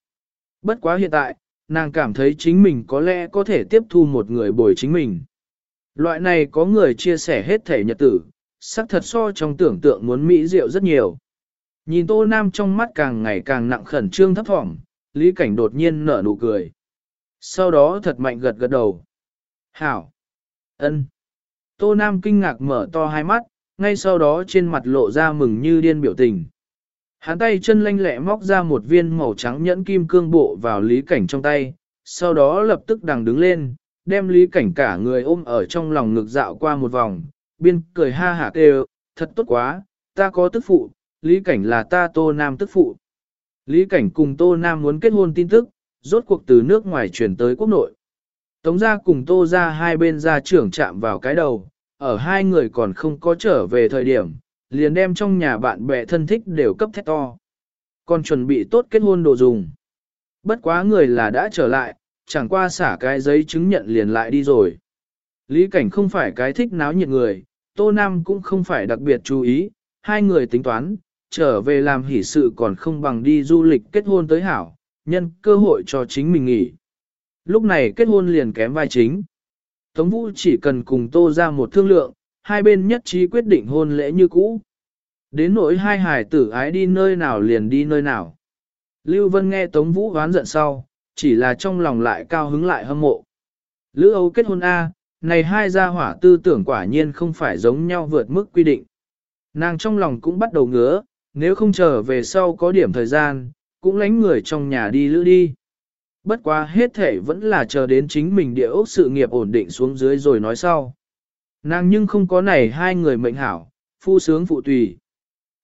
Bất quá hiện tại, nàng cảm thấy chính mình có lẽ có thể tiếp thu một người bồi chính mình. Loại này có người chia sẻ hết thể nhật tử, sắc thật so trong tưởng tượng muốn mỹ diệu rất nhiều. Nhìn Tô Nam trong mắt càng ngày càng nặng khẩn trương thấp thỏm, Lý Cảnh đột nhiên nở nụ cười. Sau đó thật mạnh gật gật đầu. Hảo! ân. Tô Nam kinh ngạc mở to hai mắt, ngay sau đó trên mặt lộ ra mừng như điên biểu tình. Hắn tay chân lanh lẹ móc ra một viên màu trắng nhẫn kim cương bộ vào lý cảnh trong tay, sau đó lập tức đằng đứng lên, đem lý cảnh cả người ôm ở trong lòng ngực dạo qua một vòng, biên cười ha hả kêu, thật tốt quá, ta có tức phụ, lý cảnh là ta tô nam tức phụ. Lý cảnh cùng tô nam muốn kết hôn tin tức, rốt cuộc từ nước ngoài chuyển tới quốc nội. Tống gia cùng tô gia hai bên ra trưởng chạm vào cái đầu, ở hai người còn không có trở về thời điểm, liền đem trong nhà bạn bè thân thích đều cấp thét to. Còn chuẩn bị tốt kết hôn đồ dùng. Bất quá người là đã trở lại, chẳng qua xả cái giấy chứng nhận liền lại đi rồi. Lý cảnh không phải cái thích náo nhiệt người, Tô Nam cũng không phải đặc biệt chú ý, hai người tính toán, trở về làm hỷ sự còn không bằng đi du lịch kết hôn tới hảo, nhân cơ hội cho chính mình nghỉ. Lúc này kết hôn liền kém vai chính. Tống Vũ chỉ cần cùng Tô ra một thương lượng, hai bên nhất trí quyết định hôn lễ như cũ. Đến nỗi hai hải tử ái đi nơi nào liền đi nơi nào. Lưu Vân nghe Tống Vũ oán giận sau, chỉ là trong lòng lại cao hứng lại hâm mộ. Lữ Âu kết hôn A, này hai gia hỏa tư tưởng quả nhiên không phải giống nhau vượt mức quy định. Nàng trong lòng cũng bắt đầu ngứa, nếu không chờ về sau có điểm thời gian, cũng lánh người trong nhà đi lữ đi. Bất quá hết thể vẫn là chờ đến chính mình địa ốc sự nghiệp ổn định xuống dưới rồi nói sau. Nàng nhưng không có này hai người mệnh hảo, phu sướng phụ tùy.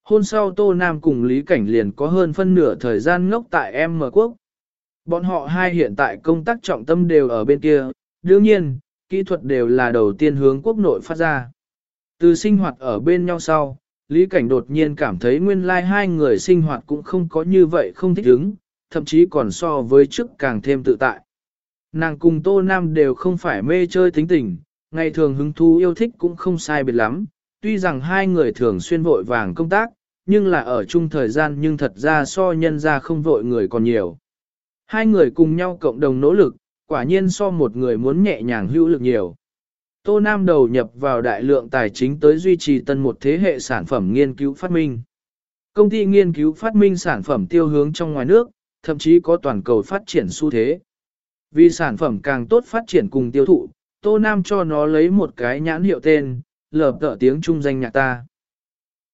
Hôn sau Tô Nam cùng Lý Cảnh liền có hơn phân nửa thời gian ngốc tại M quốc. Bọn họ hai hiện tại công tác trọng tâm đều ở bên kia, đương nhiên, kỹ thuật đều là đầu tiên hướng quốc nội phát ra. Từ sinh hoạt ở bên nhau sau, Lý Cảnh đột nhiên cảm thấy nguyên lai like hai người sinh hoạt cũng không có như vậy không thích ứng, thậm chí còn so với trước càng thêm tự tại. Nàng cùng Tô Nam đều không phải mê chơi tính tình, ngày thường hứng thú yêu thích cũng không sai biệt lắm, tuy rằng hai người thường xuyên vội vàng công tác, nhưng là ở chung thời gian nhưng thật ra so nhân ra không vội người còn nhiều. Hai người cùng nhau cộng đồng nỗ lực, quả nhiên so một người muốn nhẹ nhàng hữu lực nhiều. Tô Nam đầu nhập vào đại lượng tài chính tới duy trì tân một thế hệ sản phẩm nghiên cứu phát minh. Công ty nghiên cứu phát minh sản phẩm tiêu hướng trong ngoài nước, thậm chí có toàn cầu phát triển xu thế. Vì sản phẩm càng tốt phát triển cùng tiêu thụ, Tô Nam cho nó lấy một cái nhãn hiệu tên, lợp tợ tiếng trung danh nhạc ta.